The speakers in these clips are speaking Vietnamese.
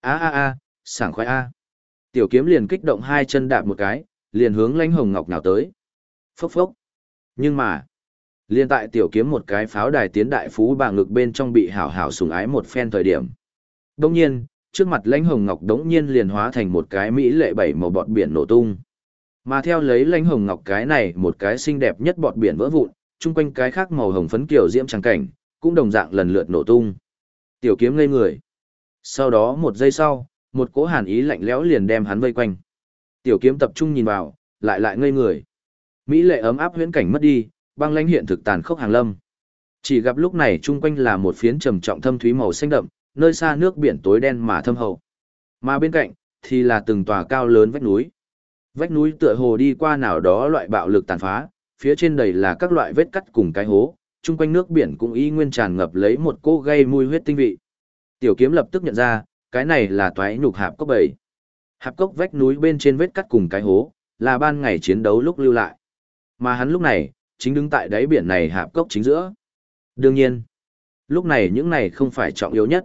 A a a, sảng khoái a. Tiểu kiếm liền kích động hai chân đạp một cái, liền hướng lãnh hồng ngọc nào tới. Phốc phốc. Nhưng mà, liền tại tiểu kiếm một cái pháo đài tiến đại phú bà ngực bên trong bị hảo hảo sùng ái một phen thời điểm. Đông nhiên, trước mặt lãnh hồng ngọc đống nhiên liền hóa thành một cái mỹ lệ bảy màu bọt biển nổ tung. Mà theo lấy lãnh hồng ngọc cái này một cái xinh đẹp nhất bọt biển vỡ vụn, chung quanh cái khác màu hồng phấn kiểu diễm trắng cảnh, cũng đồng dạng lần lượt nổ tung. Tiểu kiếm ngây người. Sau đó một giây sau, một cỗ hàn ý lạnh lẽo liền đem hắn vây quanh. Tiểu kiếm tập trung nhìn vào, lại lại ngây người. Mỹ lệ ấm áp huyễn cảnh mất đi, băng lãnh hiện thực tàn khốc hàng lâm. Chỉ gặp lúc này chung quanh là một phiến trầm trọng thâm thúy màu xanh đậm, nơi xa nước biển tối đen mà thâm hậu. Mà bên cạnh thì là từng tòa cao lớn vách núi. Vách núi tựa hồ đi qua nào đó loại bạo lực tàn phá, phía trên đầy là các loại vết cắt cùng cái hố, chung quanh nước biển cũng y nguyên tràn ngập lấy một cô gây mùi huyết tinh vị. Tiểu kiếm lập tức nhận ra, cái này là toái nhục hạp cốc bảy. Hạp cốc vách núi bên trên vết cắt cùng cái hố, là ban ngày chiến đấu lúc lưu lại. Mà hắn lúc này, chính đứng tại đáy biển này hạp cốc chính giữa. Đương nhiên, lúc này những này không phải trọng yếu nhất.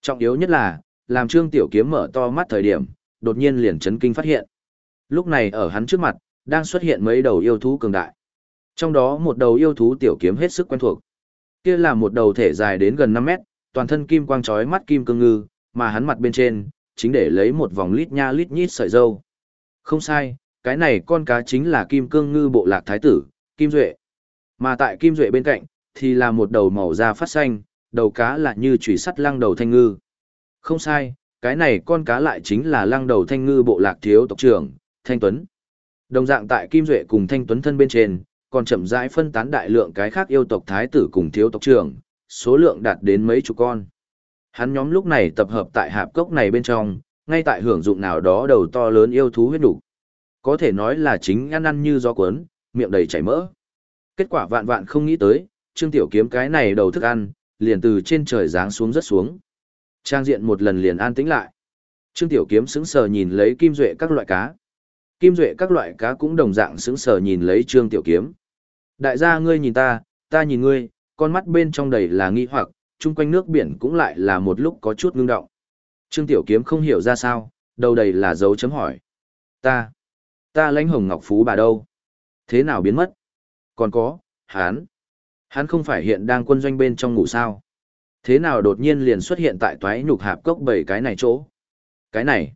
Trọng yếu nhất là, làm trương tiểu kiếm mở to mắt thời điểm, đột nhiên liền chấn kinh phát hiện. Lúc này ở hắn trước mặt, đang xuất hiện mấy đầu yêu thú cường đại. Trong đó một đầu yêu thú tiểu kiếm hết sức quen thuộc. Kia là một đầu thể dài đến gần 5 mét, toàn thân kim quang trói mắt kim cương ngư, mà hắn mặt bên trên, chính để lấy một vòng lít nha lít nhít sợi dâu. Không sai, cái này con cá chính là kim cương ngư bộ lạc thái tử, Kim Duệ. Mà tại Kim Duệ bên cạnh, thì là một đầu màu da phát xanh, đầu cá là như chủy sắt lăng đầu thanh ngư. Không sai, cái này con cá lại chính là lăng đầu thanh ngư bộ lạc thiếu tộc trưởng, Thanh Tuấn. Đồng dạng tại Kim Duệ cùng Thanh Tuấn thân bên trên, còn chậm rãi phân tán đại lượng cái khác yêu tộc thái tử cùng thiếu tộc trưởng, số lượng đạt đến mấy chục con. Hắn nhóm lúc này tập hợp tại hạp cốc này bên trong, ngay tại hưởng dụng nào đó đầu to lớn yêu thú huyết đủ. Có thể nói là chính ăn ăn như gió cuốn, miệng đầy chảy mỡ. Kết quả vạn vạn không nghĩ tới, Trương Tiểu Kiếm cái này đầu thức ăn, liền từ trên trời giáng xuống rất xuống. Trang diện một lần liền an tĩnh lại. Trương Tiểu Kiếm sững sờ nhìn lấy kim duệ các loại cá. Kim duệ các loại cá cũng đồng dạng sững sờ nhìn lấy Trương Tiểu Kiếm. Đại gia ngươi nhìn ta, ta nhìn ngươi, con mắt bên trong đầy là nghi hoặc, chung quanh nước biển cũng lại là một lúc có chút ngưng động. Trương Tiểu Kiếm không hiểu ra sao, đầu đầy là dấu chấm hỏi. Ta, ta lãnh hồng ngọc phú bà đâu? Thế nào biến mất? Còn có, hán. Hắn không phải hiện đang quân doanh bên trong ngủ sao? Thế nào đột nhiên liền xuất hiện tại toái nhục hạp cốc bảy cái này chỗ? Cái này,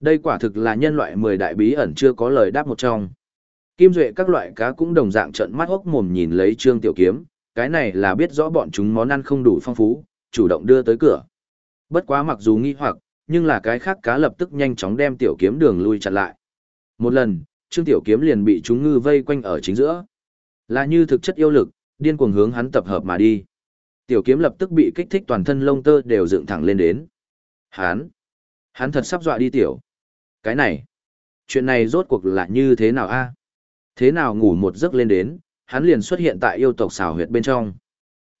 đây quả thực là nhân loại mười đại bí ẩn chưa có lời đáp một trong. Kim Duệ các loại cá cũng đồng dạng trận mắt hốc mồm nhìn lấy Trương Tiểu Kiếm, cái này là biết rõ bọn chúng món ăn không đủ phong phú, chủ động đưa tới cửa. Bất quá mặc dù nghi hoặc, nhưng là cái khác cá lập tức nhanh chóng đem Tiểu Kiếm đường lui chặn lại. Một lần, Trương Tiểu Kiếm liền bị chúng ngư vây quanh ở chính giữa. Là như thực chất yêu lực, điên cuồng hướng hắn tập hợp mà đi. Tiểu Kiếm lập tức bị kích thích toàn thân lông tơ đều dựng thẳng lên đến. Hắn, hắn thật sắp dọa đi tiểu. Cái này, chuyện này rốt cuộc là như thế nào a? Thế nào ngủ một giấc lên đến, hắn liền xuất hiện tại yêu tộc xào huyệt bên trong.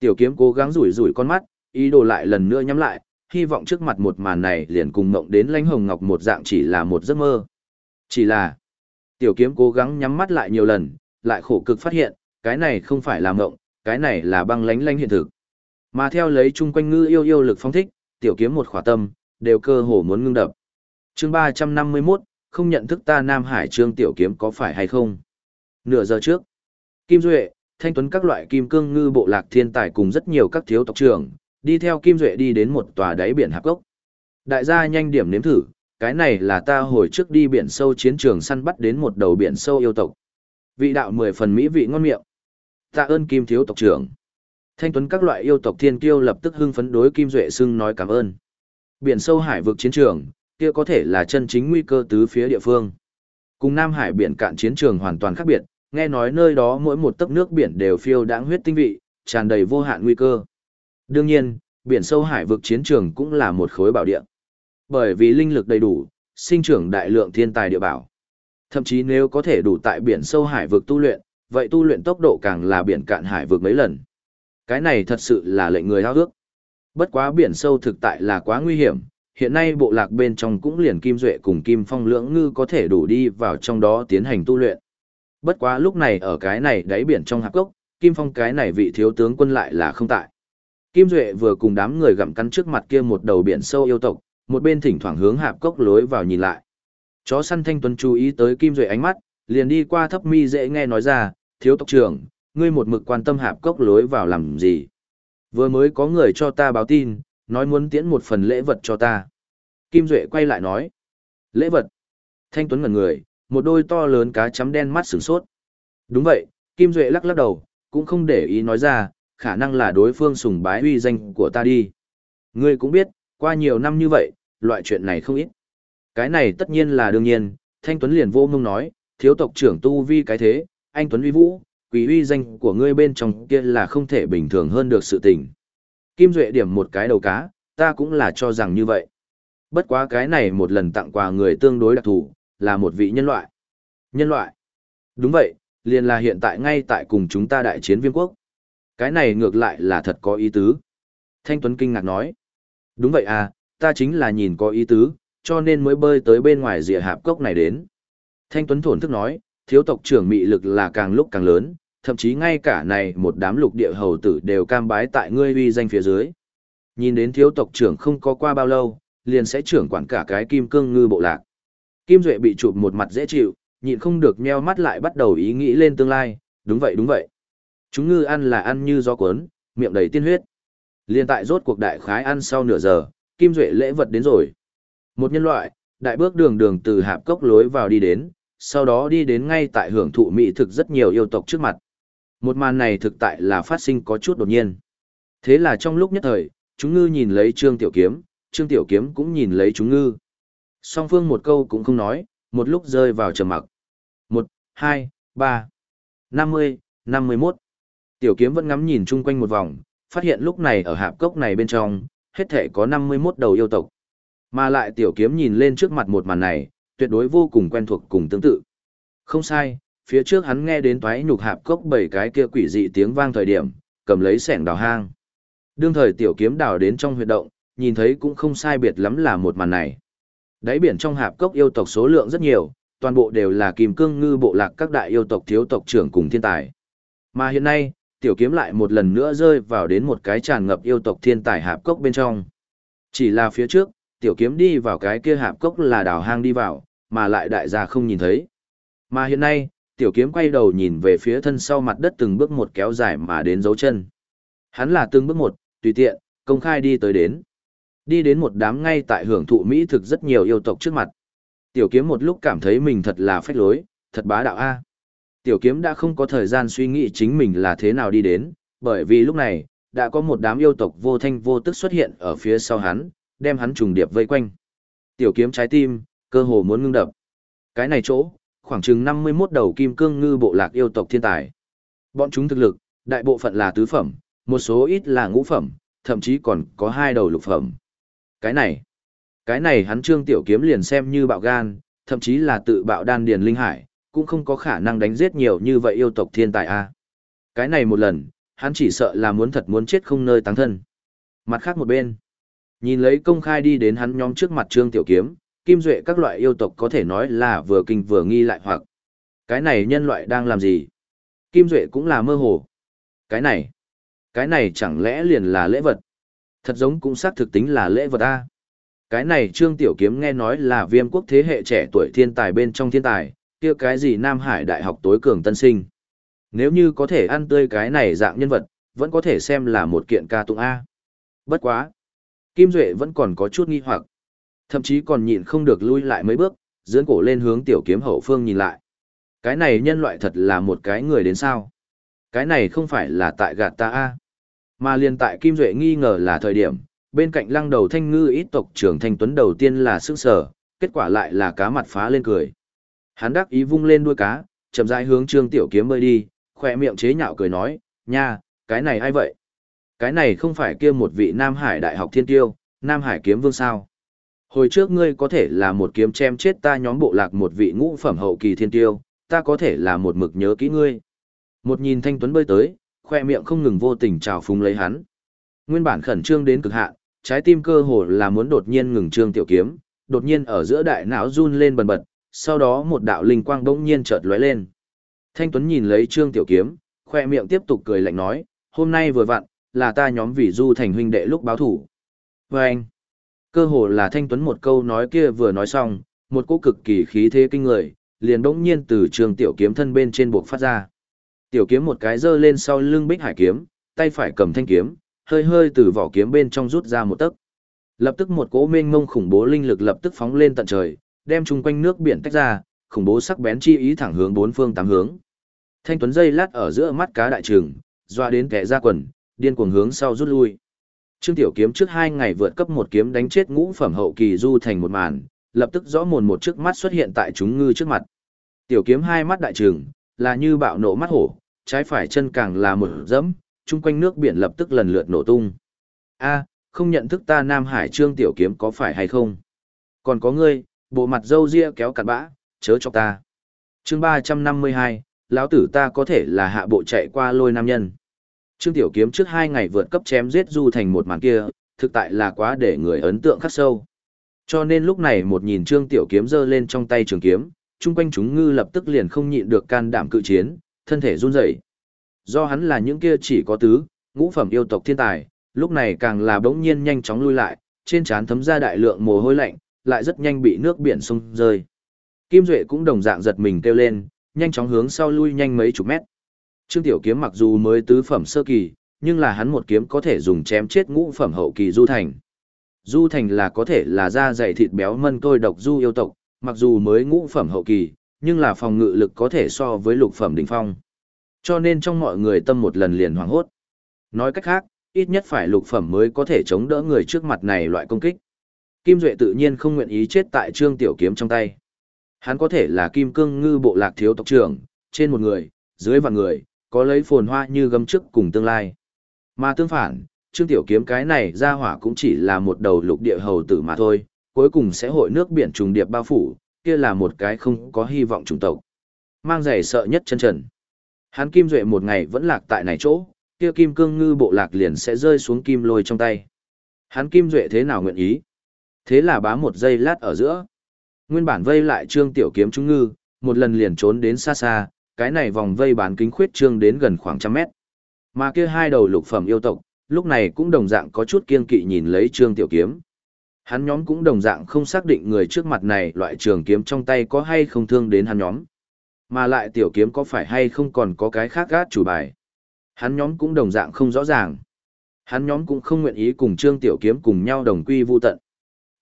Tiểu kiếm cố gắng rủi rủi con mắt, ý đồ lại lần nữa nhắm lại, hy vọng trước mặt một màn này liền cùng mộng đến lãnh hồng ngọc một dạng chỉ là một giấc mơ. Chỉ là, tiểu kiếm cố gắng nhắm mắt lại nhiều lần, lại khổ cực phát hiện, cái này không phải là mộng, cái này là băng lánh lánh hiện thực. Mà theo lấy chung quanh ngư yêu yêu lực phong thích, tiểu kiếm một khỏa tâm, đều cơ hồ muốn ngưng đập. chương 351, không nhận thức ta Nam Hải trương tiểu kiếm có phải hay không? Nửa giờ trước, Kim Duệ, Thanh Tuấn các loại kim cương ngư bộ lạc thiên tài cùng rất nhiều các thiếu tộc trưởng, đi theo Kim Duệ đi đến một tòa đáy biển hạp gốc. Đại gia nhanh điểm nếm thử, cái này là ta hồi trước đi biển sâu chiến trường săn bắt đến một đầu biển sâu yêu tộc. Vị đạo mười phần mỹ vị ngon miệng. Tạ ơn Kim thiếu tộc trưởng. Thanh Tuấn các loại yêu tộc thiên kiêu lập tức hưng phấn đối Kim Duệ xưng nói cảm ơn. Biển sâu hải vực chiến trường, kia có thể là chân chính nguy cơ tứ phía địa phương. Cùng Nam Hải biển cạn chiến trường hoàn toàn khác biệt, nghe nói nơi đó mỗi một tấc nước biển đều phiêu đãng huyết tinh vị, tràn đầy vô hạn nguy cơ. Đương nhiên, biển sâu hải vực chiến trường cũng là một khối bảo địa. Bởi vì linh lực đầy đủ, sinh trưởng đại lượng thiên tài địa bảo. Thậm chí nếu có thể đủ tại biển sâu hải vực tu luyện, vậy tu luyện tốc độ càng là biển cạn hải vực mấy lần. Cái này thật sự là lệnh người hao ước. Bất quá biển sâu thực tại là quá nguy hiểm, hiện nay bộ lạc bên trong cũng liền Kim Duệ cùng Kim Phong lưỡng ngư có thể đủ đi vào trong đó tiến hành tu luyện. Bất quá lúc này ở cái này đáy biển trong hạp cốc, Kim Phong cái này vị thiếu tướng quân lại là không tại. Kim Duệ vừa cùng đám người gặm cắn trước mặt kia một đầu biển sâu yêu tộc, một bên thỉnh thoảng hướng hạp cốc lối vào nhìn lại. Chó săn Thanh Tuấn chú ý tới Kim Duệ ánh mắt, liền đi qua thấp mi dễ nghe nói ra, thiếu tộc trưởng, ngươi một mực quan tâm hạp cốc lối vào làm gì. Vừa mới có người cho ta báo tin, nói muốn tiễn một phần lễ vật cho ta. Kim Duệ quay lại nói, lễ vật. Thanh Tuấn ngẩn người, một đôi to lớn cá chấm đen mắt sửng sốt. Đúng vậy, Kim Duệ lắc lắc đầu, cũng không để ý nói ra, khả năng là đối phương sùng bái uy danh của ta đi. Ngươi cũng biết, qua nhiều năm như vậy, loại chuyện này không ít. Cái này tất nhiên là đương nhiên, Thanh Tuấn liền vô mông nói, thiếu tộc trưởng tu vi cái thế, anh Tuấn uy vũ, quý uy danh của ngươi bên trong kia là không thể bình thường hơn được sự tình. Kim Duệ điểm một cái đầu cá, ta cũng là cho rằng như vậy. Bất quá cái này một lần tặng quà người tương đối đặc thù, là một vị nhân loại. Nhân loại. Đúng vậy, liền là hiện tại ngay tại cùng chúng ta đại chiến viêm quốc. Cái này ngược lại là thật có ý tứ. Thanh Tuấn kinh ngạc nói. Đúng vậy à, ta chính là nhìn có ý tứ, cho nên mới bơi tới bên ngoài rìa hạp cốc này đến. Thanh Tuấn thổn thức nói, thiếu tộc trưởng mị lực là càng lúc càng lớn, thậm chí ngay cả này một đám lục địa hầu tử đều cam bái tại ngươi uy danh phía dưới. Nhìn đến thiếu tộc trưởng không có qua bao lâu, liền sẽ trưởng quản cả cái kim cương ngư bộ lạc. Kim Duệ bị chụp một mặt dễ chịu, nhịn không được nheo mắt lại bắt đầu ý nghĩ lên tương lai, đúng vậy đúng vậy. Chúng ngư ăn là ăn như gió cuốn, miệng đầy tiên huyết. Liên tại rốt cuộc đại khái ăn sau nửa giờ, Kim Duệ lễ vật đến rồi. Một nhân loại, đại bước đường đường từ hạp cốc lối vào đi đến, sau đó đi đến ngay tại hưởng thụ mỹ thực rất nhiều yêu tộc trước mặt. Một màn này thực tại là phát sinh có chút đột nhiên. Thế là trong lúc nhất thời, chúng ngư nhìn lấy Trương Tiểu Kiếm, Trương Tiểu Kiếm cũng nhìn lấy chúng ngư. Song phương một câu cũng không nói, một lúc rơi vào trầm mặc. Một, hai, ba, năm mươi, năm mươi mốt. Tiểu Kiếm vẫn ngắm nhìn chung quanh một vòng, phát hiện lúc này ở hạp cốc này bên trong, hết thể có năm mươi 51 đầu yêu tộc. Mà lại Tiểu Kiếm nhìn lên trước mặt một màn này, tuyệt đối vô cùng quen thuộc cùng tương tự. Không sai, phía trước hắn nghe đến toái nhục hạp cốc bảy cái kia quỷ dị tiếng vang thời điểm, cầm lấy sẻng đào hang. Đương thời tiểu kiếm đào đến trong huyệt động, nhìn thấy cũng không sai biệt lắm là một màn này. Đáy biển trong hạp cốc yêu tộc số lượng rất nhiều, toàn bộ đều là kim cương ngư bộ lạc các đại yêu tộc thiếu tộc trưởng cùng thiên tài. Mà hiện nay, tiểu kiếm lại một lần nữa rơi vào đến một cái tràn ngập yêu tộc thiên tài hạp cốc bên trong. Chỉ là phía trước, tiểu kiếm đi vào cái kia hạp cốc là đào hang đi vào, mà lại đại gia không nhìn thấy. Mà hiện nay, tiểu kiếm quay đầu nhìn về phía thân sau mặt đất từng bước một kéo dài mà đến dấu chân. Hắn là từng bước một, tùy tiện, công khai đi tới đến. Đi đến một đám ngay tại hưởng thụ Mỹ thực rất nhiều yêu tộc trước mặt. Tiểu kiếm một lúc cảm thấy mình thật là phách lối, thật bá đạo A. Tiểu kiếm đã không có thời gian suy nghĩ chính mình là thế nào đi đến, bởi vì lúc này, đã có một đám yêu tộc vô thanh vô tức xuất hiện ở phía sau hắn, đem hắn trùng điệp vây quanh. Tiểu kiếm trái tim, cơ hồ muốn ngưng đập. Cái này chỗ, khoảng chừng 51 đầu kim cương ngư bộ lạc yêu tộc thiên tài. Bọn chúng thực lực, đại bộ phận là tứ phẩm, một số ít là ngũ phẩm, thậm chí còn có hai đầu lục phẩm. Cái này, cái này hắn trương tiểu kiếm liền xem như bạo gan, thậm chí là tự bạo đan điền linh hải, cũng không có khả năng đánh giết nhiều như vậy yêu tộc thiên tài a. Cái này một lần, hắn chỉ sợ là muốn thật muốn chết không nơi táng thân. Mặt khác một bên, nhìn lấy công khai đi đến hắn nhóm trước mặt trương tiểu kiếm, kim duệ các loại yêu tộc có thể nói là vừa kinh vừa nghi lại hoặc cái này nhân loại đang làm gì kim duệ cũng là mơ hồ cái này cái này chẳng lẽ liền là lễ vật thật giống cũng xác thực tính là lễ vật a cái này trương tiểu kiếm nghe nói là viêm quốc thế hệ trẻ tuổi thiên tài bên trong thiên tài kia cái gì nam hải đại học tối cường tân sinh. Nếu như có thể ăn tươi cái này dạng nhân vật vẫn có thể xem là một kiện ca tụng a. Bất quá kim duệ vẫn còn có chút nghi hoặc. Thậm chí còn nhịn không được lui lại mấy bước, dưỡng cổ lên hướng tiểu kiếm hậu phương nhìn lại. Cái này nhân loại thật là một cái người đến sao? Cái này không phải là tại gạt ta a. Mà liền tại Kim Duệ nghi ngờ là thời điểm, bên cạnh lăng đầu thanh ngư ít tộc trưởng thanh tuấn đầu tiên là sức sở, kết quả lại là cá mặt phá lên cười. Hắn đắc ý vung lên đuôi cá, chậm rãi hướng trương tiểu kiếm bơi đi, khỏe miệng chế nhạo cười nói, nha, cái này ai vậy? Cái này không phải kia một vị Nam Hải Đại học Thiên Tiêu, Nam Hải Kiếm Vương sao? Hồi trước ngươi có thể là một kiếm chém chết ta nhóm bộ lạc một vị ngũ phẩm hậu kỳ thiên tiêu, ta có thể là một mực nhớ kỹ ngươi. Một nhìn thanh tuấn bơi tới, khoe miệng không ngừng vô tình trào phúng lấy hắn. Nguyên bản khẩn trương đến cực hạn, trái tim cơ hồ là muốn đột nhiên ngừng trương tiểu kiếm, đột nhiên ở giữa đại não run lên bần bật, sau đó một đạo linh quang bỗng nhiên chợt lóe lên. Thanh Tuấn nhìn lấy Trương Tiểu Kiếm, khoe miệng tiếp tục cười lạnh nói, hôm nay vừa vặn, là ta nhóm vì du thành huynh đệ lúc báo thủ. Và anh, Cơ hồ là thanh tuấn một câu nói kia vừa nói xong, một cỗ cực kỳ khí thế kinh người, liền bỗng nhiên từ trường tiểu kiếm thân bên trên buộc phát ra. Tiểu kiếm một cái giơ lên sau lưng bích hải kiếm, tay phải cầm thanh kiếm, hơi hơi từ vỏ kiếm bên trong rút ra một tấc. Lập tức một cỗ mênh mông khủng bố linh lực lập tức phóng lên tận trời, đem chung quanh nước biển tách ra, khủng bố sắc bén chi ý thẳng hướng bốn phương tám hướng. Thanh tuấn dây lát ở giữa mắt cá đại trường, doa đến kẻ ra quần, điên cuồng hướng sau rút lui. Trương Tiểu Kiếm trước hai ngày vượt cấp một kiếm đánh chết ngũ phẩm hậu kỳ du thành một màn, lập tức rõ mồn một trước mắt xuất hiện tại chúng ngư trước mặt. Tiểu Kiếm hai mắt đại trường, là như bạo nộ mắt hổ, trái phải chân càng là một dẫm, chung quanh nước biển lập tức lần lượt nổ tung. A, không nhận thức ta Nam Hải Trương Tiểu Kiếm có phải hay không? Còn có ngươi, bộ mặt dâu ria kéo cặn bã, chớ cho ta. chương ba trăm năm mươi hai, lão tử ta có thể là hạ bộ chạy qua lôi nam nhân. Trương Tiểu Kiếm trước hai ngày vượt cấp chém giết Du thành một màn kia, thực tại là quá để người ấn tượng khắc sâu. Cho nên lúc này một nhìn Trương Tiểu Kiếm giơ lên trong tay trường kiếm, chung quanh chúng ngư lập tức liền không nhịn được can đảm cự chiến, thân thể run rẩy. Do hắn là những kia chỉ có tứ, ngũ phẩm yêu tộc thiên tài, lúc này càng là bỗng nhiên nhanh chóng lui lại, trên trán thấm ra đại lượng mồ hôi lạnh, lại rất nhanh bị nước biển sung rơi. Kim Duệ cũng đồng dạng giật mình kêu lên, nhanh chóng hướng sau lui nhanh mấy chục mét. Trương Tiểu Kiếm mặc dù mới tứ phẩm sơ kỳ, nhưng là hắn một kiếm có thể dùng chém chết ngũ phẩm hậu kỳ Du Thành. Du Thành là có thể là da dày thịt béo mân tôi độc Du yêu tộc, mặc dù mới ngũ phẩm hậu kỳ, nhưng là phòng ngự lực có thể so với lục phẩm đỉnh phong. Cho nên trong mọi người tâm một lần liền hoảng hốt. Nói cách khác, ít nhất phải lục phẩm mới có thể chống đỡ người trước mặt này loại công kích. Kim Duệ tự nhiên không nguyện ý chết tại Trương Tiểu Kiếm trong tay. Hắn có thể là Kim Cương Ngư bộ lạc thiếu tộc trưởng, trên một người, dưới vạn người, có lấy phồn hoa như gấm trước cùng tương lai. Mà tương phản, Trương Tiểu Kiếm cái này ra hỏa cũng chỉ là một đầu lục địa hầu tử mà thôi, cuối cùng sẽ hội nước biển trùng điệp bao phủ, kia là một cái không có hy vọng trùng tộc. Mang giày sợ nhất chân trần. Hắn Kim Duệ một ngày vẫn lạc tại này chỗ, kia Kim Cương Ngư bộ lạc liền sẽ rơi xuống kim lôi trong tay. Hắn Kim Duệ thế nào nguyện ý? Thế là bá một giây lát ở giữa. Nguyên bản vây lại Trương Tiểu Kiếm trung ngư, một lần liền trốn đến xa xa, cái này vòng vây bán kính khuyết trương đến gần khoảng trăm mét. Mà kia hai đầu lục phẩm yêu tộc, lúc này cũng đồng dạng có chút kiên kỵ nhìn lấy Trương Tiểu Kiếm. Hắn nhóm cũng đồng dạng không xác định người trước mặt này loại trường kiếm trong tay có hay không thương đến hắn nhóm. Mà lại tiểu kiếm có phải hay không còn có cái khác gát chủ bài. Hắn nhóm cũng đồng dạng không rõ ràng. Hắn nhóm cũng không nguyện ý cùng Trương Tiểu Kiếm cùng nhau đồng quy vu tận.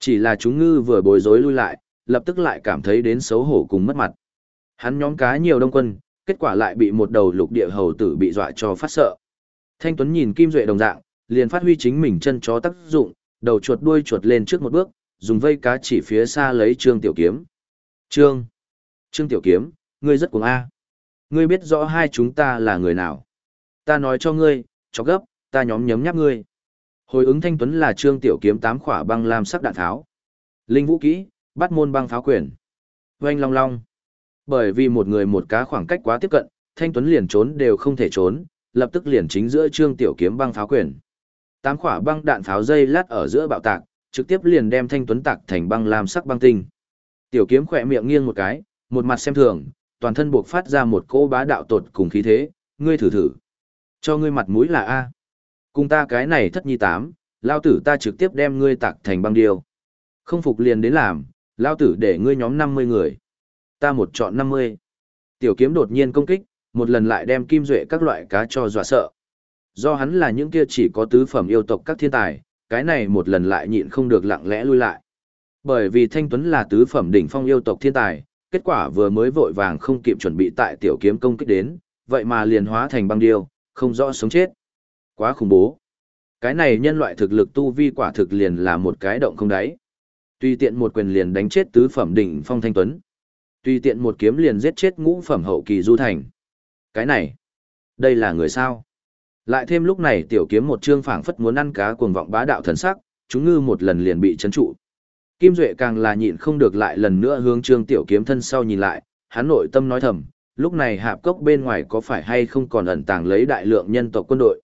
Chỉ là chúng ngư vừa bối rối lui lại, lập tức lại cảm thấy đến xấu hổ cùng mất mặt. Hắn nhóm cá nhiều đông quân, kết quả lại bị một đầu lục địa hầu tử bị dọa cho phát sợ. Thanh Tuấn nhìn Kim Duệ đồng dạng, liền phát huy chính mình chân chó tác dụng, đầu chuột đuôi chuột lên trước một bước, dùng vây cá chỉ phía xa lấy Trương Tiểu Kiếm. Trương! Trương Tiểu Kiếm, ngươi rất cuồng A. Ngươi biết rõ hai chúng ta là người nào. Ta nói cho ngươi, cho gấp, ta nhóm nhấm nháp ngươi. Hồi ứng Thanh Tuấn là Trương Tiểu Kiếm tám khỏa băng lam sắc đạn tháo. Linh vũ kỹ, bắt môn băng pháo quyền. Oanh long long. Bởi vì một người một cá khoảng cách quá tiếp cận, Thanh Tuấn liền trốn đều không thể trốn, lập tức liền chính giữa Trương Tiểu Kiếm băng pháo quyền. Tám quả băng đạn pháo dây lát ở giữa bạo tạc, trực tiếp liền đem Thanh Tuấn tạc thành băng lam sắc băng tinh. Tiểu Kiếm khỏe miệng nghiêng một cái, một mặt xem thường, toàn thân buộc phát ra một cỗ bá đạo tột cùng khí thế, ngươi thử thử. Cho ngươi mặt mũi là A. Cùng ta cái này thất nhi tám, lao tử ta trực tiếp đem ngươi tạc thành băng điêu. Không phục liền đến làm, lao tử để ngươi nhóm 50 người. Ta một chọn 50. Tiểu kiếm đột nhiên công kích, một lần lại đem kim duệ các loại cá cho dọa sợ. Do hắn là những kia chỉ có tứ phẩm yêu tộc các thiên tài, cái này một lần lại nhịn không được lặng lẽ lui lại. Bởi vì Thanh Tuấn là tứ phẩm đỉnh phong yêu tộc thiên tài, kết quả vừa mới vội vàng không kịp chuẩn bị tại tiểu kiếm công kích đến, vậy mà liền hóa thành băng điêu, không rõ sống chết. Quá khủng bố. Cái này nhân loại thực lực tu vi quả thực liền là một cái động không đáy. Tùy tiện một quyền liền đánh chết tứ phẩm đỉnh phong thanh tuấn. Tùy tiện một kiếm liền giết chết ngũ phẩm hậu kỳ du thành. Cái này, đây là người sao? Lại thêm lúc này tiểu kiếm một trương phảng phất muốn ăn cá cuồng vọng bá đạo thần sắc, chúng ngư một lần liền bị chấn trụ. Kim Duệ càng là nhịn không được lại lần nữa hướng trương tiểu kiếm thân sau nhìn lại, hắn nội tâm nói thầm, lúc này hạp cốc bên ngoài có phải hay không còn ẩn tàng lấy đại lượng nhân tộc quân đội.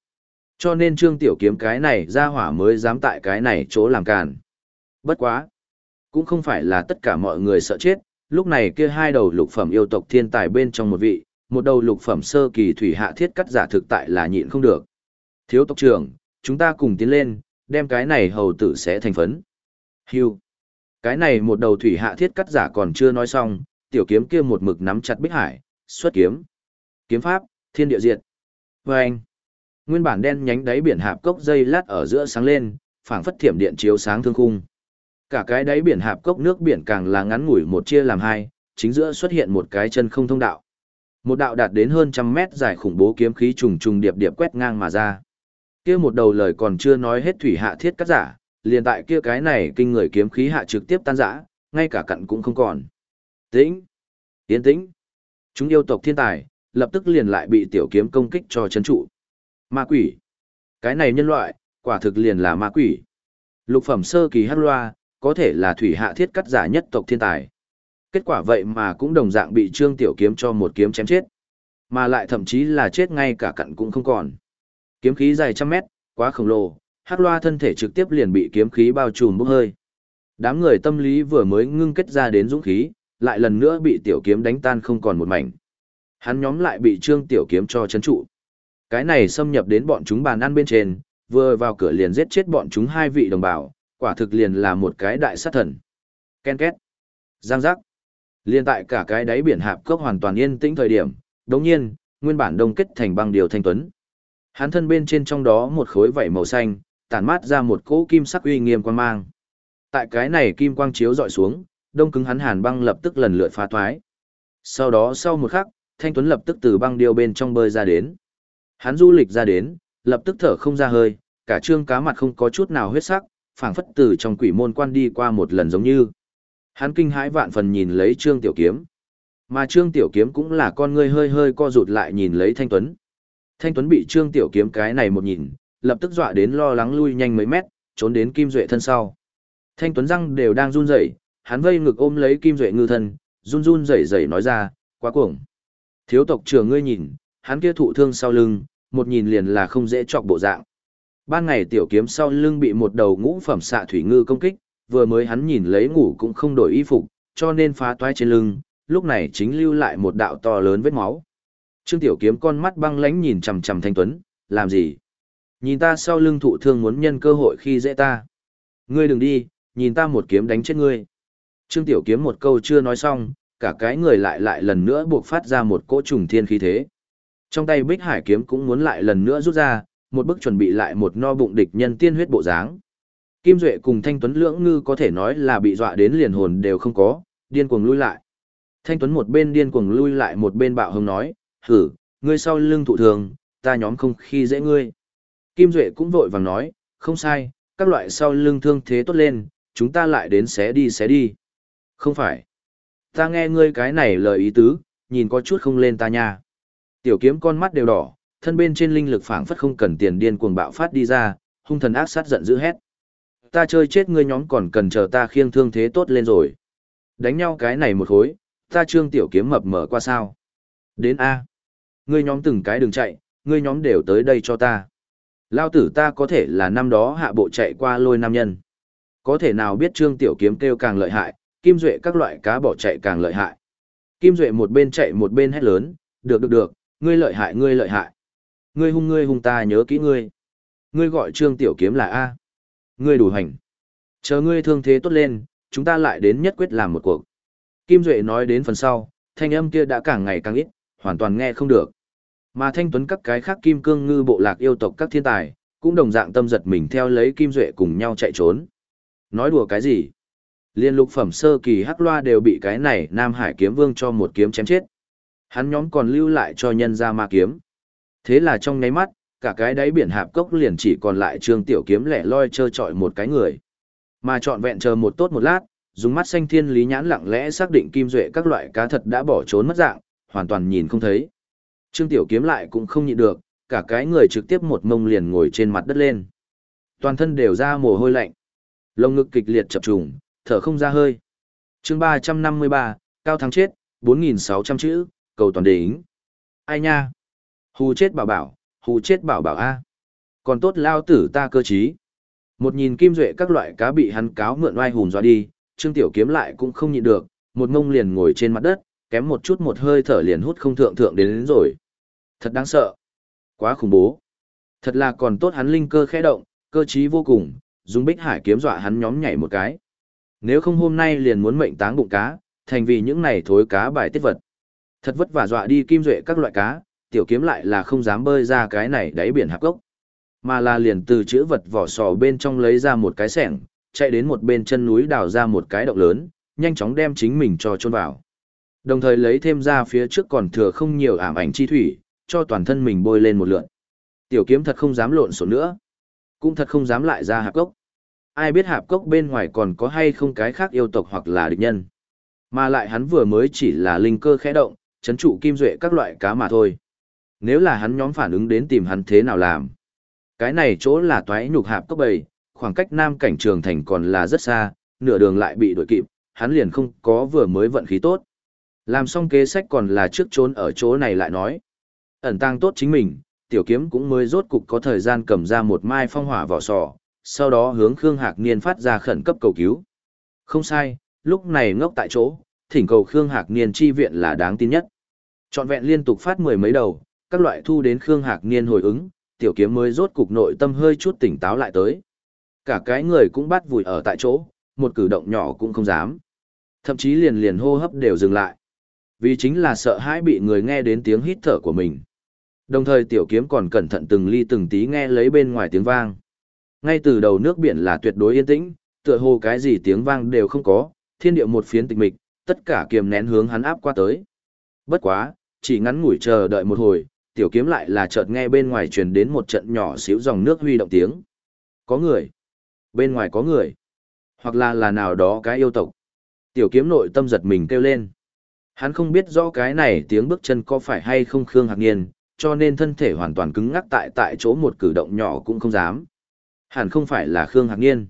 Cho nên trương tiểu kiếm cái này ra hỏa mới dám tại cái này chỗ làm càn. Bất quá. Cũng không phải là tất cả mọi người sợ chết, lúc này kia hai đầu lục phẩm yêu tộc thiên tài bên trong một vị, một đầu lục phẩm sơ kỳ thủy hạ thiết cắt giả thực tại là nhịn không được. Thiếu tộc trưởng, chúng ta cùng tiến lên, đem cái này hầu tử sẽ thành phấn. Hưu. Cái này một đầu thủy hạ thiết cắt giả còn chưa nói xong, tiểu kiếm kia một mực nắm chặt bích hải, xuất kiếm. Kiếm pháp, thiên địa diệt. Và anh. Nguyên bản đen nhánh đáy biển hạp cốc dây lát ở giữa sáng lên, phảng phất thiểm điện chiếu sáng thương khung. Cả cái đáy biển hạp cốc nước biển càng là ngắn ngủi một chia làm hai, chính giữa xuất hiện một cái chân không thông đạo. Một đạo đạt đến hơn trăm mét dài khủng bố kiếm khí trùng trùng điệp điệp quét ngang mà ra. Kia một đầu lời còn chưa nói hết thủy hạ thiết cắt giả, liền tại kia cái này kinh người kiếm khí hạ trực tiếp tan rã, ngay cả cặn cũng không còn. Tĩnh, yên tĩnh. Chúng yêu tộc thiên tài, lập tức liền lại bị tiểu kiếm công kích cho chấn trụ. Ma quỷ. Cái này nhân loại, quả thực liền là ma quỷ. Lục phẩm sơ kỳ hắc loa, có thể là thủy hạ thiết cắt giả nhất tộc thiên tài. Kết quả vậy mà cũng đồng dạng bị Trương Tiểu Kiếm cho một kiếm chém chết. Mà lại thậm chí là chết ngay cả cặn cũng không còn. Kiếm khí dài trăm mét, quá khổng lồ, hắc loa thân thể trực tiếp liền bị kiếm khí bao trùm bốc hơi. Đám người tâm lý vừa mới ngưng kết ra đến dũng khí, lại lần nữa bị tiểu kiếm đánh tan không còn một mảnh. Hắn nhóm lại bị trương tiểu kiếm cho chấn trụ. Cái này xâm nhập đến bọn chúng bàn ăn bên trên, vừa vào cửa liền giết chết bọn chúng hai vị đồng bào, quả thực liền là một cái đại sát thần. Ken két. Giang giác. Liên tại cả cái đáy biển hạp cốc hoàn toàn yên tĩnh thời điểm, đồng nhiên, nguyên bản đông kết thành băng điều thanh tuấn. Hắn thân bên trên trong đó một khối vảy màu xanh, tản mát ra một cỗ kim sắc uy nghiêm quan mang. Tại cái này kim quang chiếu dọi xuống, đông cứng hắn hàn băng lập tức lần lượt phá thoái. Sau đó sau một khắc, Thanh Tuấn lập tức từ băng điêu bên trong bơi ra đến. Hắn du lịch ra đến, lập tức thở không ra hơi, cả trương cá mặt không có chút nào huyết sắc, phảng phất từ trong quỷ môn quan đi qua một lần giống như. Hắn kinh hãi vạn phần nhìn lấy trương tiểu kiếm. Mà trương tiểu kiếm cũng là con ngươi hơi hơi co rụt lại nhìn lấy Thanh Tuấn. Thanh Tuấn bị trương tiểu kiếm cái này một nhìn, lập tức dọa đến lo lắng lui nhanh mấy mét, trốn đến Kim Duệ thân sau. Thanh Tuấn răng đều đang run rẩy, hắn vây ngực ôm lấy Kim Duệ ngư thân, run run rẩy rẩy nói ra, quá cuồng. Thiếu tộc trưởng ngươi nhìn, hắn kia thụ thương sau lưng, một nhìn liền là không dễ chọc bộ dạng. Ban ngày tiểu kiếm sau lưng bị một đầu ngũ phẩm xạ thủy ngư công kích, vừa mới hắn nhìn lấy ngủ cũng không đổi y phục, cho nên phá toái trên lưng, lúc này chính lưu lại một đạo to lớn vết máu. Trương tiểu kiếm con mắt băng lãnh nhìn chằm chằm Thanh Tuấn, làm gì? Nhìn ta sau lưng thụ thương muốn nhân cơ hội khi dễ ta. Ngươi đừng đi, nhìn ta một kiếm đánh chết ngươi. Trương Tiểu Kiếm một câu chưa nói xong, cả cái người lại lại lần nữa buộc phát ra một cỗ trùng thiên khí thế. Trong tay Bích Hải kiếm cũng muốn lại lần nữa rút ra, một bức chuẩn bị lại một no bụng địch nhân tiên huyết bộ dáng. Kim Duệ cùng Thanh Tuấn lưỡng ngư có thể nói là bị dọa đến liền hồn đều không có, điên cuồng lui lại. Thanh Tuấn một bên điên cuồng lui lại một bên bạo hưng nói, hử, ngươi sau lưng thụ thường, ta nhóm không khi dễ ngươi. Kim Duệ cũng vội vàng nói, không sai, các loại sau lưng thương thế tốt lên, chúng ta lại đến xé đi xé đi. Không phải. Ta nghe ngươi cái này lời ý tứ, nhìn có chút không lên ta nha. Tiểu kiếm con mắt đều đỏ, thân bên trên linh lực phảng phất không cần tiền điên cuồng bạo phát đi ra, hung thần ác sát giận dữ hét. Ta chơi chết ngươi nhóm còn cần chờ ta khiêng thương thế tốt lên rồi. Đánh nhau cái này một khối, ta trương tiểu kiếm mập mở qua sao. Đến A. Ngươi nhóm từng cái đường chạy, ngươi nhóm đều tới đây cho ta. Lao tử ta có thể là năm đó hạ bộ chạy qua lôi nam nhân. Có thể nào biết Trương Tiểu Kiếm kêu càng lợi hại, Kim Duệ các loại cá bỏ chạy càng lợi hại. Kim Duệ một bên chạy một bên hét lớn, được được được, ngươi lợi hại ngươi lợi hại. Ngươi hung ngươi hung ta nhớ kỹ ngươi. Ngươi gọi Trương Tiểu Kiếm là A. Ngươi đủ hành. Chờ ngươi thương thế tốt lên, chúng ta lại đến nhất quyết làm một cuộc. Kim Duệ nói đến phần sau, thanh âm kia đã càng ngày càng ít, hoàn toàn nghe không được. Mà thanh tuấn các cái khác kim cương ngư bộ lạc yêu tộc các thiên tài, cũng đồng dạng tâm giật mình theo lấy kim duệ cùng nhau chạy trốn. Nói đùa cái gì? Liên lục phẩm sơ kỳ hắc loa đều bị cái này Nam Hải kiếm vương cho một kiếm chém chết. Hắn nhóm còn lưu lại cho nhân ra ma kiếm. Thế là trong nháy mắt, cả cái đáy biển hạp cốc liền chỉ còn lại trương tiểu kiếm lẻ loi trơ trọi một cái người. Mà trọn vẹn chờ một tốt một lát, dùng mắt xanh thiên lý nhãn lặng lẽ xác định kim duệ các loại cá thật đã bỏ trốn mất dạng, hoàn toàn nhìn không thấy. Trương Tiểu Kiếm lại cũng không nhịn được, cả cái người trực tiếp một mông liền ngồi trên mặt đất lên. Toàn thân đều ra mồ hôi lạnh. Lông ngực kịch liệt chập trùng, thở không ra hơi. chương 353, cao thắng chết, 4.600 chữ, cầu toàn đỉnh. Ai nha? Hù chết bảo bảo, hù chết bảo bảo A. Còn tốt lao tử ta cơ trí. Một nhìn kim duệ các loại cá bị hắn cáo mượn oai hùn dọa đi, Trương Tiểu Kiếm lại cũng không nhịn được, một mông liền ngồi trên mặt đất, kém một chút một hơi thở liền hút không thượng thượng đến, đến rồi. Thật đáng sợ. Quá khủng bố. Thật là còn tốt hắn linh cơ khẽ động, cơ trí vô cùng, dùng bích hải kiếm dọa hắn nhóm nhảy một cái. Nếu không hôm nay liền muốn mệnh táng bụng cá, thành vì những này thối cá bài tiết vật. Thật vất vả dọa đi kim duệ các loại cá, tiểu kiếm lại là không dám bơi ra cái này đáy biển hạp gốc. Mà là liền từ chữ vật vỏ sò bên trong lấy ra một cái sẻng, chạy đến một bên chân núi đào ra một cái động lớn, nhanh chóng đem chính mình cho chôn vào. Đồng thời lấy thêm ra phía trước còn thừa không nhiều ảm ảnh chi thủy, cho toàn thân mình bôi lên một lượn. Tiểu kiếm thật không dám lộn xộn nữa, cũng thật không dám lại ra hạp cốc. Ai biết hạp cốc bên ngoài còn có hay không cái khác yêu tộc hoặc là địch nhân. Mà lại hắn vừa mới chỉ là linh cơ khẽ động, chấn trụ kim duệ các loại cá mà thôi. Nếu là hắn nhóm phản ứng đến tìm hắn thế nào làm. Cái này chỗ là toái nhục hạp cấp bầy, khoảng cách nam cảnh trường thành còn là rất xa, nửa đường lại bị đuổi kịp, hắn liền không có vừa mới vận khí tốt. Làm xong kế sách còn là trước trốn ở chỗ này lại nói. Ẩn tăng tốt chính mình, tiểu kiếm cũng mới rốt cục có thời gian cầm ra một mai phong hỏa vỏ sò, sau đó hướng Khương Hạc Niên phát ra khẩn cấp cầu cứu. Không sai, lúc này ngốc tại chỗ, thỉnh cầu Khương Hạc Niên chi viện là đáng tin nhất. Trọn vẹn liên tục phát mười mấy đầu, các loại thu đến Khương Hạc Niên hồi ứng, tiểu kiếm mới rốt cục nội tâm hơi chút tỉnh táo lại tới. Cả cái người cũng bắt vùi ở tại chỗ, một cử động nhỏ cũng không dám. Thậm chí liền liền hô hấp đều dừng lại. Vì chính là sợ hãi bị người nghe đến tiếng hít thở của mình. Đồng thời tiểu kiếm còn cẩn thận từng ly từng tí nghe lấy bên ngoài tiếng vang. Ngay từ đầu nước biển là tuyệt đối yên tĩnh, tựa hồ cái gì tiếng vang đều không có, thiên địa một phiến tịch mịch, tất cả kiềm nén hướng hắn áp qua tới. Bất quá, chỉ ngắn ngủi chờ đợi một hồi, tiểu kiếm lại là chợt nghe bên ngoài truyền đến một trận nhỏ xíu dòng nước huy động tiếng. Có người. Bên ngoài có người. Hoặc là là nào đó cái yêu tộc. Tiểu kiếm nội tâm giật mình kêu lên. Hắn không biết rõ cái này tiếng bước chân có phải hay không Khương Hạc Niên, cho nên thân thể hoàn toàn cứng ngắc tại tại chỗ một cử động nhỏ cũng không dám. Hẳn không phải là Khương Hạc Niên.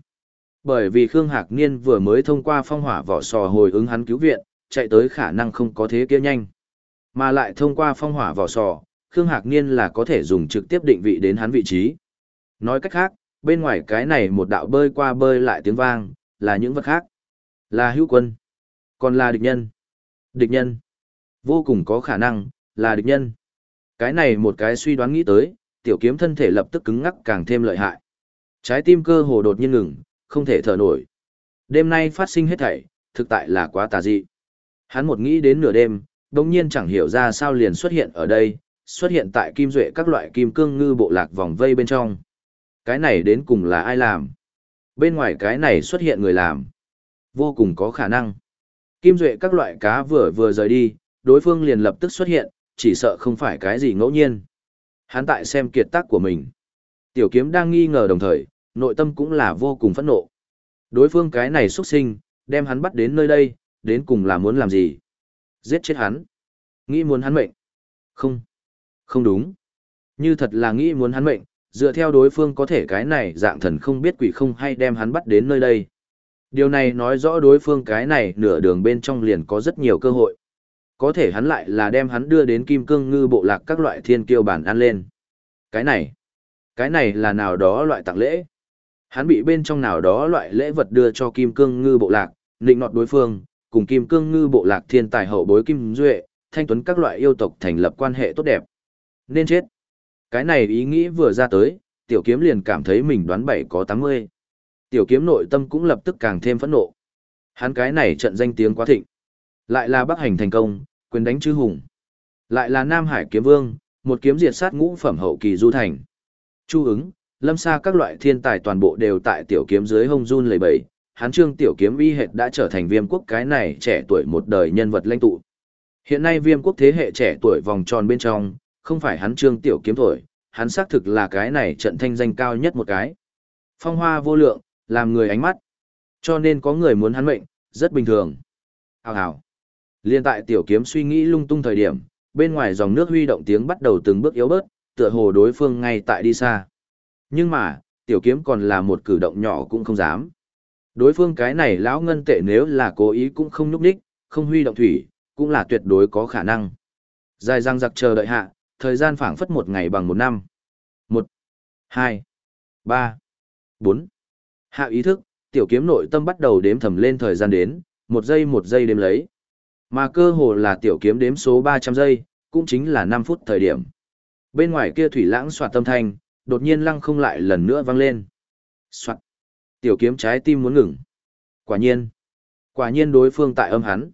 Bởi vì Khương Hạc Niên vừa mới thông qua phong hỏa vỏ sò hồi ứng hắn cứu viện, chạy tới khả năng không có thế kia nhanh. Mà lại thông qua phong hỏa vỏ sò, Khương Hạc Niên là có thể dùng trực tiếp định vị đến hắn vị trí. Nói cách khác, bên ngoài cái này một đạo bơi qua bơi lại tiếng vang, là những vật khác. Là hữu quân. Còn là địch nhân. Địch nhân. Vô cùng có khả năng, là địch nhân. Cái này một cái suy đoán nghĩ tới, tiểu kiếm thân thể lập tức cứng ngắc càng thêm lợi hại. Trái tim cơ hồ đột nhiên ngừng, không thể thở nổi. Đêm nay phát sinh hết thảy, thực tại là quá tà dị. Hắn một nghĩ đến nửa đêm, đồng nhiên chẳng hiểu ra sao liền xuất hiện ở đây, xuất hiện tại kim duệ các loại kim cương ngư bộ lạc vòng vây bên trong. Cái này đến cùng là ai làm? Bên ngoài cái này xuất hiện người làm. Vô cùng có khả năng. Kim duệ các loại cá vừa vừa rời đi, đối phương liền lập tức xuất hiện, chỉ sợ không phải cái gì ngẫu nhiên. Hắn tại xem kiệt tác của mình. Tiểu kiếm đang nghi ngờ đồng thời, nội tâm cũng là vô cùng phẫn nộ. Đối phương cái này xuất sinh, đem hắn bắt đến nơi đây, đến cùng là muốn làm gì? Giết chết hắn. Nghĩ muốn hắn mệnh. Không. Không đúng. Như thật là nghĩ muốn hắn mệnh, dựa theo đối phương có thể cái này dạng thần không biết quỷ không hay đem hắn bắt đến nơi đây. Điều này nói rõ đối phương cái này nửa đường bên trong liền có rất nhiều cơ hội. Có thể hắn lại là đem hắn đưa đến kim cương ngư bộ lạc các loại thiên kiêu bản ăn lên. Cái này, cái này là nào đó loại tặng lễ. Hắn bị bên trong nào đó loại lễ vật đưa cho kim cương ngư bộ lạc, nịnh nọt đối phương, cùng kim cương ngư bộ lạc thiên tài hậu bối kim duệ, thanh tuấn các loại yêu tộc thành lập quan hệ tốt đẹp. Nên chết. Cái này ý nghĩ vừa ra tới, tiểu kiếm liền cảm thấy mình đoán bảy có 80. Tiểu kiếm nội tâm cũng lập tức càng thêm phẫn nộ. Hắn cái này trận danh tiếng quá thịnh. Lại là Bắc hành thành công, quyền đánh chư hùng. Lại là Nam Hải kiếm vương, một kiếm diệt sát ngũ phẩm hậu kỳ du thành. Chu ứng, lâm xa các loại thiên tài toàn bộ đều tại tiểu kiếm dưới hông run lầy bầy. Hắn trương tiểu kiếm uy hệt đã trở thành viêm quốc cái này trẻ tuổi một đời nhân vật lãnh tụ. Hiện nay viêm quốc thế hệ trẻ tuổi vòng tròn bên trong, không phải hắn trương tiểu kiếm thổi, hắn xác thực là cái này trận thanh danh cao nhất một cái. Phong hoa vô lượng, làm người ánh mắt. Cho nên có người muốn hắn mệnh, rất bình thường. Hào hào. Liên tại tiểu kiếm suy nghĩ lung tung thời điểm, bên ngoài dòng nước huy động tiếng bắt đầu từng bước yếu bớt, tựa hồ đối phương ngay tại đi xa. Nhưng mà, tiểu kiếm còn là một cử động nhỏ cũng không dám. Đối phương cái này lão ngân tệ nếu là cố ý cũng không nhúc ních, không huy động thủy, cũng là tuyệt đối có khả năng. Dài răng giặc chờ đợi hạ, thời gian phảng phất một ngày bằng một năm. Một, hai, ba, bốn. Hạ ý thức, tiểu kiếm nội tâm bắt đầu đếm thầm lên thời gian đến, một giây một giây đếm lấy. Mà cơ hồ là tiểu kiếm đếm số 300 giây, cũng chính là 5 phút thời điểm. Bên ngoài kia thủy lãng soạt tâm thanh, đột nhiên lăng không lại lần nữa vang lên. Soạt. Tiểu kiếm trái tim muốn ngừng. Quả nhiên. Quả nhiên đối phương tại âm hắn.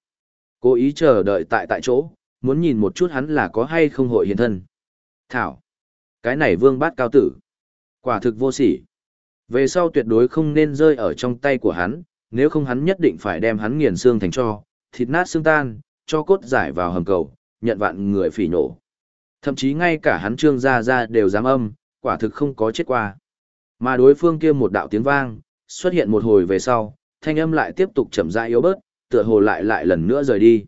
Cố ý chờ đợi tại tại chỗ, muốn nhìn một chút hắn là có hay không hội hiện thân. Thảo. Cái này vương bát cao tử. Quả thực vô sỉ. Về sau tuyệt đối không nên rơi ở trong tay của hắn, nếu không hắn nhất định phải đem hắn nghiền xương thành cho, thịt nát xương tan, cho cốt giải vào hầm cầu, nhận vạn người phỉ nổ. Thậm chí ngay cả hắn trương gia gia đều dám âm, quả thực không có chết qua. Mà đối phương kia một đạo tiếng vang, xuất hiện một hồi về sau, thanh âm lại tiếp tục chậm rãi yếu bớt, tựa hồ lại lại lần nữa rời đi.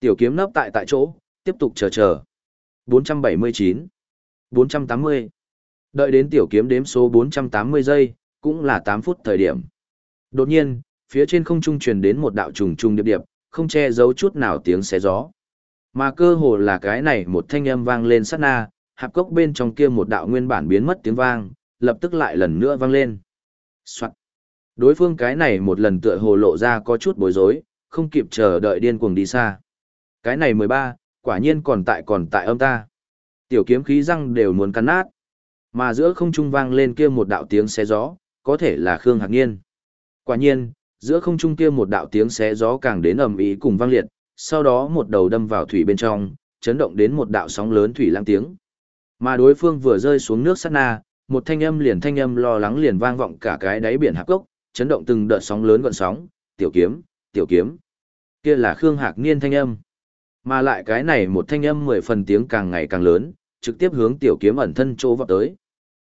Tiểu kiếm nấp tại tại chỗ, tiếp tục chờ chờ. 479, 480. Đợi đến tiểu kiếm đếm số 480 giây, cũng là 8 phút thời điểm. Đột nhiên, phía trên không trung truyền đến một đạo trùng trùng điệp điệp, không che giấu chút nào tiếng xé gió. Mà cơ hồ là cái này một thanh âm vang lên sát na, hạp cốc bên trong kia một đạo nguyên bản biến mất tiếng vang, lập tức lại lần nữa vang lên. Soạn. Đối phương cái này một lần tựa hồ lộ ra có chút bối rối, không kịp chờ đợi điên cuồng đi xa. Cái này 13, quả nhiên còn tại còn tại âm ta. Tiểu kiếm khí răng đều muốn cắn nát. Mà giữa không trung vang lên kia một đạo tiếng xé gió, có thể là Khương Hạc Niên. Quả nhiên, giữa không trung kia một đạo tiếng xé gió càng đến ầm ĩ cùng vang liệt, sau đó một đầu đâm vào thủy bên trong, chấn động đến một đạo sóng lớn thủy lang tiếng. Mà đối phương vừa rơi xuống nước sát na, một thanh âm liền thanh âm lo lắng liền vang vọng cả cái đáy biển hạp cốc, chấn động từng đợt sóng lớn gọn sóng, tiểu kiếm, tiểu kiếm. Kia là Khương Hạc Niên thanh âm. Mà lại cái này một thanh âm mười phần tiếng càng ngày càng lớn, trực tiếp hướng tiểu kiếm ẩn thân chỗ vọt tới.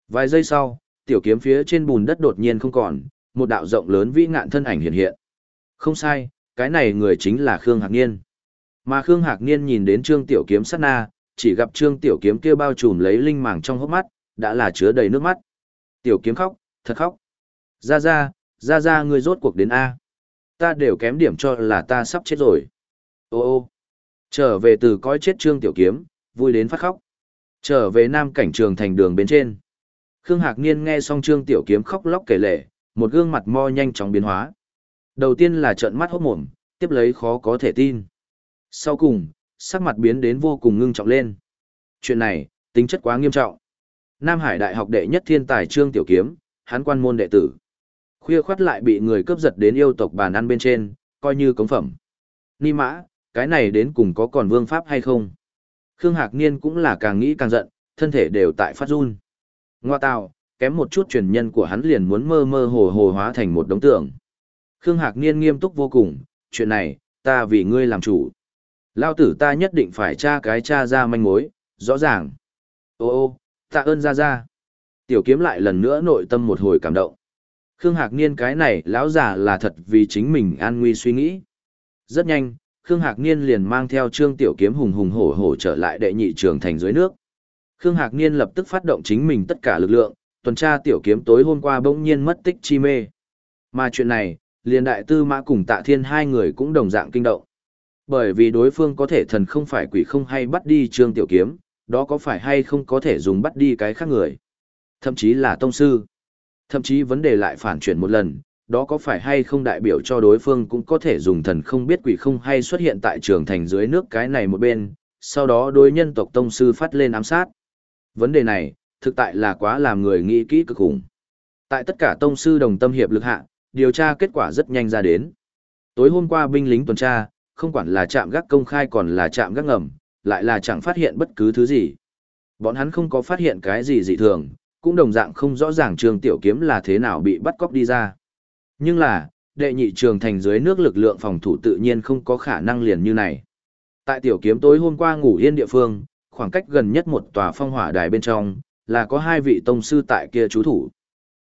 Vài giây sau, tiểu kiếm phía trên bùn đất đột nhiên không còn, một đạo rộng lớn vĩ ngạn thân ảnh hiện hiện. Không sai, cái này người chính là Khương Hạc Niên. Mà Khương Hạc Niên nhìn đến Trương Tiểu Kiếm sát na, chỉ gặp Trương Tiểu Kiếm kia bao trùm lấy linh màng trong hốc mắt, đã là chứa đầy nước mắt. Tiểu Kiếm khóc, thật khóc. Ra ra, ra ra ngươi rốt cuộc đến A. Ta đều kém điểm cho là ta sắp chết rồi. Ô ô. Trở về từ coi chết Trương Tiểu Kiếm, vui đến phát khóc. Trở về nam cảnh trường thành đường bên trên. Khương Hạc Niên nghe xong Trương Tiểu Kiếm khóc lóc kể lể, một gương mặt mo nhanh chóng biến hóa. Đầu tiên là trợn mắt hốt mồm, tiếp lấy khó có thể tin. Sau cùng, sắc mặt biến đến vô cùng ngưng trọng lên. Chuyện này, tính chất quá nghiêm trọng. Nam Hải Đại học đệ nhất thiên tài Trương Tiểu Kiếm, hắn quan môn đệ tử. Khuya khoắt lại bị người cướp giật đến yêu tộc bàn ăn bên trên, coi như cống phẩm. Ni mã, cái này đến cùng có còn vương pháp hay không? Khương Hạc Niên cũng là càng nghĩ càng giận, thân thể đều tại phát run. Ngoa tào, kém một chút truyền nhân của hắn liền muốn mơ mơ hồ hồ hóa thành một đống tượng. Khương Hạc Niên nghiêm túc vô cùng, chuyện này, ta vì ngươi làm chủ. Lao tử ta nhất định phải tra cái tra ra manh mối, rõ ràng. Ô ô, tạ ơn ra ra. Tiểu kiếm lại lần nữa nội tâm một hồi cảm động. Khương Hạc Niên cái này lão giả là thật vì chính mình an nguy suy nghĩ. Rất nhanh, Khương Hạc Niên liền mang theo Trương Tiểu Kiếm hùng hùng hổ hổ trở lại đệ nhị trường thành dưới nước. Khương Hạc Niên lập tức phát động chính mình tất cả lực lượng, tuần tra Tiểu Kiếm tối hôm qua bỗng nhiên mất tích chi mê. Mà chuyện này, liền đại tư mã cùng tạ thiên hai người cũng đồng dạng kinh động. Bởi vì đối phương có thể thần không phải quỷ không hay bắt đi Trương Tiểu Kiếm, đó có phải hay không có thể dùng bắt đi cái khác người. Thậm chí là tông sư. Thậm chí vấn đề lại phản chuyển một lần, đó có phải hay không đại biểu cho đối phương cũng có thể dùng thần không biết quỷ không hay xuất hiện tại trường thành dưới nước cái này một bên, sau đó đối nhân tộc tông sư phát lên ám sát. Vấn đề này, thực tại là quá làm người nghĩ kỹ cực khủng. Tại tất cả tông sư đồng tâm hiệp lực hạ, điều tra kết quả rất nhanh ra đến. Tối hôm qua binh lính tuần tra, không quản là trạm gác công khai còn là trạm gác ngầm, lại là chẳng phát hiện bất cứ thứ gì. Bọn hắn không có phát hiện cái gì dị thường, cũng đồng dạng không rõ ràng trường tiểu kiếm là thế nào bị bắt cóc đi ra. Nhưng là, đệ nhị trường thành dưới nước lực lượng phòng thủ tự nhiên không có khả năng liền như này. Tại tiểu kiếm tối hôm qua ngủ yên địa phương, khoảng cách gần nhất một tòa phong hỏa đài bên trong, là có hai vị tông sư tại kia trú thủ.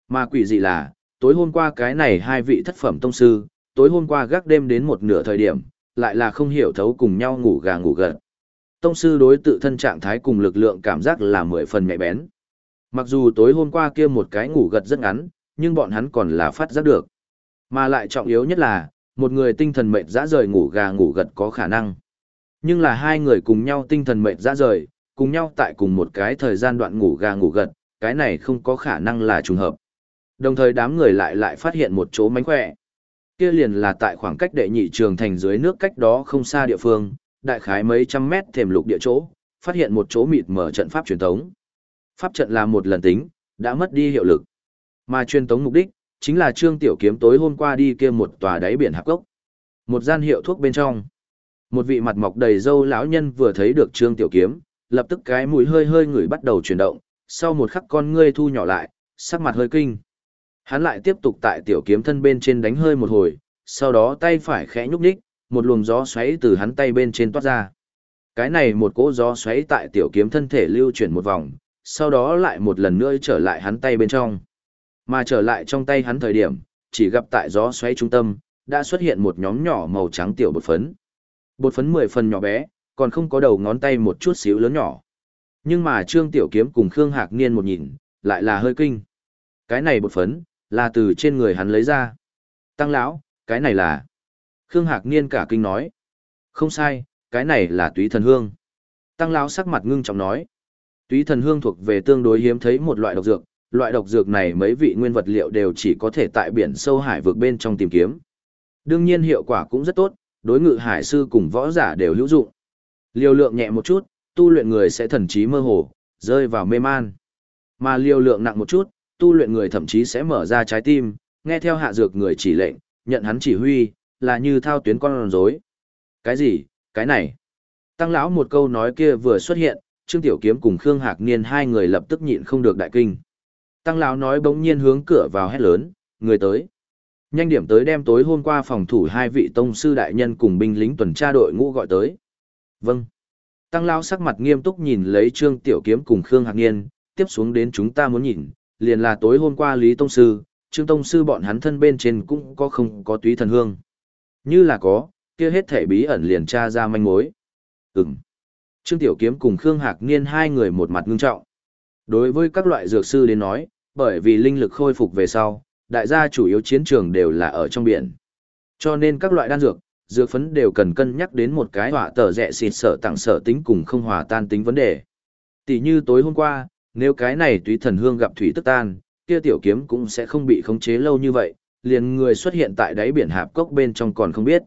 Mà quỷ dị là, tối hôm qua cái này hai vị thất phẩm tông sư, tối hôm qua gác đêm đến một nửa thời điểm, lại là không hiểu thấu cùng nhau ngủ gà ngủ gật. Tông sư đối tự thân trạng thái cùng lực lượng cảm giác là mười phần nhạy bén. Mặc dù tối hôm qua kia một cái ngủ gật rất ngắn, nhưng bọn hắn còn là phát giác được. Mà lại trọng yếu nhất là, một người tinh thần mệt dã rời ngủ gà ngủ gật có khả năng. Nhưng là hai người cùng nhau tinh thần mệt dã rời, cùng nhau tại cùng một cái thời gian đoạn ngủ gà ngủ gật, cái này không có khả năng là trùng hợp. Đồng thời đám người lại lại phát hiện một chỗ mánh khỏe. Kia liền là tại khoảng cách đệ nhị trường thành dưới nước cách đó không xa địa phương, đại khái mấy trăm mét thềm lục địa chỗ, phát hiện một chỗ mịt mở trận pháp truyền thống. Pháp trận là một lần tính, đã mất đi hiệu lực. Mà truyền thống mục đích, chính là Trương Tiểu Kiếm tối hôm qua đi kia một tòa đáy biển hạp cốc. Một gian hiệu thuốc bên trong. Một vị mặt mọc đầy râu lão nhân vừa thấy được Trương Tiểu Kiếm, lập tức cái mũi hơi hơi ngửi bắt đầu chuyển động, sau một khắc con ngươi thu nhỏ lại, sắc mặt hơi kinh. Hắn lại tiếp tục tại Tiểu Kiếm thân bên trên đánh hơi một hồi, sau đó tay phải khẽ nhúc nhích, một luồng gió xoáy từ hắn tay bên trên toát ra. Cái này một cỗ gió xoáy tại Tiểu Kiếm thân thể lưu chuyển một vòng, sau đó lại một lần nữa trở lại hắn tay bên trong. Mà trở lại trong tay hắn thời điểm, chỉ gặp tại gió xoáy trung tâm, đã xuất hiện một nhóm nhỏ màu trắng tiểu bột phấn. Bột phấn mười phần nhỏ bé, còn không có đầu ngón tay một chút xíu lớn nhỏ. Nhưng mà Trương Tiểu Kiếm cùng Khương Hạc Niên một nhìn, lại là hơi kinh. Cái này bột phấn, là từ trên người hắn lấy ra. Tăng lão, cái này là... Khương Hạc Niên cả kinh nói. Không sai, cái này là túy thần hương. Tăng lão sắc mặt ngưng trọng nói. Túy thần hương thuộc về tương đối hiếm thấy một loại độc dược, loại độc dược này mấy vị nguyên vật liệu đều chỉ có thể tại biển sâu hải vực bên trong tìm kiếm. Đương nhiên hiệu quả cũng rất tốt, đối ngự hải sư cùng võ giả đều hữu dụng. Liều lượng nhẹ một chút, tu luyện người sẽ thần trí mơ hồ, rơi vào mê man. Mà liều lượng nặng một chút, tu luyện người thậm chí sẽ mở ra trái tim, nghe theo hạ dược người chỉ lệnh, nhận hắn chỉ huy, là như thao tuyến con rối. Cái gì? Cái này? Tăng lão một câu nói kia vừa xuất hiện, Trương Tiểu Kiếm cùng Khương Hạc Niên hai người lập tức nhịn không được đại kinh. Tăng lão nói bỗng nhiên hướng cửa vào hét lớn, người tới. Nhanh điểm tới đem tối hôm qua phòng thủ hai vị tông sư đại nhân cùng binh lính tuần tra đội ngũ gọi tới. Vâng. Tăng lão sắc mặt nghiêm túc nhìn lấy Trương Tiểu Kiếm cùng Khương Hạc Niên, tiếp xuống đến chúng ta muốn nhìn, liền là tối hôm qua Lý Tông Sư, Trương Tông Sư bọn hắn thân bên trên cũng có không có túy thần hương. Như là có, kia hết thể bí ẩn liền tra ra manh mối. Ừm. Trương Tiểu Kiếm cùng Khương Hạc Niên hai người một mặt ngưng trọng. Đối với các loại dược sư đến nói, bởi vì linh lực khôi phục về sau, đại gia chủ yếu chiến trường đều là ở trong biển. Cho nên các loại đan dược, dược phấn đều cần cân nhắc đến một cái hỏa tờ rẻ xịt sở tặng sở tính cùng không hòa tan tính vấn đề. Tỷ như tối hôm qua, nếu cái này túy thần hương gặp thủy tức tan, kia tiểu kiếm cũng sẽ không bị khống chế lâu như vậy, liền người xuất hiện tại đáy biển hạp cốc bên trong còn không biết.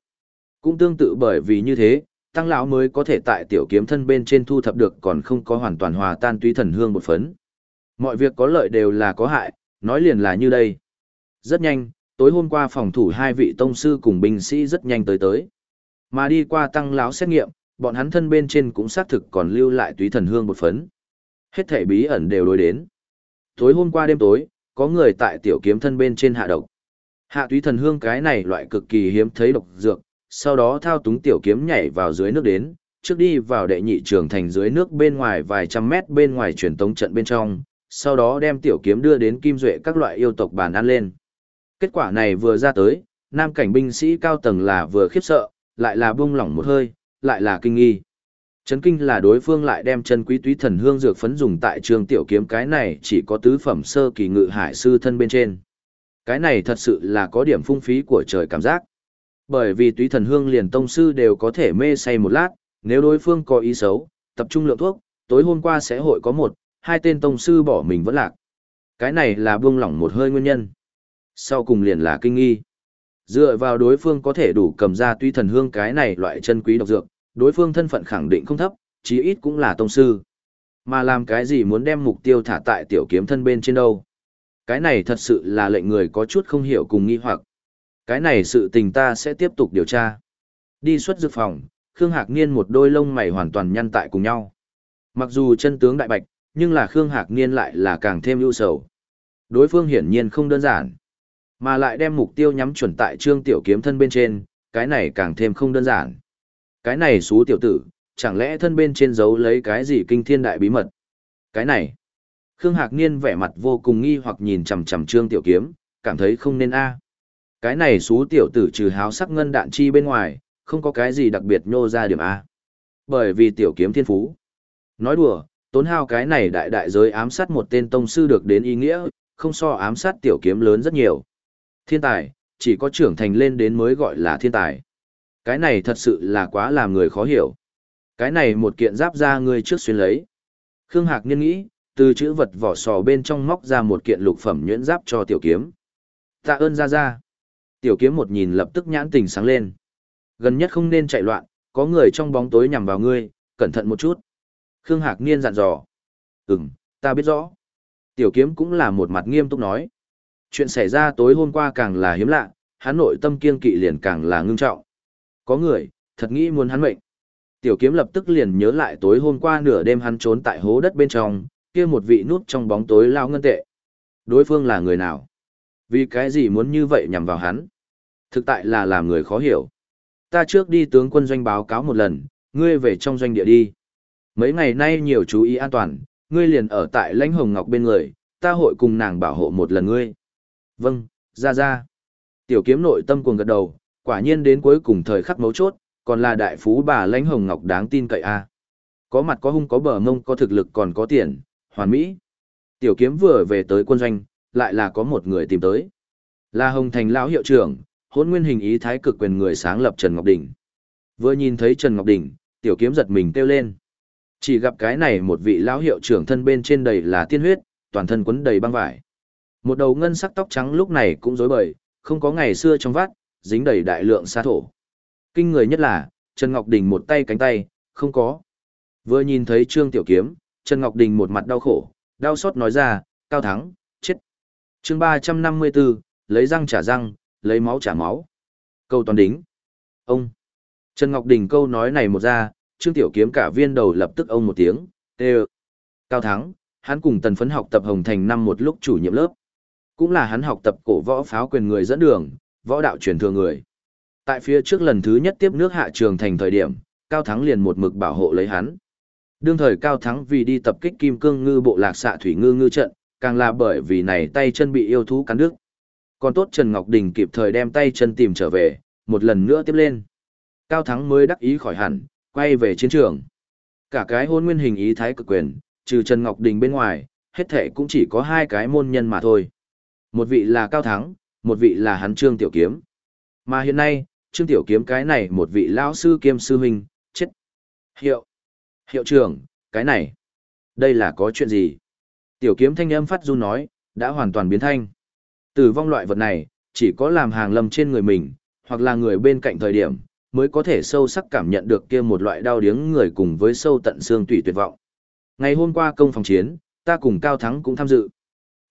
Cũng tương tự bởi vì như thế, tăng lão mới có thể tại tiểu kiếm thân bên trên thu thập được còn không có hoàn toàn hòa tan túy thần hương một phấn. Mọi việc có lợi đều là có hại, nói liền là như đây. Rất nhanh, tối hôm qua phòng thủ hai vị tông sư cùng binh sĩ rất nhanh tới tới. Mà đi qua tăng lão xét nghiệm, bọn hắn thân bên trên cũng xác thực còn lưu lại túy thần hương một phấn. Hết thể bí ẩn đều đối đến. Tối hôm qua đêm tối, có người tại tiểu kiếm thân bên trên hạ độc. Hạ túy thần hương cái này loại cực kỳ hiếm thấy độc dược, sau đó thao túng tiểu kiếm nhảy vào dưới nước đến, trước đi vào đệ nhị trường thành dưới nước bên ngoài vài trăm mét bên ngoài truyền tống trận bên trong, sau đó đem tiểu kiếm đưa đến kim duệ các loại yêu tộc bàn ăn lên. Kết quả này vừa ra tới, nam cảnh binh sĩ cao tầng là vừa khiếp sợ, lại là buông lỏng một hơi, lại là kinh nghi. Chấn kinh là đối phương lại đem chân quý túy thần hương dược phấn dùng tại trường tiểu kiếm cái này chỉ có tứ phẩm sơ kỳ ngự hải sư thân bên trên. Cái này thật sự là có điểm phung phí của trời cảm giác. Bởi vì túy thần hương liền tông sư đều có thể mê say một lát, nếu đối phương có ý xấu, tập trung lượng thuốc, tối hôm qua sẽ hội có một, hai tên tông sư bỏ mình vẫn lạc. Cái này là buông lỏng một hơi nguyên nhân. Sau cùng liền là kinh nghi. Dựa vào đối phương có thể đủ cầm ra túy thần hương cái này loại chân quý độc dược, đối phương thân phận khẳng định không thấp, chí ít cũng là tông sư. Mà làm cái gì muốn đem mục tiêu thả tại tiểu kiếm thân bên trên đâu? Cái này thật sự là lệnh người có chút không hiểu cùng nghi hoặc. Cái này sự tình ta sẽ tiếp tục điều tra. Đi xuất dược phòng, Khương Hạc Niên một đôi lông mày hoàn toàn nhăn tại cùng nhau. Mặc dù chân tướng đại bạch, nhưng là Khương Hạc Niên lại là càng thêm ưu sầu. Đối phương hiển nhiên không đơn giản, mà lại đem mục tiêu nhắm chuẩn tại Trương Tiểu Kiếm thân bên trên, cái này càng thêm không đơn giản. Cái này xú tiểu tử, chẳng lẽ thân bên trên giấu lấy cái gì kinh thiên đại bí mật? Cái này. Khương Hạc Niên vẻ mặt vô cùng nghi hoặc nhìn chằm chằm Trương Tiểu Kiếm, cảm thấy không nên a. Cái này xú tiểu tử trừ háo sắc ngân đạn chi bên ngoài, không có cái gì đặc biệt nhô ra điểm a. Bởi vì tiểu kiếm thiên phú. Nói đùa, tốn hao cái này đại đại giới ám sát một tên tông sư được đến ý nghĩa, không so ám sát tiểu kiếm lớn rất nhiều. Thiên tài, chỉ có trưởng thành lên đến mới gọi là thiên tài. Cái này thật sự là quá làm người khó hiểu. Cái này một kiện giáp ra người trước xuyên lấy. Khương Hạc Niên nghĩ, từ chữ vật vỏ sò bên trong móc ra một kiện lục phẩm nhuyễn giáp cho tiểu kiếm. Tạ ơn ra ra. Tiểu kiếm một nhìn lập tức nhãn tình sáng lên. Gần nhất không nên chạy loạn, có người trong bóng tối nhằm vào ngươi, cẩn thận một chút. Khương Hạc Niên dặn dò. Ừm, ta biết rõ. Tiểu kiếm cũng là một mặt nghiêm túc nói. Chuyện xảy ra tối hôm qua càng là hiếm lạ, hắn nội tâm kiên kỵ liền càng là ngưng trọng. Có người, thật nghĩ muốn hắn mệnh. Tiểu kiếm lập tức liền nhớ lại tối hôm qua nửa đêm hắn trốn tại hố đất bên trong, kia một vị núp trong bóng tối lao ngân tệ. Đối phương là người nào? Vì cái gì muốn như vậy nhằm vào hắn? Thực tại là làm người khó hiểu. Ta trước đi tướng quân doanh báo cáo một lần, ngươi về trong doanh địa đi. Mấy ngày nay nhiều chú ý an toàn, ngươi liền ở tại lãnh hồng ngọc bên người, ta hội cùng nàng bảo hộ một lần ngươi. Vâng, ra ra. Tiểu kiếm nội tâm cuồng gật đầu, quả nhiên đến cuối cùng thời khắc mấu chốt, còn là đại phú bà lãnh hồng ngọc đáng tin cậy a. Có mặt có hung có bờ mông có thực lực còn có tiền, hoàn mỹ. Tiểu kiếm vừa về tới quân doanh, lại là có một người tìm tới. Là Hồng Thành lão hiệu trưởng, hôn nguyên hình ý thái cực quyền người sáng lập Trần Ngọc Đình. Vừa nhìn thấy Trần Ngọc Đình, tiểu kiếm giật mình kêu lên. Chỉ gặp cái này một vị lão hiệu trưởng thân bên trên đầy là tiên huyết, toàn thân quấn đầy băng vải. Một đầu ngân sắc tóc trắng lúc này cũng rối bời, không có ngày xưa trong vắt, dính đầy đại lượng sa thổ. Kinh người nhất là, Trần Ngọc Đình một tay cánh tay, không có. Vừa nhìn thấy Trương Tiểu Kiếm, Trần Ngọc Đình một mặt đau khổ, đau xót nói ra, cao thắng, chết. chương 354, lấy răng trả răng, lấy máu trả máu. Câu toàn đính. Ông. Trần Ngọc Đình câu nói này một ra, Trương Tiểu Kiếm cả viên đầu lập tức ông một tiếng, tê Cao thắng, hắn cùng tần phấn học tập Hồng Thành năm một lúc chủ nhiệm lớp. Cũng là hắn học tập cổ võ pháo quyền người dẫn đường, võ đạo truyền thừa người. Tại phía trước lần thứ nhất tiếp nước hạ trường thành thời điểm, Cao Thắng liền một mực bảo hộ lấy hắn. Đương thời Cao Thắng vì đi tập kích kim cương ngư bộ lạc xạ thủy ngư ngư trận, càng là bởi vì này tay chân bị yêu thú cắn đứt. Còn tốt Trần Ngọc Đình kịp thời đem tay chân tìm trở về, một lần nữa tiếp lên. Cao Thắng mới đắc ý khỏi hẳn, quay về chiến trường. Cả cái hôn nguyên hình ý thái cực quyền, trừ Trần Ngọc Đình bên ngoài, hết thể cũng chỉ có hai cái môn nhân mà thôi. Một vị là Cao Thắng, một vị là hắn Trương Tiểu Kiếm. Mà hiện nay, Trương Tiểu Kiếm cái này một vị lão sư kiêm sư huynh, chết. Hiệu. Hiệu trưởng, cái này. Đây là có chuyện gì? Tiểu Kiếm thanh âm phát run nói, đã hoàn toàn biến thanh. Tử vong loại vật này, chỉ có làm hàng lâm trên người mình, hoặc là người bên cạnh thời điểm, mới có thể sâu sắc cảm nhận được kia một loại đau điếng người cùng với sâu tận xương tủy tuyệt vọng. Ngày hôm qua công phòng chiến, ta cùng Cao Thắng cũng tham dự.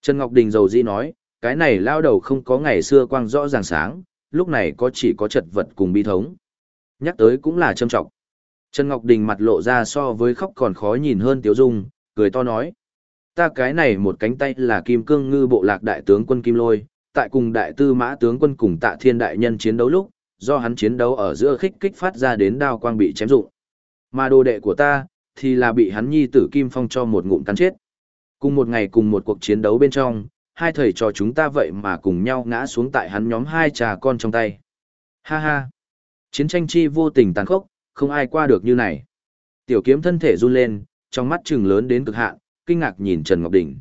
Trần Ngọc Đình dầu dĩ nói, cái này lao đầu không có ngày xưa quang rõ ràng sáng, lúc này có chỉ có chật vật cùng bi thống. Nhắc tới cũng là trâm trọng. Trần Ngọc Đình mặt lộ ra so với khóc còn khó nhìn hơn Tiếu Dung, cười to nói. Ta cái này một cánh tay là kim cương ngư bộ lạc đại tướng quân Kim Lôi, tại cùng đại tư mã tướng quân cùng tạ thiên đại nhân chiến đấu lúc, do hắn chiến đấu ở giữa khích kích phát ra đến đao quang bị chém rụng. Mà đồ đệ của ta, thì là bị hắn nhi tử Kim Phong cho một ngụm cắn chết. Cùng một ngày cùng một cuộc chiến đấu bên trong, hai thầy trò chúng ta vậy mà cùng nhau ngã xuống tại hắn nhóm hai trà con trong tay. Ha ha! Chiến tranh chi vô tình tàn khốc, không ai qua được như này. Tiểu kiếm thân thể run lên, trong mắt chừng lớn đến cực hạn, kinh ngạc nhìn Trần Ngọc Đình.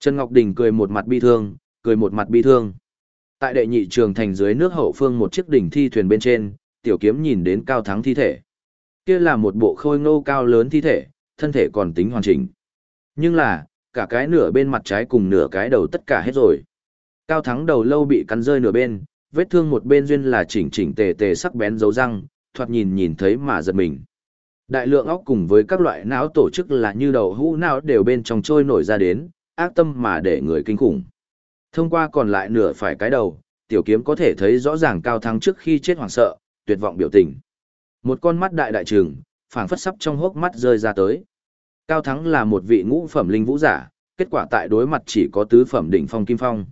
Trần Ngọc Đình cười một mặt bi thương, cười một mặt bi thương. Tại đệ nhị trường thành dưới nước hậu phương một chiếc đỉnh thi thuyền bên trên, tiểu kiếm nhìn đến cao thắng thi thể. Kia là một bộ khôi ngô cao lớn thi thể, thân thể còn tính hoàn chỉnh. Nhưng là, cả cái nửa bên mặt trái cùng nửa cái đầu tất cả hết rồi. Cao thắng đầu lâu bị cắn rơi nửa bên, vết thương một bên duyên là chỉnh chỉnh tề tề sắc bén dấu răng, thoạt nhìn nhìn thấy mà giật mình. Đại lượng óc cùng với các loại não tổ chức là như đầu hũ não đều bên trong trôi nổi ra đến, ác tâm mà để người kinh khủng. Thông qua còn lại nửa phải cái đầu, tiểu kiếm có thể thấy rõ ràng cao thắng trước khi chết hoảng sợ, tuyệt vọng biểu tình. Một con mắt đại đại trừng, phảng phất sắp trong hốc mắt rơi ra tới. Cao Thắng là một vị ngũ phẩm linh vũ giả, kết quả tại đối mặt chỉ có tứ phẩm đỉnh phong kim phong.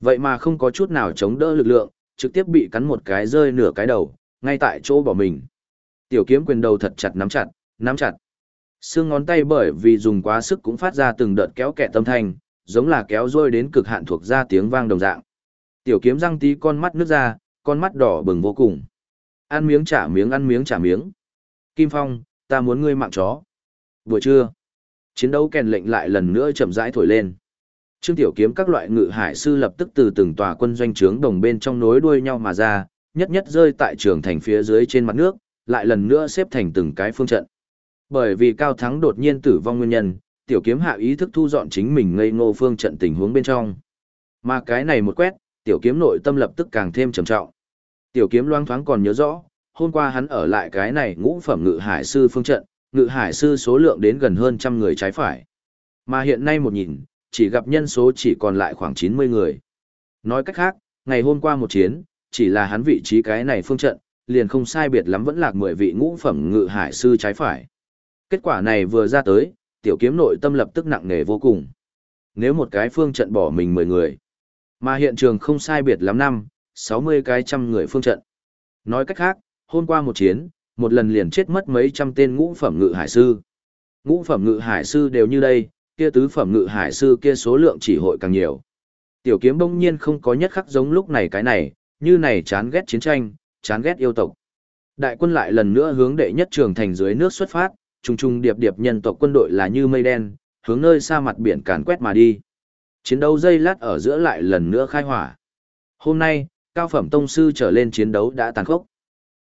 Vậy mà không có chút nào chống đỡ lực lượng, trực tiếp bị cắn một cái rơi nửa cái đầu, ngay tại chỗ bỏ mình. Tiểu kiếm quyền đầu thật chặt nắm chặt, nắm chặt. Xương ngón tay bởi vì dùng quá sức cũng phát ra từng đợt kéo kẹt tâm thanh, giống là kéo rôi đến cực hạn thuộc ra tiếng vang đồng dạng. Tiểu kiếm răng tí con mắt nước ra, con mắt đỏ bừng vô cùng. Ăn miếng trả miếng ăn miếng trả miếng. Kim Phong, ta muốn ngươi mạng chó. Vừa trưa, chiến đấu kèn lệnh lại lần nữa chậm rãi thổi lên. Trương Tiểu Kiếm các loại ngự hải sư lập tức từ từng tòa quân doanh trướng đồng bên trong nối đuôi nhau mà ra, nhất nhất rơi tại trường thành phía dưới trên mặt nước, lại lần nữa xếp thành từng cái phương trận. Bởi vì Cao Thắng đột nhiên tử vong nguyên nhân, Tiểu Kiếm hạ ý thức thu dọn chính mình ngây ngô phương trận tình huống bên trong. Mà cái này một quét, Tiểu Kiếm nội tâm lập tức càng thêm trầm trọng. Tiểu Kiếm loang thoáng còn nhớ rõ, hôm qua hắn ở lại cái này ngũ phẩm ngự hải sư phương trận, ngự hải sư số lượng đến gần hơn trăm người trái phải. Mà hiện nay một nhìn, chỉ gặp nhân số chỉ còn lại khoảng 90 người. Nói cách khác, ngày hôm qua một chiến, chỉ là hắn vị trí cái này phương trận, liền không sai biệt lắm vẫn lạc 10 vị ngũ phẩm ngự hải sư trái phải. Kết quả này vừa ra tới, tiểu kiếm nội tâm lập tức nặng nề vô cùng. Nếu một cái phương trận bỏ mình 10 người, mà hiện trường không sai biệt lắm năm, 60 cái trăm người phương trận. Nói cách khác, hôm qua một chiến, một lần liền chết mất mấy trăm tên ngũ phẩm ngự hải sư. Ngũ phẩm ngự hải sư đều như đây, kia tứ phẩm ngự hải sư kia số lượng chỉ hội càng nhiều. Tiểu kiếm bỗng nhiên không có nhất khắc giống lúc này cái này, như này chán ghét chiến tranh, chán ghét yêu tộc. Đại quân lại lần nữa hướng đệ nhất trường thành dưới nước xuất phát, trùng trùng điệp điệp nhân tộc quân đội là như mây đen, hướng nơi xa mặt biển càn quét mà đi. Chiến đấu dây lát ở giữa lại lần nữa khai hỏa. Hôm nay, cao phẩm tông sư trở lên chiến đấu đã tàn khốc.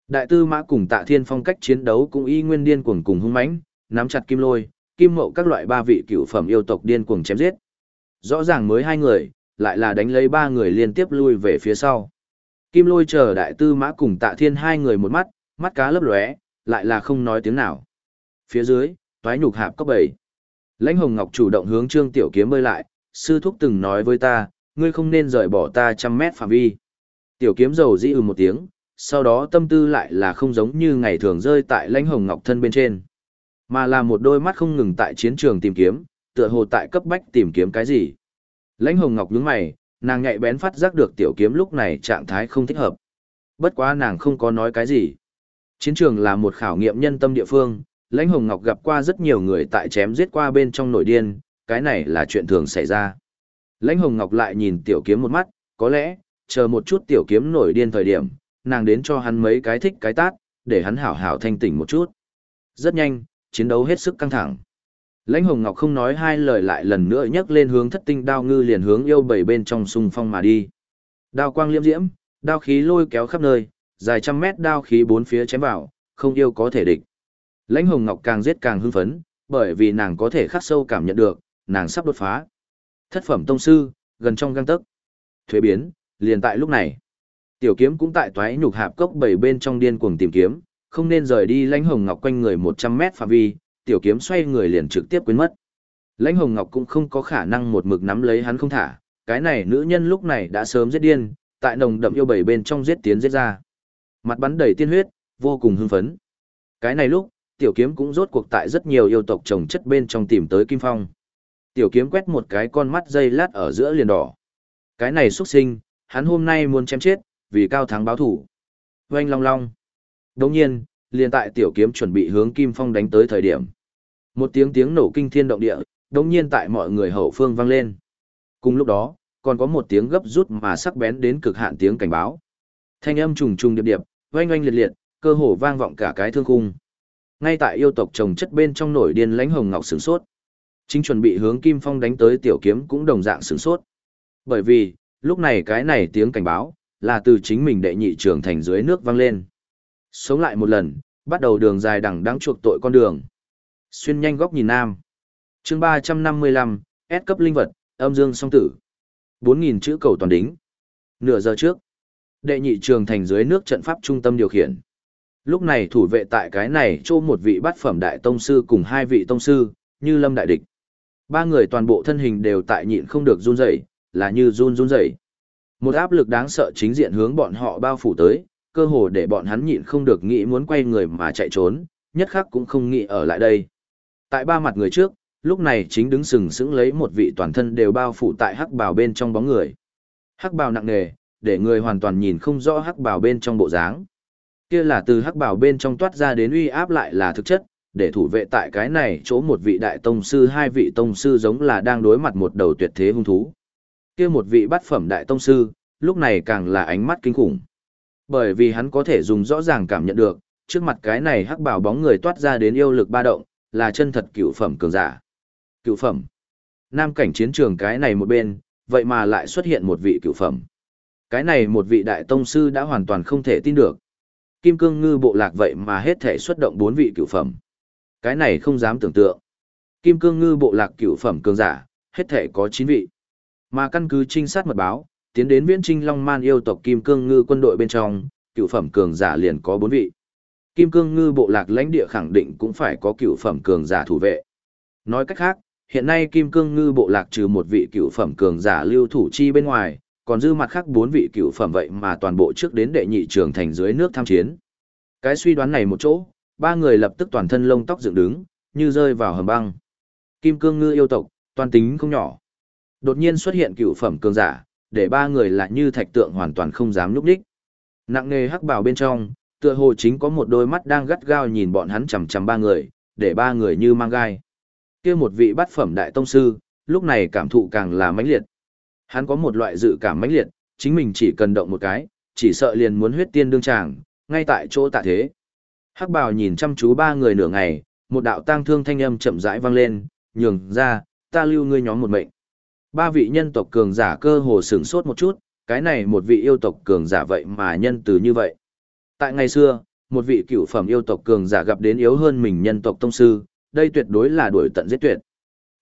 Đại tư mã cùng tạ thiên phong cách chiến đấu cũng y nguyên điên cuồng cùng hung mãnh, nắm chặt kim lôi, kim mậu các loại ba vị cựu phẩm yêu tộc điên cuồng chém giết. Rõ ràng mới hai người, lại là đánh lấy ba người liên tiếp lui về phía sau. Kim lôi chờ đại tư mã cùng tạ thiên hai người một mắt, mắt cá lấp lóe, lại là không nói tiếng nào. Phía dưới, toái nhục hạp cấp bảy. Lãnh Hồng Ngọc chủ động hướng Trương Tiểu Kiếm bơi lại, sư thúc từng nói với ta, ngươi không nên rời bỏ ta trăm mét phạm vi. Tiểu Kiếm dầu dĩ ừ một tiếng, sau đó tâm tư lại là không giống như ngày thường rơi tại Lãnh Hồng Ngọc thân bên trên, mà là một đôi mắt không ngừng tại chiến trường tìm kiếm, tựa hồ tại cấp bách tìm kiếm cái gì. Lãnh Hồng Ngọc nhướng mày, nàng nhạy bén phát giác được Tiểu Kiếm lúc này trạng thái không thích hợp. Bất quá nàng không có nói cái gì. Chiến trường là một khảo nghiệm nhân tâm địa phương, Lãnh Hồng Ngọc gặp qua rất nhiều người tại chém giết qua bên trong nội điên, cái này là chuyện thường xảy ra. Lãnh Hồng Ngọc lại nhìn tiểu kiếm một mắt, có lẽ, chờ một chút tiểu kiếm nổi điên thời điểm, nàng đến cho hắn mấy cái thích cái tát, để hắn hảo hảo thanh tỉnh một chút. Rất nhanh, chiến đấu hết sức căng thẳng. Lãnh Hồng Ngọc không nói hai lời lại lần nữa nhấc lên hướng thất tinh đao ngư liền hướng yêu bảy bên trong xung phong mà đi. Đao quang liễm diễm, đao khí lôi kéo khắp nơi, dài trăm mét đao khí bốn phía chém vào, không yêu có thể địch. Lãnh Hồng Ngọc càng giết càng hưng phấn, bởi vì nàng có thể khắc sâu cảm nhận được, nàng sắp đột phá. Thất phẩm tông sư, gần trong gang tấc. Thuế biến, liền tại lúc này. Tiểu kiếm cũng tại toái nhục hạp cốc bảy bên trong điên cuồng tìm kiếm, không nên rời đi Lãnh Hồng Ngọc quanh người 100 mét phạm vi, tiểu kiếm xoay người liền trực tiếp quên mất. Lãnh Hồng Ngọc cũng không có khả năng một mực nắm lấy hắn không thả, cái này nữ nhân lúc này đã sớm giết điên, tại nồng đậm yêu bảy bên trong giết tiến giết ra. Mặt bắn đầy tiên huyết, vô cùng hưng phấn. Cái này lúc, tiểu kiếm cũng rốt cuộc tại rất nhiều yêu tộc trồng chất bên trong tìm tới Kim Phong. Tiểu kiếm quét một cái con mắt dây lát ở giữa liền đỏ. Cái này xuất sinh, hắn hôm nay muốn chém chết, vì cao thắng báo thủ. Oanh long long. Đồng nhiên, liền tại tiểu kiếm chuẩn bị hướng Kim Phong đánh tới thời điểm. Một tiếng tiếng nổ kinh thiên động địa, đồng nhiên tại mọi người hậu phương vang lên. Cùng lúc đó, còn có một tiếng gấp rút mà sắc bén đến cực hạn tiếng cảnh báo. Thanh âm trùng trùng điệp điệp, oanh oanh liệt liệt, cơ hồ vang vọng cả cái thương khung. Ngay tại yêu tộc trồng chất bên trong nổi điên lãnh hồng ngọc sửng sốt. Chính chuẩn bị hướng Kim Phong đánh tới tiểu kiếm cũng đồng dạng sửng sốt. Bởi vì, lúc này cái này tiếng cảnh báo, là từ chính mình đệ nhị trưởng thành dưới nước vang lên. Sống lại một lần, bắt đầu đường dài đằng đáng chuộc tội con đường. Xuyên nhanh góc nhìn nam. chương ba trăm năm mươi lăm S cấp linh vật, âm dương song tử. bốn nghìn chữ cầu toàn đính. Nửa giờ trước, đệ nhị trường thành dưới nước trận pháp trung tâm điều khiển. Lúc này thủ vệ tại cái này chô một vị bát phẩm đại tông sư cùng hai vị tông sư, như lâm đại địch. Ba người toàn bộ thân hình đều tại nhịn không được run rẩy, là như run run rẩy. Một áp lực đáng sợ chính diện hướng bọn họ bao phủ tới, cơ hồ để bọn hắn nhịn không được nghĩ muốn quay người mà chạy trốn, nhất khắc cũng không nghĩ ở lại đây. Tại ba mặt người trước, lúc này chính đứng sừng sững lấy một vị toàn thân đều bao phủ tại hắc bào bên trong bóng người. Hắc bào nặng nề, để người hoàn toàn nhìn không rõ hắc bào bên trong bộ dáng. Kia là từ hắc bào bên trong toát ra đến uy áp lại là thực chất, để thủ vệ tại cái này chỗ một vị đại tông sư hai vị tông sư giống là đang đối mặt một đầu tuyệt thế hung thú. Kia một vị bát phẩm đại tông sư, lúc này càng là ánh mắt kinh khủng. Bởi vì hắn có thể dùng rõ ràng cảm nhận được, trước mặt cái này hắc bảo bóng người toát ra đến yêu lực ba động, là chân thật cựu phẩm cường giả. Cựu phẩm. Nam cảnh chiến trường cái này một bên, vậy mà lại xuất hiện một vị cựu phẩm. Cái này một vị đại tông sư đã hoàn toàn không thể tin được kim cương ngư bộ lạc vậy mà hết thể xuất động bốn vị cửu phẩm. Cái này không dám tưởng tượng. Kim cương ngư bộ lạc cửu phẩm cường giả, hết thể có chín vị. Mà căn cứ trinh sát mật báo, tiến đến viễn trinh long man yêu tộc kim cương ngư quân đội bên trong, cửu phẩm cường giả liền có bốn vị. Kim cương ngư bộ lạc lãnh địa khẳng định cũng phải có cựu phẩm cường giả thủ vệ. Nói cách khác, hiện nay kim cương ngư bộ lạc trừ một vị cựu phẩm cường giả lưu thủ chi bên ngoài, còn dư mặt khác bốn vị cựu phẩm vậy mà toàn bộ trước đến đệ nhị trường thành dưới nước tham chiến. Cái suy đoán này một chỗ, ba người lập tức toàn thân lông tóc dựng đứng, như rơi vào hầm băng. Kim cương ngư yêu tộc, toàn tính không nhỏ. Đột nhiên xuất hiện cựu phẩm cường giả, để ba người lại như thạch tượng hoàn toàn không dám nhúc nhích. Nặng nề hắc bào bên trong, tựa hồ chính có một đôi mắt đang gắt gao nhìn bọn hắn chằm chằm ba người, để ba người như mang gai. Kia một vị bát phẩm đại tông sư, lúc này cảm thụ càng là mãnh liệt. Hắn có một loại dự cảm mãnh liệt, chính mình chỉ cần động một cái, chỉ sợ liền muốn huyết tiên đương tràng, ngay tại chỗ tạ thế. Hắc bào nhìn chăm chú ba người nửa ngày, một đạo tang thương thanh âm chậm rãi vang lên, nhường ra, ta lưu ngươi nhóm một mệnh. Ba vị nhân tộc cường giả cơ hồ sửng sốt một chút, cái này một vị yêu tộc cường giả vậy mà nhân từ như vậy. Tại ngày xưa, một vị cựu phẩm yêu tộc cường giả gặp đến yếu hơn mình nhân tộc tông sư, đây tuyệt đối là đuổi tận giết tuyệt.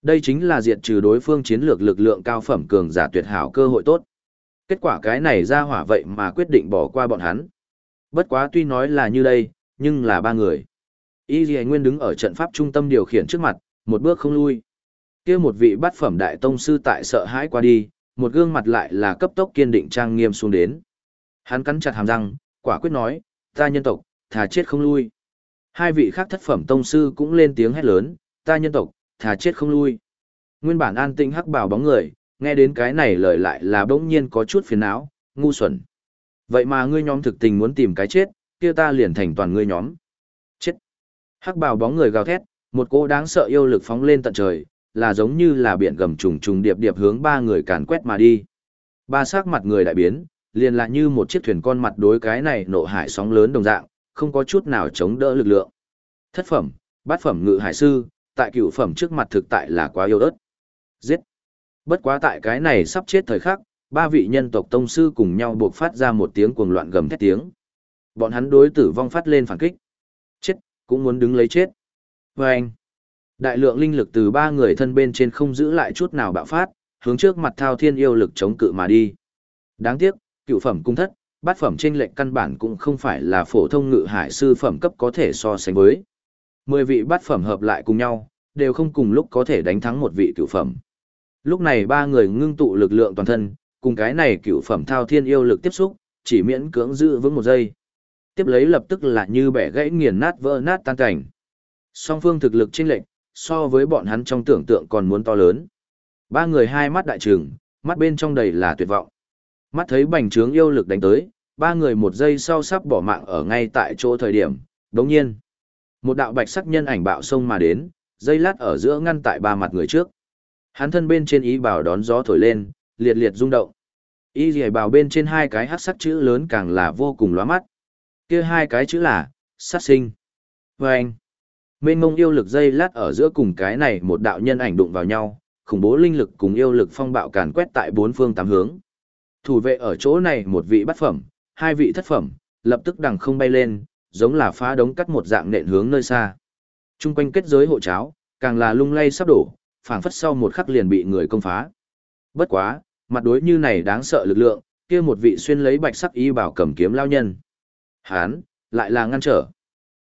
Đây chính là diệt trừ đối phương chiến lược lực lượng cao phẩm cường giả tuyệt hảo cơ hội tốt. Kết quả cái này ra hỏa vậy mà quyết định bỏ qua bọn hắn. Bất quá tuy nói là như đây, nhưng là ba người. Y Ghi Nguyên đứng ở trận pháp trung tâm điều khiển trước mặt, một bước không lui. kia một vị bát phẩm đại tông sư tại sợ hãi qua đi, một gương mặt lại là cấp tốc kiên định trang nghiêm xuống đến. Hắn cắn chặt hàm răng, quả quyết nói, ta nhân tộc, thà chết không lui. Hai vị khác thất phẩm tông sư cũng lên tiếng hét lớn, ta nhân tộc, thà chết không lui. Nguyên bản an tĩnh hắc bảo bóng người, nghe đến cái này lời lại là bỗng nhiên có chút phiền não, ngu xuẩn. Vậy mà ngươi nhóm thực tình muốn tìm cái chết, kia ta liền thành toàn ngươi nhóm. Chết. Hắc bào bóng người gào thét, một cô đáng sợ yêu lực phóng lên tận trời, là giống như là biển gầm trùng trùng điệp điệp hướng ba người càn quét mà đi. Ba sắc mặt người đại biến, liền là như một chiếc thuyền con mặt đối cái này nộ hải sóng lớn đồng dạng, không có chút nào chống đỡ lực lượng. Thất phẩm, bát phẩm ngự hải sư, tại cửu phẩm trước mặt thực tại là quá yếu ớt. Giết. Bất quá tại cái này sắp chết thời khắc, ba vị nhân tộc tông sư cùng nhau buộc phát ra một tiếng cuồng loạn gầm thét tiếng. Bọn hắn đối tử vong phát lên phản kích. Chết, cũng muốn đứng lấy chết. Và anh, đại lượng linh lực từ ba người thân bên trên không giữ lại chút nào bạo phát, hướng trước mặt thao thiên yêu lực chống cự mà đi. Đáng tiếc, cựu phẩm cung thất, bát phẩm trên lệnh căn bản cũng không phải là phổ thông ngự hải sư phẩm cấp có thể so sánh với. Mười vị bát phẩm hợp lại cùng nhau, đều không cùng lúc có thể đánh thắng một vị cựu phẩm. Lúc này ba người ngưng tụ lực lượng toàn thân, cùng cái này cựu phẩm thao thiên yêu lực tiếp xúc, chỉ miễn cưỡng giữ vững một giây. Tiếp lấy lập tức là như bẻ gãy nghiền nát vỡ nát tan cảnh. Song phương thực lực chênh lệch, so với bọn hắn trong tưởng tượng còn muốn to lớn. Ba người hai mắt đại trừng, mắt bên trong đầy là tuyệt vọng. Mắt thấy bành trướng yêu lực đánh tới, ba người một giây sau sắp bỏ mạng ở ngay tại chỗ thời điểm, đồng nhiên. Một đạo bạch sắc nhân ảnh bạo sông mà đến, dây lát ở giữa ngăn tại ba mặt người trước. Hắn thân bên trên ý bào đón gió thổi lên, liệt liệt rung động. Ý gì bào bên trên hai cái hát sắc chữ lớn càng là vô cùng lóa mắt. kia hai cái chữ là, sát sinh. Và anh, mênh mông yêu lực dây lát ở giữa cùng cái này một đạo nhân ảnh đụng vào nhau, khủng bố linh lực cùng yêu lực phong bạo càn quét tại bốn phương tám hướng. Thủ vệ ở chỗ này một vị bát phẩm, hai vị thất phẩm, lập tức đằng không bay lên, giống là phá đống cắt một dạng nện hướng nơi xa. Trung quanh kết giới hộ cháo, càng là lung lay sắp đổ, phảng phất sau một khắc liền bị người công phá. Bất quá, mặt đối như này đáng sợ lực lượng, kia một vị xuyên lấy bạch sắc y bảo cầm kiếm lao nhân. Hán, lại là ngăn trở.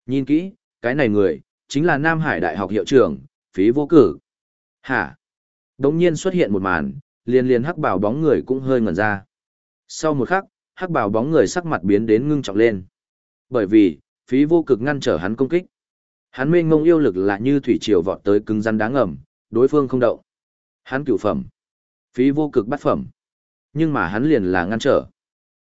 Nhìn kỹ, cái này người, chính là Nam Hải Đại học hiệu trưởng, phí vô cử. Hả? Đống nhiên xuất hiện một màn, liền liền hắc bảo bóng người cũng hơi ngẩn ra. Sau một khắc, hắc bảo bóng người sắc mặt biến đến ngưng trọng lên. Bởi vì, phí vô cực ngăn trở hắn công kích. Hắn mênh ngông yêu lực là như thủy triều vọt tới cứng rắn đáng ngầm, đối phương không động. Hắn cửu phẩm. Phí vô cực bắt phẩm. Nhưng mà hắn liền là ngăn trở.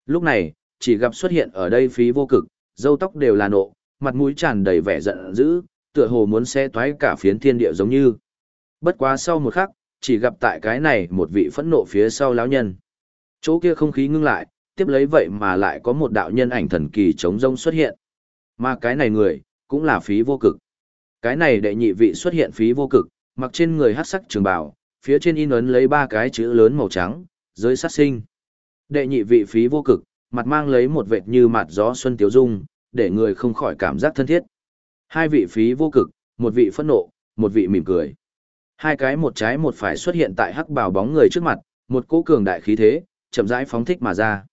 Lúc này, chỉ gặp xuất hiện ở đây phí vô cực, dâu tóc đều là nộ, mặt mũi tràn đầy vẻ giận dữ, tựa hồ muốn xé toái cả phiến thiên địa giống như. Bất quá sau một khắc, chỉ gặp tại cái này một vị phẫn nộ phía sau lão nhân. Chỗ kia không khí ngưng lại, tiếp lấy vậy mà lại có một đạo nhân ảnh thần kỳ chống rông xuất hiện. Mà cái này người, cũng là phí vô cực. Cái này đệ nhị vị xuất hiện phí vô cực, mặc trên người hát sắc trường bào, phía trên in ấn lấy ba cái chữ lớn màu trắng, giới sát sinh. Đệ nhị vị phí vô cực, mặt mang lấy một vệt như mặt gió xuân tiếu dung, để người không khỏi cảm giác thân thiết. Hai vị phí vô cực, một vị phẫn nộ, một vị mỉm cười. Hai cái một trái một phải xuất hiện tại hắc bào bóng người trước mặt, một cỗ cường đại khí thế, chậm rãi phóng thích mà ra.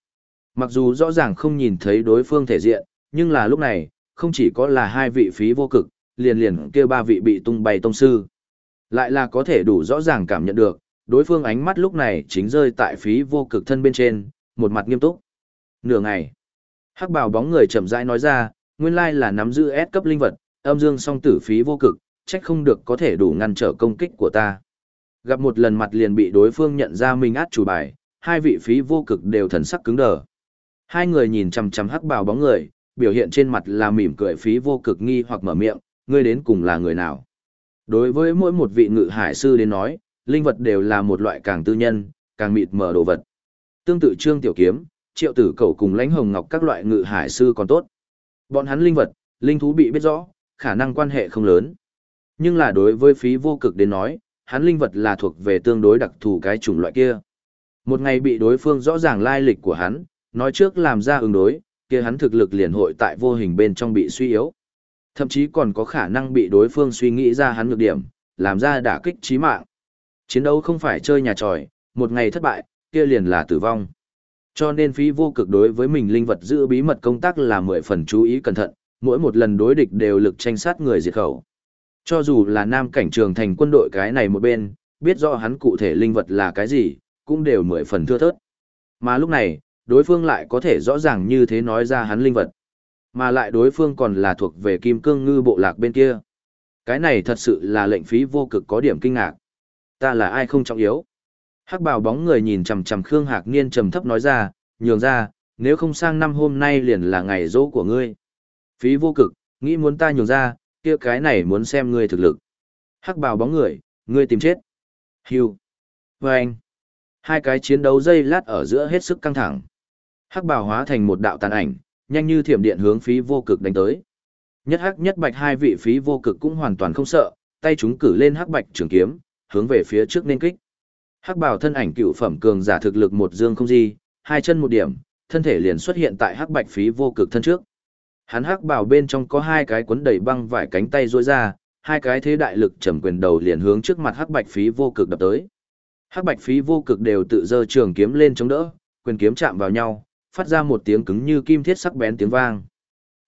Mặc dù rõ ràng không nhìn thấy đối phương thể diện, nhưng là lúc này, không chỉ có là hai vị phí vô cực, liền liền kia ba vị bị tung bay tông sư. Lại là có thể đủ rõ ràng cảm nhận được, đối phương ánh mắt lúc này chính rơi tại phí vô cực thân bên trên, một mặt nghiêm túc. Nửa ngày, hắc bào bóng người chậm rãi nói ra, nguyên lai là nắm giữ S cấp linh vật, âm dương song tử phí vô cực, trách không được có thể đủ ngăn trở công kích của ta. Gặp một lần mặt liền bị đối phương nhận ra mình át chủ bài, hai vị phí vô cực đều thần sắc cứng đờ. Hai người nhìn chằm chằm hắc bào bóng người, biểu hiện trên mặt là mỉm cười phí vô cực nghi hoặc mở miệng, ngươi đến cùng là người nào? Đối với mỗi một vị ngự hải sư đến nói, linh vật đều là một loại càng tư nhân, càng mịt mở đồ vật. Tương tự trương tiểu kiếm, triệu tử cầu cùng lãnh hồng ngọc các loại ngự hải sư còn tốt. Bọn hắn linh vật, linh thú bị biết rõ, khả năng quan hệ không lớn. Nhưng là đối với phí vô cực đến nói, hắn linh vật là thuộc về tương đối đặc thù cái chủng loại kia. Một ngày bị đối phương rõ ràng lai lịch của hắn, nói trước làm ra ứng đối, kia hắn thực lực liền hội tại vô hình bên trong bị suy yếu. Thậm chí còn có khả năng bị đối phương suy nghĩ ra hắn nhược điểm, làm ra đả kích chí mạng. Chiến đấu không phải chơi nhà tròi, một ngày thất bại, kia liền là tử vong. Cho nên phí vô cực đối với mình linh vật giữ bí mật công tác là mười phần chú ý cẩn thận, mỗi một lần đối địch đều lực tranh sát người diệt khẩu. Cho dù là nam cảnh trường thành quân đội cái này một bên, biết rõ hắn cụ thể linh vật là cái gì, cũng đều mười phần thưa thớt. Mà lúc này, đối phương lại có thể rõ ràng như thế nói ra hắn linh vật. Mà lại đối phương còn là thuộc về kim cương ngư bộ lạc bên kia. Cái này thật sự là lệnh phí vô cực có điểm kinh ngạc. Ta là ai không trọng yếu. Hắc bào bóng người nhìn chằm chằm Khương Hạc Niên trầm thấp nói ra, nhường ra, nếu không sang năm hôm nay liền là ngày dỗ của ngươi. Phí vô cực, nghĩ muốn ta nhường ra, kia cái này muốn xem ngươi thực lực. Hắc bào bóng người, ngươi tìm chết. Hưu. Và anh. Hai cái chiến đấu dây lát ở giữa hết sức căng thẳng. Hắc bào hóa thành một đạo tàn ảnh, nhanh như thiểm điện hướng phí vô cực đánh tới. Nhất hắc nhất bạch hai vị phí vô cực cũng hoàn toàn không sợ, tay chúng cử lên hắc bạch trường kiếm, hướng về phía trước nên kích. Hắc bào thân ảnh cựu phẩm cường giả thực lực một dương không di, hai chân một điểm, thân thể liền xuất hiện tại hắc bạch phí vô cực thân trước. Hắn hắc bảo bên trong có hai cái cuốn đầy băng vải cánh tay duỗi ra, hai cái thế đại lực trầm quyền đầu liền hướng trước mặt hắc bạch phí vô cực đập tới. Hắc bạch phí vô cực đều tự giơ trường kiếm lên chống đỡ, quyền kiếm chạm vào nhau, phát ra một tiếng cứng như kim thiết sắc bén tiếng vang.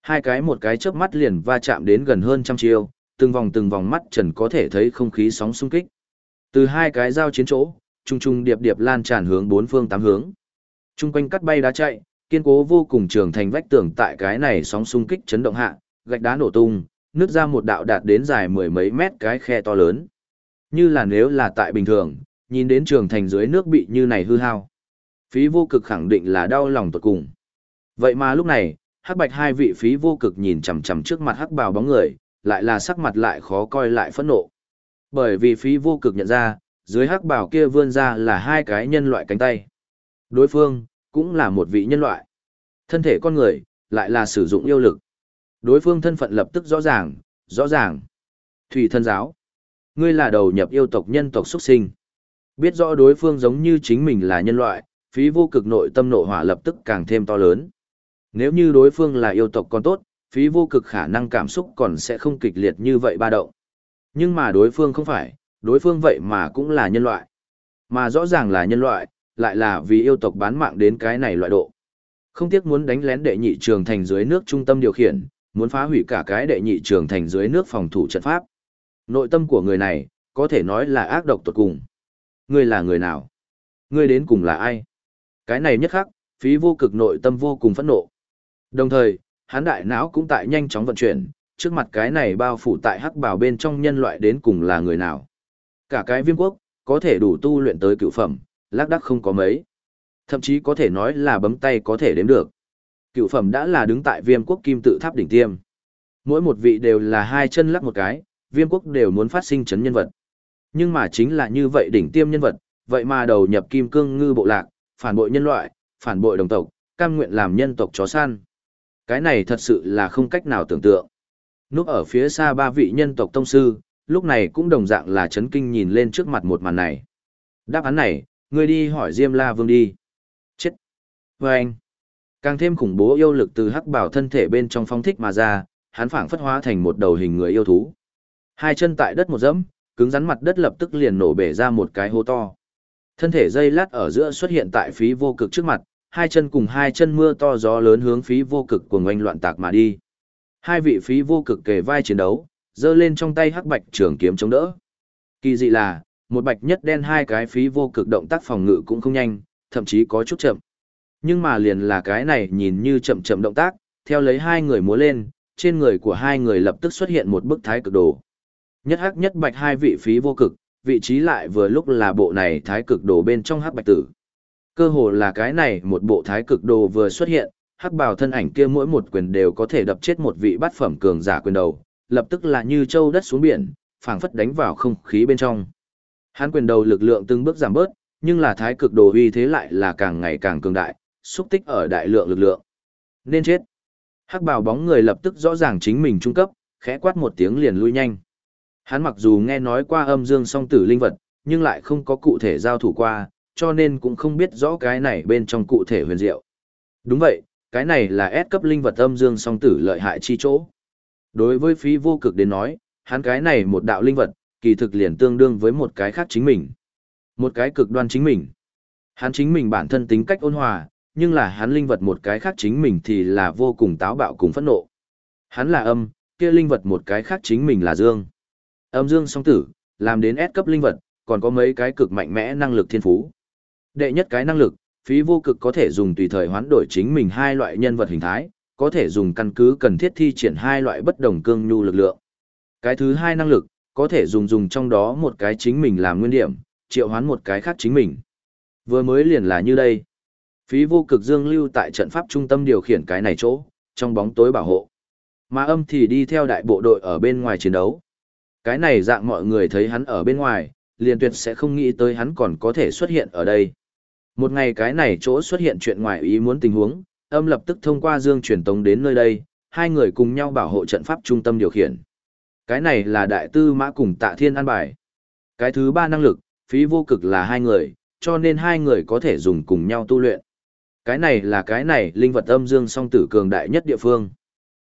Hai cái một cái chớp mắt liền va chạm đến gần hơn trăm chiêu, từng vòng từng vòng mắt trần có thể thấy không khí sóng xung kích. Từ hai cái giao chiến chỗ, trung trung điệp điệp lan tràn hướng bốn phương tám hướng. Trung quanh cắt bay đá chạy, kiên cố vô cùng trường thành vách tường tại cái này sóng xung kích chấn động hạ, gạch đá nổ tung, nứt ra một đạo đạt đến dài mười mấy mét cái khe to lớn. Như là nếu là tại bình thường, nhìn đến trường thành dưới nước bị như này hư hao. Phí vô cực khẳng định là đau lòng tột cùng. Vậy mà lúc này, hắc bạch hai vị phí vô cực nhìn chằm chằm trước mặt hắc bào bóng người, lại là sắc mặt lại khó coi lại phẫn nộ. Bởi vì phí vô cực nhận ra, dưới hắc bào kia vươn ra là hai cái nhân loại cánh tay. Đối phương, cũng là một vị nhân loại. Thân thể con người, lại là sử dụng yêu lực. Đối phương thân phận lập tức rõ ràng, rõ ràng. Thủy thân giáo. Ngươi là đầu nhập yêu tộc nhân tộc xuất sinh. Biết rõ đối phương giống như chính mình là nhân loại, phí vô cực nội tâm nộ hỏa lập tức càng thêm to lớn. Nếu như đối phương là yêu tộc còn tốt, phí vô cực khả năng cảm xúc còn sẽ không kịch liệt như vậy ba động. Nhưng mà đối phương không phải, đối phương vậy mà cũng là nhân loại. Mà rõ ràng là nhân loại, lại là vì yêu tộc bán mạng đến cái này loại độ. Không tiếc muốn đánh lén đệ nhị trường thành dưới nước trung tâm điều khiển, muốn phá hủy cả cái đệ nhị trường thành dưới nước phòng thủ trận pháp. Nội tâm của người này, có thể nói là ác độc tột cùng. Ngươi là người nào? Ngươi đến cùng là ai? Cái này nhất khắc, phí vô cực nội tâm vô cùng phẫn nộ. Đồng thời, hán đại não cũng tại nhanh chóng vận chuyển, trước mặt cái này bao phủ tại hắc bảo bên trong nhân loại đến cùng là người nào. Cả cái viêm quốc, có thể đủ tu luyện tới cựu phẩm, lác đắc không có mấy. Thậm chí có thể nói là bấm tay có thể đếm được. Cựu phẩm đã là đứng tại viêm quốc kim tự tháp đỉnh tiêm. Mỗi một vị đều là hai chân lắc một cái, viêm quốc đều muốn phát sinh chấn nhân vật. Nhưng mà chính là như vậy đỉnh tiêm nhân vật, vậy mà đầu nhập kim cương ngư bộ lạc, phản bội nhân loại, phản bội đồng tộc, cam nguyện làm nhân tộc chó săn. Cái này thật sự là không cách nào tưởng tượng. Núp ở phía xa ba vị nhân tộc tông sư, lúc này cũng đồng dạng là chấn kinh nhìn lên trước mặt một màn này. Đáp án này, ngươi đi hỏi Diêm La Vương đi. Chết. Và anh. Càng thêm khủng bố yêu lực từ hắc bảo thân thể bên trong phong thích mà ra, hắn phảng phất hóa thành một đầu hình người yêu thú. Hai chân tại đất một dẫm, cứng rắn mặt đất lập tức liền nổ bể ra một cái hố to. Thân thể dây lát ở giữa xuất hiện tại phí vô cực trước mặt, hai chân cùng hai chân mưa to gió lớn hướng phí vô cực của ngoanh loạn tạc mà đi. Hai vị phí vô cực kề vai chiến đấu, giơ lên trong tay hắc bạch trường kiếm chống đỡ. Kỳ dị là, một bạch nhất đen hai cái phí vô cực động tác phòng ngự cũng không nhanh, thậm chí có chút chậm. Nhưng mà liền là cái này nhìn như chậm chậm động tác, theo lấy hai người múa lên, trên người của hai người lập tức xuất hiện một bức thái cực đồ. Nhất hắc nhất bạch hai vị phí vô cực, vị trí lại vừa lúc là bộ này thái cực đồ bên trong hắc bạch tử. Cơ hồ là cái này một bộ thái cực đồ vừa xuất hiện, hắc bào thân ảnh kia mỗi một quyền đều có thể đập chết một vị bát phẩm cường giả quyền đầu, lập tức là như châu đất xuống biển, phảng phất đánh vào không khí bên trong. Hắn quyền đầu lực lượng từng bước giảm bớt, nhưng là thái cực đồ uy thế lại là càng ngày càng cường đại, xúc tích ở đại lượng lực lượng. Nên chết. Hắc bào bóng người lập tức rõ ràng chính mình trung cấp, khẽ quát một tiếng liền lui nhanh. Hắn mặc dù nghe nói qua âm dương song tử linh vật, nhưng lại không có cụ thể giao thủ qua, cho nên cũng không biết rõ cái này bên trong cụ thể huyền diệu. Đúng vậy, cái này là S cấp linh vật âm dương song tử lợi hại chi chỗ. Đối với phí vô cực đến nói, hắn cái này một đạo linh vật, kỳ thực liền tương đương với một cái khác chính mình. Một cái cực đoan chính mình. Hắn chính mình bản thân tính cách ôn hòa, nhưng là hắn linh vật một cái khác chính mình thì là vô cùng táo bạo cùng phẫn nộ. Hắn là âm, kia linh vật một cái khác chính mình là dương. Âm dương song tử, làm đến S cấp linh vật, còn có mấy cái cực mạnh mẽ năng lực thiên phú. Đệ nhất cái năng lực, phí vô cực có thể dùng tùy thời hoán đổi chính mình hai loại nhân vật hình thái, có thể dùng căn cứ cần thiết thi triển hai loại bất đồng cương nhu lực lượng. Cái thứ hai năng lực, có thể dùng dùng trong đó một cái chính mình làm nguyên điểm, triệu hoán một cái khác chính mình. Vừa mới liền là như đây. Phí vô cực dương lưu tại trận pháp trung tâm điều khiển cái này chỗ, trong bóng tối bảo hộ. Mà âm thì đi theo đại bộ đội ở bên ngoài chiến đấu. Cái này dạng mọi người thấy hắn ở bên ngoài, liền tuyệt sẽ không nghĩ tới hắn còn có thể xuất hiện ở đây. Một ngày cái này chỗ xuất hiện chuyện ngoài ý muốn tình huống, âm lập tức thông qua dương truyền tống đến nơi đây, hai người cùng nhau bảo hộ trận pháp trung tâm điều khiển. Cái này là đại tư mã cùng tạ thiên an bài. Cái thứ ba năng lực, phí vô cực là hai người, cho nên hai người có thể dùng cùng nhau tu luyện. Cái này là cái này linh vật âm dương song tử cường đại nhất địa phương.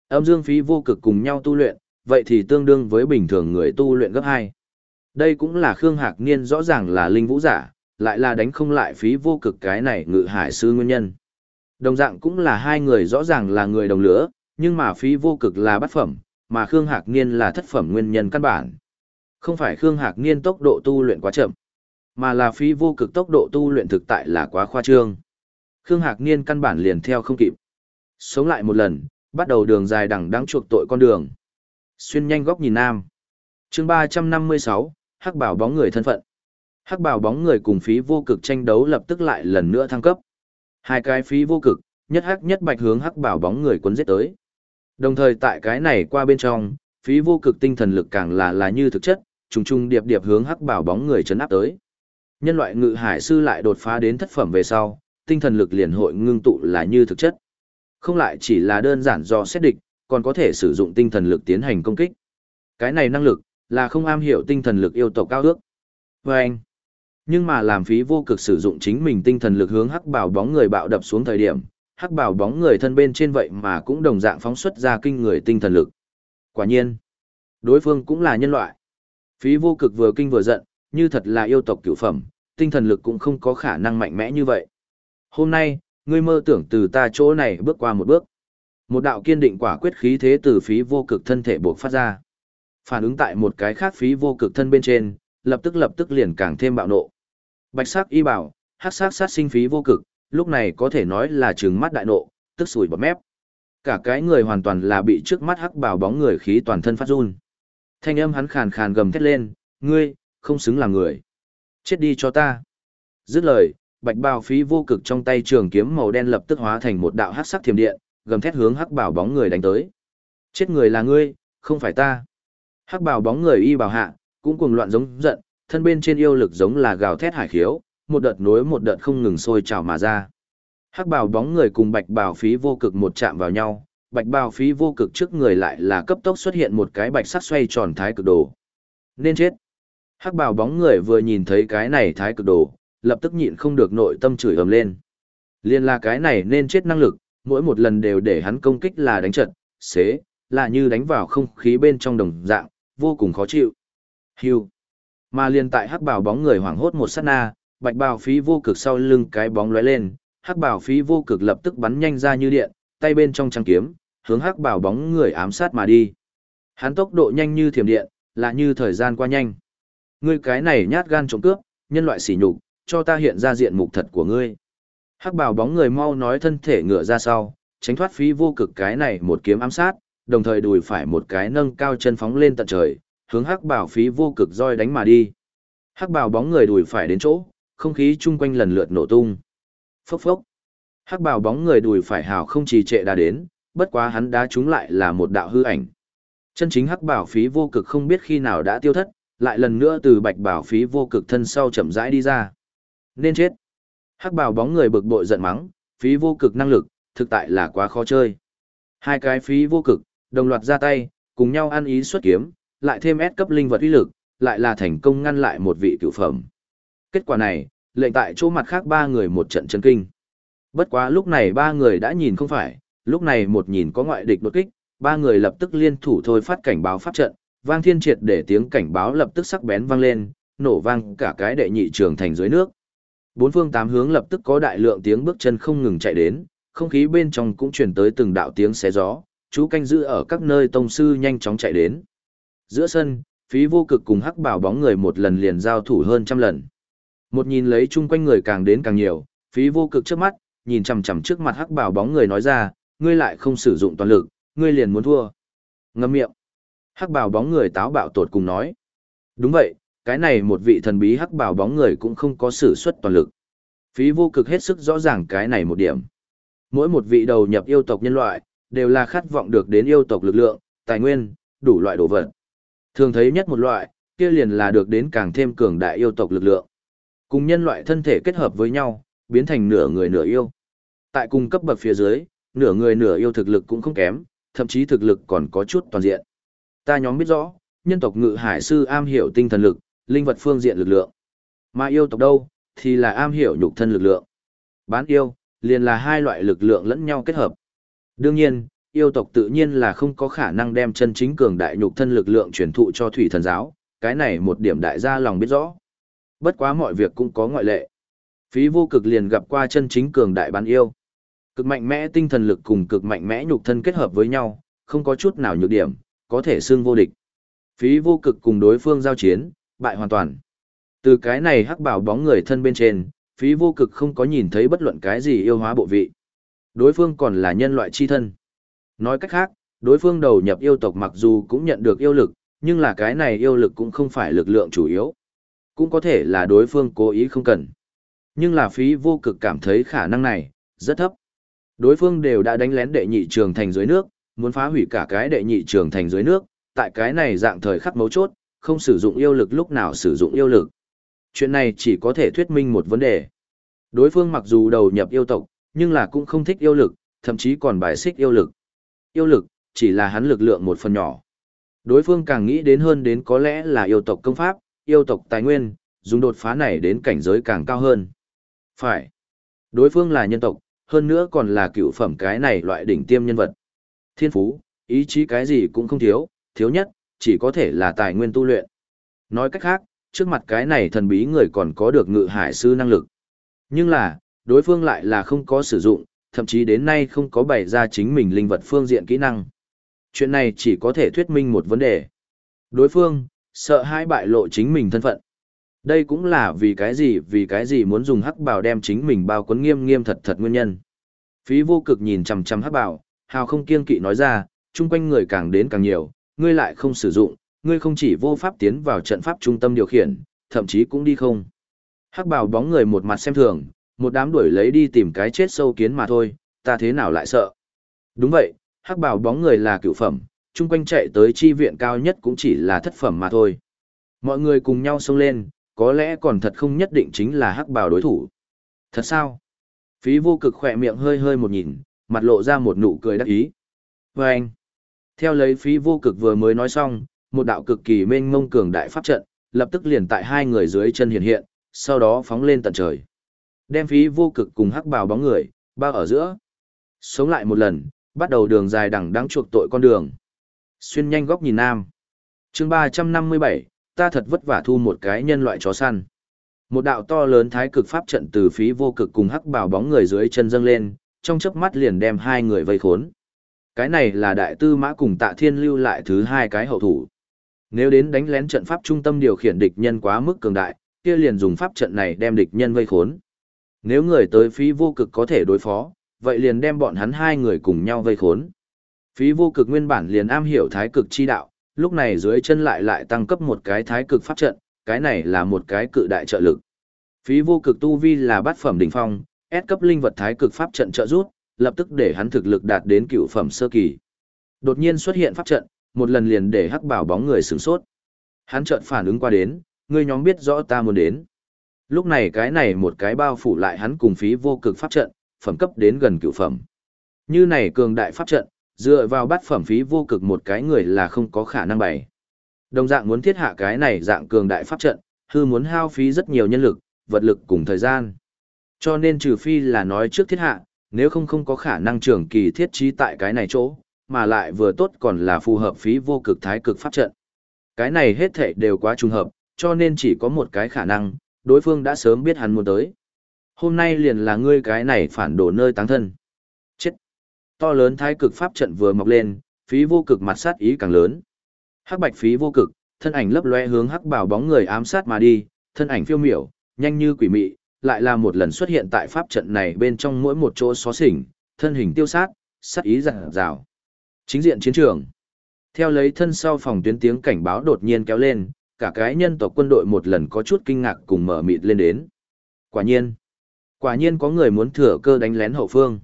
Âm dương phí vô cực cùng nhau tu luyện, vậy thì tương đương với bình thường người tu luyện gấp hai. Đây cũng là Khương Hạc Niên rõ ràng là linh vũ giả, lại là đánh không lại phí vô cực cái này ngự hải sư nguyên nhân. Đồng dạng cũng là hai người rõ ràng là người đồng lửa, nhưng mà phí vô cực là bát phẩm, mà Khương Hạc Niên là thất phẩm nguyên nhân căn bản. Không phải Khương Hạc Niên tốc độ tu luyện quá chậm, mà là phí vô cực tốc độ tu luyện thực tại là quá khoa trương. Khương Hạc Niên căn bản liền theo không kịp. Sống lại một lần, bắt đầu đường dài đằng đáng chuộc tội con đường. Xuyên nhanh góc nhìn nam. chương 356, hắc bảo bóng người thân phận. Hắc bảo bóng người cùng phí vô cực tranh đấu lập tức lại lần nữa thăng cấp. Hai cái phí vô cực, nhất hắc nhất bạch hướng hắc bảo bóng người cuốn giết tới. Đồng thời tại cái này qua bên trong, phí vô cực tinh thần lực càng là là như thực chất, trùng trùng điệp điệp hướng hắc bảo bóng người chấn áp tới. Nhân loại ngự hải sư lại đột phá đến thất phẩm về sau, tinh thần lực liền hội ngưng tụ là như thực chất. Không lại chỉ là đơn giản do xét địch, còn có thể sử dụng tinh thần lực tiến hành công kích. Cái này năng lực, là không am hiểu tinh thần lực yêu tộc cao ước. Và anh, nhưng mà làm phí vô cực sử dụng chính mình tinh thần lực hướng hắc bảo bóng người bạo đập xuống thời điểm, hắc bảo bóng người thân bên trên vậy mà cũng đồng dạng phóng xuất ra kinh người tinh thần lực. Quả nhiên, đối phương cũng là nhân loại. Phí vô cực vừa kinh vừa giận, như thật là yêu tộc cửu phẩm, tinh thần lực cũng không có khả năng mạnh mẽ như vậy. Hôm nay, ngươi mơ tưởng từ ta chỗ này bước qua một bước. Một đạo kiên định quả quyết khí thế từ phí vô cực thân thể buộc phát ra. Phản ứng tại một cái khác phí vô cực thân bên trên, lập tức lập tức liền càng thêm bạo nộ. Bạch sắc y bảo, hắc sắc sát sinh phí vô cực, lúc này có thể nói là trừng mắt đại nộ, tức sủi bọt mép. Cả cái người hoàn toàn là bị trước mắt hắc bảo bóng người khí toàn thân phát run. Thanh âm hắn khàn khàn gầm thét lên, ngươi, không xứng là người. Chết đi cho ta. Dứt lời, bạch bào phí vô cực trong tay trường kiếm màu đen lập tức hóa thành một đạo hắc sắc thiểm điện, gầm thét hướng hắc bảo bóng người đánh tới. Chết người là ngươi, không phải ta. Hắc bảo bóng người y bảo hạ, cũng cuồng loạn giống giận, thân bên trên yêu lực giống là gào thét hải khiếu, một đợt nối một đợt không ngừng sôi trào mà ra. Hắc bào bóng người cùng bạch bào phí vô cực một chạm vào nhau, bạch bào phí vô cực trước người lại là cấp tốc xuất hiện một cái bạch sắc xoay tròn thái cực đồ. Nên chết. Hắc bào bóng người vừa nhìn thấy cái này thái cực đồ, lập tức nhịn không được nội tâm chửi ầm lên. Liên là cái này nên chết năng lực, mỗi một lần đều để hắn công kích là đánh trận, xế, là như đánh vào không khí bên trong đồng dạng, vô cùng khó chịu. Hưu. Mà liên tại hắc bào bóng người hoảng hốt một sát na, bạch bào phí vô cực sau lưng cái bóng lóe lên, hắc bào phí vô cực lập tức bắn nhanh ra như điện, tay bên trong trăng kiếm, hướng hắc bào bóng người ám sát mà đi. Hắn tốc độ nhanh như thiểm điện, là như thời gian qua nhanh. Ngươi cái này nhát gan trộm cướp, nhân loại sỉ nhục, cho ta hiện ra diện mục thật của ngươi. Hắc bào bóng người mau nói thân thể ngựa ra sau, tránh thoát phí vô cực cái này một kiếm ám sát, đồng thời đùi phải một cái nâng cao chân phóng lên tận trời, hướng hắc bảo phí vô cực roi đánh mà đi. Hắc bảo bóng người đùi phải đến chỗ, không khí chung quanh lần lượt nổ tung. Phốc phốc. Hắc bảo bóng người đùi phải hào không trì trệ đã đến, bất quá hắn đá chúng lại là một đạo hư ảnh. Chân chính hắc bảo phí vô cực không biết khi nào đã tiêu thất, lại lần nữa từ bạch bảo phí vô cực thân sau chậm rãi đi ra. Nên chết. Hắc bảo bóng người bực bội giận mắng, phí vô cực năng lực, thực tại là quá khó chơi. Hai cái phí vô cực, đồng loạt ra tay, cùng nhau ăn ý xuất kiếm, lại thêm ép cấp linh vật uy lực, lại là thành công ngăn lại một vị cựu phẩm. Kết quả này, lệnh tại chỗ mặt khác ba người một trận chân kinh. Bất quá lúc này ba người đã nhìn không phải, lúc này một nhìn có ngoại địch đột kích, ba người lập tức liên thủ thôi phát cảnh báo pháp trận, vang thiên triệt để tiếng cảnh báo lập tức sắc bén vang lên, nổ vang cả cái đệ nhị trường thành dưới nước. Bốn phương tám hướng lập tức có đại lượng tiếng bước chân không ngừng chạy đến, không khí bên trong cũng truyền tới từng đạo tiếng xé gió, chú canh giữ ở các nơi tông sư nhanh chóng chạy đến. Giữa sân, phí vô cực cùng hắc bảo bóng người một lần liền giao thủ hơn trăm lần. Một nhìn lấy chung quanh người càng đến càng nhiều, phí vô cực trước mắt, nhìn chằm chằm trước mặt hắc bảo bóng người nói ra, ngươi lại không sử dụng toàn lực, ngươi liền muốn thua. Ngâm miệng. Hắc bảo bóng người táo bạo tột cùng nói. Đúng vậy, cái này một vị thần bí hắc bảo bóng người cũng không có sử xuất toàn lực. Phí vô cực hết sức rõ ràng cái này một điểm. Mỗi một vị đầu nhập yêu tộc nhân loại, đều là khát vọng được đến yêu tộc lực lượng, tài nguyên, đủ loại đồ vật. Thường thấy nhất một loại, kia liền là được đến càng thêm cường đại yêu tộc lực lượng. Cùng nhân loại thân thể kết hợp với nhau, biến thành nửa người nửa yêu. Tại cùng cấp bậc phía dưới, nửa người nửa yêu thực lực cũng không kém, thậm chí thực lực còn có chút toàn diện. Ta nhóm biết rõ, nhân tộc ngự hải sư am hiểu tinh thần lực, linh vật phương diện lực lượng. Mà yêu tộc đâu, thì là am hiểu nhục thân lực lượng. Bán yêu, liền là hai loại lực lượng lẫn nhau kết hợp. Đương nhiên, yêu tộc tự nhiên là không có khả năng đem chân chính cường đại nhục thân lực lượng truyền thụ cho thủy thần giáo, cái này một điểm đại gia lòng biết rõ. Bất quá mọi việc cũng có ngoại lệ. Phí vô cực liền gặp qua chân chính cường đại bán yêu. Cực mạnh mẽ tinh thần lực cùng cực mạnh mẽ nhục thân kết hợp với nhau, không có chút nào nhược điểm, có thể xương vô địch. Phí vô cực cùng đối phương giao chiến, bại hoàn toàn. Từ cái này hắc bảo bóng người thân bên trên, phí vô cực không có nhìn thấy bất luận cái gì yêu hóa bộ vị. Đối phương còn là nhân loại chi thân. Nói cách khác, đối phương đầu nhập yêu tộc mặc dù cũng nhận được yêu lực, nhưng là cái này yêu lực cũng không phải lực lượng chủ yếu. Cũng có thể là đối phương cố ý không cần. Nhưng là phí vô cực cảm thấy khả năng này, rất thấp. Đối phương đều đã đánh lén đệ nhị trường thành dưới nước, muốn phá hủy cả cái đệ nhị trường thành dưới nước, tại cái này dạng thời khắc mấu chốt, không sử dụng yêu lực lúc nào sử dụng yêu lực. Chuyện này chỉ có thể thuyết minh một vấn đề. Đối phương mặc dù đầu nhập yêu tộc, nhưng là cũng không thích yêu lực, thậm chí còn bài xích yêu lực. Yêu lực, chỉ là hắn lực lượng một phần nhỏ. Đối phương càng nghĩ đến hơn đến có lẽ là yêu tộc công pháp, yêu tộc tài nguyên, dùng đột phá này đến cảnh giới càng cao hơn. Phải. Đối phương là nhân tộc, hơn nữa còn là cựu phẩm cái này loại đỉnh tiêm nhân vật. Thiên phú, ý chí cái gì cũng không thiếu, thiếu nhất, chỉ có thể là tài nguyên tu luyện. Nói cách khác, trước mặt cái này thần bí người còn có được ngự hải sư năng lực. Nhưng là, đối phương lại là không có sử dụng, thậm chí đến nay không có bày ra chính mình linh vật phương diện kỹ năng. Chuyện này chỉ có thể thuyết minh một vấn đề. Đối phương, sợ hai bại lộ chính mình thân phận. Đây cũng là vì cái gì vì cái gì muốn dùng hắc Bảo đem chính mình bao quấn nghiêm nghiêm thật thật nguyên nhân. Phí vô cực nhìn chằm chằm hắc Bảo, hào không kiên kỵ nói ra, chung quanh người càng đến càng nhiều, ngươi lại không sử dụng, ngươi không chỉ vô pháp tiến vào trận pháp trung tâm điều khiển, thậm chí cũng đi không. Hắc Bảo bóng người một mặt xem thường, một đám đuổi lấy đi tìm cái chết sâu kiến mà thôi, ta thế nào lại sợ. Đúng vậy, hắc Bảo bóng người là cựu phẩm, chung quanh chạy tới chi viện cao nhất cũng chỉ là thất phẩm mà thôi. Mọi người cùng nhau xông lên, có lẽ còn thật không nhất định chính là hắc bào đối thủ. Thật sao? Phí vô cực khỏe miệng hơi hơi một nhìn, mặt lộ ra một nụ cười đắc ý. Và anh, theo lấy phí vô cực vừa mới nói xong, một đạo cực kỳ mênh mông cường đại pháp trận, lập tức liền tại hai người dưới chân hiện hiện, sau đó phóng lên tận trời. Đem phí vô cực cùng hắc bào bóng người, bao ở giữa. Sống lại một lần, bắt đầu đường dài đằng đáng chuộc tội con đường. Xuyên nhanh góc nhìn nam. chương 357, ta thật vất vả thu một cái nhân loại chó săn. Một đạo to lớn thái cực pháp trận từ phí vô cực cùng hắc bào bóng người dưới chân dâng lên, trong chớp mắt liền đem hai người vây khốn. Cái này là đại tư mã cùng tạ thiên lưu lại thứ hai cái hậu thủ. Nếu đến đánh lén trận pháp trung tâm điều khiển địch nhân quá mức cường đại, kia liền dùng pháp trận này đem địch nhân vây khốn. Nếu người tới phí vô cực có thể đối phó, vậy liền đem bọn hắn hai người cùng nhau vây khốn. Phí vô cực nguyên bản liền am hiểu thái cực chi đạo, lúc này dưới chân lại lại tăng cấp một cái thái cực pháp trận, cái này là một cái cự đại trợ lực. Phí vô cực tu vi là bát phẩm đỉnh phong, S cấp linh vật thái cực pháp trận trợ rút, lập tức để hắn thực lực đạt đến cựu phẩm sơ kỳ. Đột nhiên xuất hiện pháp trận, một lần liền để hắc bảo bóng người sửng sốt. Hắn chợt phản ứng qua đến, người nhóm biết rõ ta muốn đến. Lúc này cái này một cái bao phủ lại hắn cùng phí vô cực pháp trận, phẩm cấp đến gần cựu phẩm. Như này cường đại pháp trận, dựa vào bát phẩm phí vô cực một cái người là không có khả năng bày. Đồng dạng muốn thiết hạ cái này dạng cường đại pháp trận, hư muốn hao phí rất nhiều nhân lực, vật lực cùng thời gian. Cho nên trừ phi là nói trước thiết hạ, nếu không không có khả năng trường kỳ thiết trí tại cái này chỗ, mà lại vừa tốt còn là phù hợp phí vô cực thái cực pháp trận. Cái này hết thảy đều quá trùng hợp, cho nên chỉ có một cái khả năng, đối phương đã sớm biết hắn muốn tới. Hôm nay liền là ngươi cái này phản đổ nơi táng thân. To lớn thái cực pháp trận vừa mọc lên, phí vô cực mặt sát ý càng lớn. Hắc bạch phí vô cực, thân ảnh lấp lóe hướng hắc bảo bóng người ám sát mà đi, thân ảnh phiêu miểu, nhanh như quỷ mị, lại là một lần xuất hiện tại pháp trận này bên trong mỗi một chỗ xó xỉnh, thân hình tiêu sát, sát ý rạng rào. Chính diện chiến trường. Theo lấy thân sau phòng tuyến tiếng cảnh báo đột nhiên kéo lên, cả cái nhân tộc quân đội một lần có chút kinh ngạc cùng mở mịt lên đến. Quả nhiên, quả nhiên có người muốn thừa cơ đánh lén hậu phương.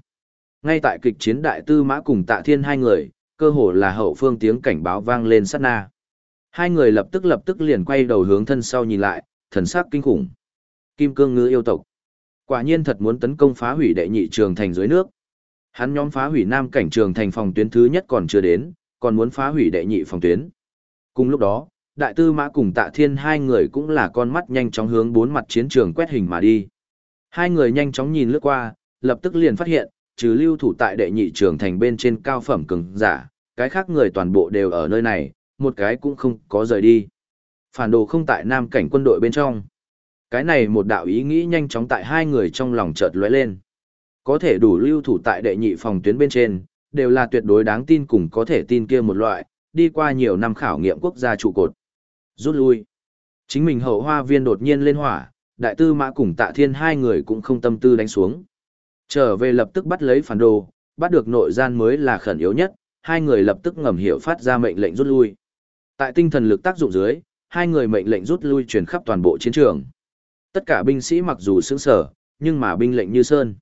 Ngay tại kịch chiến đại tư mã cùng tạ thiên hai người, cơ hồ là hậu phương tiếng cảnh báo vang lên sát na. Hai người lập tức lập tức liền quay đầu hướng thân sau nhìn lại, thần sắc kinh khủng. Kim cương ngư yêu tộc. Quả nhiên thật muốn tấn công phá hủy đệ nhị trường thành dưới nước. Hắn nhóm phá hủy nam cảnh trường thành phòng tuyến thứ nhất còn chưa đến, còn muốn phá hủy đệ nhị phòng tuyến. Cùng lúc đó, đại tư mã cùng tạ thiên hai người cũng là con mắt nhanh chóng hướng bốn mặt chiến trường quét hình mà đi. Hai người nhanh chóng nhìn lướt qua, lập tức liền phát hiện, trừ lưu thủ tại đệ nhị trường thành bên trên cao phẩm cường giả, cái khác người toàn bộ đều ở nơi này, một cái cũng không có rời đi. Phản đồ không tại nam cảnh quân đội bên trong. Cái này một đạo ý nghĩ nhanh chóng tại hai người trong lòng chợt lóe lên. Có thể đủ lưu thủ tại đệ nhị phòng tuyến bên trên, đều là tuyệt đối đáng tin cùng có thể tin kia một loại, đi qua nhiều năm khảo nghiệm quốc gia trụ cột. Rút lui. Chính mình hậu hoa viên đột nhiên lên hỏa, đại tư mã cùng tạ thiên hai người cũng không tâm tư đánh xuống. Trở về lập tức bắt lấy phản đồ, bắt được nội gian mới là khẩn yếu nhất, hai người lập tức ngầm hiểu phát ra mệnh lệnh rút lui. Tại tinh thần lực tác dụng dưới, hai người mệnh lệnh rút lui truyền khắp toàn bộ chiến trường. Tất cả binh sĩ mặc dù sững sở, nhưng mà binh lệnh như sơn.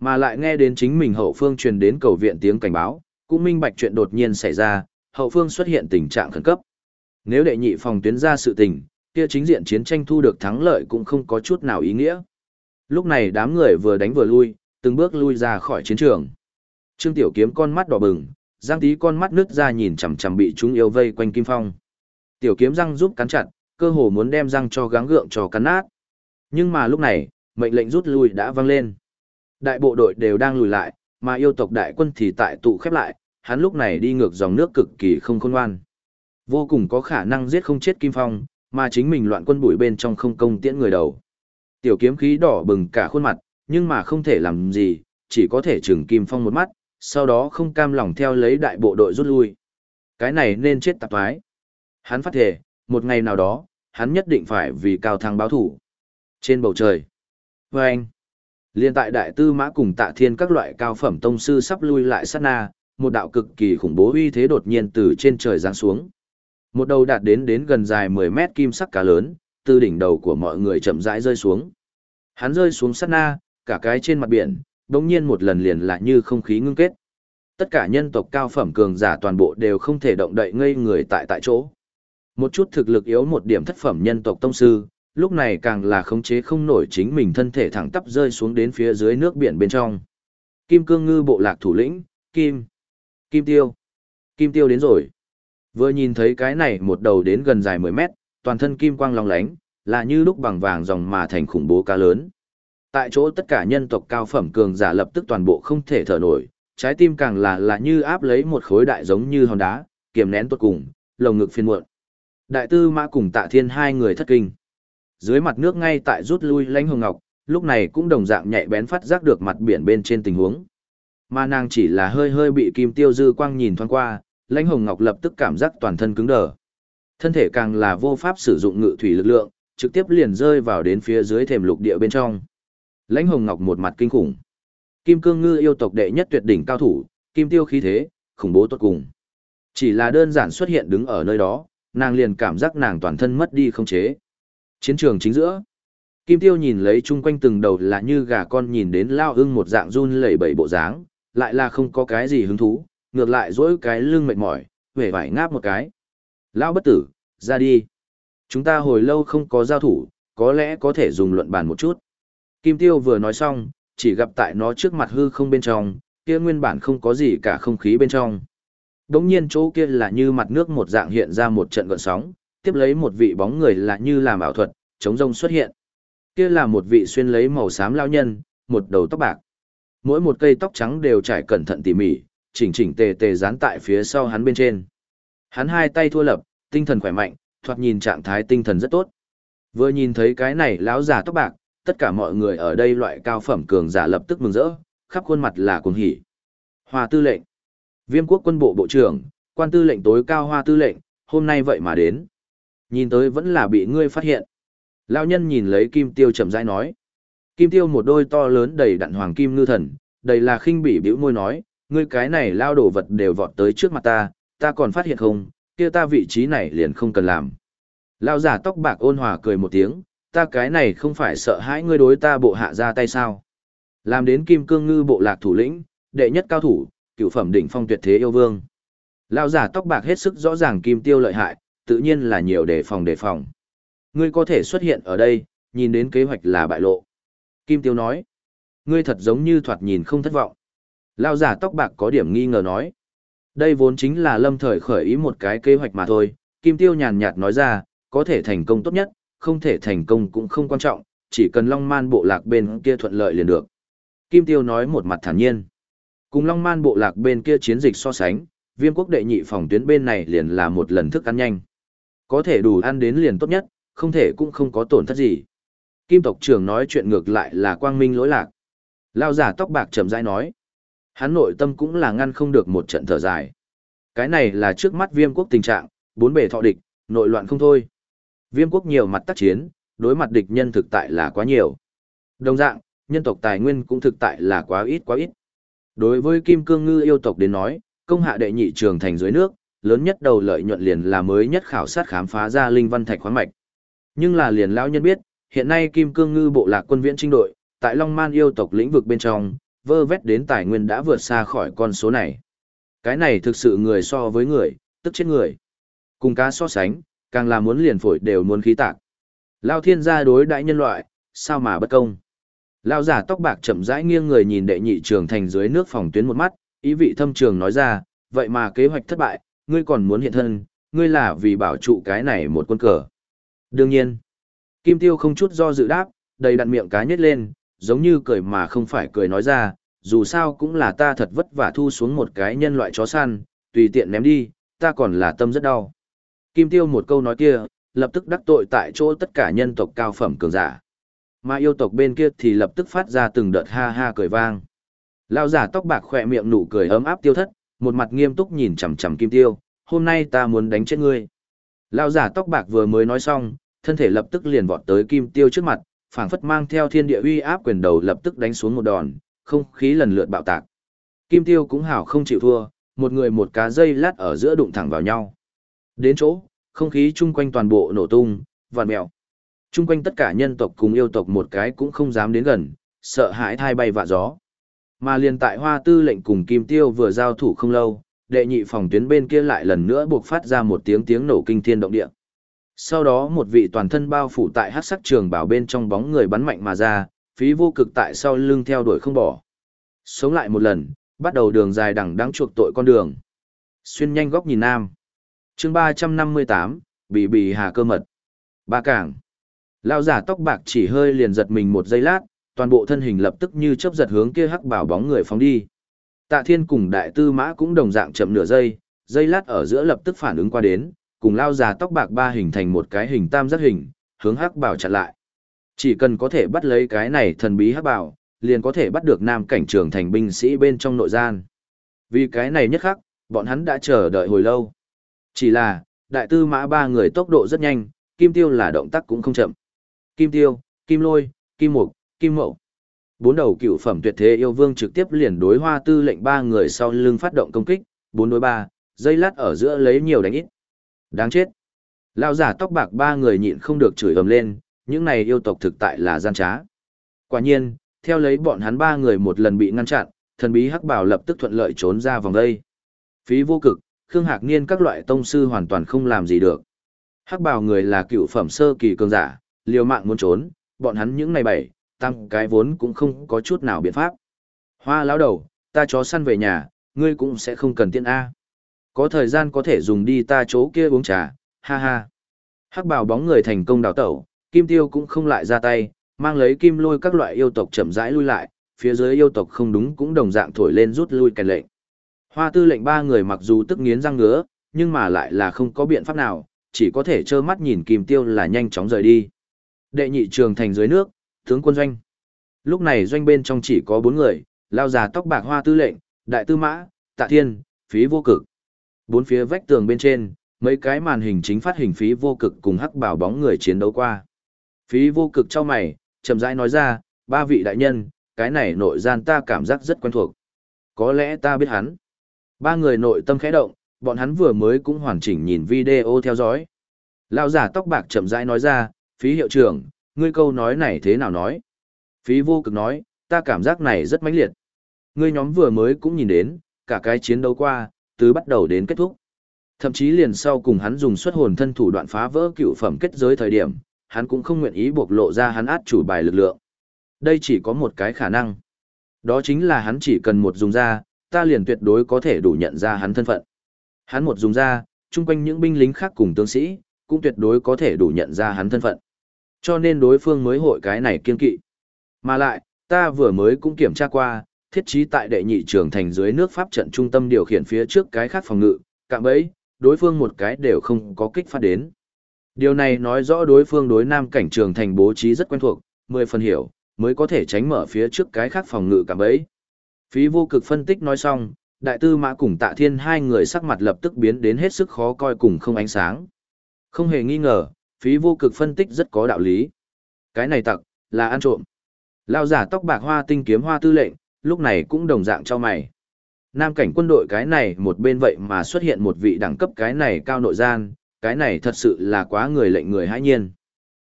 Mà lại nghe đến chính mình hậu phương truyền đến cầu viện tiếng cảnh báo, cũng minh bạch chuyện đột nhiên xảy ra, hậu phương xuất hiện tình trạng khẩn cấp. Nếu đệ nhị phòng tuyến ra sự tình, kia chính diện chiến tranh thu được thắng lợi cũng không có chút nào ý nghĩa. Lúc này đám người vừa đánh vừa lui, từng bước lui ra khỏi chiến trường. Trương Tiểu Kiếm con mắt đỏ bừng, Giang Tý con mắt nứt ra nhìn chằm chằm bị chúng yêu vây quanh Kim Phong. Tiểu Kiếm răng giúp cắn chặt, cơ hồ muốn đem răng cho gắng gượng cho cắn nát. Nhưng mà lúc này, mệnh lệnh rút lui đã vang lên. Đại bộ đội đều đang lùi lại, mà yêu tộc đại quân thì tại tụ khép lại, hắn lúc này đi ngược dòng nước cực kỳ không khôn ngoan. Vô cùng có khả năng giết không chết Kim Phong, mà chính mình loạn quân bụi bên trong không công tiễn người đầu. Tiểu kiếm khí đỏ bừng cả khuôn mặt, nhưng mà không thể làm gì, chỉ có thể trừng Kim Phong một mắt, sau đó không cam lòng theo lấy đại bộ đội rút lui. Cái này nên chết tạp thoái. Hắn phát thể, một ngày nào đó, hắn nhất định phải vì cao thăng báo thủ. Trên bầu trời. Và anh. Liên tại đại tư mã cùng tạ thiên các loại cao phẩm tông sư sắp lui lại sát na, một đạo cực kỳ khủng bố uy thế đột nhiên từ trên trời giáng xuống. Một đầu đạt đến đến gần dài 10 mét kim sắc cá lớn, từ đỉnh đầu của mọi người chậm rãi rơi xuống. Hắn rơi xuống sát na, cả cái trên mặt biển, đống nhiên một lần liền lại như không khí ngưng kết. Tất cả nhân tộc cao phẩm cường giả toàn bộ đều không thể động đậy ngây người tại tại chỗ. Một chút thực lực yếu một điểm thất phẩm nhân tộc tông sư, lúc này càng là khống chế không nổi chính mình thân thể thẳng tắp rơi xuống đến phía dưới nước biển bên trong. Kim cương ngư bộ lạc thủ lĩnh, Kim, Kim Tiêu, Kim Tiêu đến rồi. Vừa nhìn thấy cái này một đầu đến gần dài 10 mét, toàn thân kim quang long lánh, là như lúc bằng vàng dòng mà thành khủng bố cá lớn. Tại chỗ tất cả nhân tộc cao phẩm cường giả lập tức toàn bộ không thể thở nổi, trái tim càng là là như áp lấy một khối đại giống như hòn đá, kiềm nén tốt cùng, lồng ngực phiên muộn. Đại tư mã cùng tạ thiên hai người thất kinh. Dưới mặt nước ngay tại rút lui lãnh hồng ngọc, lúc này cũng đồng dạng nhạy bén phát giác được mặt biển bên trên tình huống. Mà nàng chỉ là hơi hơi bị kim tiêu dư quang nhìn thoáng qua, lãnh hồng ngọc lập tức cảm giác toàn thân cứng đờ. Thân thể càng là vô pháp sử dụng ngự thủy lực lượng, trực tiếp liền rơi vào đến phía dưới thềm lục địa bên trong. Lãnh hồng ngọc một mặt kinh khủng. Kim cương ngư yêu tộc đệ nhất tuyệt đỉnh cao thủ, kim tiêu khí thế, khủng bố tốt cùng. Chỉ là đơn giản xuất hiện đứng ở nơi đó, nàng liền cảm giác nàng toàn thân mất đi không chế. Chiến trường chính giữa. Kim Tiêu nhìn lấy chung quanh từng đầu là như gà con nhìn đến lao ưng một dạng run lẩy bẩy bộ dáng, lại là không có cái gì hứng thú, ngược lại dỗi cái lưng mệt mỏi, vẻ vải ngáp một cái. Lao bất tử, ra đi. Chúng ta hồi lâu không có giao thủ, có lẽ có thể dùng luận bàn một chút. Kim Tiêu vừa nói xong, chỉ gặp tại nó trước mặt hư không bên trong, kia nguyên bản không có gì cả không khí bên trong. Đống nhiên chỗ kia là như mặt nước một dạng hiện ra một trận gợn sóng, tiếp lấy một vị bóng người là như làm ảo thuật, chống rông xuất hiện. Kia là một vị xuyên lấy màu xám lao nhân, một đầu tóc bạc. Mỗi một cây tóc trắng đều trải cẩn thận tỉ mỉ, chỉnh chỉnh tề tề dán tại phía sau hắn bên trên. Hắn hai tay thua lập, tinh thần khỏe mạnh, thoạt nhìn trạng thái tinh thần rất tốt. Vừa nhìn thấy cái này lão già tóc bạc, tất cả mọi người ở đây loại cao phẩm cường giả lập tức mừng rỡ, khắp khuôn mặt là cuồng hỉ. Hoa tư lệnh, Viêm quốc quân bộ bộ trưởng, quan tư lệnh tối cao Hoa tư lệnh, hôm nay vậy mà đến. Nhìn tới vẫn là bị ngươi phát hiện. Lão nhân nhìn lấy Kim Tiêu chậm rãi nói. Kim Tiêu một đôi to lớn đầy đặn hoàng kim ngư thần, đầy là khinh bỉ bĩu môi nói, ngươi cái này lao đổ vật đều vọt tới trước mặt ta, ta còn phát hiện không, kia ta vị trí này liền không cần làm. Lão giả tóc bạc ôn hòa cười một tiếng, ta cái này không phải sợ hãi ngươi đối ta bộ hạ ra tay sao. Làm đến kim cương ngư bộ lạc thủ lĩnh, đệ nhất cao thủ, cựu phẩm đỉnh phong tuyệt thế yêu vương. Lao giả tóc bạc hết sức rõ ràng kim tiêu lợi hại, tự nhiên là nhiều đề phòng đề phòng. Ngươi có thể xuất hiện ở đây, nhìn đến kế hoạch là bại lộ. Kim tiêu nói, ngươi thật giống như thoạt nhìn không thất vọng. Lao giả tóc bạc có điểm nghi ngờ nói. Đây vốn chính là lâm thời khởi ý một cái kế hoạch mà thôi, Kim Tiêu nhàn nhạt nói ra, có thể thành công tốt nhất, không thể thành công cũng không quan trọng, chỉ cần Long Man bộ lạc bên kia thuận lợi liền được. Kim Tiêu nói một mặt thản nhiên. Cùng Long Man bộ lạc bên kia chiến dịch so sánh, viêm quốc đệ nhị phòng tuyến bên này liền là một lần thức ăn nhanh. Có thể đủ ăn đến liền tốt nhất, không thể cũng không có tổn thất gì. Kim tộc trưởng nói chuyện ngược lại là quang minh lỗi lạc. Lao giả tóc bạc chậm rãi nói. Hắn nội tâm cũng là ngăn không được một trận thở dài. Cái này là trước mắt viêm quốc tình trạng, bốn bề thọ địch, nội loạn không thôi. Viêm quốc nhiều mặt tác chiến, đối mặt địch nhân thực tại là quá nhiều. Đồng dạng, nhân tộc tài nguyên cũng thực tại là quá ít quá ít. Đối với Kim Cương Ngư yêu tộc đến nói, công hạ đệ nhị trường thành dưới nước, lớn nhất đầu lợi nhuận liền là mới nhất khảo sát khám phá ra linh văn thạch khoáng mạch. Nhưng là liền lão nhân biết, hiện nay Kim Cương Ngư bộ lạc quân viễn trinh đội, tại Long Man yêu tộc lĩnh vực bên trong, vơ vét đến tài nguyên đã vượt xa khỏi con số này. Cái này thực sự người so với người, tức chết người. Cùng cá so sánh, càng là muốn liền phổi đều muốn khí tạc. Lao thiên gia đối đại nhân loại, sao mà bất công. Lao giả tóc bạc chậm rãi nghiêng người nhìn đệ nhị trường thành dưới nước phòng tuyến một mắt, ý vị thâm trường nói ra, vậy mà kế hoạch thất bại, ngươi còn muốn hiện thân, ngươi là vì bảo trụ cái này một quân cờ. Đương nhiên, Kim Tiêu không chút do dự đáp, đầy đặn miệng cá nhất lên, giống như cười mà không phải cười nói ra, dù sao cũng là ta thật vất vả thu xuống một cái nhân loại chó săn, tùy tiện ném đi, ta còn là tâm rất đau. Kim Tiêu một câu nói kia, lập tức đắc tội tại chỗ tất cả nhân tộc cao phẩm cường giả. Mà yêu tộc bên kia thì lập tức phát ra từng đợt ha ha cười vang. Lão giả tóc bạc khỏe miệng nụ cười ấm áp tiêu thất, một mặt nghiêm túc nhìn chằm chằm Kim Tiêu, "Hôm nay ta muốn đánh chết ngươi." Lão giả tóc bạc vừa mới nói xong, thân thể lập tức liền vọt tới Kim Tiêu trước mặt, phảng phất mang theo thiên địa uy áp quyền đầu lập tức đánh xuống một đòn, không khí lần lượt bạo tạc. Kim Tiêu cũng hảo không chịu thua, một người một cá dây lát ở giữa đụng thẳng vào nhau. Đến chỗ, không khí chung quanh toàn bộ nổ tung, vạn mèo. Chung quanh tất cả nhân tộc cùng yêu tộc một cái cũng không dám đến gần, sợ hãi thai bay vạ gió. Mà liền tại Hoa Tư lệnh cùng Kim Tiêu vừa giao thủ không lâu, đệ nhị phòng tuyến bên kia lại lần nữa buộc phát ra một tiếng tiếng nổ kinh thiên động địa. Sau đó một vị toàn thân bao phủ tại hắc sắc trường bảo bên trong bóng người bắn mạnh mà ra, phí vô cực tại sau lưng theo đuổi không bỏ. Sống lại một lần, bắt đầu đường dài đằng đáng chuộc tội con đường. Xuyên nhanh góc nhìn nam chương 358, bị bị hà cơ mật. Ba cảng. Lao giả tóc bạc chỉ hơi liền giật mình một giây lát, toàn bộ thân hình lập tức như chớp giật hướng kia hắc bảo bóng người phóng đi. Tạ Thiên cùng đại tư mã cũng đồng dạng chậm nửa giây, giây lát ở giữa lập tức phản ứng qua đến, cùng lao giả tóc bạc ba hình thành một cái hình tam giác hình, hướng hắc bảo chặn lại. Chỉ cần có thể bắt lấy cái này thần bí hắc bảo, liền có thể bắt được nam cảnh trường thành binh sĩ bên trong nội gian. Vì cái này nhất khắc, bọn hắn đã chờ đợi hồi lâu. Chỉ là, đại tư mã ba người tốc độ rất nhanh, kim tiêu là động tác cũng không chậm. Kim tiêu, kim lôi, kim mục, kim mậu. Bốn đầu cựu phẩm tuyệt thế yêu vương trực tiếp liền đối hoa tư lệnh ba người sau lưng phát động công kích, bốn đối ba, dây lát ở giữa lấy nhiều đánh ít. Đáng chết. Lao giả tóc bạc ba người nhịn không được chửi ầm lên, những này yêu tộc thực tại là gian trá. Quả nhiên, theo lấy bọn hắn ba người một lần bị ngăn chặn, thần bí hắc bảo lập tức thuận lợi trốn ra vòng đây. Phí vô cực, Khương Hạc Niên các loại tông sư hoàn toàn không làm gì được. Hắc bào người là cựu phẩm sơ kỳ cường giả, liều mạng muốn trốn, bọn hắn những này bảy, tăng cái vốn cũng không có chút nào biện pháp. Hoa lão đầu, ta chó săn về nhà, ngươi cũng sẽ không cần tiện A. Có thời gian có thể dùng đi ta chỗ kia uống trà, ha ha. Hắc bào bóng người thành công đào tẩu, kim tiêu cũng không lại ra tay, mang lấy kim lôi các loại yêu tộc chậm rãi lui lại, phía dưới yêu tộc không đúng cũng đồng dạng thổi lên rút lui kèn lệnh. Hoa tư lệnh ba người mặc dù tức nghiến răng ngứa, nhưng mà lại là không có biện pháp nào, chỉ có thể trơ mắt nhìn kim tiêu là nhanh chóng rời đi. Đệ nhị trường thành dưới nước, tướng quân doanh. Lúc này doanh bên trong chỉ có bốn người, lao già tóc bạc hoa tư lệnh, đại tư mã, tạ thiên, phí vô cực. Bốn phía vách tường bên trên, mấy cái màn hình chính phát hình phí vô cực cùng hắc bảo bóng người chiến đấu qua. Phí vô cực cho mày, chậm rãi nói ra, ba vị đại nhân, cái này nội gian ta cảm giác rất quen thuộc. Có lẽ ta biết hắn. Ba người nội tâm khẽ động, bọn hắn vừa mới cũng hoàn chỉnh nhìn video theo dõi. Lão giả tóc bạc chậm rãi nói ra, phí hiệu trưởng, ngươi câu nói này thế nào nói? Phí vô cực nói, ta cảm giác này rất mãnh liệt. Ngươi nhóm vừa mới cũng nhìn đến, cả cái chiến đấu qua, từ bắt đầu đến kết thúc. Thậm chí liền sau cùng hắn dùng xuất hồn thân thủ đoạn phá vỡ cựu phẩm kết giới thời điểm, hắn cũng không nguyện ý buộc lộ ra hắn át chủ bài lực lượng. Đây chỉ có một cái khả năng. Đó chính là hắn chỉ cần một dùng ra, ta liền tuyệt đối có thể đủ nhận ra hắn thân phận. Hắn một dùng ra, chung quanh những binh lính khác cùng tướng sĩ, cũng tuyệt đối có thể đủ nhận ra hắn thân phận. Cho nên đối phương mới hội cái này kiên kỵ. Mà lại, ta vừa mới cũng kiểm tra qua, thiết trí tại đệ nhị trường thành dưới nước pháp trận trung tâm điều khiển phía trước cái khác phòng ngự, cạm bẫy, đối phương một cái đều không có kích phát đến. Điều này nói rõ đối phương đối nam cảnh trường thành bố trí rất quen thuộc, mười phần hiểu, mới có thể tránh mở phía trước cái khác phòng ngự cạm bẫy. Phí vô cực phân tích nói xong, đại tư mã cùng tạ thiên hai người sắc mặt lập tức biến đến hết sức khó coi cùng không ánh sáng. Không hề nghi ngờ, phí vô cực phân tích rất có đạo lý. Cái này tặc, là ăn trộm. Lao giả tóc bạc hoa tinh kiếm hoa tư lệnh, lúc này cũng đồng dạng cho mày. Nam cảnh quân đội cái này một bên vậy mà xuất hiện một vị đẳng cấp cái này cao nội gian, cái này thật sự là quá người lệnh người hãi nhiên.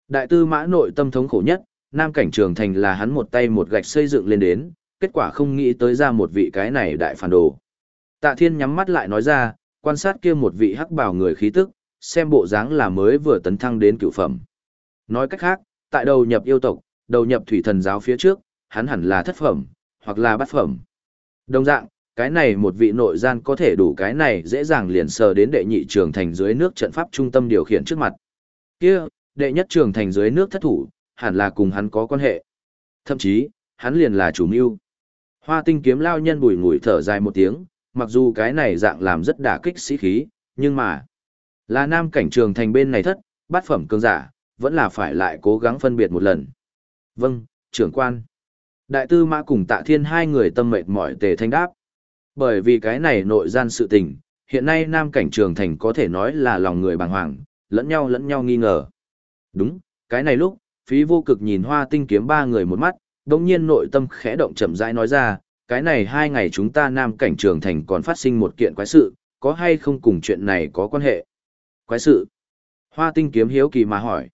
Đại tư mã nội tâm thống khổ nhất, Nam cảnh trường thành là hắn một tay một gạch xây dựng lên đến, kết quả không nghĩ tới ra một vị cái này đại phản đồ. Tạ thiên nhắm mắt lại nói ra, quan sát kia một vị hắc bảo người khí tức, xem bộ dáng là mới vừa tấn thăng đến cựu phẩm. Nói cách khác, tại đầu nhập yêu tộc, đầu nhập thủy thần giáo phía trước, hắn hẳn là thất phẩm, hoặc là bát phẩm. Đồng dạng, cái này một vị nội gian có thể đủ cái này dễ dàng liền sờ đến đệ nhị trường thành dưới nước trận pháp trung tâm điều khiển trước mặt. Kia, đệ nhất trường thành dưới nước thất thủ, hẳn là cùng hắn có quan hệ. Thậm chí, hắn liền là chủ mưu. Hoa tinh kiếm lao nhân bùi ngùi thở dài một tiếng, mặc dù cái này dạng làm rất đả kích sĩ khí, nhưng mà, là nam cảnh trường thành bên này thất, bát phẩm cường giả, vẫn là phải lại cố gắng phân biệt một lần. Vâng, trưởng quan. Đại tư mã cùng tạ thiên hai người tâm mệt mỏi tề thanh đáp. Bởi vì cái này nội gian sự tình, hiện nay nam cảnh trường thành có thể nói là lòng người bàng hoàng, lẫn nhau lẫn nhau nghi ngờ. Đúng, cái này lúc, phí vô cực nhìn hoa tinh kiếm ba người một mắt, đồng nhiên nội tâm khẽ động chậm rãi nói ra, cái này hai ngày chúng ta nam cảnh trường thành còn phát sinh một kiện quái sự, có hay không cùng chuyện này có quan hệ? Quái sự? Hoa tinh kiếm hiếu kỳ mà hỏi.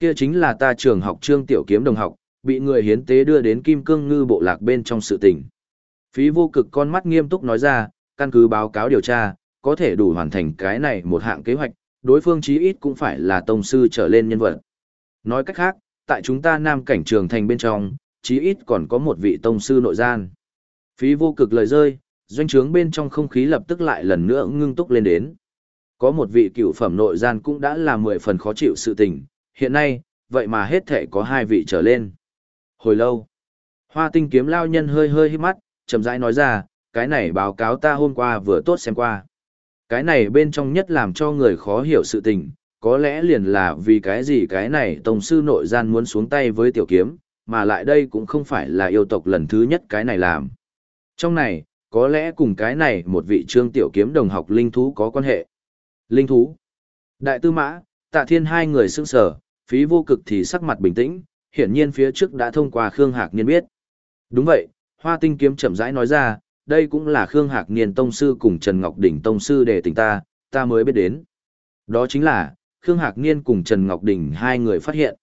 Kia chính là ta trường học trương tiểu kiếm đồng học, bị người hiến tế đưa đến kim cương ngư bộ lạc bên trong sự tình. Phí vô cực con mắt nghiêm túc nói ra, căn cứ báo cáo điều tra, có thể đủ hoàn thành cái này một hạng kế hoạch, đối phương chí ít cũng phải là tông sư trở lên nhân vật. Nói cách khác, tại chúng ta nam cảnh trường thành bên trong, chí ít còn có một vị tông sư nội gian. Phí vô cực lời rơi, doanh trướng bên trong không khí lập tức lại lần nữa ngưng túc lên đến. Có một vị cựu phẩm nội gian cũng đã là mười phần khó chịu sự tình, hiện nay, vậy mà hết thể có hai vị trở lên. Hồi lâu, hoa tinh kiếm lao nhân hơi hơi hít mắt, chậm rãi nói ra, cái này báo cáo ta hôm qua vừa tốt xem qua. Cái này bên trong nhất làm cho người khó hiểu sự tình, có lẽ liền là vì cái gì cái này tổng sư nội gian muốn xuống tay với tiểu kiếm, mà lại đây cũng không phải là yêu tộc lần thứ nhất cái này làm. Trong này, có lẽ cùng cái này một vị trương tiểu kiếm đồng học linh thú có quan hệ. Linh thú. Đại tư mã, tạ thiên hai người sững sở, phí vô cực thì sắc mặt bình tĩnh, hiển nhiên phía trước đã thông qua Khương Hạc Niên biết. Đúng vậy, Hoa Tinh Kiếm chậm rãi nói ra, đây cũng là Khương Hạc Niên Tông Sư cùng Trần Ngọc đỉnh Tông Sư để tình ta, ta mới biết đến. Đó chính là, Khương Hạc Niên cùng Trần Ngọc đỉnh hai người phát hiện.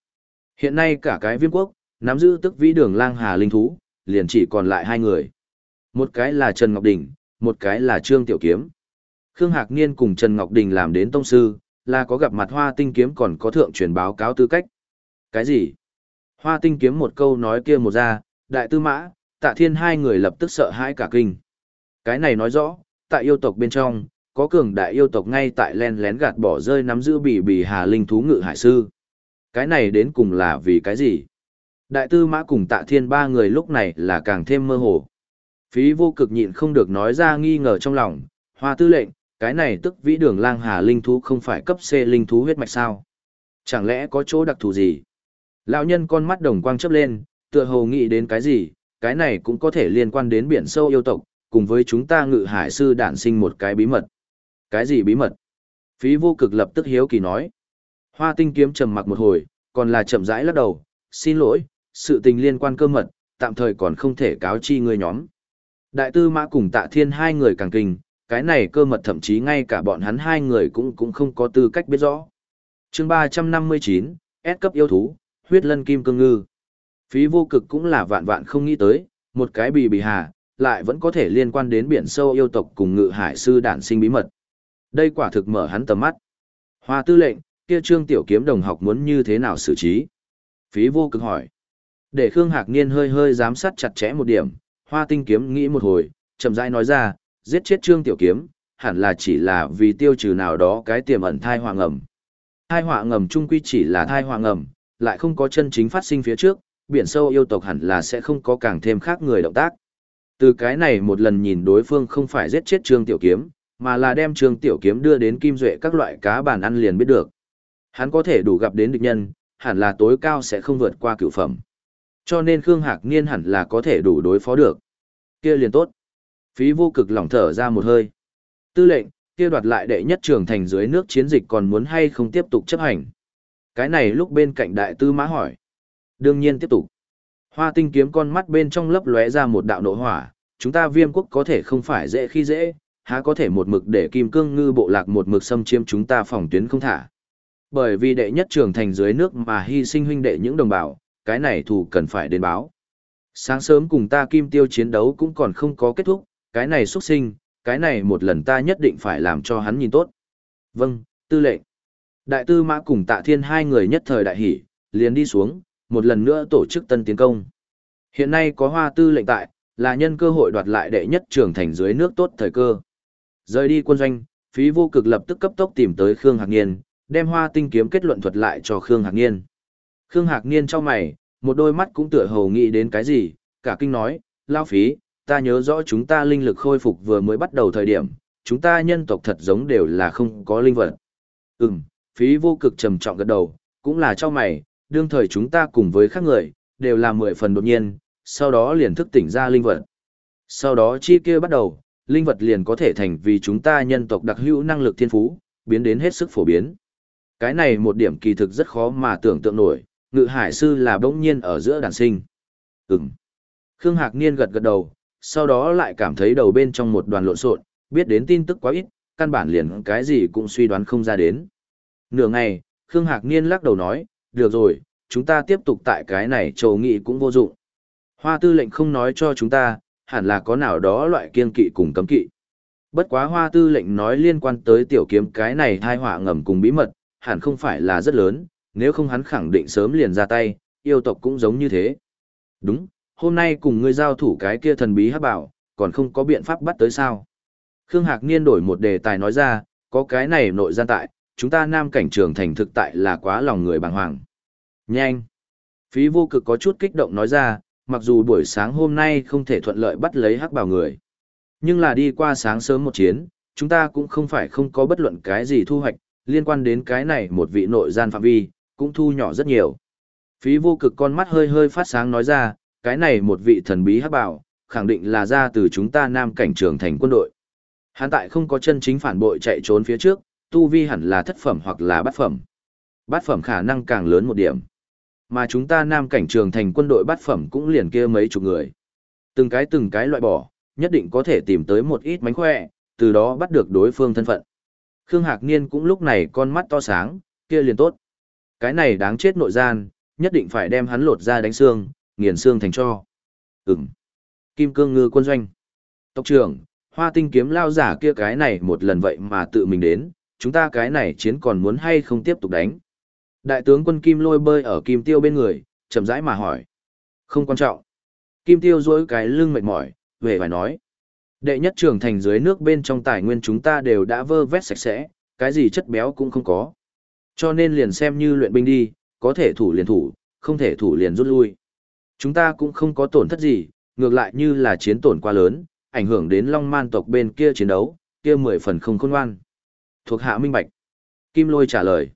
Hiện nay cả cái viêm quốc, nắm giữ tức vĩ đường lang hà linh thú, liền chỉ còn lại hai người. Một cái là Trần Ngọc Đình, một cái là Trương Tiểu Kiếm. Khương Hạc Niên cùng Trần Ngọc Đình làm đến tông sư, là có gặp mặt hoa tinh kiếm còn có thượng truyền báo cáo tư cách. Cái gì? Hoa tinh kiếm một câu nói kia một ra, đại tư mã, tạ thiên hai người lập tức sợ hãi cả kinh. Cái này nói rõ, tại yêu tộc bên trong, có cường đại yêu tộc ngay tại len lén gạt bỏ rơi nắm giữ bỉ bỉ hà linh thú ngự hải sư. Cái này đến cùng là vì cái gì? Đại tư mã cùng tạ thiên ba người lúc này là càng thêm mơ hồ. Phí vô cực nhịn không được nói ra nghi ngờ trong lòng, hoa tư lệnh, cái này tức vĩ đường lang hà linh thú không phải cấp C linh thú huyết mạch sao? Chẳng lẽ có chỗ đặc thù gì? Lão nhân con mắt đồng quang chớp lên, tựa hồ nghĩ đến cái gì, cái này cũng có thể liên quan đến biển sâu yêu tộc, cùng với chúng ta ngự hải sư đản sinh một cái bí mật. Cái gì bí mật? Phí vô cực lập tức hiếu kỳ nói. Hoa tinh kiếm trầm mặc một hồi, còn là chậm rãi lắc đầu, xin lỗi, sự tình liên quan cơ mật, tạm thời còn không thể cáo chi người nhóm. Đại tư mã cùng tạ thiên hai người càng kinh, cái này cơ mật thậm chí ngay cả bọn hắn hai người cũng cũng không có tư cách biết rõ. chương 359, S cấp yêu thú, huyết lân kim cương ngư. Phí vô cực cũng là vạn vạn không nghĩ tới, một cái bì bì hà, lại vẫn có thể liên quan đến biển sâu yêu tộc cùng ngự hải sư đản sinh bí mật. Đây quả thực mở hắn tầm mắt. Hoa tư lệnh, kia trương tiểu kiếm đồng học muốn như thế nào xử trí? Phí vô cực hỏi. Để Khương Hạc Niên hơi hơi giám sát chặt chẽ một điểm, hoa tinh kiếm nghĩ một hồi, chậm rãi nói ra, giết chết trương tiểu kiếm, hẳn là chỉ là vì tiêu trừ nào đó cái tiềm ẩn thai họa ngầm. Thai họa ngầm trung quy chỉ là thai họa ngầm, lại không có chân chính phát sinh phía trước, biển sâu yêu tộc hẳn là sẽ không có càng thêm khác người động tác. Từ cái này một lần nhìn đối phương không phải giết chết Trương Tiểu Kiếm, mà là đem Trương Tiểu Kiếm đưa đến kim duệ các loại cá bàn ăn liền biết được. Hắn có thể đủ gặp đến địch nhân, hẳn là tối cao sẽ không vượt qua cửu phẩm. Cho nên Khương Hạc Niên hẳn là có thể đủ đối phó được. Kia liền tốt. Phí vô cực lỏng thở ra một hơi. Tư lệnh, kia đoạt lại đệ nhất trường thành dưới nước chiến dịch còn muốn hay không tiếp tục chấp hành. Cái này lúc bên cạnh đại tư mã hỏi. Đương nhiên tiếp tục. Hoa tinh kiếm con mắt bên trong lấp lóe ra một đạo nộ hỏa, chúng ta viêm quốc có thể không phải dễ khi dễ, há có thể một mực để kim cương ngư bộ lạc một mực xâm chiếm chúng ta phòng tuyến không thả. Bởi vì đệ nhất trường thành dưới nước mà hy sinh huynh đệ những đồng bào, cái này thù cần phải đến báo. Sáng sớm cùng ta kim tiêu chiến đấu cũng còn không có kết thúc, cái này xuất sinh, cái này một lần ta nhất định phải làm cho hắn nhìn tốt. Vâng, tư lệnh. Đại tư mã cùng tạ thiên hai người nhất thời đại hỷ, liền đi xuống, một lần nữa tổ chức tân tiến công. Hiện nay có hoa tư lệnh tại, là nhân cơ hội đoạt lại đệ nhất trưởng thành dưới nước tốt thời cơ. Rời đi quân doanh, phí vô cực lập tức cấp tốc tìm tới Khương Hạc Niên, đem hoa tinh kiếm kết luận thuật lại cho Khương Hạc Niên. Khương Hạc Niên cho mày, một đôi mắt cũng tựa hồ nghĩ đến cái gì, cả kinh nói, lao phí, ta nhớ rõ chúng ta linh lực khôi phục vừa mới bắt đầu thời điểm, chúng ta nhân tộc thật giống đều là không có linh vật. Ừm, phí vô cực trầm trọng gật đầu, cũng là cho mày, đương thời chúng ta cùng với khác người, đều là mười phần đột nhiên, sau đó liền thức tỉnh ra linh vật. Sau đó chi kia bắt đầu, linh vật liền có thể thành vì chúng ta nhân tộc đặc hữu năng lực thiên phú, biến đến hết sức phổ biến. Cái này một điểm kỳ thực rất khó mà tưởng tượng nổi, ngự hải sư là bỗng nhiên ở giữa đàn sinh. Ừm. Khương Hạc Niên gật gật đầu, sau đó lại cảm thấy đầu bên trong một đoàn lộn xộn, biết đến tin tức quá ít, căn bản liền cái gì cũng suy đoán không ra đến. Nửa ngày, Khương Hạc Niên lắc đầu nói, được rồi, chúng ta tiếp tục tại cái này trầu nghị cũng vô dụng. Hoa tư lệnh không nói cho chúng ta, hẳn là có nào đó loại kiên kỵ cùng cấm kỵ. Bất quá hoa tư lệnh nói liên quan tới tiểu kiếm cái này thai họa ngầm cùng bí mật, hẳn không phải là rất lớn, nếu không hắn khẳng định sớm liền ra tay, yêu tộc cũng giống như thế. Đúng, hôm nay cùng ngươi giao thủ cái kia thần bí hắc bảo, còn không có biện pháp bắt tới sao. Khương Hạc Niên đổi một đề tài nói ra, có cái này nội gian tại, chúng ta nam cảnh trường thành thực tại là quá lòng người bàng hoàng. Nhanh! Phí vô cực có chút kích động nói ra, mặc dù buổi sáng hôm nay không thể thuận lợi bắt lấy hắc bảo người. Nhưng là đi qua sáng sớm một chiến, chúng ta cũng không phải không có bất luận cái gì thu hoạch, liên quan đến cái này một vị nội gian phạm vi, cũng thu nhỏ rất nhiều. Phí vô cực con mắt hơi hơi phát sáng nói ra, cái này một vị thần bí hắc bảo, khẳng định là ra từ chúng ta nam cảnh trường thành quân đội. Hắn tại không có chân chính phản bội chạy trốn phía trước, tu vi hẳn là thất phẩm hoặc là bát phẩm. Bát phẩm khả năng càng lớn một điểm. Mà chúng ta nam cảnh trường thành quân đội bát phẩm cũng liền kia mấy chục người. Từng cái từng cái loại bỏ, nhất định có thể tìm tới một ít mánh khỏe, từ đó bắt được đối phương thân phận. Khương Hạc Niên cũng lúc này con mắt to sáng, kia liền tốt. Cái này đáng chết nội gian, nhất định phải đem hắn lột ra đánh xương, nghiền xương thành cho. Ừm. Kim cương ngư quân doanh. Tộc trưởng, hoa tinh kiếm lao giả kia cái này một lần vậy mà tự mình đến, chúng ta cái này chiến còn muốn hay không tiếp tục đánh. Đại tướng quân Kim lôi bơi ở Kim Tiêu bên người, chậm rãi mà hỏi. Không quan trọng. Kim Tiêu dối cái lưng mệt mỏi, về phải nói. Đệ nhất trưởng thành dưới nước bên trong tài nguyên chúng ta đều đã vơ vét sạch sẽ, cái gì chất béo cũng không có. Cho nên liền xem như luyện binh đi, có thể thủ liền thủ, không thể thủ liền rút lui. Chúng ta cũng không có tổn thất gì, ngược lại như là chiến tổn quá lớn, ảnh hưởng đến Long Man tộc bên kia chiến đấu, kia mười phần không khôn ngoan. Thuộc hạ minh bạch. Kim Lôi trả lời.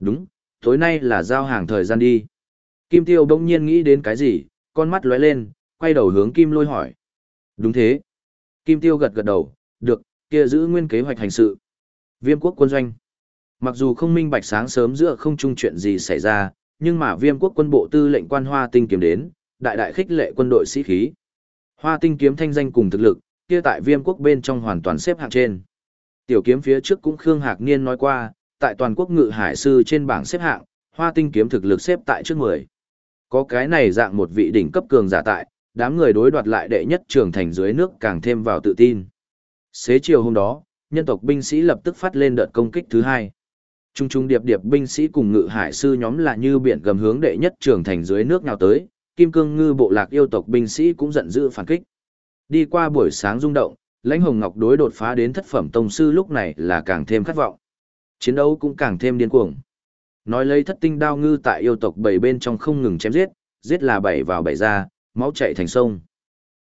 Đúng, tối nay là giao hàng thời gian đi. Kim Tiêu đông nhiên nghĩ đến cái gì, con mắt lóe lên, quay đầu hướng Kim Lôi hỏi. Đúng thế. Kim Tiêu gật gật đầu, được, kia giữ nguyên kế hoạch hành sự. Viêm quốc quân doanh. Mặc dù không minh bạch sáng sớm giữa không trung chuyện gì xảy ra, nhưng mà viêm quốc quân bộ tư lệnh quan hoa tinh kiếm đến, đại đại khích lệ quân đội sĩ khí. Hoa tinh kiếm thanh danh cùng thực lực, kia tại viêm quốc bên trong hoàn toàn xếp hạng trên. Tiểu kiếm phía trước cũng Khương Hạc Niên nói qua, tại toàn quốc ngự hải sư trên bảng xếp hạng, hoa tinh kiếm thực lực xếp tại trước 10. Có cái này dạng một vị đỉnh cấp cường giả tại, đám người đối đoạt lại đệ nhất trường thành dưới nước càng thêm vào tự tin. Xế chiều hôm đó, nhân tộc binh sĩ lập tức phát lên đợt công kích thứ hai. Trung trung điệp điệp binh sĩ cùng ngự hải sư nhóm là như biển gầm hướng đệ nhất trưởng thành dưới nước nào tới, kim cương ngư bộ lạc yêu tộc binh sĩ cũng giận dữ phản kích. Đi qua buổi sáng rung động, lãnh hồng ngọc đối đột phá đến thất phẩm tông sư lúc này là càng thêm khát vọng. Chiến đấu cũng càng thêm điên cuồng. Nói lấy thất tinh đao ngư tại yêu tộc bảy bên trong không ngừng chém giết, giết là bảy vào bảy ra, máu chảy thành sông.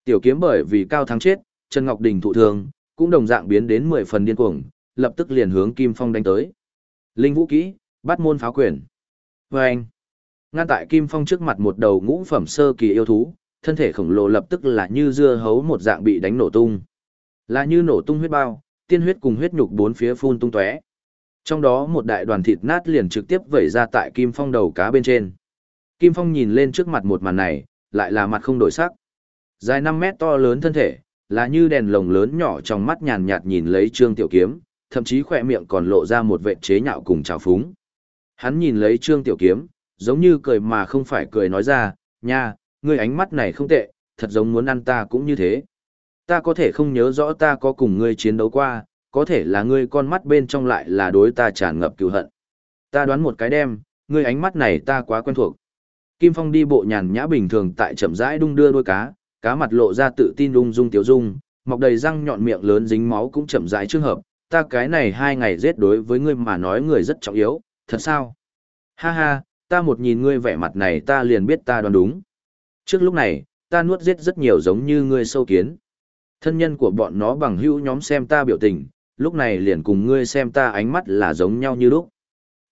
Tiểu kiếm bởi vì cao thắng chết, Trần Ngọc Đình thụ thương, cũng đồng dạng biến đến mười phần điên cuồng, lập tức liền hướng Kim Phong đánh tới. Linh vũ kỹ, bắt môn pháo quyền. vê anh, ngăn tại Kim Phong trước mặt một đầu ngũ phẩm sơ kỳ yêu thú, thân thể khổng lồ lập tức là như dưa hấu một dạng bị đánh nổ tung. Là như nổ tung huyết bao, tiên huyết cùng huyết nhục bốn phía phun tung tóe. Trong đó một đại đoàn thịt nát liền trực tiếp vẩy ra tại Kim Phong đầu cá bên trên. Kim Phong nhìn lên trước mặt một màn này, lại là mặt không đổi sắc. Dài năm mét to lớn thân thể, là như đèn lồng lớn nhỏ trong mắt nhàn nhạt nhìn lấy Trương Tiểu Kiếm, thậm chí khỏe miệng còn lộ ra một vệ chế nhạo cùng trào phúng. Hắn nhìn lấy Trương Tiểu Kiếm, giống như cười mà không phải cười nói ra, nha, ngươi ánh mắt này không tệ, thật giống muốn ăn ta cũng như thế. Ta có thể không nhớ rõ ta có cùng ngươi chiến đấu qua, có thể là ngươi con mắt bên trong lại là đối ta tràn ngập cựu hận. Ta đoán một cái đem, ngươi ánh mắt này ta quá quen thuộc. Kim Phong đi bộ nhàn nhã bình thường tại chậm rãi đung đưa đuôi cá, cá mặt lộ ra tự tin lung dung tiểu dung, mọc đầy răng nhọn miệng lớn dính máu cũng chậm rãi trương hợp, ta cái này hai ngày giết đối với ngươi mà nói người rất trọng yếu, thật sao? Ha ha, ta một nhìn ngươi vẻ mặt này ta liền biết ta đoán đúng. Trước lúc này, ta nuốt giết rất nhiều giống như ngươi sâu kiến. Thân nhân của bọn nó bằng hữu nhóm xem ta biểu tình, lúc này liền cùng ngươi xem ta ánh mắt là giống nhau như lúc.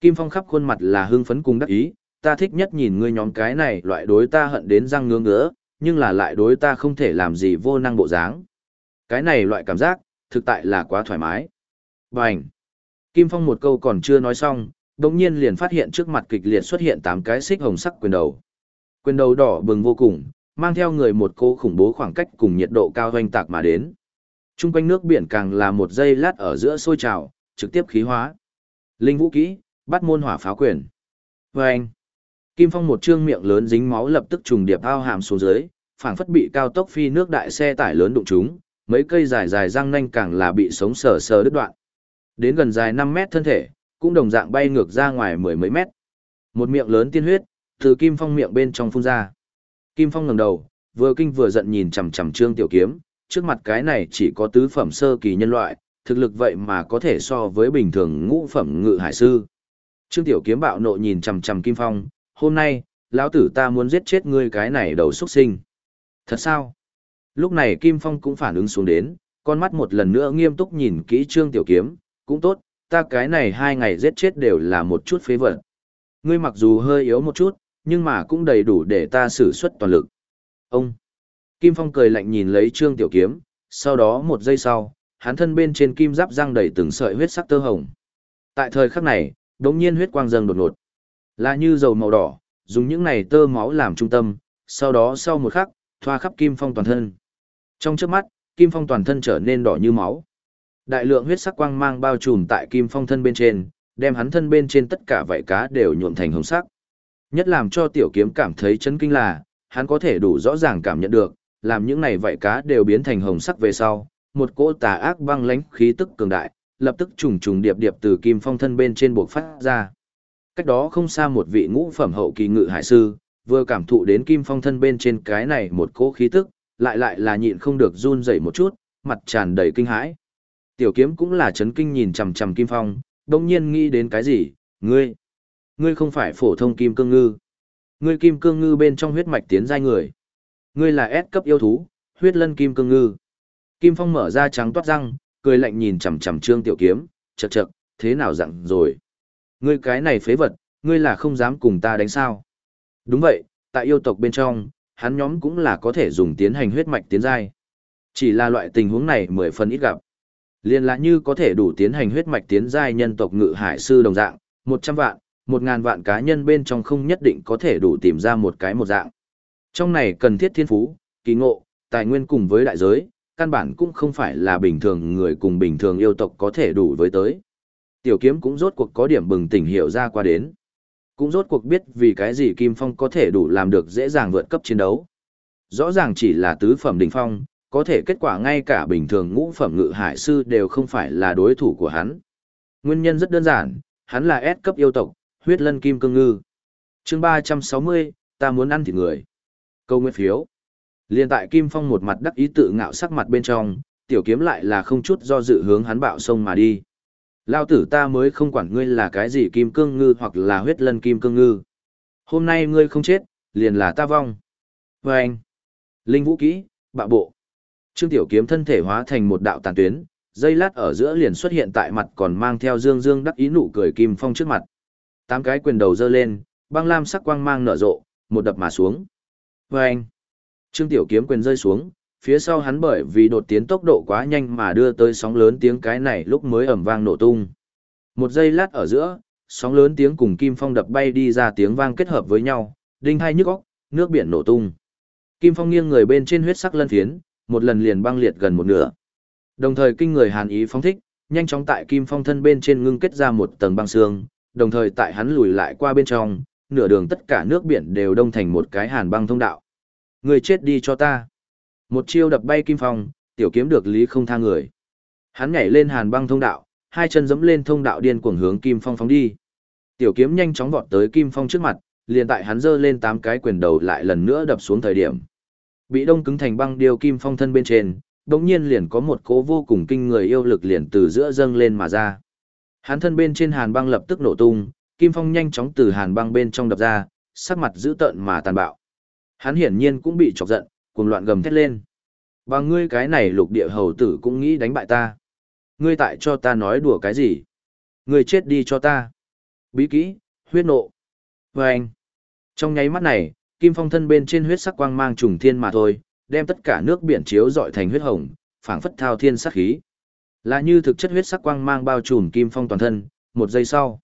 Kim Phong khắp khuôn mặt là hưng phấn cùng đắc ý, ta thích nhất nhìn ngươi nhóm cái này loại đối ta hận đến răng ngứa ngứa, nhưng là lại đối ta không thể làm gì vô năng bộ dáng. Cái này loại cảm giác, thực tại là quá thoải mái. Bành! Kim Phong một câu còn chưa nói xong, đồng nhiên liền phát hiện trước mặt kịch liệt xuất hiện tám cái xích hồng sắc quyền đầu. Quyền đầu đỏ bừng vô cùng, mang theo người một cô khủng bố khoảng cách cùng nhiệt độ cao doanh tạc mà đến. Trung quanh nước biển càng là một giây lát ở giữa sôi trào, trực tiếp khí hóa. Linh vũ kỹ, bắt môn hỏa pháo quyền. Vâng! Kim Phong một trương miệng lớn dính máu lập tức trùng điệp ao hàm xuống dưới, phảng phất bị cao tốc phi nước đại xe tải lớn đụng chúng mấy cây dài dài răng nanh càng là bị sống sờ sờ đứt đoạn. Đến gần dài 5 mét thân thể, cũng đồng dạng bay ngược ra ngoài mười mấy mét. Một miệng lớn tiên huyết, từ Kim Phong miệng bên trong phun ra. Kim Phong ngẩng đầu, vừa kinh vừa giận nhìn chằm chằm Trương Tiểu Kiếm, trước mặt cái này chỉ có tứ phẩm sơ kỳ nhân loại, thực lực vậy mà có thể so với bình thường ngũ phẩm ngự hải sư. Trương Tiểu Kiếm bạo nộ nhìn chằm chằm Kim Phong, hôm nay, lão tử ta muốn giết chết ngươi cái này đầu xuất sinh. Thật sao? Lúc này Kim Phong cũng phản ứng xuống đến, con mắt một lần nữa nghiêm túc nhìn kỹ Trương Tiểu Kiếm, cũng tốt, ta cái này hai ngày giết chết đều là một chút phế vật. Ngươi mặc dù hơi yếu một chút, nhưng mà cũng đầy đủ để ta sử xuất toàn lực. Ông! Kim Phong cười lạnh nhìn lấy Trương Tiểu Kiếm, sau đó một giây sau, hắn thân bên trên kim giáp răng đầy từng sợi huyết sắc tơ hồng. Tại thời khắc này, đống nhiên huyết quang dâng đột ngột. Là như dầu màu đỏ, dùng những này tơ máu làm trung tâm, sau đó sau một khắc, thoa khắp Kim Phong toàn thân. Trong trước mắt, Kim Phong toàn thân trở nên đỏ như máu. Đại lượng huyết sắc quang mang bao trùm tại Kim Phong thân bên trên, đem hắn thân bên trên tất cả vảy cá đều nhuộm thành hồng sắc. Nhất làm cho tiểu kiếm cảm thấy chấn kinh là, hắn có thể đủ rõ ràng cảm nhận được, làm những này vảy cá đều biến thành hồng sắc về sau, một cỗ tà ác băng lãnh khí tức cường đại, lập tức trùng trùng điệp điệp từ Kim Phong thân bên trên buộc phát ra. Cách đó không xa một vị ngũ phẩm hậu kỳ ngự hải sư, vừa cảm thụ đến Kim Phong thân bên trên cái này một cỗ khí tức, lại lại là nhịn không được run rẩy một chút, mặt tràn đầy kinh hãi. Tiểu kiếm cũng là chấn kinh nhìn chằm chằm Kim Phong, đồng nhiên nghĩ đến cái gì, ngươi, ngươi không phải phổ thông kim cương ngư. Ngươi kim cương ngư bên trong huyết mạch tiến giai người. Ngươi là S cấp yêu thú, huyết lân kim cương ngư. Kim Phong mở ra trắng toát răng, cười lạnh nhìn chằm chằm Trương Tiểu Kiếm, chậc chậc, thế nào dặn rồi? Ngươi cái này phế vật, ngươi là không dám cùng ta đánh sao? Đúng vậy, tại yêu tộc bên trong, hắn nhóm cũng là có thể dùng tiến hành huyết mạch tiến giai. Chỉ là loại tình huống này mười phần ít gặp. Liên là như có thể đủ tiến hành huyết mạch tiến giai nhân tộc ngự hải sư đồng dạng, 100 vạn, 1000 vạn cá nhân bên trong không nhất định có thể đủ tìm ra một cái một dạng. Trong này cần thiết thiên phú, kỳ ngộ, tài nguyên cùng với đại giới, căn bản cũng không phải là bình thường người cùng bình thường yêu tộc có thể đủ với tới. Tiểu kiếm cũng rốt cuộc có điểm bừng tỉnh hiểu ra qua đến. Cũng rốt cuộc biết vì cái gì Kim Phong có thể đủ làm được dễ dàng vượt cấp chiến đấu. Rõ ràng chỉ là tứ phẩm đỉnh phong, có thể kết quả ngay cả bình thường ngũ phẩm ngự hải sư đều không phải là đối thủ của hắn. Nguyên nhân rất đơn giản, hắn là S cấp yêu tộc, huyết lân kim cương ngư. chương 360, ta muốn ăn thịt người. Câu nguyên phiếu. Liên tại Kim Phong một mặt đắc ý tự ngạo sắc mặt bên trong, tiểu kiếm lại là không chút do dự hướng hắn bạo sông mà đi. Lao tử ta mới không quản ngươi là cái gì kim cương ngư hoặc là huyết lân kim cương ngư. Hôm nay ngươi không chết, liền là ta vong. Và anh, linh vũ kỹ, bạo bộ. Trương tiểu kiếm thân thể hóa thành một đạo tàn tuyến, dây lát ở giữa liền xuất hiện tại mặt còn mang theo dương dương đắc ý nụ cười kim phong trước mặt. Tám cái quyền đầu dơ lên, băng lam sắc quang mang nở rộ, một đập mà xuống. Vâng! anh, Trương Tiểu Kiếm quyền rơi xuống, phía sau hắn bởi vì đột tiến tốc độ quá nhanh mà đưa tới sóng lớn tiếng cái này lúc mới ầm vang nổ tung. Một giây lát ở giữa, sóng lớn tiếng cùng kim phong đập bay đi ra tiếng vang kết hợp với nhau, đinh hai nhức óc, nước biển nổ tung. Kim phong nghiêng người bên trên huyết sắc lân phiến, một lần liền băng liệt gần một nửa. Đồng thời kinh người hàn ý phóng thích, nhanh chóng tại kim phong thân bên trên ngưng kết ra một tầng băng xương, đồng thời tại hắn lùi lại qua bên trong, nửa đường tất cả nước biển đều đông thành một cái hàn băng thông đạo. Người chết đi cho ta. Một chiêu đập bay kim phong, tiểu kiếm được lý không tha người. Hắn nhảy lên hàn băng thông đạo, hai chân giẫm lên thông đạo điên cuồng hướng kim phong phóng đi. Tiểu kiếm nhanh chóng vọt tới kim phong trước mặt, liền tại hắn giơ lên tám cái quyền đầu lại lần nữa đập xuống thời điểm. Bị đông cứng thành băng điêu kim phong thân bên trên, đột nhiên liền có một cỗ vô cùng kinh người yêu lực liền từ giữa dâng lên mà ra. Hắn thân bên trên hàn băng lập tức nổ tung, kim phong nhanh chóng từ hàn băng bên trong đập ra, sắc mặt dữ tợn mà tàn bạo. Hắn hiển nhiên cũng bị chọc giận, cuồng loạn gầm thét lên. Và ngươi cái này lục địa hầu tử cũng nghĩ đánh bại ta. Ngươi tại cho ta nói đùa cái gì? Ngươi chết đi cho ta. Bí kỹ, huyết nộ. Và anh. Trong nháy mắt này, kim phong thân bên trên huyết sắc quang mang trùng thiên mà thôi, đem tất cả nước biển chiếu dọi thành huyết hồng, phảng phất thao thiên sắc khí. Là như thực chất huyết sắc quang mang bao trùm kim phong toàn thân, một giây sau.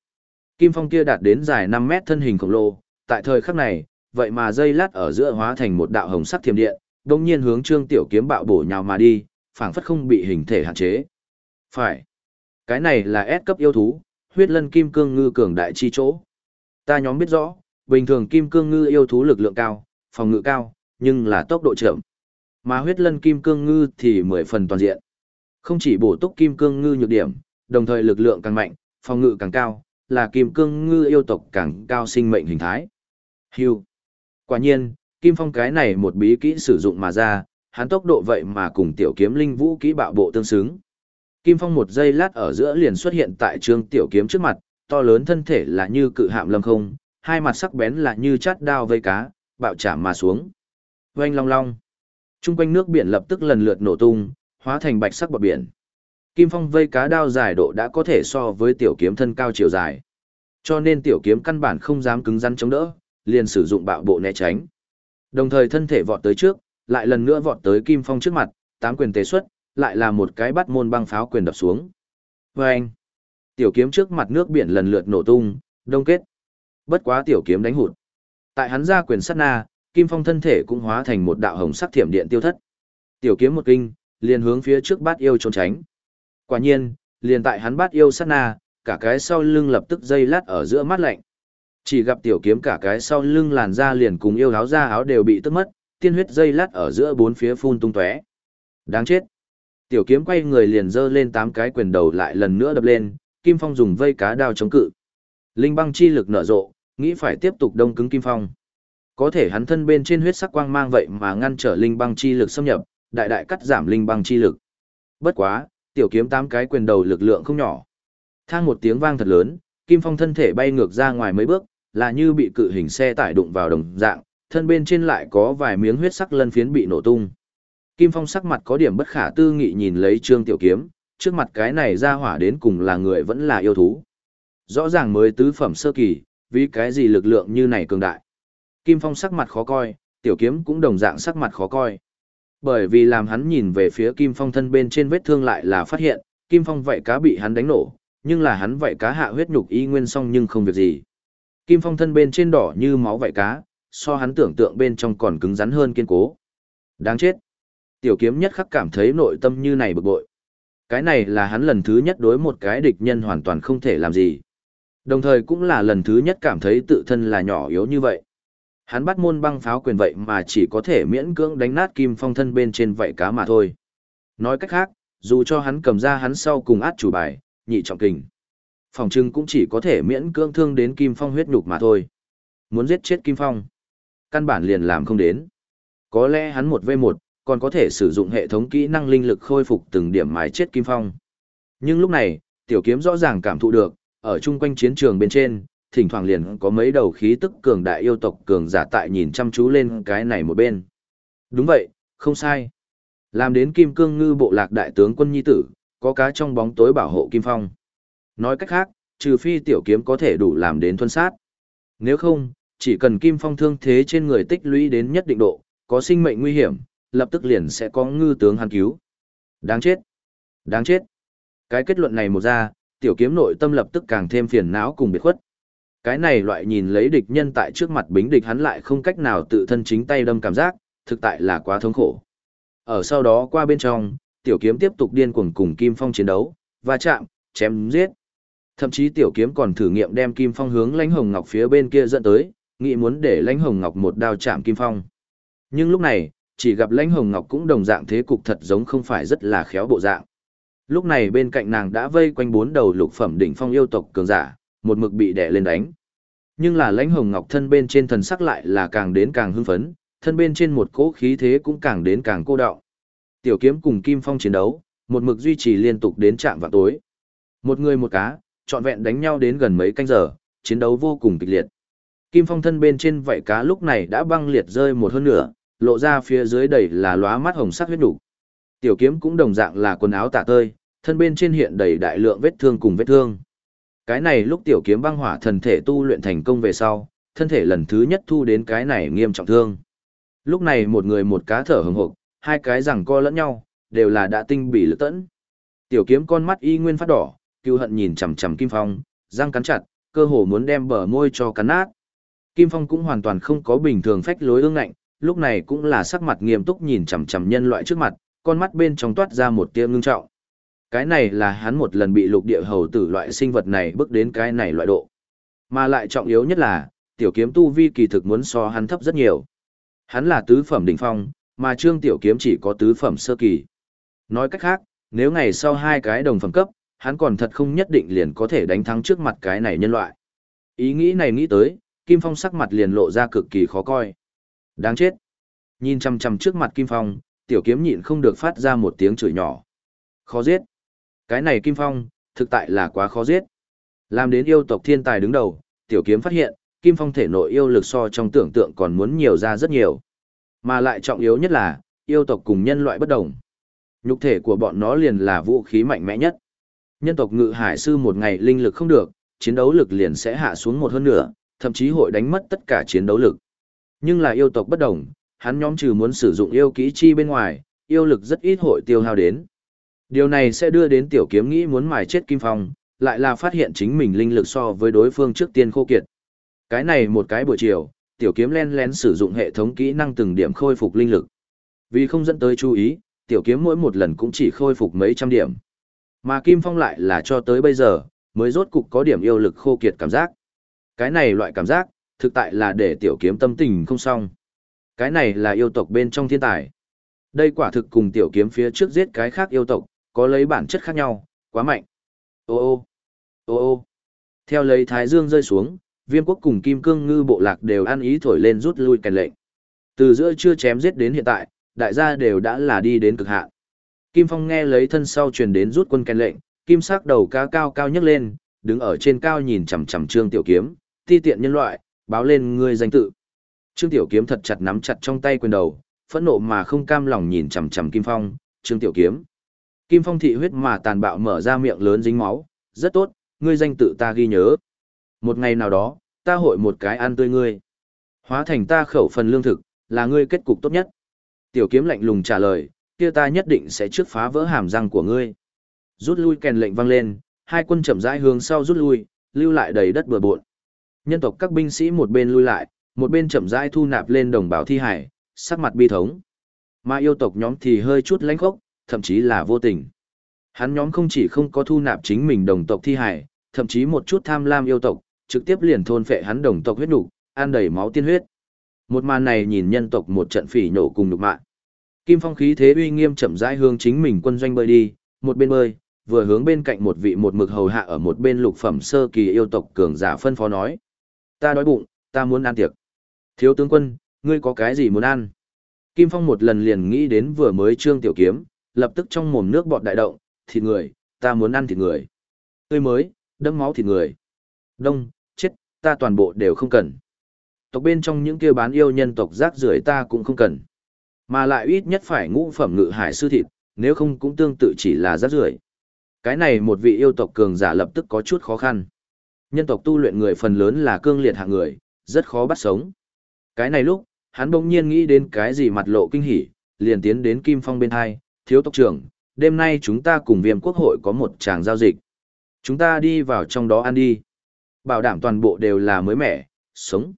Kim phong kia đạt đến dài 5 mét thân hình khổng lồ, tại thời khắc này, vậy mà dây lát ở giữa hóa thành một đạo hồng sắc thiểm điện, đồng nhiên hướng trương tiểu kiếm bạo bổ nhào mà đi, phảng phất không bị hình thể hạn chế. Phải. Cái này là S cấp yêu thú, huyết lân kim cương ngư cường đại chi chỗ. Ta nhóm biết rõ, bình thường kim cương ngư yêu thú lực lượng cao, phòng ngự cao, nhưng là tốc độ chậm. Mà huyết lân kim cương ngư thì mười phần toàn diện. Không chỉ bổ túc kim cương ngư nhược điểm, đồng thời lực lượng càng mạnh, phòng ngự càng cao, là kim cương ngư yêu tộc càng cao sinh mệnh hình thái. Hưu. Quả nhiên, Kim Phong cái này một bí kỹ sử dụng mà ra, hắn tốc độ vậy mà cùng tiểu kiếm linh vũ kỹ bạo bộ tương xứng. Kim Phong một giây lát ở giữa liền xuất hiện tại trương tiểu kiếm trước mặt, to lớn thân thể là như cự hạm lâm không, hai mặt sắc bén là như chát đao vây cá, bạo chạm mà xuống. Oanh long long. Trung quanh nước biển lập tức lần lượt nổ tung, hóa thành bạch sắc bọt biển. Kim Phong vây cá đao dài độ đã có thể so với tiểu kiếm thân cao chiều dài. Cho nên tiểu kiếm căn bản không dám cứng rắn chống đỡ, liền sử dụng bạo bộ né tránh. Đồng thời thân thể vọt tới trước, lại lần nữa vọt tới Kim Phong trước mặt, tám quyền tế xuất, lại là một cái bắt môn băng pháo quyền đập xuống. Vâng! Tiểu kiếm trước mặt nước biển lần lượt nổ tung, đông kết. Bất quá tiểu kiếm đánh hụt. Tại hắn ra quyền sát na, Kim Phong thân thể cũng hóa thành một đạo hồng sắc thiểm điện tiêu thất. Tiểu kiếm một kinh, liền hướng phía trước bát yêu trốn tránh. Quả nhiên, liền tại hắn bát yêu sát na, cả cái sau lưng lập tức dây lát ở giữa mắt lạnh. Chỉ gặp tiểu kiếm cả cái sau lưng làn da liền cùng yêu áo da áo đều bị tức mất, tiên huyết dây lát ở giữa bốn phía phun tung tóe. Đáng chết. Tiểu kiếm quay người liền giơ lên tám cái quyền đầu lại lần nữa đập lên, Kim Phong dùng vây cá đao chống cự. Linh băng chi lực nở rộ, nghĩ phải tiếp tục đông cứng Kim Phong. Có thể hắn thân bên trên huyết sắc quang mang vậy mà ngăn trở linh băng chi lực xâm nhập, đại đại cắt giảm linh băng chi lực. Bất quá, tiểu kiếm tám cái quyền đầu lực lượng không nhỏ. Thang một tiếng vang thật lớn, Kim Phong thân thể bay ngược ra ngoài mấy bước, là như bị cự hình xe tải đụng vào đồng dạng, thân bên trên lại có vài miếng huyết sắc lân phiến bị nổ tung. Kim Phong sắc mặt có điểm bất khả tư nghị nhìn lấy Trương Tiểu Kiếm, trước mặt cái này ra hỏa đến cùng là người vẫn là yêu thú. Rõ ràng mới tứ phẩm sơ kỳ, vì cái gì lực lượng như này cường đại. Kim Phong sắc mặt khó coi, Tiểu Kiếm cũng đồng dạng sắc mặt khó coi. Bởi vì làm hắn nhìn về phía Kim Phong thân bên trên vết thương lại là phát hiện, Kim Phong vậy cá bị hắn đánh nổ, nhưng là hắn vậy cá hạ huyết nhục y nguyên xong nhưng không việc gì. Kim Phong thân bên trên đỏ như máu vậy cá, so hắn tưởng tượng bên trong còn cứng rắn hơn kiên cố. Đáng chết. Tiểu kiếm nhất khắc cảm thấy nội tâm như này bực bội. Cái này là hắn lần thứ nhất đối một cái địch nhân hoàn toàn không thể làm gì. Đồng thời cũng là lần thứ nhất cảm thấy tự thân là nhỏ yếu như vậy. Hắn bắt môn băng pháo quyền vậy mà chỉ có thể miễn cưỡng đánh nát kim phong thân bên trên vậy cá mà thôi. Nói cách khác, dù cho hắn cầm ra hắn sau cùng át chủ bài, nhị trọng kình. Phòng trưng cũng chỉ có thể miễn cưỡng thương đến kim phong huyết nhục mà thôi. Muốn giết chết kim phong, căn bản liền làm không đến. Có lẽ hắn một v một còn có thể sử dụng hệ thống kỹ năng linh lực khôi phục từng điểm mái chết kim phong. Nhưng lúc này, tiểu kiếm rõ ràng cảm thụ được, ở chung quanh chiến trường bên trên, thỉnh thoảng liền có mấy đầu khí tức cường đại yêu tộc cường giả tại nhìn chăm chú lên cái này một bên. Đúng vậy, không sai. Làm đến kim cương ngư bộ lạc đại tướng quân nhi tử, có cá trong bóng tối bảo hộ kim phong. Nói cách khác, trừ phi tiểu kiếm có thể đủ làm đến thuân sát. Nếu không, chỉ cần kim phong thương thế trên người tích lũy đến nhất định độ, có sinh mệnh nguy hiểm, lập tức liền sẽ có ngư tướng hắn cứu. Đáng chết! Đáng chết! Cái kết luận này một ra, tiểu kiếm nội tâm lập tức càng thêm phiền não cùng biệt khuất. Cái này loại nhìn lấy địch nhân tại trước mặt bính địch hắn lại không cách nào tự thân chính tay đâm cảm giác, thực tại là quá thống khổ. Ở sau đó qua bên trong, tiểu kiếm tiếp tục điên cuồng cùng Kim Phong chiến đấu, và chạm, chém giết. Thậm chí tiểu kiếm còn thử nghiệm đem Kim Phong hướng lãnh hồng ngọc phía bên kia dẫn tới, nghĩ muốn để lãnh hồng ngọc một đao chạm Kim Phong. Nhưng lúc này, chỉ gặp lãnh hồng ngọc cũng đồng dạng thế cục thật giống không phải rất là khéo bộ dạng. Lúc này bên cạnh nàng đã vây quanh bốn đầu lục phẩm đỉnh phong yêu tộc cường giả, một mực bị đè lên đánh. Nhưng là lãnh hồng ngọc thân bên trên thần sắc lại là càng đến càng hưng phấn, thân bên trên một cỗ khí thế cũng càng đến càng cô đọng. Tiểu kiếm cùng Kim Phong chiến đấu, một mực duy trì liên tục đến trạm vào tối. Một người một cá, trọn vẹn đánh nhau đến gần mấy canh giờ, chiến đấu vô cùng kịch liệt. Kim Phong thân bên trên vảy cá lúc này đã băng liệt rơi một hơn nửa, lộ ra phía dưới đầy là lóa mắt hồng sắc huyết đủ. Tiểu kiếm cũng đồng dạng là quần áo tả tơi, thân bên trên hiện đầy đại lượng vết thương cùng vết thương. Cái này lúc tiểu kiếm băng hỏa thần thể tu luyện thành công về sau, thân thể lần thứ nhất thu đến cái này nghiêm trọng thương. Lúc này một người một cá thở hừng hực, hai cái rằng co lẫn nhau, đều là đã tinh bị lực tẫn. Tiểu kiếm con mắt y nguyên phát đỏ, cưu hận nhìn chằm chằm Kim Phong, răng cắn chặt, cơ hồ muốn đem bờ môi cho cắn nát. Kim Phong cũng hoàn toàn không có bình thường phách lối ương ngạnh, lúc này cũng là sắc mặt nghiêm túc nhìn chằm chằm nhân loại trước mặt, con mắt bên trong toát ra một tia ngưng trọng. Cái này là hắn một lần bị lục địa hầu tử loại sinh vật này bước đến cái này loại độ. Mà lại trọng yếu nhất là, tiểu kiếm tu vi kỳ thực muốn so hắn thấp rất nhiều. Hắn là tứ phẩm đỉnh phong, mà trương tiểu kiếm chỉ có tứ phẩm sơ kỳ. Nói cách khác, nếu ngày sau hai cái đồng phẩm cấp, hắn còn thật không nhất định liền có thể đánh thắng trước mặt cái này nhân loại. Ý nghĩ này nghĩ tới, Kim Phong sắc mặt liền lộ ra cực kỳ khó coi. Đáng chết. Nhìn chằm chằm trước mặt Kim Phong, tiểu kiếm nhịn không được phát ra một tiếng chửi nhỏ. Khó giết. Cái này Kim Phong, thực tại là quá khó giết. Làm đến yêu tộc thiên tài đứng đầu, tiểu kiếm phát hiện, Kim Phong thể nội yêu lực so trong tưởng tượng còn muốn nhiều ra rất nhiều. Mà lại trọng yếu nhất là, yêu tộc cùng nhân loại bất đồng. Nhục thể của bọn nó liền là vũ khí mạnh mẽ nhất. Nhân tộc ngự hải sư một ngày linh lực không được, chiến đấu lực liền sẽ hạ xuống một hơn nửa, thậm chí hội đánh mất tất cả chiến đấu lực. Nhưng là yêu tộc bất đồng, hắn nhóm trừ muốn sử dụng yêu kỹ chi bên ngoài, yêu lực rất ít hội tiêu hao đến. Điều này sẽ đưa đến tiểu kiếm nghĩ muốn mài chết Kim Phong, lại là phát hiện chính mình linh lực so với đối phương trước tiên khô kiệt. Cái này một cái buổi chiều, tiểu kiếm len lén sử dụng hệ thống kỹ năng từng điểm khôi phục linh lực. Vì không dẫn tới chú ý, tiểu kiếm mỗi một lần cũng chỉ khôi phục mấy trăm điểm. Mà Kim Phong lại là cho tới bây giờ, mới rốt cục có điểm yêu lực khô kiệt cảm giác. Cái này loại cảm giác, thực tại là để tiểu kiếm tâm tình không xong. Cái này là yêu tộc bên trong thiên tài. Đây quả thực cùng tiểu kiếm phía trước giết cái khác yêu tộc, có lấy bản chất khác nhau, quá mạnh. Ô ô, ô ô. Theo lấy thái dương rơi xuống, viêm quốc cùng kim cương ngư bộ lạc đều ăn ý thổi lên rút lui kèn lệnh. Từ giữa chưa chém giết đến hiện tại, đại gia đều đã là đi đến cực hạn. Kim Phong nghe lấy thân sau truyền đến rút quân kèn lệnh, kim sắc đầu cá cao cao nhấc lên, đứng ở trên cao nhìn chằm chằm Trương Tiểu Kiếm, ti tiện nhân loại, báo lên ngươi danh tự. Trương Tiểu Kiếm thật chặt nắm chặt trong tay quyền đầu, phẫn nộ mà không cam lòng nhìn chằm chằm Kim Phong, Trương Tiểu Kiếm. Kim Phong thị huyết mà tàn bạo mở ra miệng lớn dính máu, rất tốt, ngươi danh tự ta ghi nhớ. Một ngày nào đó, ta hội một cái ăn tươi ngươi. Hóa thành ta khẩu phần lương thực, là ngươi kết cục tốt nhất. Tiểu kiếm lạnh lùng trả lời, kia ta nhất định sẽ trước phá vỡ hàm răng của ngươi. Rút lui kèn lệnh vang lên, hai quân chậm rãi hướng sau rút lui, lưu lại đầy đất bừa bộn. Nhân tộc các binh sĩ một bên lui lại, một bên chậm rãi thu nạp lên đồng bào thi hải, sắc mặt bi thống. Mà yêu tộc nhóm thì hơi chút lãnh khốc, thậm chí là vô tình. Hắn nhóm không chỉ không có thu nạp chính mình đồng tộc thi hải, thậm chí một chút tham lam yêu tộc, trực tiếp liền thôn phệ hắn đồng tộc huyết nục, ăn đầy máu tiên huyết. Một màn này nhìn nhân tộc một trận phỉ nổ cùng nhục mạ. Kim Phong khí thế uy nghiêm chậm rãi hướng chính mình quân doanh bơi đi, một bên bơi, vừa hướng bên cạnh một vị một mực hầu hạ ở một bên lục phẩm sơ kỳ yêu tộc cường giả phân phó nói: "Ta đói bụng, ta muốn ăn tiệc." "Thiếu tướng quân, ngươi có cái gì muốn ăn?" Kim Phong một lần liền nghĩ đến vừa mới trương tiểu kiếm, lập tức trong mồm nước bọt đại động, "Thịt người, ta muốn ăn thịt người." Tươi mới, đẫm máu thịt người. Đông, chết, ta toàn bộ đều không cần. Tộc bên trong những kia bán yêu nhân tộc rác rưởi ta cũng không cần. Mà lại ít nhất phải ngũ phẩm ngự hải sư thịt, nếu không cũng tương tự chỉ là rác rưởi. Cái này một vị yêu tộc cường giả lập tức có chút khó khăn. Nhân tộc tu luyện người phần lớn là cương liệt hạng người, rất khó bắt sống. Cái này lúc, hắn bỗng nhiên nghĩ đến cái gì mặt lộ kinh hỉ, liền tiến đến Kim Phong bên hai, thiếu tộc trưởng, đêm nay chúng ta cùng viêm quốc hội có một tràng giao dịch. Chúng ta đi vào trong đó ăn đi. Bảo đảm toàn bộ đều là mới mẻ, sống.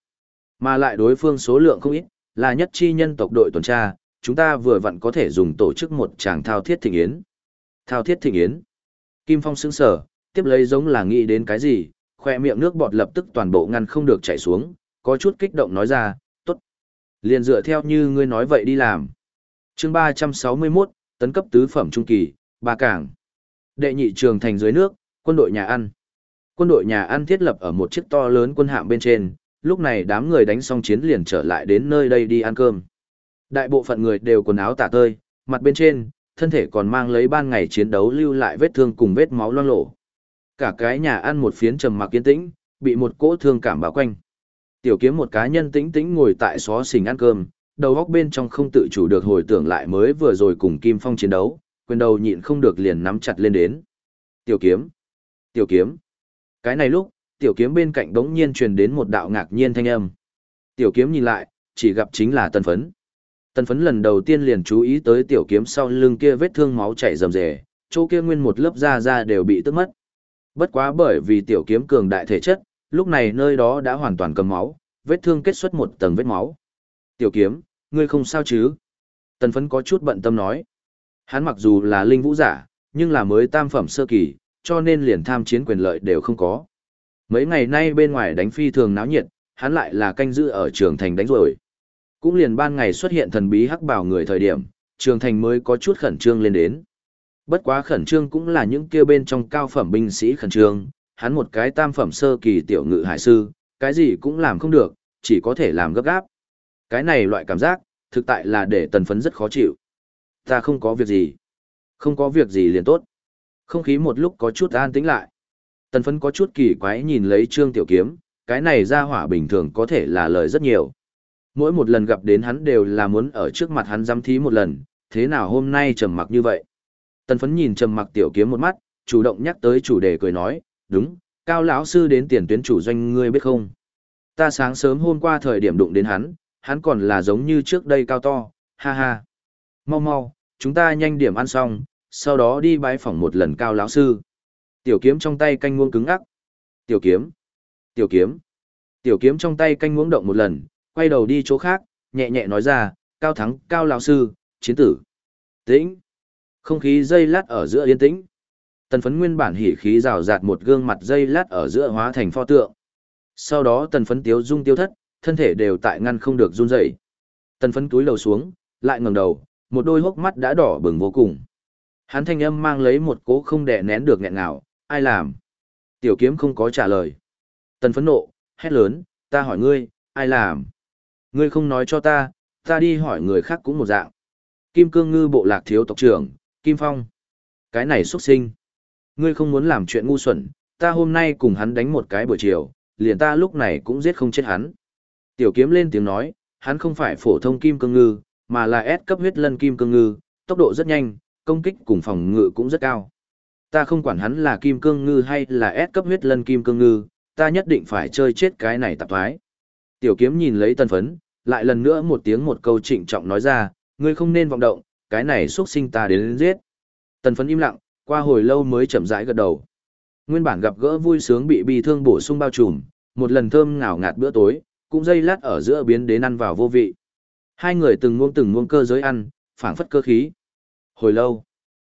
Mà lại đối phương số lượng không ít, là nhất chi nhân tộc đội tuần tra, chúng ta vừa vặn có thể dùng tổ chức một tràng thao thiết thịnh yến. Thao thiết thịnh yến. Kim Phong sững sở, tiếp lấy giống là nghĩ đến cái gì, khoe miệng nước bọt lập tức toàn bộ ngăn không được chảy xuống, có chút kích động nói ra. Liền dựa theo như ngươi nói vậy đi làm. chương 361, tấn cấp tứ phẩm trung kỳ, ba cảng. Đệ nhị trường thành dưới nước, quân đội nhà ăn. Quân đội nhà ăn thiết lập ở một chiếc to lớn quân hạm bên trên, lúc này đám người đánh xong chiến liền trở lại đến nơi đây đi ăn cơm. Đại bộ phận người đều quần áo tả tơi, mặt bên trên, thân thể còn mang lấy ban ngày chiến đấu lưu lại vết thương cùng vết máu loang lổ. Cả cái nhà ăn một phiến trầm mặc yên tĩnh, bị một cỗ thương cảm bao quanh. Tiểu kiếm một cá nhân tĩnh tĩnh ngồi tại xó xình ăn cơm, đầu góc bên trong không tự chủ được hồi tưởng lại mới vừa rồi cùng Kim Phong chiến đấu, quyền đầu nhịn không được liền nắm chặt lên đến. Tiểu kiếm, tiểu kiếm. Cái này lúc, tiểu kiếm bên cạnh đống nhiên truyền đến một đạo ngạc nhiên thanh âm. Tiểu kiếm nhìn lại, chỉ gặp chính là tân phấn. Tân phấn lần đầu tiên liền chú ý tới tiểu kiếm sau lưng kia vết thương máu chảy rầm rề, chỗ kia nguyên một lớp da da đều bị tức mất. Bất quá bởi vì tiểu kiếm cường đại thể chất, lúc này nơi đó đã hoàn toàn cầm máu, vết thương kết xuất một tầng vết máu. Tiểu kiếm, ngươi không sao chứ? Tần phấn có chút bận tâm nói. Hắn mặc dù là linh vũ giả, nhưng là mới tam phẩm sơ kỳ, cho nên liền tham chiến quyền lợi đều không có. Mấy ngày nay bên ngoài đánh phi thường náo nhiệt, hắn lại là canh giữ ở trường thành đánh rồi. Cũng liền ban ngày xuất hiện thần bí hắc bảo người thời điểm, trường thành mới có chút khẩn trương lên đến. Bất quá khẩn trương cũng là những kia bên trong cao phẩm binh sĩ khẩn trương, hắn một cái tam phẩm sơ kỳ tiểu ngự hải sư, cái gì cũng làm không được, chỉ có thể làm gấp gáp. Cái này loại cảm giác, thực tại là để tần phấn rất khó chịu. Ta không có việc gì. Không có việc gì liền tốt. Không khí một lúc có chút an tĩnh lại. Tần phấn có chút kỳ quái nhìn lấy trương tiểu kiếm, cái này ra hỏa bình thường có thể là lời rất nhiều. Mỗi một lần gặp đến hắn đều là muốn ở trước mặt hắn dám thí một lần, thế nào hôm nay trầm mặc như vậy. Tần phấn nhìn trầm mặc tiểu kiếm một mắt, chủ động nhắc tới chủ đề cười nói, đúng, cao lão sư đến tiền tuyến chủ doanh ngươi biết không? Ta sáng sớm hôm qua thời điểm đụng đến hắn, hắn còn là giống như trước đây cao to, ha ha. Mau mau, chúng ta nhanh điểm ăn xong, sau đó đi bái phỏng một lần cao lão sư. Tiểu kiếm trong tay canh nguông cứng ngắc. Tiểu kiếm. Tiểu kiếm. Tiểu kiếm trong tay canh nguông động một lần, quay đầu đi chỗ khác, nhẹ nhẹ nói ra, cao thắng, cao lão sư, chiến tử. Tĩnh. Không khí dây lát ở giữa yên tĩnh. Tần phấn nguyên bản hỉ khí rào rạt một gương mặt dây lát ở giữa hóa thành pho tượng. Sau đó tần phấn tiếu dung tiêu thất, thân thể đều tại ngăn không được run dậy. Tần phấn túi lầu xuống, lại ngẩng đầu, một đôi hốc mắt đã đỏ bừng vô cùng. Hắn thanh âm mang lấy một cố không đè nén được nghẹn ngào, ai làm? Tiểu kiếm không có trả lời. Tần phấn nộ, hét lớn, ta hỏi ngươi, ai làm? Ngươi không nói cho ta, ta đi hỏi người khác cũng một dạng. Kim cương ngư bộ lạc thiếu tộc trưởng, Kim Phong. Cái này xuất sinh. Ngươi không muốn làm chuyện ngu xuẩn, ta hôm nay cùng hắn đánh một cái buổi chiều, liền ta lúc này cũng giết không chết hắn. Tiểu kiếm lên tiếng nói, hắn không phải phổ thông kim cương ngư, mà là S cấp huyết lân kim cương ngư, tốc độ rất nhanh, công kích cùng phòng ngự cũng rất cao. Ta không quản hắn là kim cương ngư hay là S cấp huyết lân kim cương ngư, ta nhất định phải chơi chết cái này tạp thoái. Tiểu kiếm nhìn lấy tân phấn, lại lần nữa một tiếng một câu trịnh trọng nói ra, ngươi không nên vọng động, cái này xuất sinh ta đến giết. Tần phấn im lặng, qua hồi lâu mới chậm rãi gật đầu. Nguyên bản gặp gỡ vui sướng bị bi thương bổ sung bao trùm, một lần thơm ngào ngạt bữa tối, cũng dây lát ở giữa biến đến ăn vào vô vị. Hai người từng muông từng muông cơ giới ăn, phảng phất cơ khí. Hồi lâu,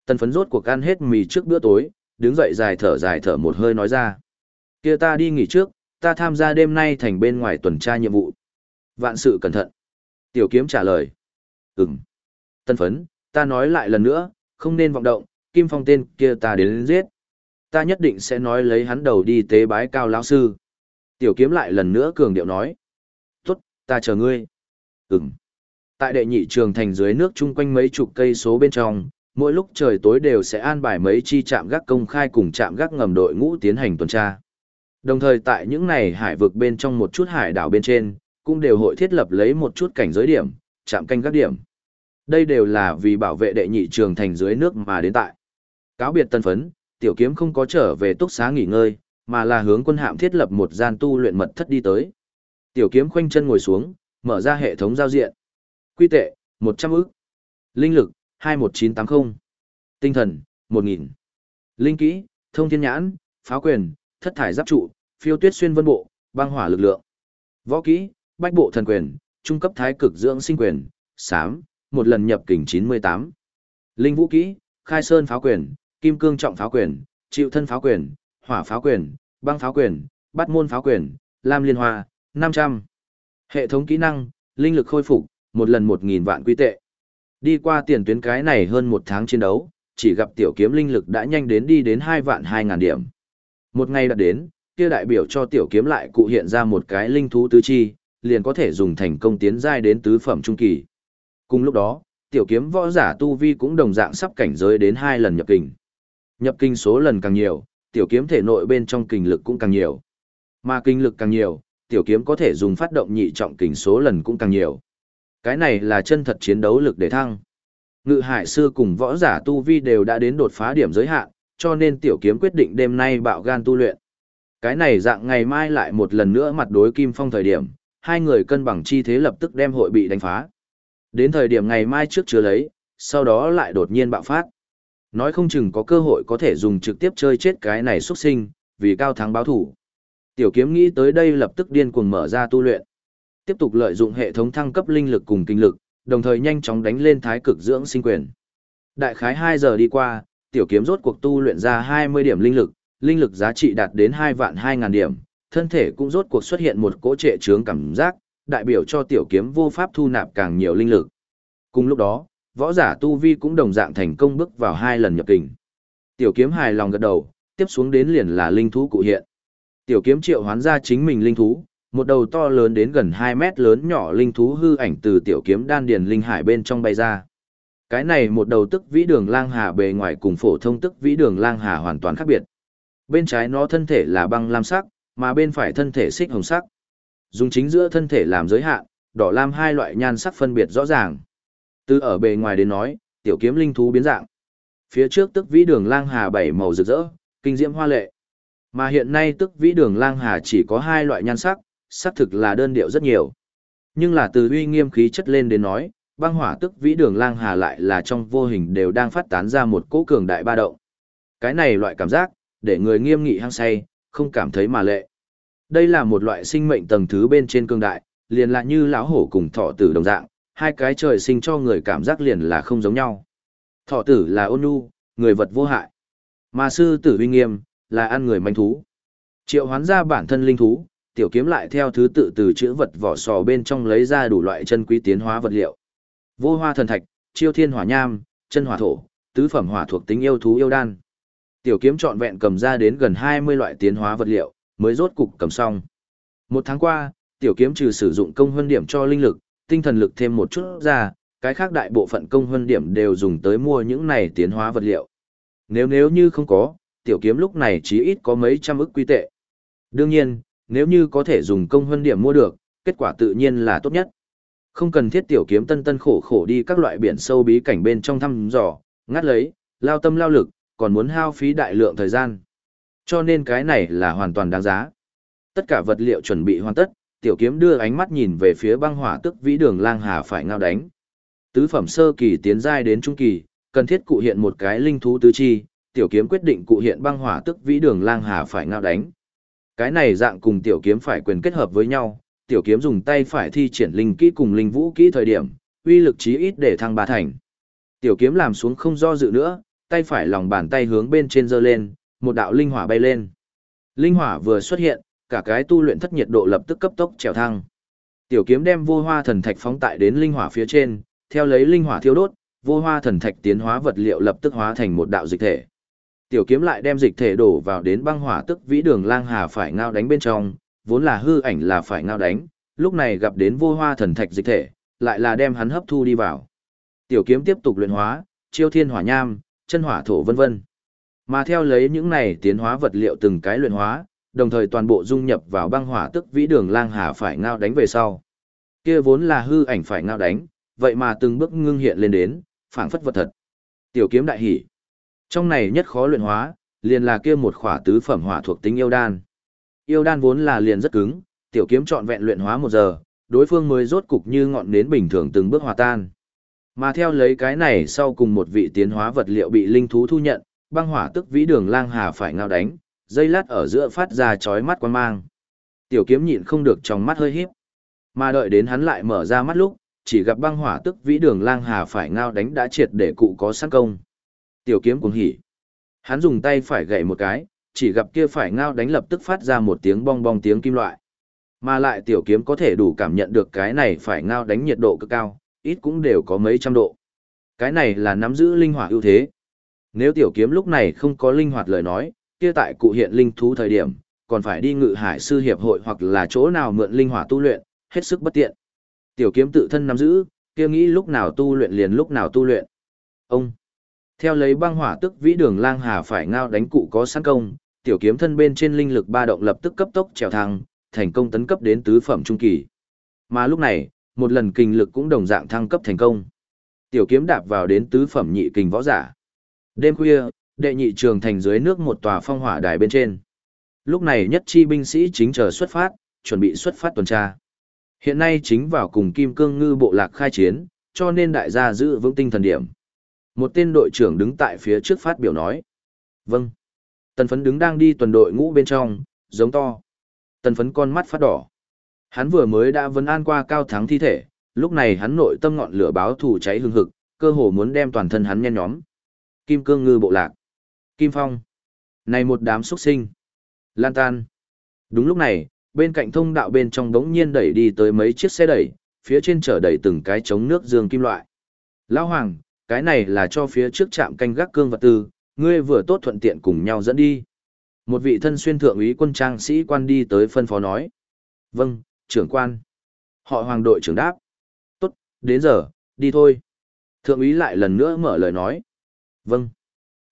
tần phấn rốt cuộc ăn hết mì trước bữa tối, đứng dậy dài thở dài thở một hơi nói ra. kia ta đi nghỉ trước, ta tham gia đêm nay thành bên ngoài tuần tra nhiệm vụ. Vạn sự cẩn thận. Tiểu kiếm trả lời. Ừm. Tân phấn, ta nói lại lần nữa, không nên vọng động, Kim Phong tên kia ta đến giết. Ta nhất định sẽ nói lấy hắn đầu đi tế bái cao lão sư. Tiểu kiếm lại lần nữa cường điệu nói. Tốt, ta chờ ngươi. Ừm. Tại đệ nhị trường thành dưới nước chung quanh mấy chục cây số bên trong, mỗi lúc trời tối đều sẽ an bài mấy chi trạm gác công khai cùng trạm gác ngầm đội ngũ tiến hành tuần tra. Đồng thời tại những này hải vực bên trong một chút hải đảo bên trên, cũng đều hội thiết lập lấy một chút cảnh giới điểm, trạm canh gác điểm. Đây đều là vì bảo vệ đệ nhị trường thành dưới nước mà đến tại. Cáo biệt tân phấn, tiểu kiếm không có trở về túc xá nghỉ ngơi, mà là hướng quân hạm thiết lập một gian tu luyện mật thất đi tới. Tiểu kiếm khoanh chân ngồi xuống, mở ra hệ thống giao diện. Quy tệ, 100 ức. Linh lực, 21980. Tinh thần, 1000. Linh kỹ, thông thiên nhãn, pháo quyền, thất thải giáp trụ, phiêu tuyết xuyên vân bộ, băng hỏa lực lượng. Võ kỹ, bách bộ thần quyền, trung cấp thái cực dưỡng sinh quyền, sám, một lần nhập kình 98. Linh vũ kỹ, khai sơn pháo quyền, kim cương trọng pháo quyền, chịu thân pháo quyền, hỏa pháo quyền, băng pháo quyền, bát môn pháo quyền, lam liên hoa, 500. Hệ thống kỹ năng, linh lực khôi phục, một lần 1.000 vạn quy tệ. Đi qua tiền tuyến cái này hơn một tháng chiến đấu, chỉ gặp tiểu kiếm linh lực đã nhanh đến đi đến 2 vạn 2.000 điểm. Một ngày đã đến, kia đại biểu cho tiểu kiếm lại cụ hiện ra một cái linh thú tứ chi, liền có thể dùng thành công tiến giai đến tứ phẩm trung kỳ. Cùng lúc đó, tiểu kiếm võ giả tu vi cũng đồng dạng sắp cảnh giới đến hai lần nhập kinh. Nhập kinh số lần càng nhiều, tiểu kiếm thể nội bên trong kinh lực cũng càng nhiều. Mà kinh lực càng nhiều, tiểu kiếm có thể dùng phát động nhị trọng kinh số lần cũng càng nhiều. Cái này là chân thật chiến đấu lực để thăng. Ngự hải sư cùng võ giả tu vi đều đã đến đột phá điểm giới hạn, cho nên tiểu kiếm quyết định đêm nay bạo gan tu luyện. Cái này dạng ngày mai lại một lần nữa mặt đối Kim Phong thời điểm, hai người cân bằng chi thế lập tức đem hội bị đánh phá. Đến thời điểm ngày mai trước chưa lấy, sau đó lại đột nhiên bạo phát. Nói không chừng có cơ hội có thể dùng trực tiếp chơi chết cái này xuất sinh, vì cao thắng báo thủ. Tiểu kiếm nghĩ tới đây lập tức điên cuồng mở ra tu luyện. Tiếp tục lợi dụng hệ thống thăng cấp linh lực cùng kinh lực, đồng thời nhanh chóng đánh lên thái cực dưỡng sinh quyền. Đại khái 2 giờ đi qua, tiểu kiếm rốt cuộc tu luyện ra 20 điểm linh lực, linh lực giá trị đạt đến 2 vạn hai ngàn điểm, thân thể cũng rốt cuộc xuất hiện một cỗ trệ trướng cảm giác, đại biểu cho tiểu kiếm vô pháp thu nạp càng nhiều linh lực. Cùng lúc đó, võ giả tu vi cũng đồng dạng thành công bước vào hai lần nhập kình. Tiểu kiếm hài lòng gật đầu, tiếp xuống đến liền là linh thú cụ hiện. Tiểu kiếm triệu hoán ra chính mình linh thú, một đầu to lớn đến gần 2 mét lớn nhỏ linh thú hư ảnh từ tiểu kiếm đan điền linh hải bên trong bay ra. Cái này một đầu tức vĩ đường lang hà bề ngoài cùng phổ thông tức vĩ đường lang hà hoàn toàn khác biệt. Bên trái nó thân thể là băng lam sắc, mà bên phải thân thể xích hồng sắc. Dùng chính giữa thân thể làm giới hạn, đỏ lam hai loại nhan sắc phân biệt rõ ràng. Từ ở bề ngoài đến nói, tiểu kiếm linh thú biến dạng. Phía trước tức vĩ đường lang hà bảy màu rực rỡ, kinh diễm hoa lệ. Mà hiện nay tức vĩ đường lang hà chỉ có hai loại nhan sắc, sắc thực là đơn điệu rất nhiều. Nhưng là từ uy nghiêm khí chất lên đến nói, băng hỏa tức vĩ đường lang hà lại là trong vô hình đều đang phát tán ra một cỗ cường đại ba động. Cái này loại cảm giác, để người nghiêm nghị hăng say, không cảm thấy mà lệ. Đây là một loại sinh mệnh tầng thứ bên trên cương đại, liền là như lão hổ cùng thọ tử đồng dạng, hai cái trời sinh cho người cảm giác liền là không giống nhau. Thọ tử là ôn nhu, người vật vô hại. Mà sư tử uy nghiêm, là ăn người manh thú. Triệu hoán ra bản thân linh thú, tiểu kiếm lại theo thứ tự từ chữ vật vỏ sò bên trong lấy ra đủ loại chân quý tiến hóa vật liệu. Vô hoa thần thạch, chiêu thiên hỏa nham, chân hỏa thổ, tứ phẩm hỏa thuộc tính yêu thú yêu đan. Tiểu kiếm trọn vẹn cầm ra đến gần 20 loại tiến hóa vật liệu, mới rốt cục cầm xong. Một tháng qua, tiểu kiếm trừ sử dụng công huân điểm cho linh lực, tinh thần lực thêm một chút ra, cái khác đại bộ phận công huân điểm đều dùng tới mua những này tiến hóa vật liệu. Nếu nếu như không có, tiểu kiếm lúc này chỉ ít có mấy trăm ức quy tệ. Đương nhiên, nếu như có thể dùng công huân điểm mua được, kết quả tự nhiên là tốt nhất. Không cần thiết tiểu kiếm tân tân khổ khổ đi các loại biển sâu bí cảnh bên trong thăm dò, ngắt lấy, lao tâm lao lực, còn muốn hao phí đại lượng thời gian. Cho nên cái này là hoàn toàn đáng giá. Tất cả vật liệu chuẩn bị hoàn tất, tiểu kiếm đưa ánh mắt nhìn về phía băng hỏa tức vĩ đường lang hà phải ngao đánh. Tứ phẩm sơ kỳ tiến giai đến trung kỳ, cần thiết cụ hiện một cái linh thú tứ chi, tiểu kiếm quyết định cụ hiện băng hỏa tức vĩ đường lang hà phải ngao đánh. Cái này dạng cùng tiểu kiếm phải quyền kết hợp với nhau, tiểu kiếm dùng tay phải thi triển linh kỹ cùng linh vũ kỹ thời điểm, uy lực chí ít để thăng ba thành. Tiểu kiếm làm xuống không do dự nữa, tay phải lòng bàn tay hướng bên trên giơ lên, một đạo linh hỏa bay lên. Linh hỏa vừa xuất hiện, cả cái tu luyện thất nhiệt độ lập tức cấp tốc trèo thăng. Tiểu kiếm đem vô hoa thần thạch phóng tại đến linh hỏa phía trên, theo lấy linh hỏa thiêu đốt, vô hoa thần thạch tiến hóa vật liệu lập tức hóa thành một đạo dịch thể. Tiểu kiếm lại đem dịch thể đổ vào đến băng hỏa tức vĩ đường lang hà phải ngao đánh bên trong, vốn là hư ảnh là phải ngao đánh, lúc này gặp đến vô hoa thần thạch dịch thể, lại là đem hắn hấp thu đi vào. Tiểu kiếm tiếp tục luyện hóa, chiêu thiên hỏa nham, chân hỏa thổ vân vân. Mà theo lấy những này tiến hóa vật liệu từng cái luyện hóa, đồng thời toàn bộ dung nhập vào băng hỏa tức vĩ đường lang hà phải ngao đánh về sau. Kia vốn là hư ảnh phải ngao đánh, vậy mà từng bước ngưng hiện lên đến, phảng phất vật thật. Tiểu kiếm đại hỉ. Trong này nhất khó luyện hóa, liền là kia một khỏa tứ phẩm hỏa thuộc tính yêu đan. Yêu đan vốn là liền rất cứng, tiểu kiếm trọn vẹn luyện hóa một giờ, đối phương mới rốt cục như ngọn nến bình thường từng bước hòa tan. Mà theo lấy cái này sau cùng một vị tiến hóa vật liệu bị linh thú thu nhận, băng hỏa tức vĩ đường lang hà phải ngao đánh, dây lát ở giữa phát ra chói mắt quan mang. Tiểu kiếm nhịn không được trong mắt hơi híp. Mà đợi đến hắn lại mở ra mắt lúc, chỉ gặp băng hỏa tức vĩ đường lang hà phải ngao đánh đã triệt để cụ có sát công. Tiểu kiếm cuồng hỉ. Hắn dùng tay phải gậy một cái, chỉ gặp kia phải ngao đánh lập tức phát ra một tiếng bong bong tiếng kim loại. Mà lại tiểu kiếm có thể đủ cảm nhận được cái này phải ngao đánh nhiệt độ cực cao, ít cũng đều có mấy trăm độ. Cái này là nắm giữ linh hỏa ưu thế. Nếu tiểu kiếm lúc này không có linh hoạt lời nói, kia tại cụ hiện linh thú thời điểm, còn phải đi ngự hải sư hiệp hội hoặc là chỗ nào mượn linh hỏa tu luyện, hết sức bất tiện. Tiểu kiếm tự thân nắm giữ, kia nghĩ lúc nào tu luyện liền lúc nào tu luyện. Ông theo lấy băng hỏa tức vĩ đường lang hà phải ngao đánh cụ có sẵn công, tiểu kiếm thân bên trên linh lực ba động lập tức cấp tốc trèo thăng, thành công tấn cấp đến tứ phẩm trung kỳ. Mà lúc này, một lần kinh lực cũng đồng dạng thăng cấp thành công. Tiểu kiếm đạp vào đến tứ phẩm nhị kình võ giả. Đêm khuya, đệ nhị trường thành dưới nước một tòa phong hỏa đài bên trên. Lúc này nhất chi binh sĩ chính chờ xuất phát, chuẩn bị xuất phát tuần tra. Hiện nay chính vào cùng Kim Cương Ngư bộ lạc khai chiến, cho nên đại gia giữ vững tinh thần điểm. Một tên đội trưởng đứng tại phía trước phát biểu nói. Vâng. Tần phấn đứng đang đi tuần đội ngũ bên trong, giống to. Tần phấn con mắt phát đỏ. Hắn vừa mới đã vấn an qua cao thắng thi thể, lúc này hắn nội tâm ngọn lửa báo thù cháy hừng hực, cơ hồ muốn đem toàn thân hắn nhen nhóm. Kim cương ngư bộ lạc. Kim phong. Này một đám xuất sinh. Lan tan. Đúng lúc này, bên cạnh thông đạo bên trong đống nhiên đẩy đi tới mấy chiếc xe đẩy, phía trên chở đẩy từng cái chống nước dương kim loại. Lão Hoàng, cái này là cho phía trước trạm canh gác cương vật tư, ngươi vừa tốt thuận tiện cùng nhau dẫn đi. Một vị thân xuyên thượng úy quân trang sĩ quan đi tới phân phó nói. Vâng, trưởng quan. Họ hoàng đội trưởng đáp. Tốt, đến giờ, đi thôi. Thượng úy lại lần nữa mở lời nói. Vâng.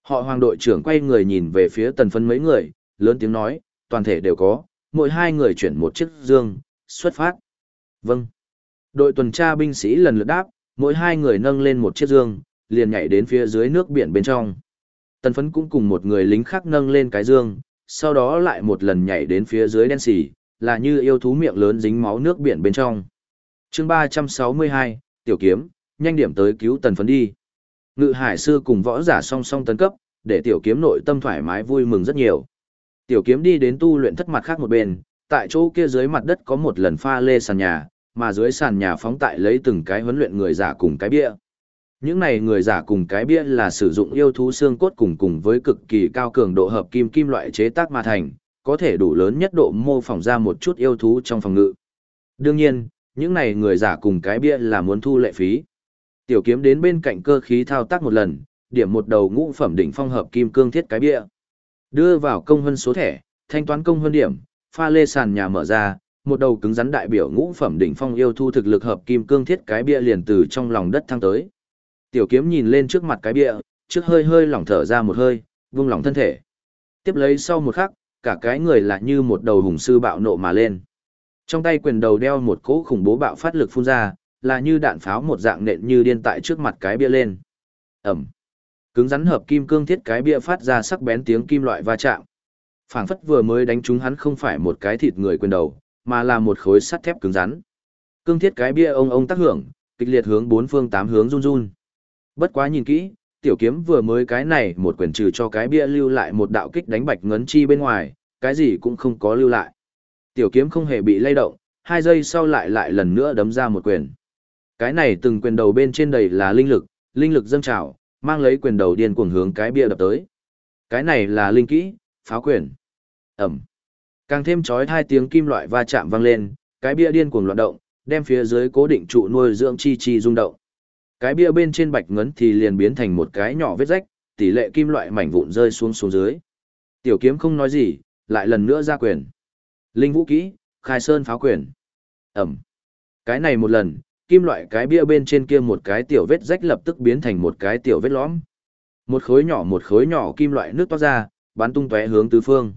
Họ hoàng đội trưởng quay người nhìn về phía tần phân mấy người, lớn tiếng nói, toàn thể đều có, mỗi hai người chuyển một chiếc dương, xuất phát. Vâng. Đội tuần tra binh sĩ lần lượt đáp, mỗi hai người nâng lên một chiếc dương, liền nhảy đến phía dưới nước biển bên trong. Tần phấn cũng cùng một người lính khác nâng lên cái dương, sau đó lại một lần nhảy đến phía dưới đen xỉ, là như yêu thú miệng lớn dính máu nước biển bên trong. chương 362, Tiểu Kiếm, nhanh điểm tới cứu tần phấn đi. Ngự hải sư cùng võ giả song song tấn cấp, để tiểu kiếm nội tâm thoải mái vui mừng rất nhiều. Tiểu kiếm đi đến tu luyện thất mặt khác một bên, tại chỗ kia dưới mặt đất có một lần pha lê sàn nhà, mà dưới sàn nhà phóng tại lấy từng cái huấn luyện người giả cùng cái bia. Những này người giả cùng cái bia là sử dụng yêu thú xương cốt cùng cùng với cực kỳ cao cường độ hợp kim kim loại chế tác mà thành, có thể đủ lớn nhất độ mô phỏng ra một chút yêu thú trong phòng ngự. Đương nhiên, những này người giả cùng cái bia là muốn thu lệ phí. Tiểu kiếm đến bên cạnh cơ khí thao tác một lần, điểm một đầu ngũ phẩm đỉnh phong hợp kim cương thiết cái bia. Đưa vào công hơn số thẻ, thanh toán công hơn điểm, pha lê sàn nhà mở ra, một đầu cứng rắn đại biểu ngũ phẩm đỉnh phong yêu thu thực lực hợp kim cương thiết cái bia liền từ trong lòng đất thăng tới. Tiểu kiếm nhìn lên trước mặt cái bia, trước hơi hơi lỏng thở ra một hơi, vung lòng thân thể. Tiếp lấy sau một khắc, cả cái người lại như một đầu hùng sư bạo nộ mà lên. Trong tay quyền đầu đeo một cỗ khủng bố bạo phát lực phun ra, là như đạn pháo một dạng nện như điên tại trước mặt cái bia lên. Ẩm. Cứng rắn hợp kim cương thiết cái bia phát ra sắc bén tiếng kim loại va chạm. Phảng phất vừa mới đánh trúng hắn không phải một cái thịt người quyền đầu, mà là một khối sắt thép cứng rắn. Cương thiết cái bia ông ông tác hưởng, kịch liệt hướng bốn phương tám hướng run run. Bất quá nhìn kỹ, tiểu kiếm vừa mới cái này một quyền trừ cho cái bia lưu lại một đạo kích đánh bạch ngấn chi bên ngoài, cái gì cũng không có lưu lại. Tiểu kiếm không hề bị lay động, hai giây sau lại lại lần nữa đấm ra một quyền. Cái này từng quyền đầu bên trên đầy là linh lực, linh lực dâng trào, mang lấy quyền đầu điên cuồng hướng cái bia đập tới. Cái này là linh kỹ, pháo quyền. Ẩm. Càng thêm chói hai tiếng kim loại va chạm vang lên, cái bia điên cuồng loạn động, đem phía dưới cố định trụ nuôi dưỡng chi chi rung động. Cái bia bên trên bạch ngấn thì liền biến thành một cái nhỏ vết rách, tỷ lệ kim loại mảnh vụn rơi xuống xuống dưới. Tiểu kiếm không nói gì, lại lần nữa ra quyền. Linh vũ kỹ, khai sơn pháo quyền. Ẩm. Cái này một lần, kim loại cái bia bên trên kia một cái tiểu vết rách lập tức biến thành một cái tiểu vết lõm. Một khối nhỏ một khối nhỏ kim loại nước toát ra, bắn tung tóe hướng tứ phương.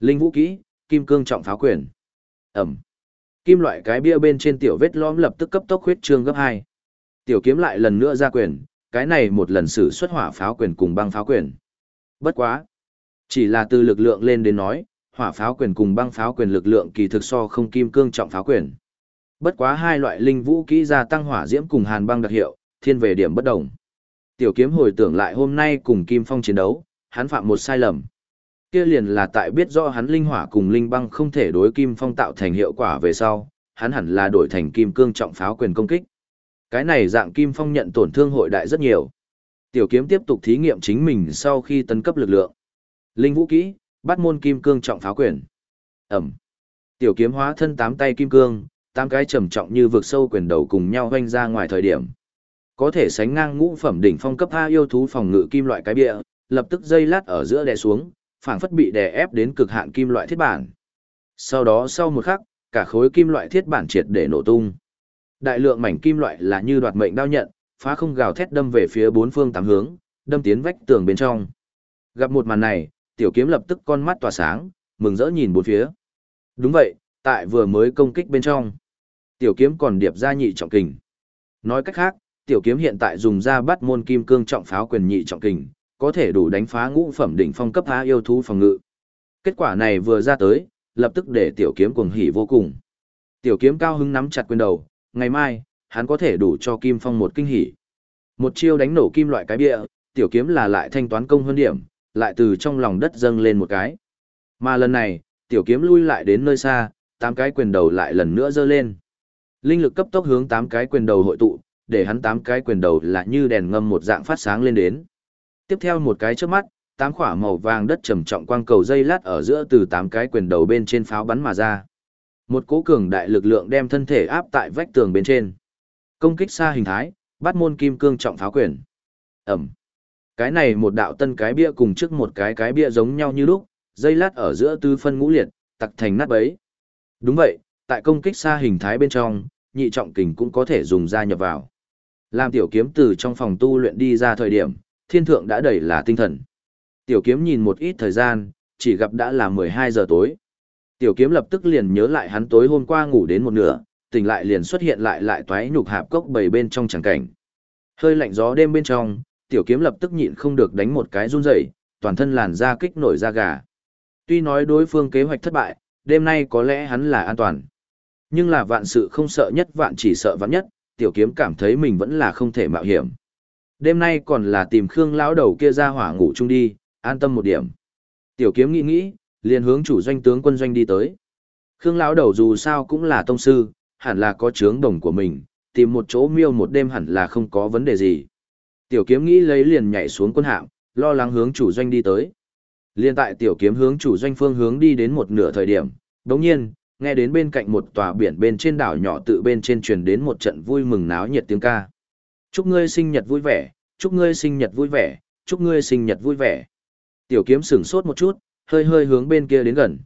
Linh vũ kỹ, kim cương trọng pháo quyền. Ẩm. Kim loại cái bia bên trên tiểu vết lõm lập tức cấp tốc huyết trương gấp hai. Tiểu kiếm lại lần nữa ra quyền, cái này một lần sử xuất hỏa pháo quyền cùng băng pháo quyền. Bất quá. Chỉ là từ lực lượng lên đến nói, hỏa pháo quyền cùng băng pháo quyền lực lượng kỳ thực so không kim cương trọng pháo quyền. Bất quá hai loại linh vũ kỹ gia tăng hỏa diễm cùng hàn băng đặc hiệu, thiên về điểm bất đồng. Tiểu kiếm hồi tưởng lại hôm nay cùng Kim Phong chiến đấu, hắn phạm một sai lầm. Kia liền là tại biết rõ hắn linh hỏa cùng linh băng không thể đối Kim Phong tạo thành hiệu quả về sau, hắn hẳn là đổi thành kim cương trọng pháo quyền công kích. Cái này dạng Kim Phong nhận tổn thương hội đại rất nhiều. Tiểu kiếm tiếp tục thí nghiệm chính mình sau khi tấn cấp lực lượng. Linh vũ kỹ, bắt môn kim cương trọng pháo quyền. Ẩm. Tiểu kiếm hóa thân tám tay kim cương, tám cái trầm trọng như vượt sâu quyền đầu cùng nhau hoanh ra ngoài thời điểm. Có thể sánh ngang ngũ phẩm đỉnh phong cấp A yêu thú phòng ngự kim loại cái bia, lập tức dây lát ở giữa đè xuống, phảng phất bị đè ép đến cực hạn kim loại thiết bản. Sau đó sau một khắc, cả khối kim loại thiết bản triệt để nổ tung. Đại lượng mảnh kim loại là như đoạt mệnh đao nhận, phá không gào thét đâm về phía bốn phương tám hướng, đâm tiến vách tường bên trong. Gặp một màn này, tiểu kiếm lập tức con mắt tỏa sáng, mừng rỡ nhìn bốn phía. Đúng vậy, tại vừa mới công kích bên trong. Tiểu kiếm còn điệp ra nhị trọng kình. Nói cách khác, tiểu kiếm hiện tại dùng ra bắt môn kim cương trọng pháo quyền nhị trọng kình, có thể đủ đánh phá ngũ phẩm đỉnh phong cấp há yêu thú phòng ngự. Kết quả này vừa ra tới, lập tức để tiểu kiếm cuồng hỉ vô cùng. Tiểu kiếm cao hứng nắm chặt quyền đầu, ngày mai, hắn có thể đủ cho Kim Phong một kinh hỉ. Một chiêu đánh nổ kim loại cái bia, tiểu kiếm là lại thanh toán công hơn điểm, lại từ trong lòng đất dâng lên một cái. Mà lần này, tiểu kiếm lui lại đến nơi xa, tám cái quyền đầu lại lần nữa giơ lên. Linh lực cấp tốc hướng tám cái quyền đầu hội tụ, để hắn tám cái quyền đầu là như đèn ngâm một dạng phát sáng lên đến. Tiếp theo một cái trước mắt, tám khỏa màu vàng đất trầm trọng quang cầu dây lát ở giữa từ tám cái quyền đầu bên trên pháo bắn mà ra. Một cố cường đại lực lượng đem thân thể áp tại vách tường bên trên. Công kích xa hình thái, bắt môn kim cương trọng pháo quyền. Ẩm. Cái này một đạo tân cái bia cùng trước một cái cái bia giống nhau như lúc, dây lát ở giữa tư phân ngũ liệt, tặc thành nát bấy. Đúng vậy, tại công kích xa hình thái bên trong, nhị trọng kình cũng có thể dùng ra nhập vào. Làm tiểu kiếm từ trong phòng tu luyện đi ra thời điểm, thiên thượng đã đầy là tinh thần. Tiểu kiếm nhìn một ít thời gian, chỉ gặp đã là 12 giờ tối. Tiểu kiếm lập tức liền nhớ lại hắn tối hôm qua ngủ đến một nửa, tỉnh lại liền xuất hiện lại lại toái nhục hạp cốc bầy bên trong chẳng cảnh. Hơi lạnh gió đêm bên trong, tiểu kiếm lập tức nhịn không được đánh một cái run rẩy, toàn thân làn da kích nổi da gà. Tuy nói đối phương kế hoạch thất bại, đêm nay có lẽ hắn là an toàn. Nhưng là vạn sự không sợ nhất vạn chỉ sợ vạn nhất, tiểu kiếm cảm thấy mình vẫn là không thể mạo hiểm. Đêm nay còn là tìm Khương lão đầu kia ra hỏa ngủ chung đi, an tâm một điểm. Tiểu kiếm nghĩ nghĩ, liền hướng chủ doanh tướng quân doanh đi tới. Khương lão đầu dù sao cũng là tông sư, hẳn là có chướng đồng của mình, tìm một chỗ miêu một đêm hẳn là không có vấn đề gì. Tiểu kiếm nghĩ lấy liền nhảy xuống quân hạm, lo lắng hướng chủ doanh đi tới. Liên tại tiểu kiếm hướng chủ doanh phương hướng đi đến một nửa thời điểm, đồng nhiên, nghe đến bên cạnh một tòa biển bên trên đảo nhỏ tự bên trên truyền đến một trận vui mừng náo nhiệt tiếng ca. Chúc ngươi sinh nhật vui vẻ, chúc ngươi sinh nhật vui vẻ, chúc ngươi sinh nhật vui vẻ. Tiểu kiếm sửng sốt một chút, hơi hơi hướng bên kia đến gần.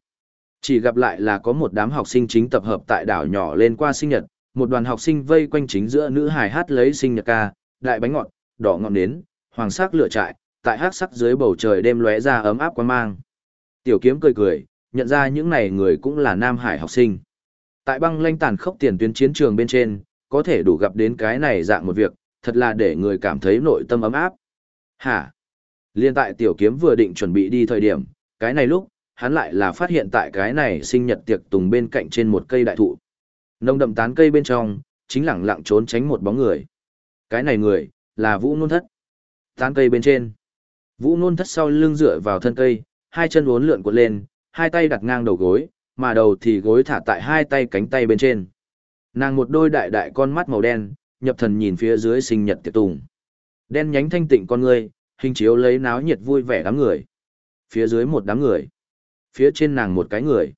Chỉ gặp lại là có một đám học sinh chính tập hợp tại đảo nhỏ lên qua sinh nhật, một đoàn học sinh vây quanh chính giữa nữ hài hát lấy sinh nhật ca, đại bánh ngọt, đỏ ngọn nến, hoàng sắc lửa trại, tại hắc sắc dưới bầu trời đêm lóe ra ấm áp quá mang. Tiểu kiếm cười cười, nhận ra những này người cũng là Nam Hải học sinh. Tại băng lanh tàn khốc tiền tuyến chiến trường bên trên, có thể đủ gặp đến cái này dạng một việc, thật là để người cảm thấy nội tâm ấm áp. Hả? Liên tại tiểu kiếm vừa định chuẩn bị đi thời điểm, cái này lúc, hắn lại là phát hiện tại cái này sinh nhật tiệc tùng bên cạnh trên một cây đại thụ. Nông đậm tán cây bên trong, chính lẳng lặng trốn tránh một bóng người. Cái này người, là Vũ Nôn Thất. Tán cây bên trên. Vũ Nôn Thất sau lưng dựa vào thân cây, hai chân uốn lượn cuộn lên, hai tay đặt ngang đầu gối, mà đầu thì gối thả tại hai tay cánh tay bên trên. Nàng một đôi đại đại con mắt màu đen, nhập thần nhìn phía dưới sinh nhật tiệc tùng. Đen nhánh thanh tịnh con người, hình chiếu lấy náo nhiệt vui vẻ đám người. Phía dưới một đám người. Phía trên nàng một cái người.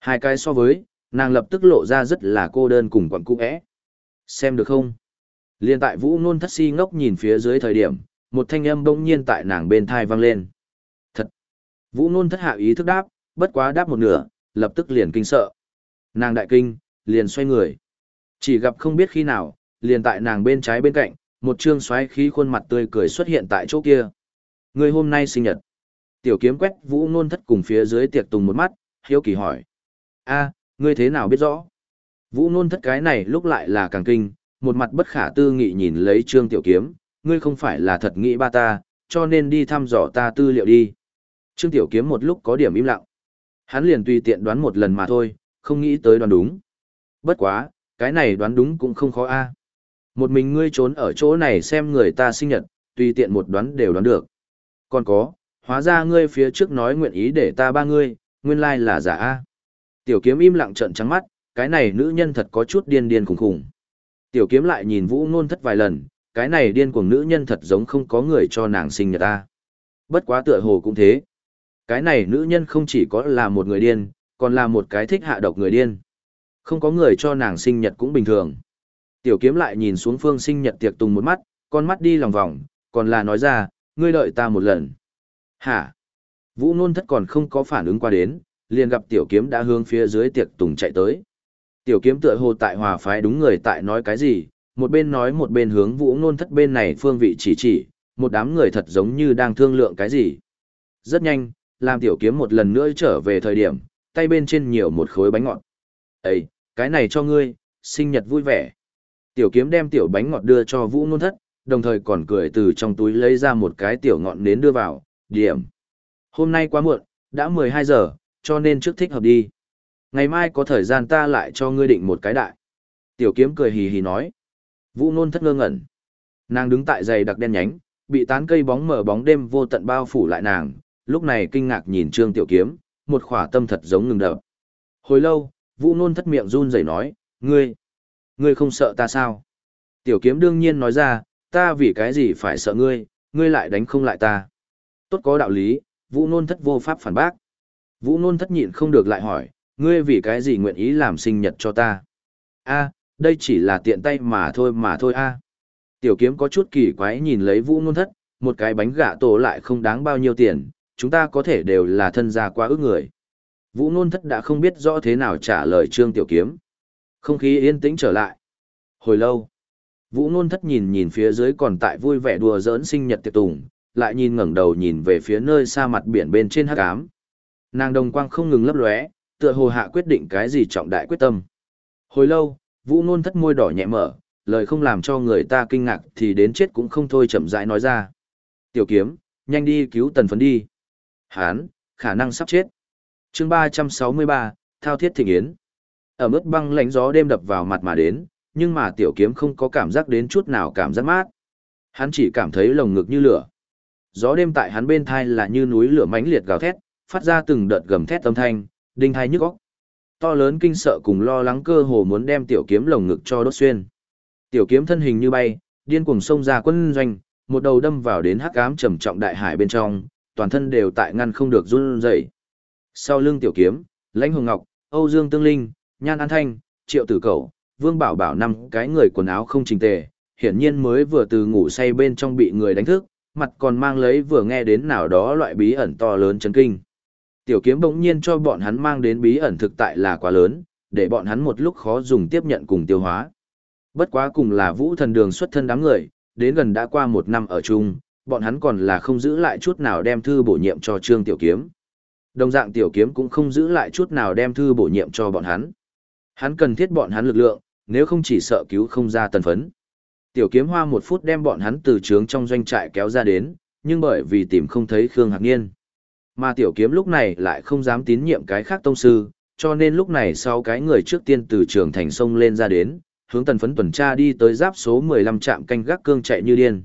Hai cái so với, nàng lập tức lộ ra rất là cô đơn cùng quặng cung ẽ. Xem được không? Liên tại vũ nôn thất si ngốc nhìn phía dưới thời điểm, một thanh âm bỗng nhiên tại nàng bên thai vang lên. Thật! Vũ nôn thất hạ ý thức đáp, bất quá đáp một nửa, lập tức liền kinh sợ. Nàng đại kinh, liền xoay người. Chỉ gặp không biết khi nào, liền tại nàng bên trái bên cạnh, một trương xoáy khí khuôn mặt tươi cười xuất hiện tại chỗ kia. Người hôm nay sinh nhật. Tiểu kiếm quét vũ nôn thất cùng phía dưới tiệc tùng một mắt, hiếu kỳ hỏi. a ngươi thế nào biết rõ? Vũ nôn thất cái này lúc lại là càng kinh, một mặt bất khả tư nghị nhìn lấy trương tiểu kiếm, ngươi không phải là thật nghĩ ba ta, cho nên đi thăm dò ta tư liệu đi. Trương tiểu kiếm một lúc có điểm im lặng. Hắn liền tùy tiện đoán một lần mà thôi, không nghĩ tới đoán đúng. Bất quá, cái này đoán đúng cũng không khó a. Một mình ngươi trốn ở chỗ này xem người ta sinh nhật, tùy tiện một đoán đều đoán được. Còn có, hóa ra ngươi phía trước nói nguyện ý để ta ba ngươi, nguyên lai là giả a. Tiểu kiếm im lặng trợn trắng mắt, cái này nữ nhân thật có chút điên điên khủng khủng. Tiểu kiếm lại nhìn vũ ngôn thất vài lần, cái này điên cuồng nữ nhân thật giống không có người cho nàng sinh nhật ta. Bất quá tựa hồ cũng thế. Cái này nữ nhân không chỉ có là một người điên, còn là một cái thích hạ độc người điên. Không có người cho nàng sinh nhật cũng bình thường. Tiểu kiếm lại nhìn xuống phương sinh nhật tiệc tùng một mắt, con mắt đi lòng vòng, còn là nói ra, ngươi đợi ta một lần. Hả? Vũ nôn thất còn không có phản ứng qua đến, liền gặp tiểu kiếm đã hướng phía dưới tiệc tùng chạy tới. Tiểu kiếm tựa hồ tại hòa phái đúng người tại nói cái gì, một bên nói một bên hướng vũ nôn thất bên này phương vị chỉ chỉ, một đám người thật giống như đang thương lượng cái gì. Rất nhanh, làm tiểu kiếm một lần nữa trở về thời điểm, tay bên trên nhiều một khối bánh ngọt. Ê, cái này cho ngươi, sinh nhật vui vẻ. Tiểu kiếm đem tiểu bánh ngọt đưa cho vũ nôn thất, đồng thời còn cười từ trong túi lấy ra một cái tiểu ngọn nến đưa vào, điểm. Hôm nay quá muộn, đã 12 giờ, cho nên trước thích hợp đi. Ngày mai có thời gian ta lại cho ngươi định một cái đại. Tiểu kiếm cười hì hì nói. Vũ nôn thất ngơ ngẩn. Nàng đứng tại giày đặc đen nhánh, bị tán cây bóng mở bóng đêm vô tận bao phủ lại nàng, lúc này kinh ngạc nhìn trương tiểu kiếm, một khỏa tâm thật giống ngừng đập. Hồi lâu, vũ nôn thất miệng run rẩy nói, ngươi, ngươi không sợ ta sao? Tiểu kiếm đương nhiên nói ra, ta vì cái gì phải sợ ngươi, ngươi lại đánh không lại ta. Tốt có đạo lý, vũ nôn thất vô pháp phản bác. Vũ nôn thất nhịn không được lại hỏi, ngươi vì cái gì nguyện ý làm sinh nhật cho ta? a đây chỉ là tiện tay mà thôi mà thôi a Tiểu kiếm có chút kỳ quái nhìn lấy vũ nôn thất, một cái bánh gà tổ lại không đáng bao nhiêu tiền, chúng ta có thể đều là thân gia quá ước người. Vũ nôn thất đã không biết rõ thế nào trả lời trương tiểu kiếm. Không khí yên tĩnh trở lại. Hồi lâu, vũ nôn thất nhìn nhìn phía dưới còn tại vui vẻ đùa giỡn sinh nhật tiệc tùng, lại nhìn ngẩng đầu nhìn về phía nơi xa mặt biển bên trên hắc ám. Nàng đồng quang không ngừng lấp lóe, tựa hồ hạ quyết định cái gì trọng đại quyết tâm. Hồi lâu, vũ nôn thất môi đỏ nhẹ mở, lời không làm cho người ta kinh ngạc thì đến chết cũng không thôi chậm rãi nói ra. Tiểu kiếm, nhanh đi cứu tần phấn đi. Hán, khả năng sắp chết. chương ba trăm sáu mươi ba, Thao thiết thịnh yến. Ở mức băng lạnh gió đêm đập vào mặt mà đến, nhưng mà tiểu kiếm không có cảm giác đến chút nào cảm giác mát. Hắn chỉ cảm thấy lồng ngực như lửa. Gió đêm tại hắn bên thai là như núi lửa mãnh liệt gào thét, phát ra từng đợt gầm thét âm thanh, đinh thai nhức óc. To lớn kinh sợ cùng lo lắng cơ hồ muốn đem tiểu kiếm lồng ngực cho đốt xuyên. Tiểu kiếm thân hình như bay, điên cuồng xông ra quân doanh, một đầu đâm vào đến hắc ám trầm trọng đại hải bên trong, toàn thân đều tại ngăn không được run rẩy. Sau lưng tiểu kiếm, Lãnh Hồng Ngọc, Âu Dương Tương Linh, Nhan An Thanh, Triệu Tử Cẩu, Vương Bảo Bảo năm cái người quần áo không chỉnh tề, hiển nhiên mới vừa từ ngủ say bên trong bị người đánh thức, mặt còn mang lấy vừa nghe đến nào đó loại bí ẩn to lớn chấn kinh. Tiểu kiếm bỗng nhiên cho bọn hắn mang đến bí ẩn thực tại là quá lớn, để bọn hắn một lúc khó dùng tiếp nhận cùng tiêu hóa. Bất quá cùng là vũ thần đường xuất thân đám người, đến gần đã qua một năm ở chung, bọn hắn còn là không giữ lại chút nào đem thư bổ nhiệm cho Trương Tiểu Kiếm. Đồng dạng Tiểu Kiếm cũng không giữ lại chút nào đem thư bổ nhiệm cho bọn hắn. Hắn cần thiết bọn hắn lực lượng, nếu không chỉ sợ cứu không ra tần phấn. Tiểu Kiếm hoa một phút đem bọn hắn từ trướng trong doanh trại kéo ra đến, nhưng bởi vì tìm không thấy Khương Hạc Niên. Mà Tiểu Kiếm lúc này lại không dám tín nhiệm cái khác tông sư, cho nên lúc này sau cái người trước tiên từ trường thành sông lên ra đến, hướng tần phấn tuần tra đi tới giáp số 15 trạm canh gác cương chạy như điên.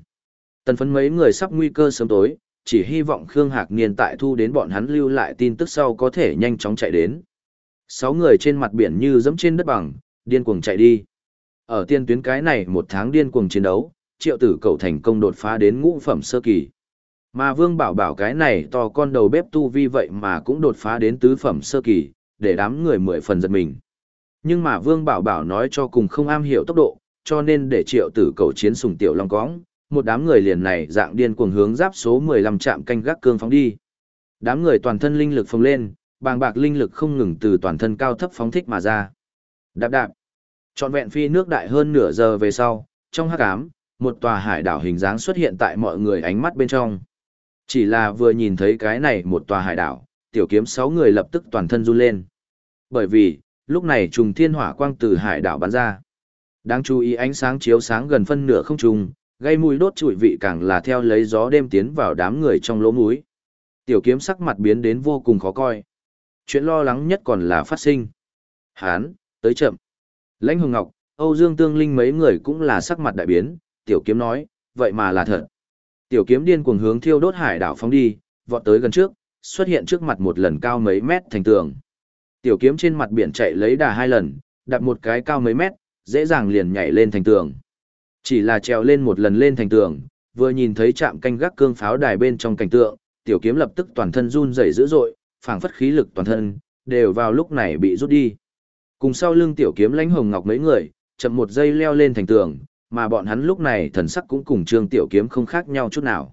Tần phấn mấy người sắp nguy cơ sớm tối, chỉ hy vọng Khương Hạc Niên tại thu đến bọn hắn lưu lại tin tức sau có thể nhanh chóng chạy đến. Sáu người trên mặt biển như dẫm trên đất bằng, điên cuồng chạy đi. Ở tiên tuyến cái này một tháng điên cuồng chiến đấu, triệu tử cầu thành công đột phá đến ngũ phẩm sơ kỳ. Mà vương bảo bảo cái này to con đầu bếp tu vi vậy mà cũng đột phá đến tứ phẩm sơ kỳ, để đám người mười phần giật mình. Nhưng mà vương bảo bảo nói cho cùng không am hiểu tốc độ, cho nên để triệu tử cầu chiến sùng tiểu long cóng, một đám người liền này dạng điên cuồng hướng giáp số 15 trạm canh gác cương phóng đi. Đám người toàn thân linh lực phồng lên, bàng bạc linh lực không ngừng từ toàn thân cao thấp phóng thích mà ra. Đạp đạp. Trọn vẹn phi nước đại hơn nửa giờ về sau, trong hắc ám, một tòa hải đảo hình dáng xuất hiện tại mọi người ánh mắt bên trong. Chỉ là vừa nhìn thấy cái này một tòa hải đảo, tiểu kiếm sáu người lập tức toàn thân run lên. Bởi vì, lúc này trùng thiên hỏa quang từ hải đảo bắn ra. Đáng chú ý ánh sáng chiếu sáng gần phân nửa không trùng, gây mùi đốt trụi vị càng là theo lấy gió đêm tiến vào đám người trong lỗ mũi. Tiểu kiếm sắc mặt biến đến vô cùng khó coi. Chuyện lo lắng nhất còn là phát sinh. Hán, tới chậm. Lãnh Hồng Ngọc, Âu Dương Tương Linh mấy người cũng là sắc mặt đại biến, tiểu kiếm nói, vậy mà là thật. Tiểu kiếm điên cuồng hướng thiêu đốt hải đảo phóng đi, vọt tới gần trước, xuất hiện trước mặt một lần cao mấy mét thành tường. Tiểu kiếm trên mặt biển chạy lấy đà hai lần, đặt một cái cao mấy mét, dễ dàng liền nhảy lên thành tường. Chỉ là trèo lên một lần lên thành tường, vừa nhìn thấy chạm canh gác cương pháo đài bên trong cảnh tượng, tiểu kiếm lập tức toàn thân run rẩy dữ dội, phảng phất khí lực toàn thân, đều vào lúc này bị rút đi. Cùng sau lưng tiểu kiếm lãnh hồng ngọc mấy người, chậm một giây leo lên thành tường, mà bọn hắn lúc này thần sắc cũng cùng trương tiểu kiếm không khác nhau chút nào.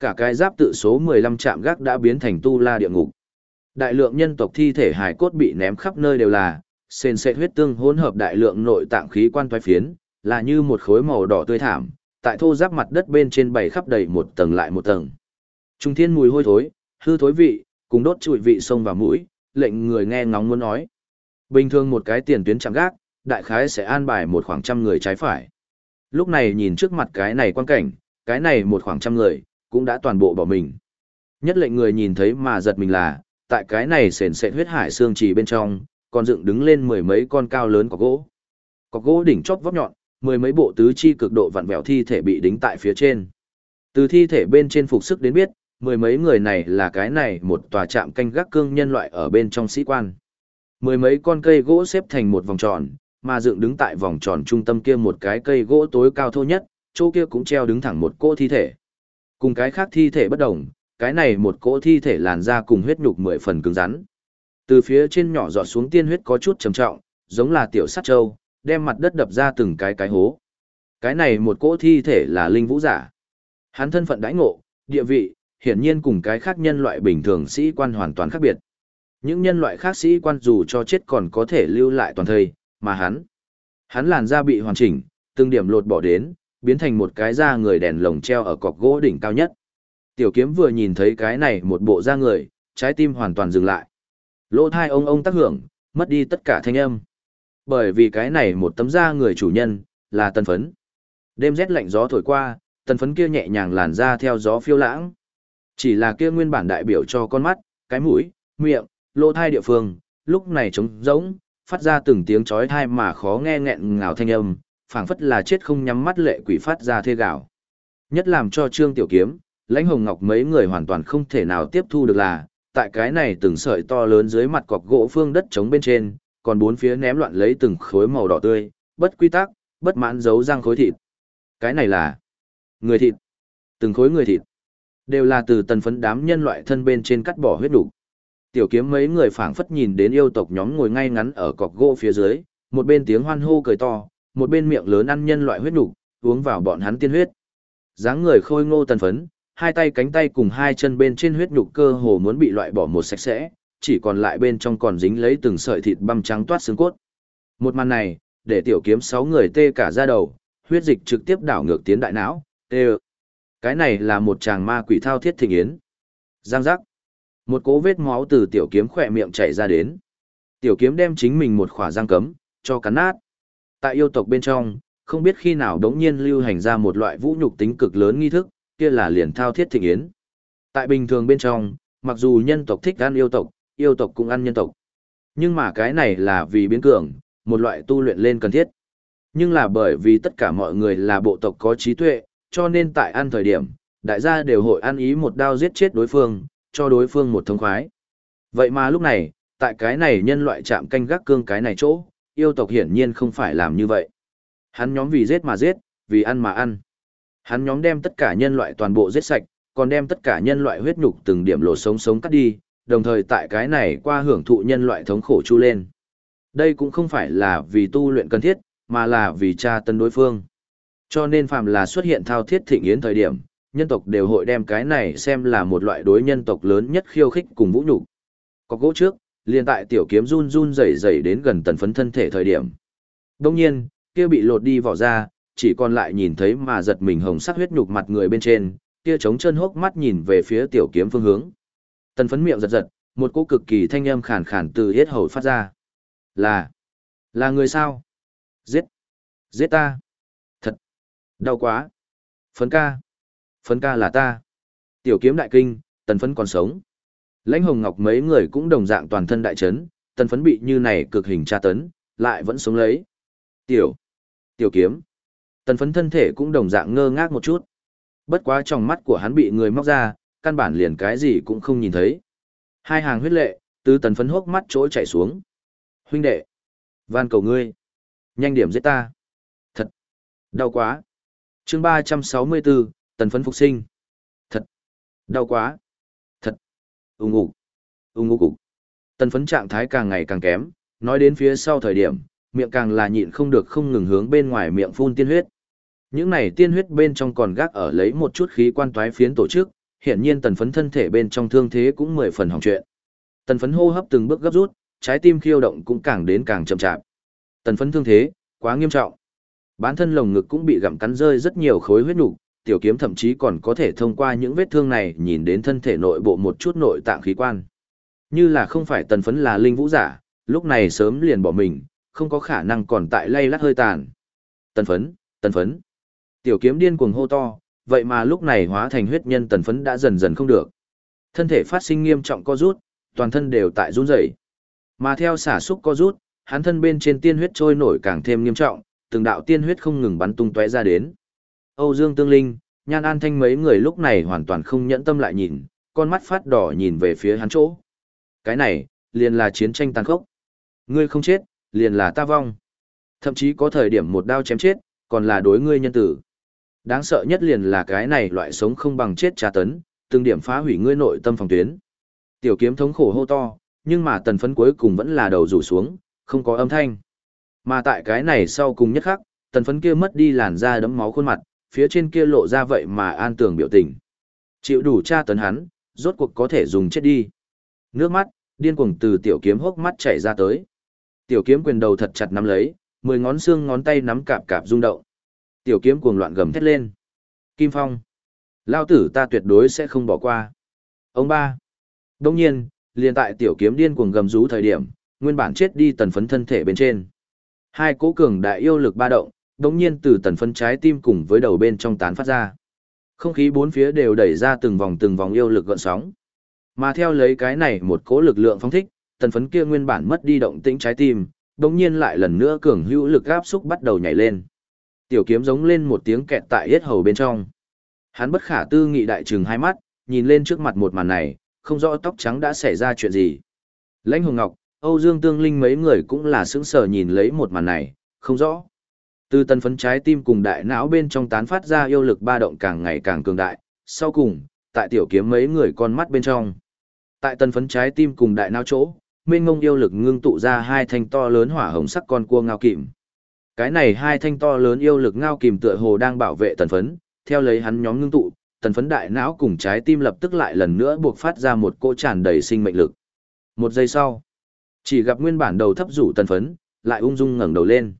Cả cái giáp tự số 15 trạm gác đã biến thành tu la địa ngục. Đại lượng nhân tộc thi thể hải cốt bị ném khắp nơi đều là, sền sệt huyết tương hỗn hợp đại lượng nội tạng khí quan toái phiến, là như một khối màu đỏ tươi thảm, tại thô giáp mặt đất bên trên bày khắp đầy một tầng lại một tầng. Trung thiên mùi hôi thối, hư thối vị, cùng đốt trụi vị sông vào mũi, lệnh người nghe ngóng muốn nói. Bình thường một cái tiền tuyến chạm gác, đại khái sẽ an bài một khoảng trăm người trái phải. Lúc này nhìn trước mặt cái này quan cảnh, cái này một khoảng trăm người, cũng đã toàn bộ bỏ mình. Nhất lệnh người nhìn thấy mà giật mình là, tại cái này sền sệt huyết hải xương trì bên trong, còn dựng đứng lên mười mấy con cao lớn có gỗ. Có gỗ đỉnh chóp vóc nhọn, mười mấy bộ tứ chi cực độ vặn vẹo thi thể bị đính tại phía trên. Từ thi thể bên trên phục sức đến biết, mười mấy người này là cái này một tòa trạm canh gác cương nhân loại ở bên trong sĩ quan. Mười mấy con cây gỗ xếp thành một vòng tròn, mà dựng đứng tại vòng tròn trung tâm kia một cái cây gỗ tối cao thô nhất, chỗ kia cũng treo đứng thẳng một cỗ thi thể. Cùng cái khác thi thể bất đồng, cái này một cỗ thi thể làn da cùng huyết nhục mười phần cứng rắn. Từ phía trên nhỏ giọt xuống tiên huyết có chút trầm trọng, giống là tiểu sắt châu đem mặt đất đập ra từng cái cái hố. Cái này một cỗ thi thể là linh vũ giả. Hắn thân phận đãi ngộ, địa vị, hiển nhiên cùng cái khác nhân loại bình thường sĩ quan hoàn toàn khác biệt. Những nhân loại khác sĩ quan dù cho chết còn có thể lưu lại toàn thời, mà hắn, hắn làn da bị hoàn chỉnh, từng điểm lột bỏ đến, biến thành một cái da người đèn lồng treo ở cọc gỗ đỉnh cao nhất. Tiểu kiếm vừa nhìn thấy cái này một bộ da người, trái tim hoàn toàn dừng lại. Lỗ thai ông ông tác hưởng, mất đi tất cả thanh âm. Bởi vì cái này một tấm da người chủ nhân, là tần phấn. Đêm rét lạnh gió thổi qua, tần phấn kia nhẹ nhàng làn ra theo gió phiêu lãng. Chỉ là kia nguyên bản đại biểu cho con mắt, cái mũi, miệng, lỗ thai địa phương, lúc này trống rỗng, phát ra từng tiếng chói thai mà khó nghe nghẹn ngào thanh âm, phảng phất là chết không nhắm mắt lệ quỷ phát ra thê gạo. Nhất làm cho Trương Tiểu Kiếm, lãnh hồng ngọc mấy người hoàn toàn không thể nào tiếp thu được là, tại cái này từng sợi to lớn dưới mặt cọc gỗ phương đất trống bên trên, còn bốn phía ném loạn lấy từng khối màu đỏ tươi, bất quy tắc, bất mãn giấu răng khối thịt. Cái này là người thịt. Từng khối người thịt, đều là từ tần phấn đám nhân loại thân bên trên cắt bỏ huyết đủ. Tiểu kiếm mấy người phảng phất nhìn đến yêu tộc nhóm ngồi ngay ngắn ở cọc gỗ phía dưới, một bên tiếng hoan hô cười to, một bên miệng lớn ăn nhân loại huyết đủ, uống vào bọn hắn tiên huyết. dáng người khôi ngô tần phấn, hai tay cánh tay cùng hai chân bên trên huyết nhục cơ hồ muốn bị loại bỏ một sạch sẽ, chỉ còn lại bên trong còn dính lấy từng sợi thịt băm trắng toát xương cốt. Một màn này, để tiểu kiếm sáu người tê cả da đầu, huyết dịch trực tiếp đảo ngược tiến đại não, tê Cái này là một chàng ma quỷ thao thiết thịnh yến. Giang giác. Một cố vết máu từ tiểu kiếm khỏe miệng chảy ra đến. Tiểu kiếm đem chính mình một khỏa giang cấm, cho cắn nát. Tại yêu tộc bên trong, không biết khi nào đống nhiên lưu hành ra một loại vũ nhục tính cực lớn nghi thức, kia là liền thao thiết thịnh yến. Tại bình thường bên trong, mặc dù nhân tộc thích ăn yêu tộc, yêu tộc cũng ăn nhân tộc. Nhưng mà cái này là vì biến cường, một loại tu luyện lên cần thiết. Nhưng là bởi vì tất cả mọi người là bộ tộc có trí tuệ, cho nên tại ăn thời điểm, đại gia đều hội ăn ý một đao giết chết đối phương, cho đối phương một thông khoái. Vậy mà lúc này, tại cái này nhân loại chạm canh gác cương cái này chỗ, yêu tộc hiển nhiên không phải làm như vậy. Hắn nhóm vì giết mà giết, vì ăn mà ăn. Hắn nhóm đem tất cả nhân loại toàn bộ giết sạch, còn đem tất cả nhân loại huyết nhục từng điểm lộ sống sống cắt đi, đồng thời tại cái này qua hưởng thụ nhân loại thống khổ chu lên. Đây cũng không phải là vì tu luyện cần thiết, mà là vì tra tân đối phương. Cho nên phàm là xuất hiện thao thiết thịnh yến thời điểm, nhân tộc đều hội đem cái này xem là một loại đối nhân tộc lớn nhất khiêu khích cùng vũ nhục. Có gỗ trước, liền tại tiểu kiếm run run rẩy rẩy đến gần tần phấn thân thể thời điểm. Đương nhiên, kia bị lột đi vỏ ra, chỉ còn lại nhìn thấy mà giật mình hồng sắc huyết nhục mặt người bên trên, kia trống chân hốc mắt nhìn về phía tiểu kiếm phương hướng. Tần phấn miệng giật giật, một cô cực kỳ thanh âm khàn khàn từ hết hầu phát ra. Là, là người sao? Giết, giết ta. Thật, đau quá. Phấn ca, phấn ca là ta. Tiểu kiếm đại kinh, tần phấn còn sống. Lãnh hồng ngọc mấy người cũng đồng dạng toàn thân đại chấn, tần phấn bị như này cực hình tra tấn, lại vẫn sống lấy. Tiểu, tiểu kiếm. Tần phấn thân thể cũng đồng dạng ngơ ngác một chút. Bất quá trong mắt của hắn bị người móc ra, căn bản liền cái gì cũng không nhìn thấy. Hai hàng huyết lệ, tứ tần phấn hốc mắt trỗi chảy xuống. Huynh đệ, van cầu ngươi, nhanh điểm giết ta. Thật, đau quá. chương 364, tần phấn phục sinh. Thật, đau quá. Thật, ung ục, ung ục ục. Tần phấn trạng thái càng ngày càng kém, nói đến phía sau thời điểm, miệng càng là nhịn không được không ngừng hướng bên ngoài miệng phun tiên huyết. Những này tiên huyết bên trong còn gác ở lấy một chút khí quan toái phiến tổ chức, hiển nhiên tần phấn thân thể bên trong thương thế cũng mười phần hỏng chuyện. Tần phấn hô hấp từng bước gấp rút, trái tim khiêu động cũng càng đến càng chậm chạp. Tần phấn thương thế, quá nghiêm trọng. Bản thân lồng ngực cũng bị gặm cắn rơi rất nhiều khối huyết nục, tiểu kiếm thậm chí còn có thể thông qua những vết thương này nhìn đến thân thể nội bộ một chút nội tạng khí quan. Như là không phải tần phấn là linh vũ giả, lúc này sớm liền bỏ mình, không có khả năng còn tại lay lắt hơi tàn. Tần phấn, tần phấn. Tiểu kiếm điên cuồng hô to, vậy mà lúc này hóa thành huyết nhân tần phấn đã dần dần không được. Thân thể phát sinh nghiêm trọng co rút, toàn thân đều tại run rẩy. Mà theo xả xúc co rút, hắn thân bên trên tiên huyết trôi nổi càng thêm nghiêm trọng, từng đạo tiên huyết không ngừng bắn tung tóe ra đến. Âu Dương Tương Linh, Nhan An Thanh mấy người lúc này hoàn toàn không nhẫn tâm lại nhìn, con mắt phát đỏ nhìn về phía hắn chỗ. Cái này, liền là chiến tranh tàn khốc. Ngươi không chết, liền là ta vong. Thậm chí có thời điểm một đao chém chết, còn là đối ngươi nhân tử. Đáng sợ nhất liền là cái này loại sống không bằng chết tra tấn, từng điểm phá hủy ngươi nội tâm phòng tuyến. Tiểu kiếm thống khổ hô to, nhưng mà tần phấn cuối cùng vẫn là đầu rủ xuống, không có âm thanh. Mà tại cái này sau cùng nhất khắc, tần phấn kia mất đi làn da đấm máu khuôn mặt, phía trên kia lộ ra vậy mà an tường biểu tình. Chịu đủ tra tấn hắn, rốt cuộc có thể dùng chết đi. Nước mắt, điên cuồng từ tiểu kiếm hốc mắt chảy ra tới. Tiểu kiếm quyền đầu thật chặt nắm lấy, mười ngón xương ngón tay nắm cạp cạp rung động. Tiểu kiếm cuồng loạn gầm thét lên. Kim Phong. Lao tử ta tuyệt đối sẽ không bỏ qua. Ông ba. Đông nhiên, liền tại tiểu kiếm điên cuồng gầm rú thời điểm, nguyên bản chết đi tần phấn thân thể bên trên. Hai cố cường đại yêu lực ba động, đông nhiên từ tần phấn trái tim cùng với đầu bên trong tán phát ra. Không khí bốn phía đều đẩy ra từng vòng từng vòng yêu lực gợn sóng. Mà theo lấy cái này một cố lực lượng phong thích, tần phấn kia nguyên bản mất đi động tĩnh trái tim, đông nhiên lại lần nữa cường hữu lực áp xúc bắt đầu nhảy lên. Tiểu kiếm giống lên một tiếng kẹt tại hết hầu bên trong. Hắn bất khả tư nghị đại trừng hai mắt, nhìn lên trước mặt một màn này, không rõ tóc trắng đã xảy ra chuyện gì. Lãnh Hồng Ngọc, Âu Dương Tương Linh mấy người cũng là sững sờ nhìn lấy một màn này, không rõ. Từ tần phấn trái tim cùng đại não bên trong tán phát ra yêu lực ba động càng ngày càng cường đại, Sau cùng, tại tiểu kiếm mấy người con mắt bên trong. Tại tần phấn trái tim cùng đại não chỗ, mênh ngông yêu lực ngưng tụ ra hai thanh to lớn hỏa hồng sắc con cua ngao kìm. Cái này hai thanh to lớn yêu lực ngao kìm tựa hồ đang bảo vệ tần phấn, theo lấy hắn nhóm ngưng tụ, tần phấn đại não cùng trái tim lập tức lại lần nữa buộc phát ra một cỗ tràn đầy sinh mệnh lực. Một giây sau, chỉ gặp nguyên bản đầu thấp rủ tần phấn, lại ung dung ngẩng đầu lên.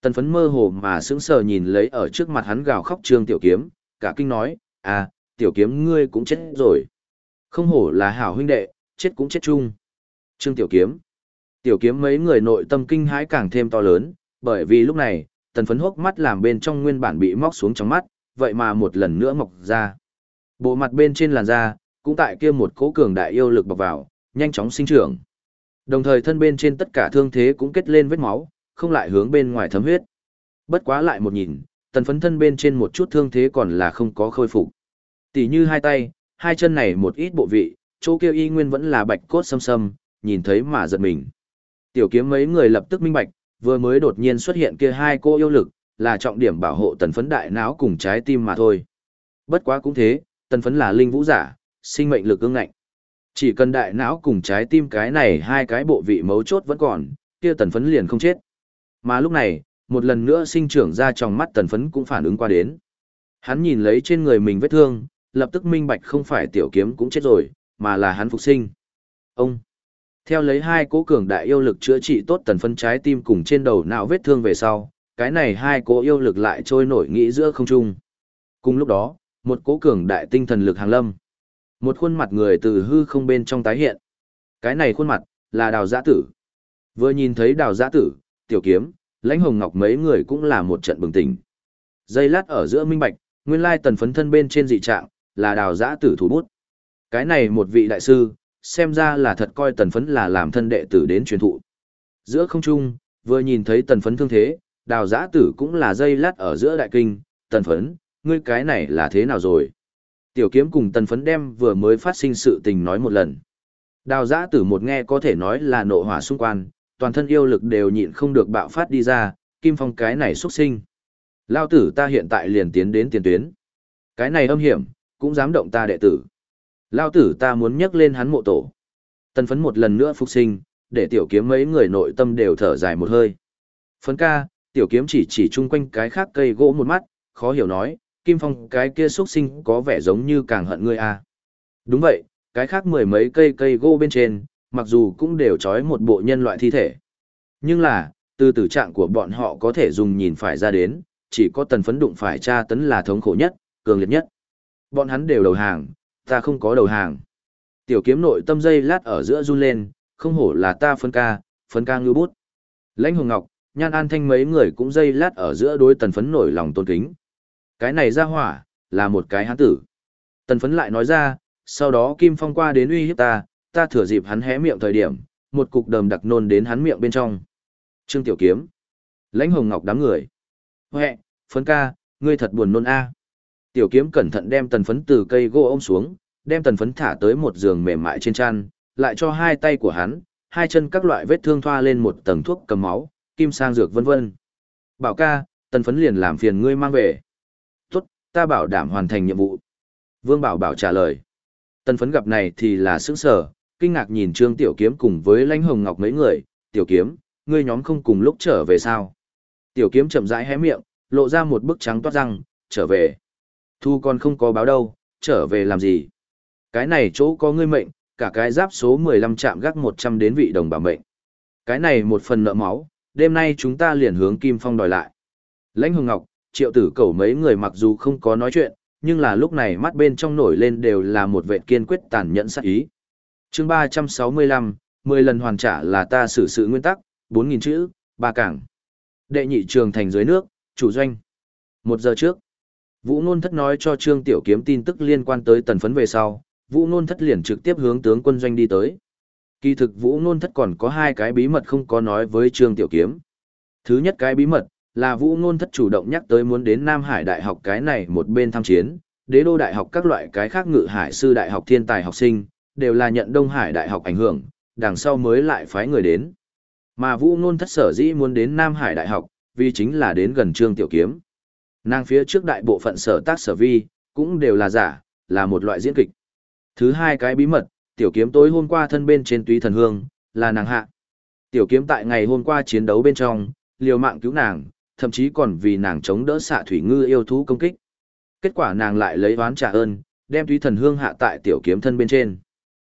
Tần phấn mơ hồ mà sững sờ nhìn lấy ở trước mặt hắn gào khóc trương tiểu kiếm, cả kinh nói, à, tiểu kiếm ngươi cũng chết rồi. Không hổ là hảo huynh đệ, chết cũng chết chung. Trương tiểu kiếm. Tiểu kiếm mấy người nội tâm kinh hãi càng thêm to lớn, bởi vì lúc này, tần phấn hốc mắt làm bên trong nguyên bản bị móc xuống trong mắt, vậy mà một lần nữa mọc ra. Bộ mặt bên trên làn da, cũng tại kia một cố cường đại yêu lực bọc vào, nhanh chóng sinh trưởng. Đồng thời thân bên trên tất cả thương thế cũng kết lên vết máu, không lại hướng bên ngoài thấm huyết. Bất quá lại một nhìn, tần phấn thân bên trên một chút thương thế còn là không có khôi phục. Tỷ như hai tay, hai chân này một ít bộ vị, chỗ kia y nguyên vẫn là bạch cốt xâm xâm, nhìn thấy mà giật mình. Tiểu kiếm mấy người lập tức minh bạch, vừa mới đột nhiên xuất hiện kia hai cô yêu lực, là trọng điểm bảo hộ tần phấn đại não cùng trái tim mà thôi. Bất quá cũng thế, tần phấn là linh vũ giả, sinh mệnh lực ương ngạnh. Chỉ cần đại não cùng trái tim cái này hai cái bộ vị mấu chốt vẫn còn, kia tần phấn liền không chết. Mà lúc này, một lần nữa sinh trưởng ra trong mắt tần phấn cũng phản ứng qua đến. Hắn nhìn lấy trên người mình vết thương, lập tức minh bạch không phải tiểu kiếm cũng chết rồi, mà là hắn phục sinh. Ông, theo lấy hai cố cường đại yêu lực chữa trị tốt tần phân trái tim cùng trên đầu não vết thương về sau, cái này hai cố yêu lực lại trôi nổi nghĩ giữa không trung. Cùng lúc đó, một cố cường đại tinh thần lực hàng lâm. Một khuôn mặt người từ hư không bên trong tái hiện. Cái này khuôn mặt, là đào giã tử. Vừa nhìn thấy đào giã tử, tiểu kiếm, lãnh hồng ngọc mấy người cũng là một trận bừng tỉnh. Dây lát ở giữa minh bạch, nguyên lai tần phấn thân bên trên dị trạng, là đào giã tử thủ bút. Cái này một vị đại sư, xem ra là thật coi tần phấn là làm thân đệ tử đến truyền thụ. Giữa không trung, vừa nhìn thấy tần phấn thương thế, đào giã tử cũng là dây lát ở giữa đại kinh, tần phấn, ngươi cái này là thế nào rồi? Tiểu kiếm cùng tần phấn đem vừa mới phát sinh sự tình nói một lần. Đào giã tử một nghe có thể nói là nộ hỏa xung quan toàn thân yêu lực đều nhịn không được bạo phát đi ra, kim phong cái này xuất sinh. Lao tử ta hiện tại liền tiến đến tiền tuyến. Cái này âm hiểm, cũng dám động ta đệ tử. Lao tử ta muốn nhắc lên hắn mộ tổ. Tần phấn một lần nữa phục sinh, để tiểu kiếm mấy người nội tâm đều thở dài một hơi. Phấn ca, tiểu kiếm chỉ chỉ chung quanh cái khác cây gỗ một mắt, khó hiểu nói, Kim Phong cái kia xuất sinh có vẻ giống như càng hận ngươi à. Đúng vậy, cái khác mười mấy cây cây gỗ bên trên, mặc dù cũng đều trói một bộ nhân loại thi thể. Nhưng là, từ tử trạng của bọn họ có thể dùng nhìn phải ra đến, chỉ có tần phấn đụng phải tra tấn là thống khổ nhất, cường liệt nhất. Bọn hắn đều đầu hàng, ta không có đầu hàng. Tiểu kiếm nội tâm dây lát ở giữa run lên, không hổ là ta phân ca, phân ca ngư bút. Lãnh Hồng Ngọc, Nhan An Thanh mấy người cũng dây lát ở giữa đối tần phấn nổi lòng tôn kính. Cái này ra hỏa, là một cái hán tử. Tần phấn lại nói ra, sau đó Kim Phong qua đến uy hiếp ta, ta thừa dịp hắn hé miệng thời điểm, một cục đờm đặc nôn đến hắn miệng bên trong. Trương Tiểu Kiếm. Lãnh Hồng Ngọc đám người. Huệ, phấn ca, ngươi thật buồn nôn a. Tiểu Kiếm cẩn thận đem tần phấn từ cây gỗ ôm xuống, đem tần phấn thả tới một giường mềm mại trên chăn, lại cho hai tay của hắn, hai chân các loại vết thương thoa lên một tầng thuốc cầm máu, kim sang dược vân vân. Bảo ca, tần phấn liền làm phiền ngươi mang về. Tốt, ta bảo đảm hoàn thành nhiệm vụ. Vương Bảo Bảo trả lời. Tần phấn gặp này thì là sướng sở, kinh ngạc nhìn Trương Tiểu Kiếm cùng với Lãnh Hồng Ngọc mấy người, "Tiểu Kiếm, ngươi nhóm không cùng lúc trở về sao?" Tiểu Kiếm chậm rãi hé miệng, lộ ra một bức trắng toát răng, "Trở về? Thu còn không có báo đâu, trở về làm gì? Cái này chỗ có ngươi mệnh, cả cái giáp số 15 chạm gác 100 đến vị đồng bảo mệnh. Cái này một phần nợ máu, đêm nay chúng ta liền hướng Kim Phong đòi lại." Lãnh Hồng Ngọc, Triệu Tử Cẩu mấy người mặc dù không có nói chuyện, nhưng là lúc này mắt bên trong nổi lên đều là một vệ kiên quyết tàn nhẫn sát ý chương ba trăm sáu mươi lăm mười lần hoàn trả là ta xử sự nguyên tắc bốn nghìn chữ ba cảng đệ nhị trường thành dưới nước chủ doanh một giờ trước vũ nôn thất nói cho trương tiểu kiếm tin tức liên quan tới tần phấn về sau vũ nôn thất liền trực tiếp hướng tướng quân doanh đi tới kỳ thực vũ nôn thất còn có hai cái bí mật không có nói với trương tiểu kiếm thứ nhất cái bí mật là vũ nôn thất chủ động nhắc tới muốn đến nam hải đại học cái này một bên tham chiến đế đô đại học các loại cái khác ngự hải sư đại học thiên tài học sinh đều là nhận Đông Hải Đại học ảnh hưởng, đằng sau mới lại phái người đến. Mà Vũ Nôn thất sở dĩ muốn đến Nam Hải Đại học, vì chính là đến gần Trương Tiểu Kiếm. Nàng phía trước đại bộ phận sở tác sở vi, cũng đều là giả, là một loại diễn kịch. Thứ hai cái bí mật, tiểu kiếm tối hôm qua thân bên trên túy thần hương, là nàng hạ. Tiểu kiếm tại ngày hôm qua chiến đấu bên trong, liều mạng cứu nàng, thậm chí còn vì nàng chống đỡ xạ thủy ngư yêu thú công kích. Kết quả nàng lại lấy oán trả ơn, đem túy thần hương hạ tại tiểu kiếm thân bên trên.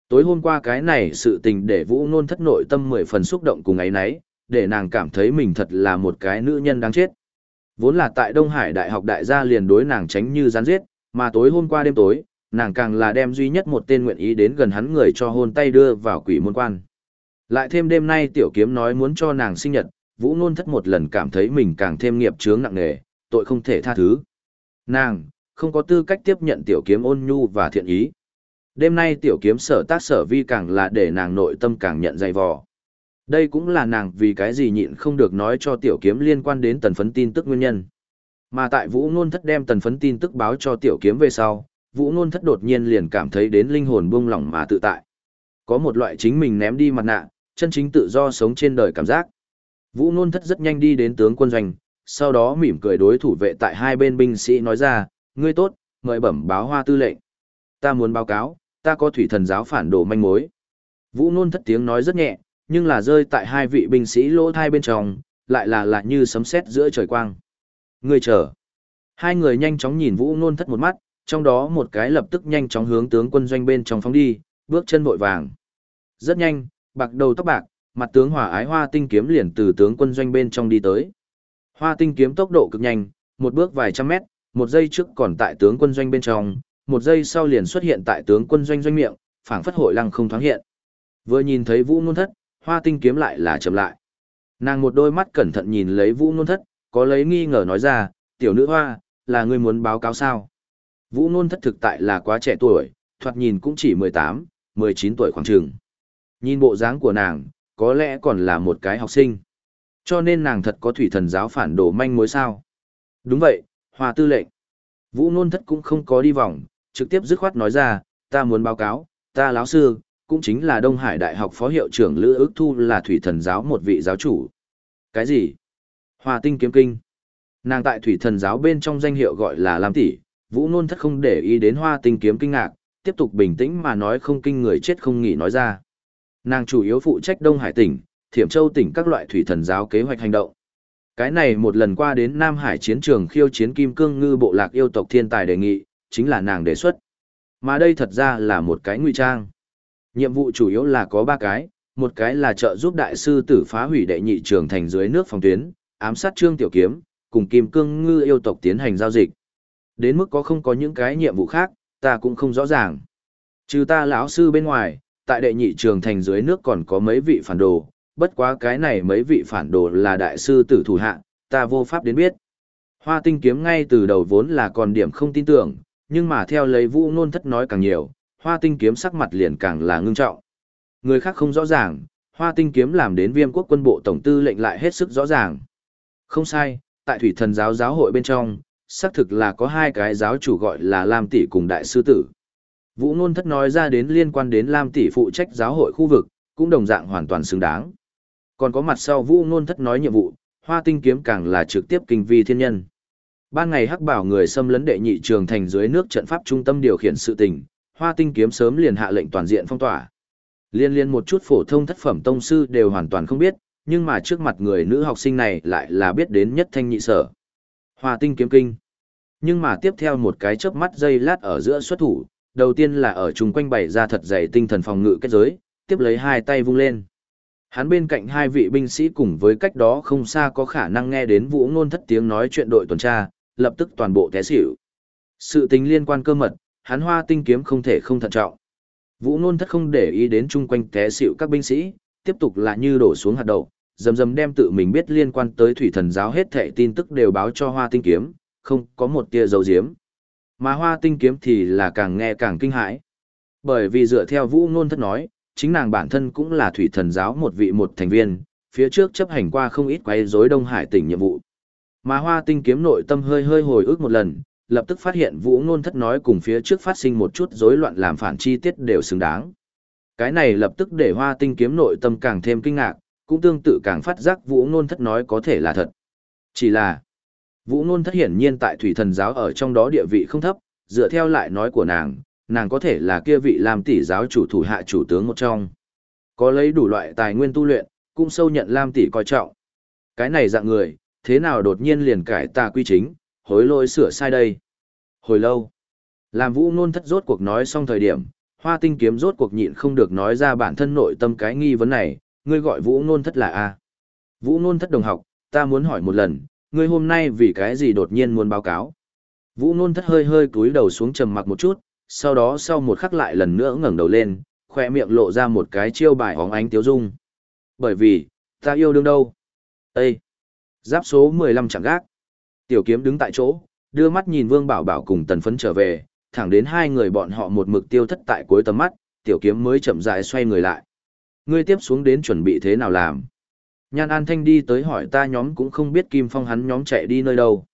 Tối hôm qua cái này sự tình để Vũ Nôn thất nội tâm mười phần xúc động cùng ấy nấy, để nàng cảm thấy mình thật là một cái nữ nhân đáng chết. Vốn là tại Đông Hải Đại học đại gia liền đối nàng tránh như rắn giết, mà tối hôm qua đêm tối, nàng càng là đem duy nhất một tên nguyện ý đến gần hắn người cho hôn tay đưa vào quỷ môn quan. Lại thêm đêm nay tiểu kiếm nói muốn cho nàng sinh nhật, Vũ Nôn thất một lần cảm thấy mình càng thêm nghiệp chướng nặng nề, tội không thể tha thứ. Nàng, không có tư cách tiếp nhận tiểu kiếm ôn nhu và thiện ý. Đêm nay tiểu kiếm sở tác sở vi càng là để nàng nội tâm càng nhận dày vò. Đây cũng là nàng vì cái gì nhịn không được nói cho tiểu kiếm liên quan đến tần phấn tin tức nguyên nhân. Mà tại Vũ Nôn Thất đem tần phấn tin tức báo cho tiểu kiếm về sau, Vũ Nôn Thất đột nhiên liền cảm thấy đến linh hồn buông lỏng mà tự tại. Có một loại chính mình ném đi mặt nạ, chân chính tự do sống trên đời cảm giác. Vũ Nôn Thất rất nhanh đi đến tướng quân doanh, sau đó mỉm cười đối thủ vệ tại hai bên binh sĩ nói ra, ngươi tốt, mời bẩm báo hoa tư lệnh. Ta muốn báo cáo, ta có thủy thần giáo phản đồ manh mối. Vũ Nôn Thất tiếng nói rất nhẹ, nhưng là rơi tại hai vị binh sĩ lỗ thai bên trong, lại là lạ như sấm sét giữa trời quang. người chờ. Hai người nhanh chóng nhìn Vũ Nôn Thất một mắt, trong đó một cái lập tức nhanh chóng hướng tướng quân doanh bên trong phóng đi, bước chân vội vàng. Rất nhanh, bạc đầu tóc bạc, mặt tướng hỏa ái hoa tinh kiếm liền từ tướng quân doanh bên trong đi tới. Hoa tinh kiếm tốc độ cực nhanh, một bước vài trăm mét, một giây trước còn tại tướng quân doanh bên trong, một giây sau liền xuất hiện tại tướng quân doanh doanh miệng, phảng phất hội lăng không thoáng hiện. Vừa nhìn thấy Vũ Nôn Thất, hoa tinh kiếm lại là chậm lại. Nàng một đôi mắt cẩn thận nhìn lấy Vũ Nôn Thất, có lấy nghi ngờ nói ra, tiểu nữ hoa, là ngươi muốn báo cáo sao? Vũ Nôn Thất thực tại là quá trẻ tuổi, thoạt nhìn cũng chỉ 18, 19 tuổi khoảng trường. Nhìn bộ dáng của nàng, có lẽ còn là một cái học sinh. Cho nên nàng thật có thủy thần giáo phản đồ manh mối sao. Đúng vậy, hoa tư lệnh. Vũ Nôn Thất cũng không có đi vòng, trực tiếp dứt khoát nói ra, ta muốn báo cáo, ta láo sư, cũng chính là Đông Hải Đại học Phó Hiệu trưởng Lữ ước thu là thủy thần giáo một vị giáo chủ. Cái gì? Hòa tinh kiếm kinh. Nàng tại thủy thần giáo bên trong danh hiệu gọi là Lam Tỷ, Vũ Nôn thất không để ý đến hoa tinh kiếm kinh ngạc, tiếp tục bình tĩnh mà nói không kinh người chết không nghỉ nói ra. Nàng chủ yếu phụ trách Đông Hải tỉnh, Thiểm Châu tỉnh các loại thủy thần giáo kế hoạch hành động. Cái này một lần qua đến Nam Hải chiến trường khiêu chiến Kim Cương Ngư bộ lạc yêu tộc thiên tài đề nghị, chính là nàng đề xuất. Mà đây thật ra là một cái ngụy trang. Nhiệm vụ chủ yếu là có ba cái, một cái là trợ giúp đại sư tử phá hủy đệ nhị trường thành dưới nước phòng tuyến, ám sát Trương Tiểu Kiếm, cùng Kim Cương Ngư yêu tộc tiến hành giao dịch. Đến mức có không có những cái nhiệm vụ khác, ta cũng không rõ ràng. Trừ ta lão sư bên ngoài, tại đệ nhị trường thành dưới nước còn có mấy vị phản đồ, bất quá cái này mấy vị phản đồ là đại sư tử thủ hạ, ta vô pháp đến biết. Hoa tinh kiếm ngay từ đầu vốn là còn điểm không tin tưởng, nhưng mà theo lấy vũ nôn thất nói càng nhiều, hoa tinh kiếm sắc mặt liền càng là ngưng trọng. Người khác không rõ ràng, hoa tinh kiếm làm đến viêm quốc quân bộ tổng tư lệnh lại hết sức rõ ràng. Không sai, tại thủy thần giáo giáo hội bên trong, xác thực là có hai cái giáo chủ gọi là Lam Tỷ cùng Đại Sư Tử. Vũ Nôn Thất nói ra đến liên quan đến Lam Tỷ phụ trách giáo hội khu vực, cũng đồng dạng hoàn toàn xứng đáng. Còn có mặt sau Vũ Nôn Thất nói nhiệm vụ, hoa tinh kiếm càng là trực tiếp kinh vi thiên nhân. Ban ngày hắc bảo người xâm lấn đệ nhị trường thành dưới nước trận pháp trung tâm điều khiển sự tình, hoa tinh kiếm sớm liền hạ lệnh toàn diện phong tỏa. Liên liên một chút phổ thông thất phẩm tông sư đều hoàn toàn không biết, nhưng mà trước mặt người nữ học sinh này lại là biết đến nhất thanh nhị sở. Hoa tinh kiếm kinh. Nhưng mà tiếp theo một cái chớp mắt dây lát ở giữa xuất thủ, đầu tiên là ở chung quanh bày ra thật dày tinh thần phòng ngự kết giới, tiếp lấy hai tay vung lên. Hắn bên cạnh hai vị binh sĩ cùng với cách đó không xa có khả năng nghe đến vũ ngôn thất tiếng nói chuyện đội tuần tra, lập tức toàn bộ té xỉu. Sự tình liên quan cơ mật, hắn hoa tinh kiếm không thể không thận trọng. Vũ nôn thất không để ý đến chung quanh té xịu các binh sĩ, tiếp tục là như đổ xuống hạt đậu, dầm dầm đem tự mình biết liên quan tới thủy thần giáo hết thệ tin tức đều báo cho hoa tinh kiếm, không có một tia dấu diếm. Mà hoa tinh kiếm thì là càng nghe càng kinh hãi. Bởi vì dựa theo vũ nôn thất nói, chính nàng bản thân cũng là thủy thần giáo một vị một thành viên, phía trước chấp hành qua không ít quay rối Đông Hải tỉnh nhiệm vụ. Mà hoa tinh kiếm nội tâm hơi hơi hồi ức một lần, lập tức phát hiện vũ ngôn thất nói cùng phía trước phát sinh một chút rối loạn làm phản chi tiết đều xứng đáng. Cái này lập tức để hoa tinh kiếm nội tâm càng thêm kinh ngạc, cũng tương tự càng phát giác vũ ngôn thất nói có thể là thật. Chỉ là, vũ ngôn thất hiển nhiên tại thủy thần giáo ở trong đó địa vị không thấp, dựa theo lại nói của nàng, nàng có thể là kia vị làm tỷ giáo chủ thủ hạ chủ tướng một trong. Có lấy đủ loại tài nguyên tu luyện, cũng sâu nhận Lam tỷ coi trọng. Cái này dạng người, thế nào đột nhiên liền cải tà quy chính, hối lỗi sửa sai đây. Hồi lâu, làm vũ nôn thất rốt cuộc nói xong thời điểm, hoa tinh kiếm rốt cuộc nhịn không được nói ra bản thân nội tâm cái nghi vấn này, ngươi gọi vũ nôn thất là A. Vũ nôn thất đồng học, ta muốn hỏi một lần, ngươi hôm nay vì cái gì đột nhiên muốn báo cáo. Vũ nôn thất hơi hơi cúi đầu xuống trầm mặc một chút, sau đó sau một khắc lại lần nữa ngẩng đầu lên, khoe miệng lộ ra một cái chiêu bài hóng ánh tiếu dung. Bởi vì, ta yêu đương đâu? Ê! Giáp số 15 chẳng gác. Tiểu kiếm đứng tại chỗ, đưa mắt nhìn Vương Bảo Bảo cùng Tần Phấn trở về, thẳng đến hai người bọn họ một mực tiêu thất tại cuối tầm mắt, tiểu kiếm mới chậm rãi xoay người lại. Ngươi tiếp xuống đến chuẩn bị thế nào làm? Nhan An Thanh đi tới hỏi ta nhóm cũng không biết Kim Phong hắn nhóm chạy đi nơi đâu.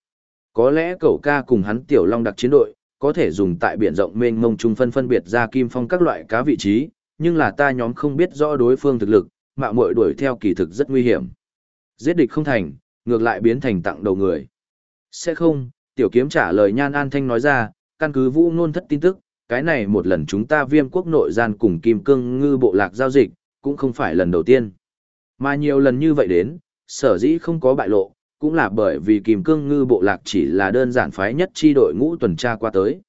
Có lẽ cậu ca cùng hắn tiểu long đặc chiến đội, có thể dùng tại biển rộng mênh mông trung phân phân biệt ra Kim Phong các loại cá vị trí, nhưng là ta nhóm không biết rõ đối phương thực lực, mạo muội đuổi theo kỳ thực rất nguy hiểm. Giết địch không thành, ngược lại biến thành tặng đầu người. Sẽ không, tiểu kiếm trả lời Nhan An Thanh nói ra, căn cứ vũ ngôn thất tin tức, cái này một lần chúng ta viêm quốc nội gian cùng kim cương ngư bộ lạc giao dịch, cũng không phải lần đầu tiên. Mà nhiều lần như vậy đến, sở dĩ không có bại lộ, cũng là bởi vì kim cương ngư bộ lạc chỉ là đơn giản phái nhất chi đội ngũ tuần tra qua tới.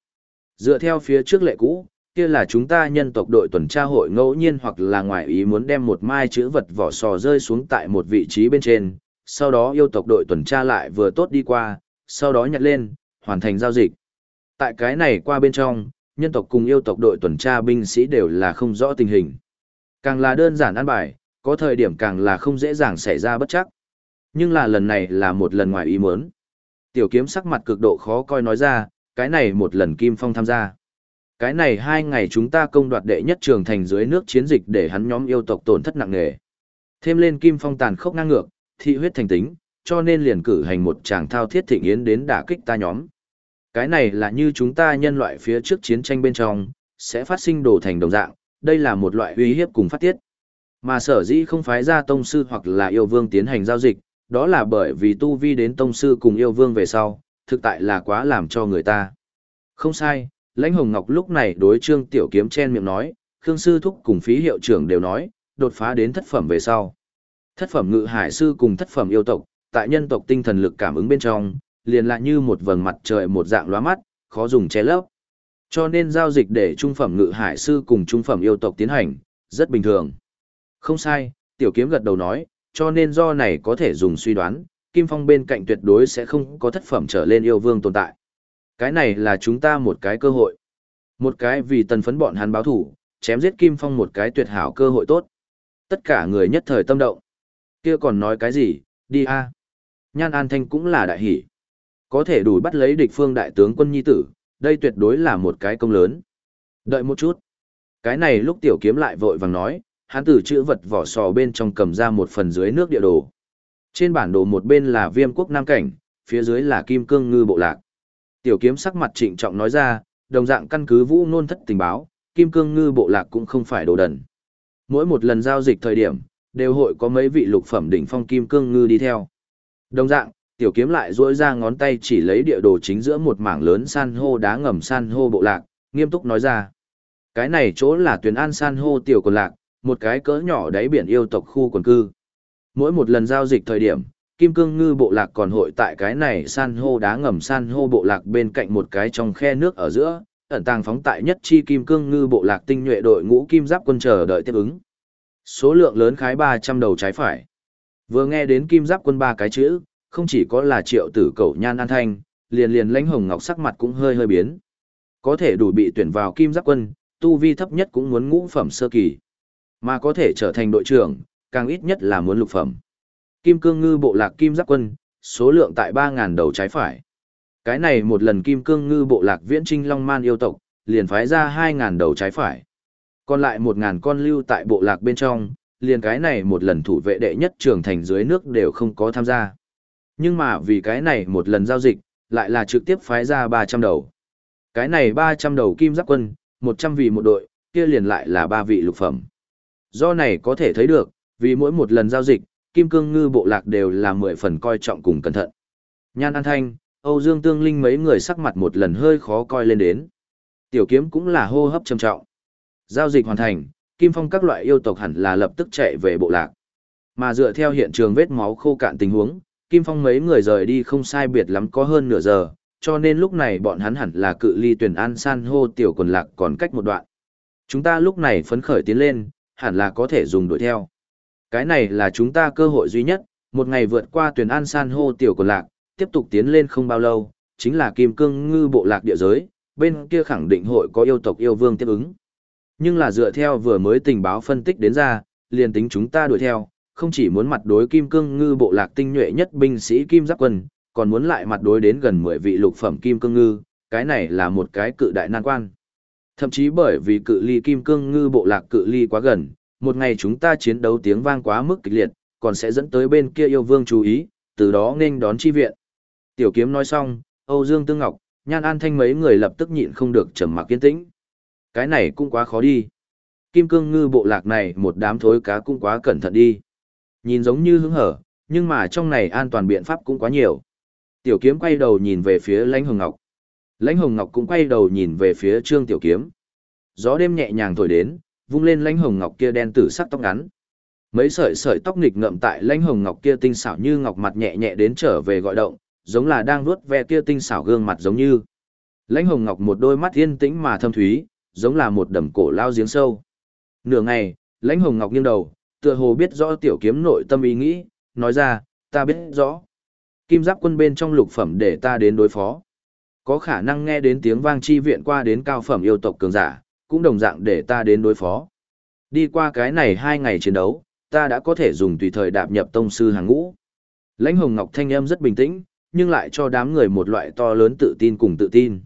Dựa theo phía trước lệ cũ, kia là chúng ta nhân tộc đội tuần tra hội ngẫu nhiên hoặc là ngoài ý muốn đem một mai chữ vật vỏ sò rơi xuống tại một vị trí bên trên, sau đó yêu tộc đội tuần tra lại vừa tốt đi qua, sau đó nhặt lên, hoàn thành giao dịch. Tại cái này qua bên trong, nhân tộc cùng yêu tộc đội tuần tra binh sĩ đều là không rõ tình hình. Càng là đơn giản ăn bài, có thời điểm càng là không dễ dàng xảy ra bất chắc. Nhưng là lần này là một lần ngoài ý muốn. Tiểu kiếm sắc mặt cực độ khó coi nói ra, cái này một lần Kim Phong tham gia. Cái này hai ngày chúng ta công đoạt đệ nhất trường thành dưới nước chiến dịch để hắn nhóm yêu tộc tổn thất nặng nề. Thêm lên Kim Phong tàn khốc ngang ngược, thị huyết thành tính, cho nên liền cử hành một tràng thao thiết thịnh yến đến đả kích ta nhóm. Cái này là như chúng ta nhân loại phía trước chiến tranh bên trong, sẽ phát sinh đồ thành đồng dạng, đây là một loại uy hiếp cùng phát tiết. Mà sở dĩ không phái ra tông sư hoặc là yêu vương tiến hành giao dịch, đó là bởi vì tu vi đến tông sư cùng yêu vương về sau, thực tại là quá làm cho người ta. Không sai, lãnh hồng ngọc lúc này đối trương tiểu kiếm chen miệng nói, khương sư thúc cùng phí hiệu trưởng đều nói, đột phá đến thất phẩm về sau. Thất phẩm ngự hải sư cùng thất phẩm yêu tộc, tại nhân tộc tinh thần lực cảm ứng bên trong, liền lại như một vầng mặt trời một dạng lóa mắt, khó dùng che lấp. Cho nên giao dịch để trung phẩm ngự hải sư cùng trung phẩm yêu tộc tiến hành, rất bình thường. Không sai, tiểu kiếm gật đầu nói, cho nên do này có thể dùng suy đoán, Kim Phong bên cạnh tuyệt đối sẽ không có thất phẩm trở lên yêu vương tồn tại. Cái này là chúng ta một cái cơ hội. Một cái vì tần phấn bọn hắn báo thủ, chém giết Kim Phong một cái tuyệt hảo cơ hội tốt. Tất cả người nhất thời tâm động. kia còn nói cái gì, đi a Nhan An Thanh cũng là đại hỷ. Có thể đủ bắt lấy địch phương đại tướng quân nhi tử, đây tuyệt đối là một cái công lớn. Đợi một chút. Cái này lúc tiểu kiếm lại vội vàng nói, hắn từ chữ vật vỏ sò bên trong cầm ra một phần dưới nước địa đồ. Trên bản đồ một bên là viêm quốc Nam Cảnh, phía dưới là kim cương ngư bộ lạc. Tiểu kiếm sắc mặt trịnh trọng nói ra, đồng dạng căn cứ vũ nôn thất tình báo, kim cương ngư bộ lạc cũng không phải đồ đần. Mỗi một lần giao dịch thời điểm, đều hội có mấy vị lục phẩm đỉnh phong kim cương ngư đi theo. Đồng dạng, tiểu kiếm lại duỗi ra ngón tay chỉ lấy địa đồ chính giữa một mảng lớn san hô đá ngầm san hô bộ lạc, nghiêm túc nói ra. Cái này chỗ là tuyển an san hô tiểu quần lạc, một cái cỡ nhỏ đáy biển yêu tộc khu quần cư. Mỗi một lần giao dịch thời điểm, Kim Cương Ngư bộ lạc còn hội tại cái này san hô đá ngầm san hô bộ lạc bên cạnh một cái trong khe nước ở giữa, ẩn tàng phóng tại nhất chi Kim Cương Ngư bộ lạc tinh nhuệ đội ngũ kim giáp quân chờ đợi tiếp ứng. Số lượng lớn khái 300 đầu trái phải. Vừa nghe đến kim giáp quân ba cái chữ, không chỉ có là triệu tử cầu nhan an thanh, liền liền lãnh hồng ngọc sắc mặt cũng hơi hơi biến. Có thể đủ bị tuyển vào kim giáp quân, tu vi thấp nhất cũng muốn ngũ phẩm sơ kỳ. Mà có thể trở thành đội trưởng, càng ít nhất là muốn lục phẩm. Kim cương ngư bộ lạc kim giáp quân, số lượng tại 3.000 đầu trái phải. Cái này một lần kim cương ngư bộ lạc viễn trinh long man yêu tộc, liền phái ra 2.000 đầu trái phải. Còn lại 1.000 con lưu tại bộ lạc bên trong, liền cái này một lần thủ vệ đệ nhất trưởng thành dưới nước đều không có tham gia. Nhưng mà vì cái này một lần giao dịch, lại là trực tiếp phái ra 300 đầu. Cái này 300 đầu kim giáp quân, 100 vị một đội, kia liền lại là 3 vị lục phẩm. Do này có thể thấy được, vì mỗi một lần giao dịch, kim cương ngư bộ lạc đều là 10 phần coi trọng cùng cẩn thận. Nhan An Thanh, Âu Dương Tương Linh mấy người sắc mặt một lần hơi khó coi lên đến. Tiểu kiếm cũng là hô hấp trầm trọng. Giao dịch hoàn thành, Kim Phong các loại yêu tộc hẳn là lập tức chạy về bộ lạc. Mà dựa theo hiện trường vết máu khô cạn tình huống, Kim Phong mấy người rời đi không sai biệt lắm có hơn nửa giờ, cho nên lúc này bọn hắn hẳn là cự ly tuyển an san hô tiểu quần lạc còn cách một đoạn. Chúng ta lúc này phấn khởi tiến lên, hẳn là có thể dùng đuổi theo. Cái này là chúng ta cơ hội duy nhất, một ngày vượt qua tuyển an san hô tiểu quần lạc, tiếp tục tiến lên không bao lâu, chính là kim cương ngư bộ lạc địa giới, bên kia khẳng định hội có yêu tộc yêu vương tiếp ứng. Nhưng là dựa theo vừa mới tình báo phân tích đến ra, liền tính chúng ta đuổi theo, không chỉ muốn mặt đối kim cương ngư bộ lạc tinh nhuệ nhất binh sĩ kim giáp quân, còn muốn lại mặt đối đến gần 10 vị lục phẩm kim cương ngư, cái này là một cái cự đại nan quan. Thậm chí bởi vì cự ly kim cương ngư bộ lạc cự ly quá gần, một ngày chúng ta chiến đấu tiếng vang quá mức kịch liệt, còn sẽ dẫn tới bên kia yêu vương chú ý, từ đó nên đón chi viện. Tiểu kiếm nói xong, Âu Dương Tương Ngọc, Nhan An Thanh mấy người lập tức nhịn không được trầm mặc kiên tĩnh. Cái này cũng quá khó đi. Kim cương ngư bộ lạc này một đám thối cá cũng quá cẩn thận đi. Nhìn giống như hứng hở, nhưng mà trong này an toàn biện pháp cũng quá nhiều. Tiểu kiếm quay đầu nhìn về phía lãnh hồng ngọc. Lãnh hồng ngọc cũng quay đầu nhìn về phía trương tiểu kiếm. Gió đêm nhẹ nhàng thổi đến, vung lên lãnh hồng ngọc kia đen tử sắc tóc ngắn. Mấy sợi sợi tóc nghịch ngậm tại lãnh hồng ngọc kia tinh xảo như ngọc mặt nhẹ nhẹ đến trở về gọi động, giống là đang vuốt ve kia tinh xảo gương mặt giống như. Lãnh hồng ngọc một đôi mắt yên tĩnh mà thâm thúy, giống là một đầm cổ lao giếng sâu. Nửa ngày, lãnh hồng ngọc nghiêng đầu, tựa hồ biết rõ tiểu kiếm nội tâm ý nghĩ, nói ra, ta biết rõ. Kim giáp quân bên trong lục phẩm để ta đến đối phó. Có khả năng nghe đến tiếng vang chi viện qua đến cao phẩm yêu tộc cường giả, cũng đồng dạng để ta đến đối phó. Đi qua cái này hai ngày chiến đấu, ta đã có thể dùng tùy thời đạp nhập tông sư hàng ngũ. Lãnh Hồng Ngọc thanh âm rất bình tĩnh, nhưng lại cho đám người một loại to lớn tự tin cùng tự tin.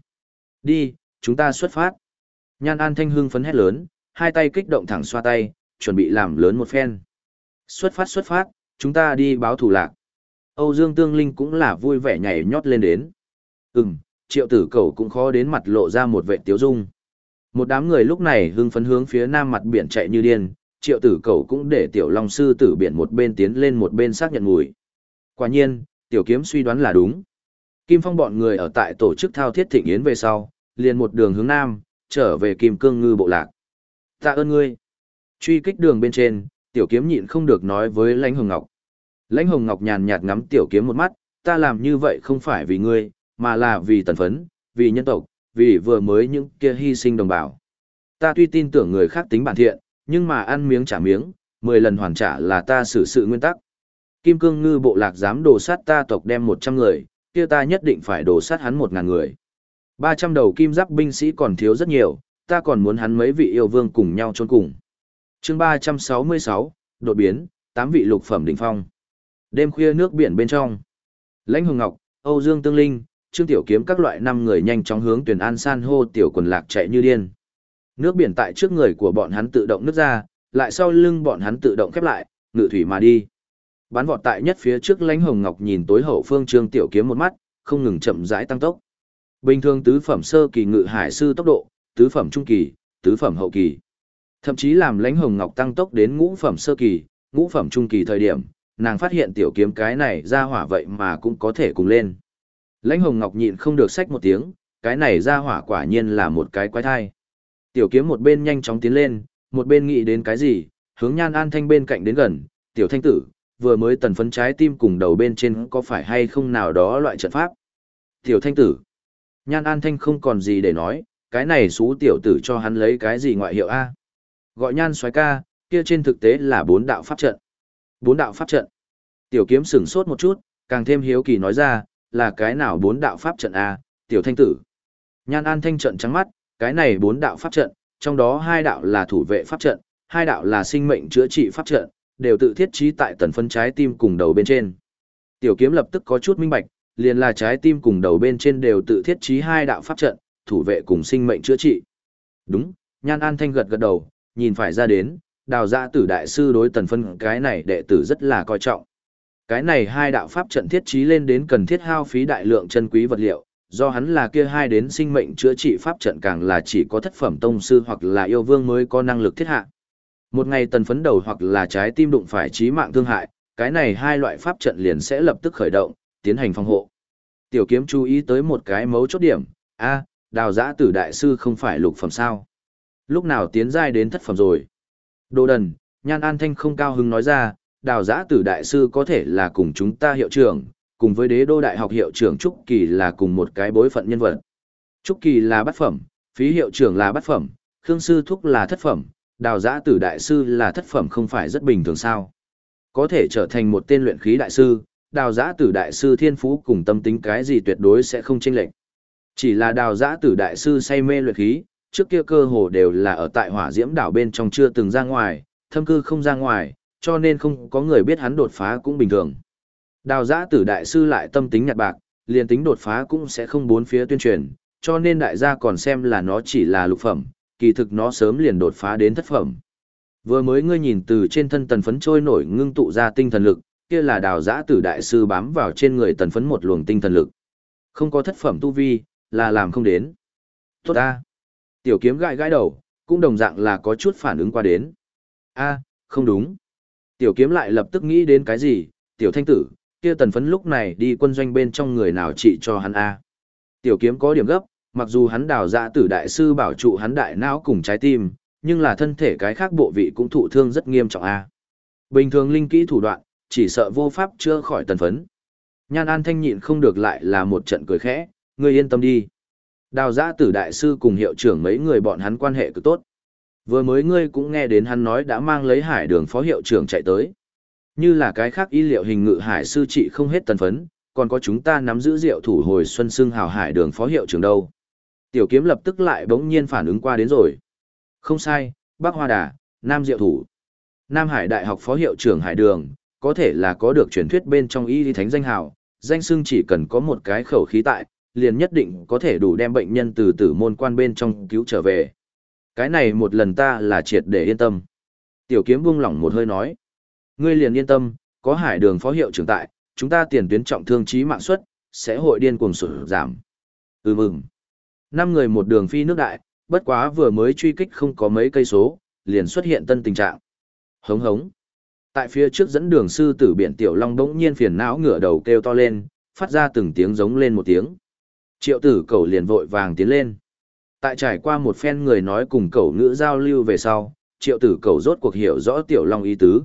Đi, chúng ta xuất phát. Nhan An Thanh hưng phấn hét lớn, hai tay kích động thẳng xoa tay, chuẩn bị làm lớn một phen. Xuất phát xuất phát, chúng ta đi báo thủ lạc. Âu Dương Tương Linh cũng là vui vẻ nhảy nhót lên đến. Ừm, triệu tử cầu cũng khó đến mặt lộ ra một vệ tiếu dung. Một đám người lúc này hưng phấn hướng phía nam mặt biển chạy như điên, triệu tử cầu cũng để tiểu long sư tử biển một bên tiến lên một bên xác nhận mùi. Quả nhiên, tiểu kiếm suy đoán là đúng. Kim Phong bọn người ở tại tổ chức thao thiết thịnh yến về sau, liền một đường hướng nam, trở về Kim Cương Ngư bộ lạc. Tạ ơn ngươi. Truy kích đường bên trên, tiểu kiếm nhịn không được nói với Lãnh Hồng Ngọc. Lãnh Hồng Ngọc nhàn nhạt ngắm tiểu kiếm một mắt, ta làm như vậy không phải vì ngươi, mà là vì tần phấn, vì nhân tộc, vì vừa mới những kia hy sinh đồng bào. Ta tuy tin tưởng người khác tính bản thiện, nhưng mà ăn miếng trả miếng, 10 lần hoàn trả là ta xử sự nguyên tắc. Kim Cương Ngư bộ lạc dám đổ sát ta tộc đem 100 người, kia ta nhất định phải đổ sát hắn 1000 người. 300 đầu kim giáp binh sĩ còn thiếu rất nhiều, ta còn muốn hắn mấy vị yêu vương cùng nhau chôn cùng. Chương 366, đột biến, 8 vị lục phẩm đỉnh phong. Đêm khuya nước biển bên trong. Lãnh Hồng Ngọc, Âu Dương Tương Linh, Trương Tiểu Kiếm các loại năm người nhanh chóng hướng tuyển an san hô tiểu quần lạc chạy như điên. Nước biển tại trước người của bọn hắn tự động nứt ra, lại sau lưng bọn hắn tự động khép lại, ngự thủy mà đi. Bán vọt tại nhất phía trước Lãnh Hồng Ngọc nhìn tối hậu phương Trương Tiểu Kiếm một mắt, không ngừng chậm rãi tăng tốc. Bình thường tứ phẩm sơ kỳ ngự hải sư tốc độ, tứ phẩm trung kỳ, tứ phẩm hậu kỳ. Thậm chí làm Lãnh Hồng Ngọc tăng tốc đến ngũ phẩm sơ kỳ, ngũ phẩm trung kỳ thời điểm, nàng phát hiện tiểu kiếm cái này ra hỏa vậy mà cũng có thể cùng lên. Lãnh Hồng Ngọc nhịn không được sách một tiếng, cái này ra hỏa quả nhiên là một cái quái thai. Tiểu kiếm một bên nhanh chóng tiến lên, một bên nghĩ đến cái gì, hướng nhan an thanh bên cạnh đến gần, tiểu thanh tử, vừa mới tần phấn trái tim cùng đầu bên trên có phải hay không nào đó loại trận pháp. Tiểu thanh tử, nhan an thanh không còn gì để nói, cái này xú tiểu tử cho hắn lấy cái gì ngoại hiệu A. Gọi nhan xoái ca, kia trên thực tế là bốn đạo pháp trận. Bốn đạo pháp trận. Tiểu kiếm sửng sốt một chút, càng thêm hiếu kỳ nói ra, là cái nào bốn đạo pháp trận A, tiểu thanh tử. Nhan an thanh trận trắng mắt, cái này bốn đạo pháp trận, trong đó hai đạo là thủ vệ pháp trận, hai đạo là sinh mệnh chữa trị pháp trận, đều tự thiết trí tại tần phân trái tim cùng đầu bên trên. Tiểu kiếm lập tức có chút minh bạch, liền là trái tim cùng đầu bên trên đều tự thiết trí hai đạo pháp trận, thủ vệ cùng sinh mệnh chữa trị. Đúng, Nhan An Thanh gật gật đầu, nhìn phải ra đến, đào dạ tử đại sư đối tần phân cái này đệ tử rất là coi trọng. Cái này hai đạo pháp trận thiết trí lên đến cần thiết hao phí đại lượng chân quý vật liệu, do hắn là kia hai đến sinh mệnh chữa trị pháp trận càng là chỉ có thất phẩm tông sư hoặc là yêu vương mới có năng lực thiết hạ. Một ngày tần phấn đầu hoặc là trái tim đụng phải trí mạng thương hại, cái này hai loại pháp trận liền sẽ lập tức khởi động, tiến hành phòng hộ. Tiểu kiếm chú ý tới một cái mấu chốt điểm, a đào giã tử đại sư không phải lục phẩm sao. Lúc nào tiến giai đến thất phẩm rồi. Đồ đần, nhan an thanh không cao hứng nói ra, đào giã tử đại sư có thể là cùng chúng ta hiệu trưởng, cùng với đế đô đại học hiệu trưởng Trúc Kỳ là cùng một cái bối phận nhân vật. Trúc Kỳ là bát phẩm, phí hiệu trưởng là bát phẩm, Khương Sư Thúc là thất phẩm, đào giã tử đại sư là thất phẩm không phải rất bình thường sao. Có thể trở thành một tên luyện khí đại sư, đào giã tử đại sư thiên phú cùng tâm tính cái gì tuyệt đối sẽ không chênh lệch. Chỉ là đào giã tử đại sư say mê luyện khí, trước kia cơ hồ đều là ở tại hỏa diễm đảo bên trong chưa từng ra ngoài, thâm cư không ra ngoài, cho nên không có người biết hắn đột phá cũng bình thường. Đào giã tử đại sư lại tâm tính nhạt bạc, liền tính đột phá cũng sẽ không bốn phía tuyên truyền, cho nên đại gia còn xem là nó chỉ là lục phẩm, kỳ thực nó sớm liền đột phá đến thất phẩm. Vừa mới ngươi nhìn từ trên thân tần phấn trôi nổi ngưng tụ ra tinh thần lực, kia là đào giã tử đại sư bám vào trên người tần phấn một luồng tinh thần lực. Không có thất phẩm tu vi, là làm không đến. Tốt ta. Tiểu kiếm gãi gãi đầu, cũng đồng dạng là có chút phản ứng qua đến. a không đúng. Tiểu kiếm lại lập tức nghĩ đến cái gì, tiểu thanh tử, kia tần phấn lúc này đi quân doanh bên trong người nào trị cho hắn a Tiểu kiếm có điểm gấp, mặc dù hắn đào dạ tử đại sư bảo trụ hắn đại não cùng trái tim, nhưng là thân thể cái khác bộ vị cũng thụ thương rất nghiêm trọng a Bình thường linh kỹ thủ đoạn, chỉ sợ vô pháp chưa khỏi tần phấn. Nhan An Thanh nhịn không được lại là một trận cười khẽ, ngươi yên tâm đi. Đào giã tử đại sư cùng hiệu trưởng mấy người bọn hắn quan hệ cực tốt. Vừa mới ngươi cũng nghe đến hắn nói đã mang lấy hải đường phó hiệu trưởng chạy tới. Như là cái khác y liệu hình ngự hải sư trị không hết tần phấn, còn có chúng ta nắm giữ rượu thủ hồi xuân xưng hào hải đường phó hiệu trưởng đâu. Tiểu kiếm lập tức lại bỗng nhiên phản ứng qua đến rồi. Không sai, bác Hoa Đà, Nam Diệu Thủ. Nam Hải Đại học phó hiệu trưởng Hải Đường, có thể là có được truyền thuyết bên trong y lý thánh danh hào, danh xưng chỉ cần có một cái khẩu khí tại, liền nhất định có thể đủ đem bệnh nhân từ tử môn quan bên trong cứu trở về. Cái này một lần ta là triệt để yên tâm. Tiểu kiếm buông lỏng một hơi nói. Ngươi liền yên tâm, có hải đường phó hiệu trưởng tại, chúng ta tiền tuyến trọng thương trí mạng suất, sẽ hội điên cuồng sụt giảm. Ừ mừng. Năm người một đường phi nước đại, bất quá vừa mới truy kích không có mấy cây số, liền xuất hiện tân tình trạng. Hống hống. Tại phía trước dẫn đường sư tử biển Tiểu Long bỗng nhiên phiền não ngửa đầu kêu to lên, phát ra từng tiếng giống lên một tiếng. Triệu tử cầu liền vội vàng tiến lên. Tại trải qua một phen người nói cùng cầu ngữ giao lưu về sau, triệu tử cầu rốt cuộc hiểu rõ Tiểu Long ý tứ.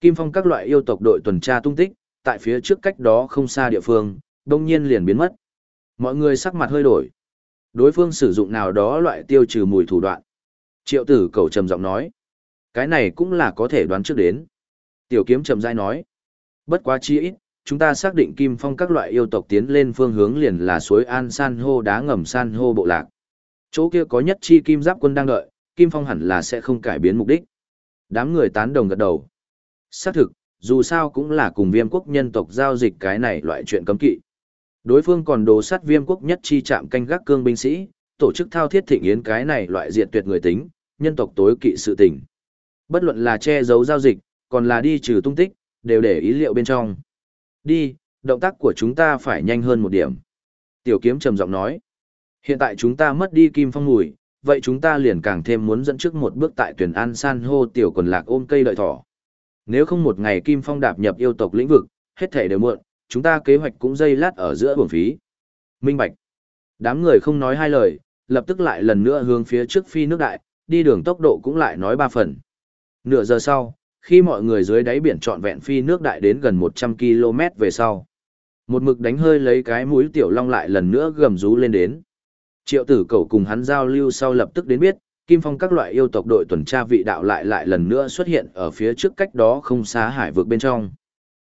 Kim Phong các loại yêu tộc đội tuần tra tung tích, tại phía trước cách đó không xa địa phương, đông nhiên liền biến mất. Mọi người sắc mặt hơi đổi. Đối phương sử dụng nào đó loại tiêu trừ mùi thủ đoạn. Triệu tử cầu trầm giọng nói. Cái này cũng là có thể đoán trước đến. Tiểu kiếm chậm rãi nói. Bất quá chi ít, chúng ta xác định kim phong các loại yêu tộc tiến lên phương hướng liền là suối an san hô đá ngầm san hô bộ lạc. Chỗ kia có nhất chi kim giáp quân đang đợi, kim phong hẳn là sẽ không cải biến mục đích. Đám người tán đồng gật đầu. Xác thực, dù sao cũng là cùng viêm quốc nhân tộc giao dịch cái này loại chuyện cấm kỵ. Đối phương còn đồ sát viêm quốc nhất chi chạm canh gác cương binh sĩ, tổ chức thao thiết thịnh yến cái này loại diệt tuyệt người tính, nhân tộc tối kỵ sự tình. Bất luận là che giấu giao dịch, còn là đi trừ tung tích, đều để ý liệu bên trong. Đi, động tác của chúng ta phải nhanh hơn một điểm. Tiểu kiếm trầm giọng nói. Hiện tại chúng ta mất đi kim phong mùi, vậy chúng ta liền càng thêm muốn dẫn trước một bước tại tuyển an san hô tiểu quần lạc ôm cây đợi thỏ. Nếu không một ngày kim phong đạp nhập yêu tộc lĩnh vực, hết thể đều muộn, chúng ta kế hoạch cũng dây lát ở giữa bổng phí. Minh Bạch. Đám người không nói hai lời, lập tức lại lần nữa hướng phía trước phi nước đại, đi đường tốc độ cũng lại nói ba phần. Nửa giờ sau, khi mọi người dưới đáy biển trọn vẹn phi nước đại đến gần 100 km về sau. Một mực đánh hơi lấy cái mũi tiểu long lại lần nữa gầm rú lên đến. Triệu tử cầu cùng hắn giao lưu sau lập tức đến biết, Kim Phong các loại yêu tộc đội tuần tra vị đạo lại lại lần nữa xuất hiện ở phía trước cách đó không xa hải vực bên trong.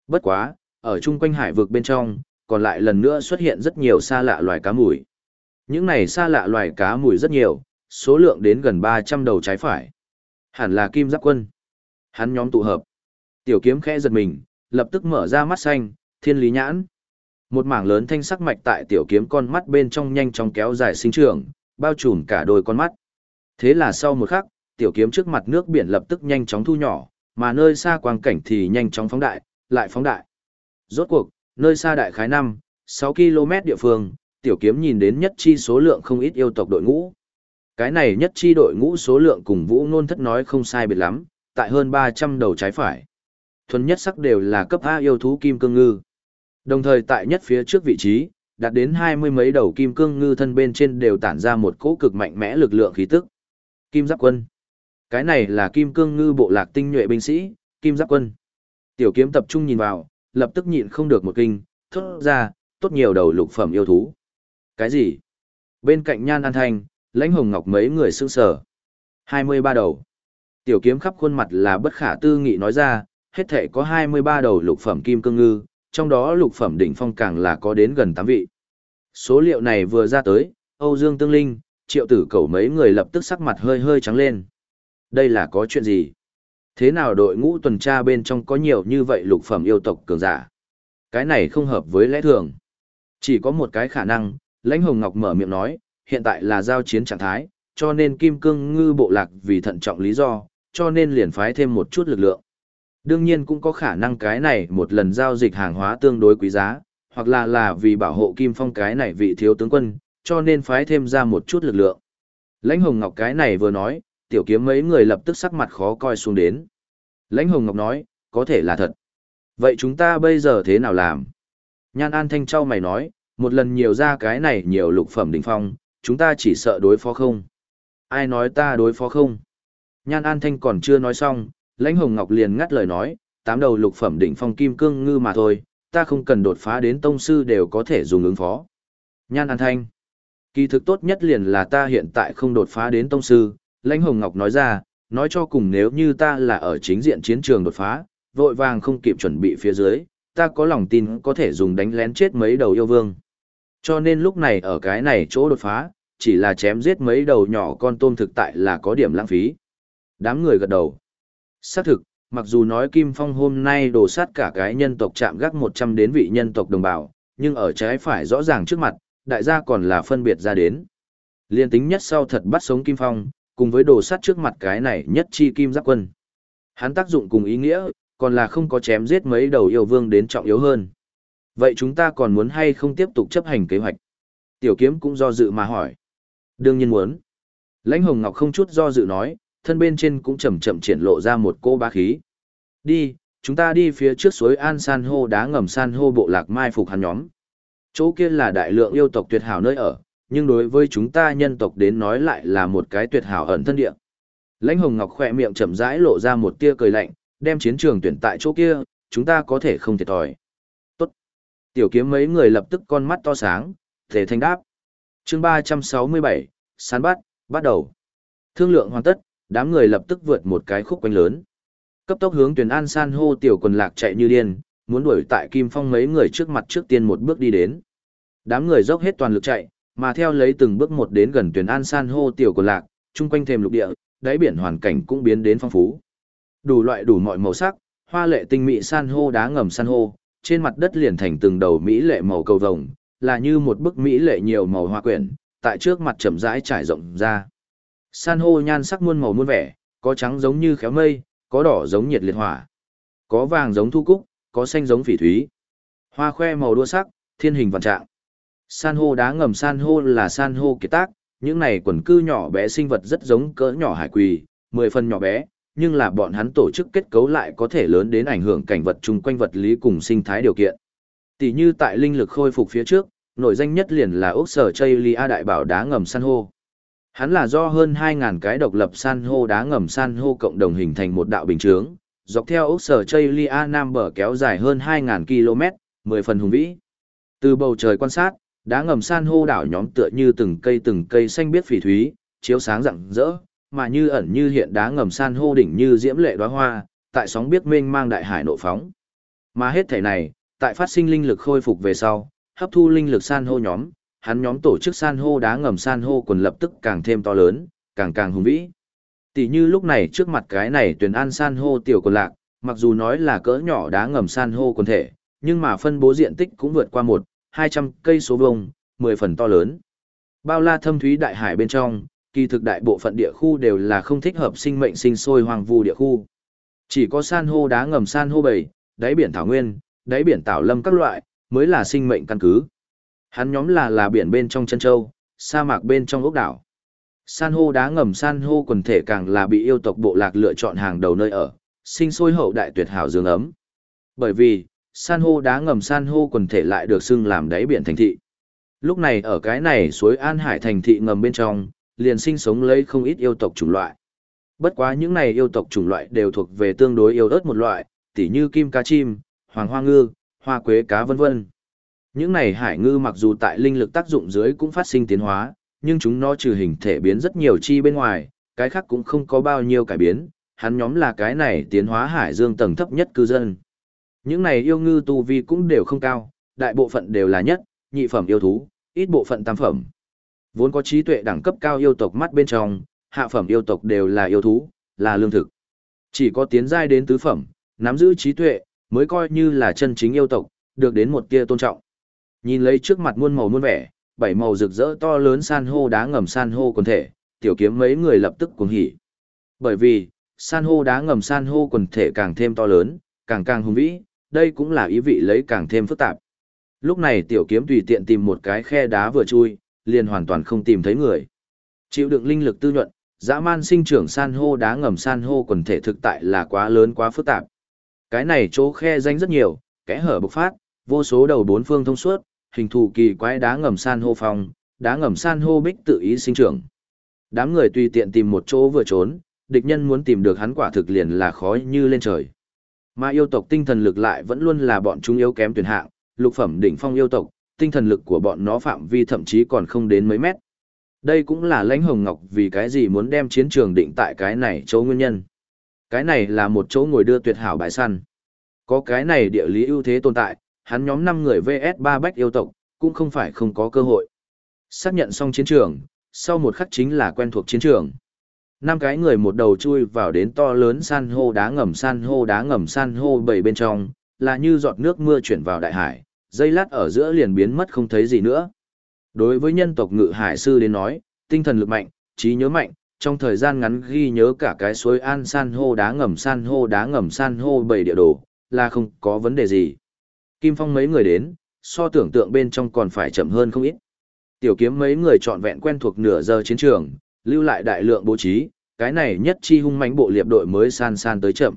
Bất quá, ở chung quanh hải vực bên trong, còn lại lần nữa xuất hiện rất nhiều xa lạ loài cá mùi. Những này xa lạ loài cá mùi rất nhiều, số lượng đến gần 300 đầu trái phải. Hẳn là kim giáp quân. Hắn nhóm tụ hợp. Tiểu kiếm khẽ giật mình, lập tức mở ra mắt xanh, thiên lý nhãn. Một mảng lớn thanh sắc mạch tại tiểu kiếm con mắt bên trong nhanh chóng kéo dài sinh trưởng, bao trùm cả đôi con mắt. Thế là sau một khắc, tiểu kiếm trước mặt nước biển lập tức nhanh chóng thu nhỏ, mà nơi xa quang cảnh thì nhanh chóng phóng đại, lại phóng đại. Rốt cuộc, nơi xa đại khái 5, 6 km địa phương, tiểu kiếm nhìn đến nhất chi số lượng không ít yêu tộc đội ngũ. Cái này nhất chi đội ngũ số lượng cùng vũ nôn thất nói không sai biệt lắm, tại hơn 300 đầu trái phải. Thuần nhất sắc đều là cấp A yêu thú kim cương ngư. Đồng thời tại nhất phía trước vị trí, đạt đến hai mươi mấy đầu kim cương ngư thân bên trên đều tản ra một cỗ cực mạnh mẽ lực lượng khí tức. Kim Giáp Quân. Cái này là kim cương ngư bộ lạc tinh nhuệ binh sĩ, Kim Giáp Quân. Tiểu kiếm tập trung nhìn vào, lập tức nhịn không được một kinh, thốt ra, tốt nhiều đầu lục phẩm yêu thú. Cái gì? Bên cạnh Nhan An Thanh, lãnh hồng ngọc mấy người sững sờ. 23 đầu. Tiểu kiếm khắp khuôn mặt là bất khả tư nghị nói ra, hết thể có 23 đầu lục phẩm kim cương ngư, trong đó lục phẩm đỉnh phong càng là có đến gần 8 vị. Số liệu này vừa ra tới, Âu Dương Tương Linh, triệu tử cầu mấy người lập tức sắc mặt hơi hơi trắng lên. Đây là có chuyện gì? Thế nào đội ngũ tuần tra bên trong có nhiều như vậy lục phẩm yêu tộc cường giả? Cái này không hợp với lẽ thường. Chỉ có một cái khả năng, lãnh hồng ngọc mở miệng nói, hiện tại là giao chiến trạng thái, cho nên kim cương ngư bộ lạc vì thận trọng lý do, cho nên liền phái thêm một chút lực lượng. Đương nhiên cũng có khả năng cái này một lần giao dịch hàng hóa tương đối quý giá, hoặc là là vì bảo hộ Kim Phong cái này vị thiếu tướng quân, cho nên phái thêm ra một chút lực lượng. Lãnh Hồng Ngọc cái này vừa nói, tiểu kiếm mấy người lập tức sắc mặt khó coi xuống đến. Lãnh Hồng Ngọc nói, có thể là thật. Vậy chúng ta bây giờ thế nào làm? Nhan An Thanh Châu mày nói, một lần nhiều ra cái này nhiều lục phẩm đỉnh phong, chúng ta chỉ sợ đối phó không. Ai nói ta đối phó không? Nhan An Thanh còn chưa nói xong, Lãnh Hồng Ngọc liền ngắt lời nói, tám đầu lục phẩm đỉnh phong kim cương ngư mà thôi, ta không cần đột phá đến tông sư đều có thể dùng ứng phó. Nhan An Thanh, kỳ thực tốt nhất liền là ta hiện tại không đột phá đến tông sư, Lãnh Hồng Ngọc nói ra, nói cho cùng nếu như ta là ở chính diện chiến trường đột phá, vội vàng không kịp chuẩn bị phía dưới, ta có lòng tin có thể dùng đánh lén chết mấy đầu yêu vương. Cho nên lúc này ở cái này chỗ đột phá, chỉ là chém giết mấy đầu nhỏ con tôm thực tại là có điểm lãng phí. Đám người gật đầu. Xác thực, mặc dù nói Kim Phong hôm nay đổ sát cả cái nhân tộc chạm gác 100 đến vị nhân tộc đồng bào, nhưng ở trái phải rõ ràng trước mặt, đại gia còn là phân biệt ra đến. Liên tính nhất sau thật bắt sống Kim Phong, cùng với đồ sát trước mặt cái này nhất chi Kim Giáp Quân. Hắn tác dụng cùng ý nghĩa, còn là không có chém giết mấy đầu yêu vương đến trọng yếu hơn. Vậy chúng ta còn muốn hay không tiếp tục chấp hành kế hoạch? Tiểu kiếm cũng do dự mà hỏi. Đương nhiên muốn. Lãnh Hồng Ngọc không chút do dự nói, thân bên trên cũng chậm chậm triển lộ ra một cô bá khí. Đi, chúng ta đi phía trước suối An San hô đá ngầm san hô bộ lạc mai phục hắn nhóm. Chỗ kia là đại lượng yêu tộc tuyệt hảo nơi ở, nhưng đối với chúng ta nhân tộc đến nói lại là một cái tuyệt hảo ẩn thân địa. Lãnh Hồng Ngọc khỏe miệng chậm rãi lộ ra một tia cười lạnh, đem chiến trường tuyển tại chỗ kia, chúng ta có thể không thiệt thòi. Tốt. Tiểu kiếm mấy người lập tức con mắt to sáng, thể thanh đáp. chương 367, sán bắt, bắt đầu. Thương lượng hoàn tất, đám người lập tức vượt một cái khúc quanh lớn. Cấp tốc hướng tuyển an san hô tiểu quần lạc chạy như điên, muốn đuổi tại Kim Phong mấy người trước mặt trước tiên một bước đi đến. Đám người dốc hết toàn lực chạy, mà theo lấy từng bước một đến gần tuyển an san hô tiểu quần lạc, chung quanh thềm lục địa, đáy biển hoàn cảnh cũng biến đến phong phú. Đủ loại đủ mọi màu sắc, hoa lệ tinh mỹ san hô đá ngầm san hô, trên mặt đất liền thành từng đầu mỹ lệ màu cầu vồng, là như một bức mỹ lệ nhiều màu hoa quyển, tại trước mặt chậm rãi trải rộng ra. San hô nhan sắc muôn màu muôn vẻ, có trắng giống như khéo mây, có đỏ giống nhiệt liệt hỏa, có vàng giống thu cúc, có xanh giống phỉ thúy. Hoa khoe màu đua sắc, thiên hình vạn trạng. San hô đá ngầm san hô là san hô kiệt tác, những này quần cư nhỏ bé sinh vật rất giống cỡ nhỏ hải quỳ, mười phần nhỏ bé, nhưng là bọn hắn tổ chức kết cấu lại có thể lớn đến ảnh hưởng cảnh vật chung quanh vật lý cùng sinh thái điều kiện. Tỷ như tại linh lực khôi phục phía trước, nổi danh nhất liền là ốc sở chây lia đại bảo đá ngầm san hô. Hắn là do hơn 2.000 cái độc lập san hô đá ngầm san hô cộng đồng hình thành một đạo bình chướng, dọc theo ốc sở chây lia nam bờ kéo dài hơn 2.000 km, 10 phần hùng vĩ. Từ bầu trời quan sát, đá ngầm san hô đảo nhóm tựa như từng cây từng cây xanh biếc phỉ thúy, chiếu sáng rạng rỡ, mà như ẩn như hiện đá ngầm san hô đỉnh như diễm lệ đóa hoa, tại sóng biết mênh mang đại hải nộ phóng. Mà hết thể này, tại phát sinh linh lực khôi phục về sau, hấp thu linh lực san hô nhóm, hắn nhóm tổ chức san hô đá ngầm san hô quần lập tức càng thêm to lớn, càng càng hùng vĩ. Tỷ như lúc này trước mặt cái này tuyển an san hô tiểu quần lạc, mặc dù nói là cỡ nhỏ đá ngầm san hô quần thể, nhưng mà phân bố diện tích cũng vượt qua một, hai trăm cây số vuông, mười phần to lớn. Bao la thâm thúy đại hải bên trong, kỳ thực đại bộ phận địa khu đều là không thích hợp sinh mệnh sinh sôi hoang vu địa khu. Chỉ có san hô đá ngầm san hô bầy, đáy biển thảo nguyên, đáy biển tảo lâm các loại, mới là sinh mệnh căn cứ. Hắn nhóm là là biển bên trong chân châu, sa mạc bên trong ốc đảo. San hô đá ngầm san hô quần thể càng là bị yêu tộc bộ lạc lựa chọn hàng đầu nơi ở, sinh sôi hậu đại tuyệt hảo dương ấm. Bởi vì, san hô đá ngầm san hô quần thể lại được xưng làm đáy biển thành thị. Lúc này ở cái này suối An Hải thành thị ngầm bên trong, liền sinh sống lấy không ít yêu tộc chủng loại. Bất quá những này yêu tộc chủng loại đều thuộc về tương đối yêu ớt một loại, tỉ như kim cá chim, hoàng hoa ngư, hoa quế cá vân vân. Những này hải ngư mặc dù tại linh lực tác dụng dưới cũng phát sinh tiến hóa, nhưng chúng nó trừ hình thể biến rất nhiều chi bên ngoài, cái khác cũng không có bao nhiêu cải biến, hắn nhóm là cái này tiến hóa hải dương tầng thấp nhất cư dân. Những này yêu ngư tu vi cũng đều không cao, đại bộ phận đều là nhất, nhị phẩm yêu thú, ít bộ phận tam phẩm. Vốn có trí tuệ đẳng cấp cao yêu tộc mắt bên trong, hạ phẩm yêu tộc đều là yêu thú, là lương thực. Chỉ có tiến giai đến tứ phẩm, nắm giữ trí tuệ, mới coi như là chân chính yêu tộc, được đến một tia tôn trọng. Nhìn lấy trước mặt muôn màu muôn vẻ, bảy màu rực rỡ to lớn san hô đá ngầm san hô quần thể, tiểu kiếm mấy người lập tức cuồng hỉ. Bởi vì, san hô đá ngầm san hô quần thể càng thêm to lớn, càng càng hùng vĩ, đây cũng là ý vị lấy càng thêm phức tạp. Lúc này tiểu kiếm tùy tiện tìm một cái khe đá vừa chui, liền hoàn toàn không tìm thấy người. Chịu đựng linh lực tư nhuận, dã man sinh trưởng san hô đá ngầm san hô quần thể thực tại là quá lớn quá phức tạp. Cái này chỗ khe danh rất nhiều, kẽ hở bộc phát, vô số đầu bốn phương thông suốt, hình thù kỳ quái đá ngầm san hô phong, đá ngầm san hô bích tự ý sinh trưởng. Đám người tùy tiện tìm một chỗ vừa trốn, địch nhân muốn tìm được hắn quả thực liền là khó như lên trời. Mà yêu tộc tinh thần lực lại vẫn luôn là bọn chúng yếu kém tuyển hạng, lục phẩm đỉnh phong yêu tộc, tinh thần lực của bọn nó phạm vi thậm chí còn không đến mấy mét. Đây cũng là lãnh hồng ngọc vì cái gì muốn đem chiến trường định tại cái này chỗ nguyên nhân. Cái này là một chỗ ngồi đưa tuyệt hảo bãi săn. Có cái này địa lý ưu thế tồn tại, hắn nhóm 5 người VS 3 bách yêu tộc, cũng không phải không có cơ hội. Xác nhận xong chiến trường, sau một khắc chính là quen thuộc chiến trường. Năm cái người một đầu chui vào đến to lớn san hô đá ngầm san hô đá ngầm san hô bảy bên trong, là như giọt nước mưa chuyển vào đại hải, dây lát ở giữa liền biến mất không thấy gì nữa. Đối với nhân tộc ngự hải sư đến nói, tinh thần lực mạnh, trí nhớ mạnh, trong thời gian ngắn ghi nhớ cả cái suối an san hô đá ngầm san hô đá ngầm san hô bảy địa đồ, là không có vấn đề gì. Kim Phong mấy người đến, so tưởng tượng bên trong còn phải chậm hơn không ít. Tiểu kiếm mấy người trọn vẹn quen thuộc nửa giờ chiến trường, lưu lại đại lượng bố trí, cái này nhất chi hung mãnh bộ liệp đội mới san san tới chậm.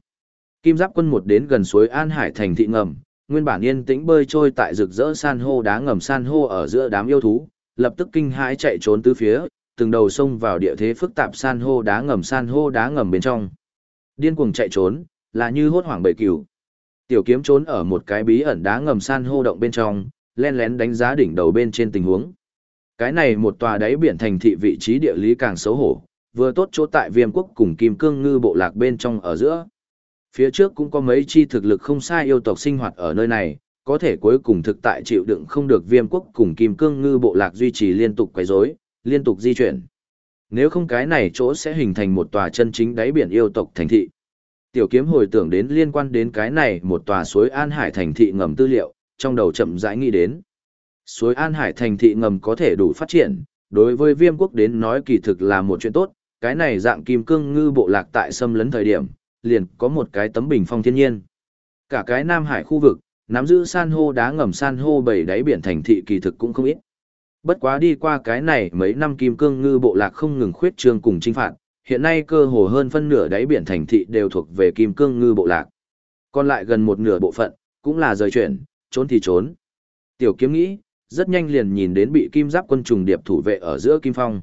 Kim Giáp quân một đến gần suối An Hải thành thị ngầm, nguyên bản yên tĩnh bơi trôi tại rực rỡ san hô đá ngầm san hô ở giữa đám yêu thú, lập tức kinh hãi chạy trốn tứ phía, từng đầu xông vào địa thế phức tạp san hô đá ngầm san hô đá ngầm bên trong. Điên cuồng chạy trốn, là như hốt hoảng bầy cừu. Tiểu kiếm trốn ở một cái bí ẩn đá ngầm san hô động bên trong, len lén đánh giá đỉnh đầu bên trên tình huống. Cái này một tòa đáy biển thành thị vị trí địa lý càng xấu hổ, vừa tốt chỗ tại viêm quốc cùng kim cương ngư bộ lạc bên trong ở giữa. Phía trước cũng có mấy chi thực lực không sai yêu tộc sinh hoạt ở nơi này, có thể cuối cùng thực tại chịu đựng không được viêm quốc cùng kim cương ngư bộ lạc duy trì liên tục quấy rối, liên tục di chuyển. Nếu không cái này chỗ sẽ hình thành một tòa chân chính đáy biển yêu tộc thành thị. Tiểu kiếm hồi tưởng đến liên quan đến cái này một tòa suối An Hải thành thị ngầm tư liệu, trong đầu chậm rãi nghĩ đến. Suối An Hải thành thị ngầm có thể đủ phát triển, đối với viêm quốc đến nói kỳ thực là một chuyện tốt, cái này dạng kim cương ngư bộ lạc tại xâm lấn thời điểm, liền có một cái tấm bình phong thiên nhiên. Cả cái Nam Hải khu vực, nắm giữ san hô đá ngầm san hô bảy đáy biển thành thị kỳ thực cũng không ít. Bất quá đi qua cái này mấy năm kim cương ngư bộ lạc không ngừng khuyết trương cùng chinh phạt, hiện nay cơ hồ hơn phân nửa đáy biển thành thị đều thuộc về kim cương ngư bộ lạc. Còn lại gần một nửa bộ phận, cũng là rời chuyển, trốn thì trốn. Tiểu kiếm nghĩ, rất nhanh liền nhìn đến bị kim giáp quân trùng điệp thủ vệ ở giữa kim phong.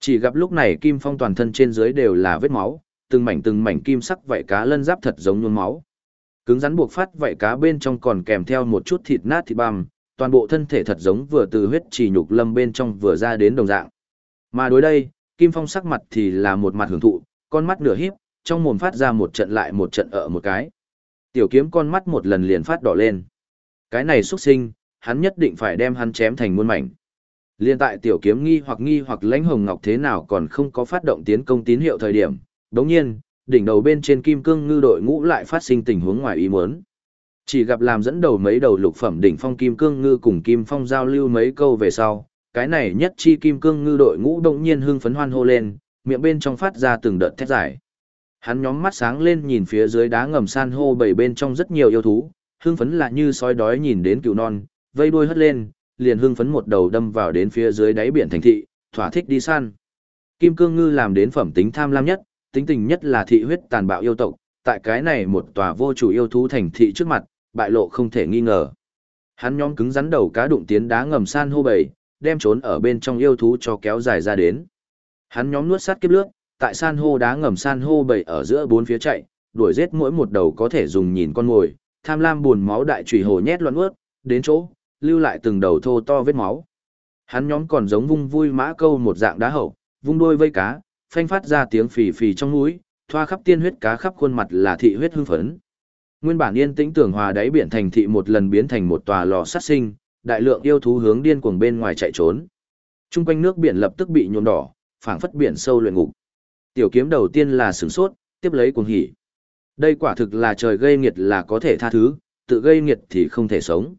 Chỉ gặp lúc này kim phong toàn thân trên dưới đều là vết máu, từng mảnh từng mảnh kim sắc vảy cá lân giáp thật giống nhuôn máu. Cứng rắn buộc phát vảy cá bên trong còn kèm theo một chút thịt nát thịt băm, toàn bộ thân thể thật giống vừa từ huyết trì nhục lâm bên trong vừa ra đến đồng dạng. Mà đối đây, Kim Phong sắc mặt thì là một mặt hưởng thụ, con mắt nửa híp, trong mồm phát ra một trận lại một trận ở một cái. Tiểu kiếm con mắt một lần liền phát đỏ lên. Cái này xuất sinh, hắn nhất định phải đem hắn chém thành muôn mảnh. Liên tại tiểu kiếm nghi hoặc nghi hoặc lãnh hồng ngọc thế nào còn không có phát động tiến công tín hiệu thời điểm. Đồng nhiên, đỉnh đầu bên trên kim cương ngư đội ngũ lại phát sinh tình huống ngoài ý muốn. Chỉ gặp làm dẫn đầu mấy đầu lục phẩm đỉnh phong kim cương ngư cùng kim phong giao lưu mấy câu về sau, cái này nhất chi kim cương ngư đội ngũ động nhiên hưng phấn hoan hô lên, miệng bên trong phát ra từng đợt thét dài Hắn nhóm mắt sáng lên nhìn phía dưới đá ngầm san hô bảy bên trong rất nhiều yêu thú, hưng phấn là như sói đói nhìn đến cừu non, vây đuôi hất lên, liền hưng phấn một đầu đâm vào đến phía dưới đáy biển thành thị, thỏa thích đi săn. Kim cương ngư làm đến phẩm tính tham lam nhất, tính tình nhất là thị huyết tàn bạo yêu tộc, tại cái này một tòa vô chủ yêu thú thành thị trước mặt, bại lộ không thể nghi ngờ. Hắn nhóm cứng rắn đầu cá đụng tiến đá ngầm san hô bảy, đem trốn ở bên trong yêu thú cho kéo dài ra đến. Hắn nhóm nuốt sát kiếp lướt, tại san hô đá ngầm san hô bầy ở giữa bốn phía chạy, đuổi giết mỗi một đầu có thể dùng nhìn con ngồi tham lam buồn máu đại chủy hồ nhét loạn ướt, đến chỗ, lưu lại từng đầu thô to vết máu. Hắn nhóm còn giống vung vui mã câu một dạng đá hậu, vung đôi vây cá, phanh phát ra tiếng phì phì trong núi, thoa khắp tiên huyết cá khắp khuôn mặt là thị huyết hưng phấn. Nguyên bản yên tĩnh tưởng hòa đáy biển thành thị một lần biến thành một tòa lò sát sinh, đại lượng yêu thú hướng điên cuồng bên ngoài chạy trốn. Trung quanh nước biển lập tức bị nhuộm đỏ, phảng phất biển sâu luyện ngục. Tiểu kiếm đầu tiên là sửng sốt, tiếp lấy cuồng hỉ. Đây quả thực là trời gây nghiệt là có thể tha thứ, tự gây nghiệt thì không thể sống.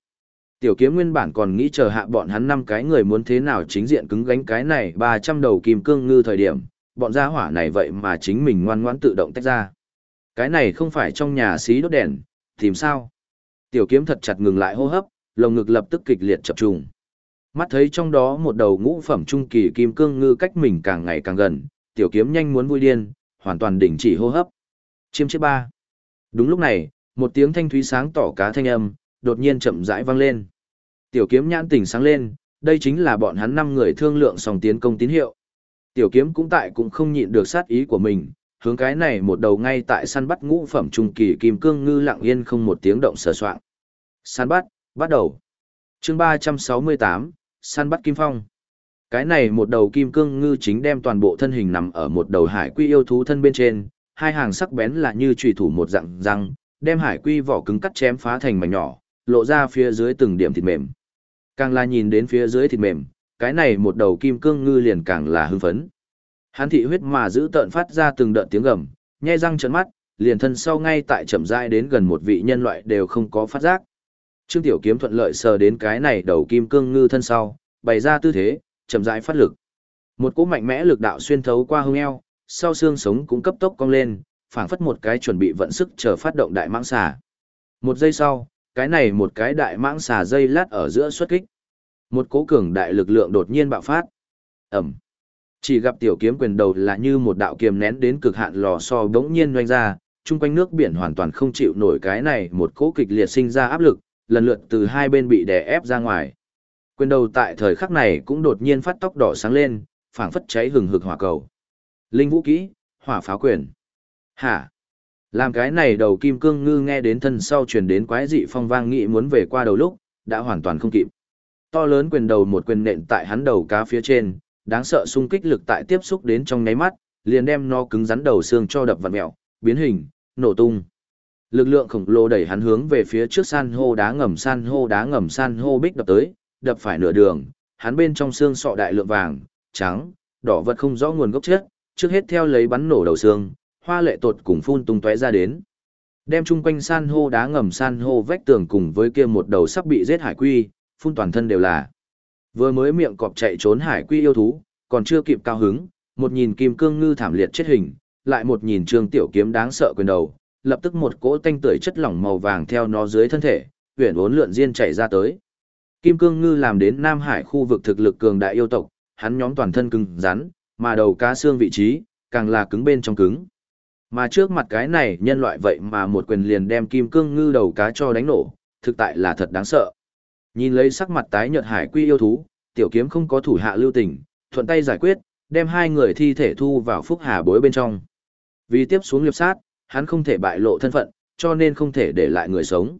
Tiểu kiếm nguyên bản còn nghĩ chờ hạ bọn hắn năm cái người muốn thế nào chính diện cứng gánh cái này 300 đầu kim cương ngư thời điểm, bọn gia hỏa này vậy mà chính mình ngoan ngoãn tự động tách ra. Cái này không phải trong nhà xí đốt đèn, tìm sao? Tiểu kiếm thật chặt ngừng lại hô hấp, lồng ngực lập tức kịch liệt chập trùng. Mắt thấy trong đó một đầu ngũ phẩm trung kỳ kim cương ngư cách mình càng ngày càng gần, tiểu kiếm nhanh muốn vui điên, hoàn toàn đình chỉ hô hấp. Chiêm chiếc ba. Đúng lúc này, một tiếng thanh thúy sáng tỏ cá thanh âm, đột nhiên chậm rãi vang lên. Tiểu kiếm nhãn tỉnh sáng lên, đây chính là bọn hắn năm người thương lượng sòng tiến công tín hiệu. Tiểu kiếm cũng tại cũng không nhịn được sát ý của mình, hướng cái này một đầu ngay tại săn bắt ngũ phẩm trung kỳ kim cương ngư lặng yên không một tiếng động sờ soạng. Săn bắt, bắt đầu. Chương 368, săn bắt kim phong. Cái này một đầu kim cương ngư chính đem toàn bộ thân hình nằm ở một đầu hải quy yêu thú thân bên trên, hai hàng sắc bén là như trùy thủ một dạng răng, đem hải quy vỏ cứng cắt chém phá thành mảnh nhỏ, lộ ra phía dưới từng điểm thịt mềm. Càng là nhìn đến phía dưới thịt mềm, cái này một đầu kim cương ngư liền càng là hưng phấn. Hắn thị huyết mà giữ tợn phát ra từng đợt tiếng gầm, nhe răng trợn mắt, liền thân sau ngay tại chậm rãi đến gần một vị nhân loại đều không có phát giác. Trương Tiểu Kiếm thuận lợi sờ đến cái này đầu kim cương ngư thân sau, bày ra tư thế, chậm rãi phát lực. Một cỗ mạnh mẽ lực đạo xuyên thấu qua hông eo, sau xương sống cũng cấp tốc cong lên, phảng phất một cái chuẩn bị vận sức chờ phát động đại mãng xà. Một giây sau, cái này một cái đại mãng xà dây lát ở giữa xuất kích. Một cố cường đại lực lượng đột nhiên bạo phát. Ẩm. Chỉ gặp tiểu kiếm quyền đầu là như một đạo kiềm nén đến cực hạn lò xo bỗng nhiên doanh ra, chung quanh nước biển hoàn toàn không chịu nổi cái này một cỗ kịch liệt sinh ra áp lực, lần lượt từ hai bên bị đè ép ra ngoài. Quyền đầu tại thời khắc này cũng đột nhiên phát tóc đỏ sáng lên, phảng phất cháy hừng hực hỏa cầu. Linh vũ kỹ, hỏa pháo quyền. Hả? Làm cái này đầu kim cương ngư nghe đến thân sau truyền đến quái dị phong vang nghị muốn về qua đầu lúc, đã hoàn toàn không kịp. To lớn quyền đầu một quyền nện tại hắn đầu cá phía trên, đáng sợ xung kích lực tại tiếp xúc đến trong nháy mắt, liền đem nó cứng rắn đầu xương cho đập vặn mèo, biến hình, nổ tung. Lực lượng khổng lồ đẩy hắn hướng về phía trước san hô đá ngầm san hô đá ngầm san hô bích đập tới, đập phải nửa đường, hắn bên trong xương sọ đại lượng vàng, trắng, đỏ vật không rõ nguồn gốc chết, trước hết theo lấy bắn nổ đầu xương, hoa lệ tột cùng phun tung tóe ra đến. Đem chung quanh san hô đá ngầm san hô vách tường cùng với kia một đầu sắp bị giết hải quy, phun toàn thân đều là. Vừa mới miệng cọp chạy trốn hải quy yêu thú, còn chưa kịp cao hứng, một nhìn kim cương ngư thảm liệt chết hình, lại một nhìn trương tiểu kiếm đáng sợ quyền đầu, lập tức một cỗ tanh tưởi chất lỏng màu vàng theo nó dưới thân thể, huyền uốn lượn diên chảy ra tới. Kim cương ngư làm đến Nam Hải khu vực thực lực cường đại yêu tộc, hắn nhóm toàn thân cứng rắn, mà đầu cá xương vị trí, càng là cứng bên trong cứng. Mà trước mặt cái này nhân loại vậy mà một quyền liền đem kim cương ngư đầu cá cho đánh nổ, thực tại là thật đáng sợ. Nhìn lấy sắc mặt tái nhợt hải quy yêu thú, tiểu kiếm không có thủ hạ lưu tình, thuận tay giải quyết, đem hai người thi thể thu vào phúc hà bối bên trong. Vì tiếp xuống liệp sát, hắn không thể bại lộ thân phận, cho nên không thể để lại người sống.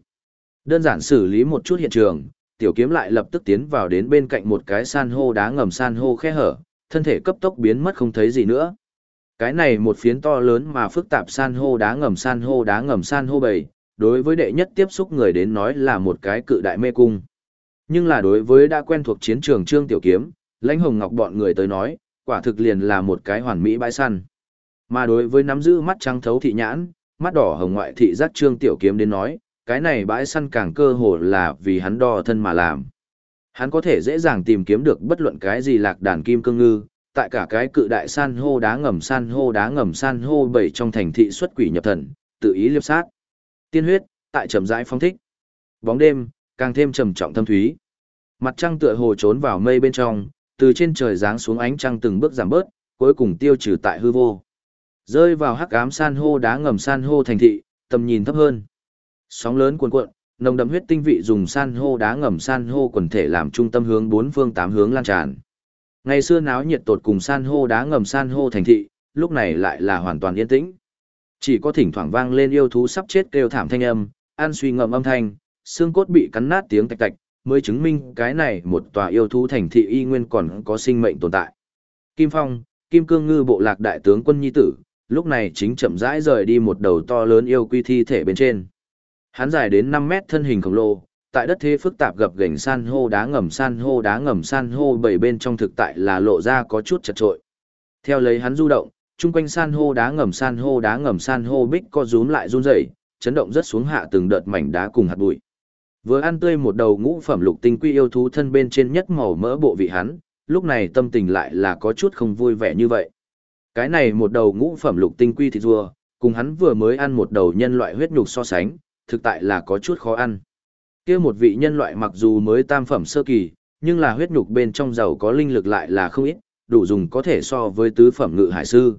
Đơn giản xử lý một chút hiện trường, tiểu kiếm lại lập tức tiến vào đến bên cạnh một cái san hô đá ngầm san hô khe hở, thân thể cấp tốc biến mất không thấy gì nữa. Cái này một phiến to lớn mà phức tạp san hô đá ngầm san hô đá ngầm san hô bầy, đối với đệ nhất tiếp xúc người đến nói là một cái cự đại mê cung. Nhưng là đối với đã quen thuộc chiến trường Trương Tiểu Kiếm, lãnh hồng ngọc bọn người tới nói, quả thực liền là một cái hoàn mỹ bãi săn. Mà đối với nắm giữ mắt trắng thấu thị nhãn, mắt đỏ hồng ngoại thị giác Trương Tiểu Kiếm đến nói, cái này bãi săn càng cơ hồ là vì hắn đo thân mà làm. Hắn có thể dễ dàng tìm kiếm được bất luận cái gì lạc đàn kim cương ngư, tại cả cái cự đại san hô đá ngầm san hô đá ngầm san hô bảy trong thành thị xuất quỷ nhập thần, tự ý liệp sát. Tiên huyết, tại trầm rãi phong thích. Bóng đêm, càng thêm trầm trọng thâm thúy. Mặt trăng tựa hồ trốn vào mây bên trong, từ trên trời giáng xuống ánh trăng từng bước giảm bớt, cuối cùng tiêu trừ tại hư vô. Rơi vào hắc ám san hô đá ngầm san hô thành thị, tầm nhìn thấp hơn. Sóng lớn cuồn cuộn, Nồng đậm huyết tinh vị dùng san hô đá ngầm san hô quần thể làm trung tâm hướng bốn phương tám hướng lan tràn. Ngày xưa náo nhiệt tột cùng san hô đá ngầm san hô thành thị, lúc này lại là hoàn toàn yên tĩnh. Chỉ có thỉnh thoảng vang lên yêu thú sắp chết kêu thảm thanh âm, an suy ngậm âm thanh, xương cốt bị cắn nát tiếng tạch tạch, mới chứng minh cái này một tòa yêu thú thành thị y nguyên còn có sinh mệnh tồn tại. Kim Phong, Kim Cương Ngư bộ lạc đại tướng quân nhi tử, lúc này chính chậm rãi rời đi một đầu to lớn yêu quy thi thể bên trên. Hắn dài đến 5 mét thân hình khổng lồ, tại đất thế phức tạp gập ghềnh san hô đá ngầm san hô đá ngầm san hô bảy bên trong thực tại là lộ ra có chút chật trội. Theo lấy hắn du động, chung quanh san hô đá ngầm san hô đá ngầm san hô bích co rúm lại run rẩy, chấn động rất xuống hạ từng đợt mảnh đá cùng hạt bụi. Vừa ăn tươi một đầu ngũ phẩm lục tinh quy yêu thú thân bên trên nhất màu mỡ bộ vị hắn, lúc này tâm tình lại là có chút không vui vẻ như vậy. Cái này một đầu ngũ phẩm lục tinh quy thịt rùa, cùng hắn vừa mới ăn một đầu nhân loại huyết nhục so sánh, thực tại là có chút khó ăn. Kia một vị nhân loại mặc dù mới tam phẩm sơ kỳ, nhưng là huyết nhục bên trong giàu có linh lực lại là không ít, đủ dùng có thể so với tứ phẩm ngự hải sư.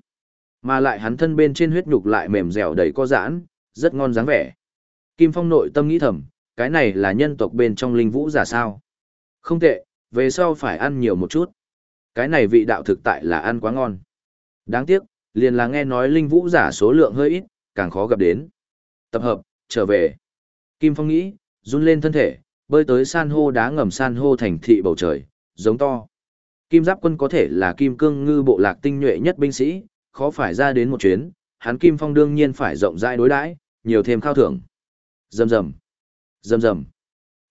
Mà lại hắn thân bên trên huyết nhục lại mềm dẻo đầy có giãn, rất ngon dáng vẻ. Kim Phong nội tâm nghĩ thầm, cái này là nhân tộc bên trong linh vũ giả sao? Không tệ, về sau phải ăn nhiều một chút. Cái này vị đạo thực tại là ăn quá ngon. Đáng tiếc, liền là nghe nói linh vũ giả số lượng hơi ít, càng khó gặp đến. Tập hợp, trở về. Kim Phong nghĩ, run lên thân thể, bơi tới san hô đá ngầm san hô thành thị bầu trời, giống to. Kim Giáp quân có thể là kim cương ngư bộ lạc tinh nhuệ nhất binh sĩ, khó phải ra đến một chuyến, hắn Kim Phong đương nhiên phải rộng rãi đối đãi, nhiều thêm khao thưởng. Rầm rầm, rầm rầm.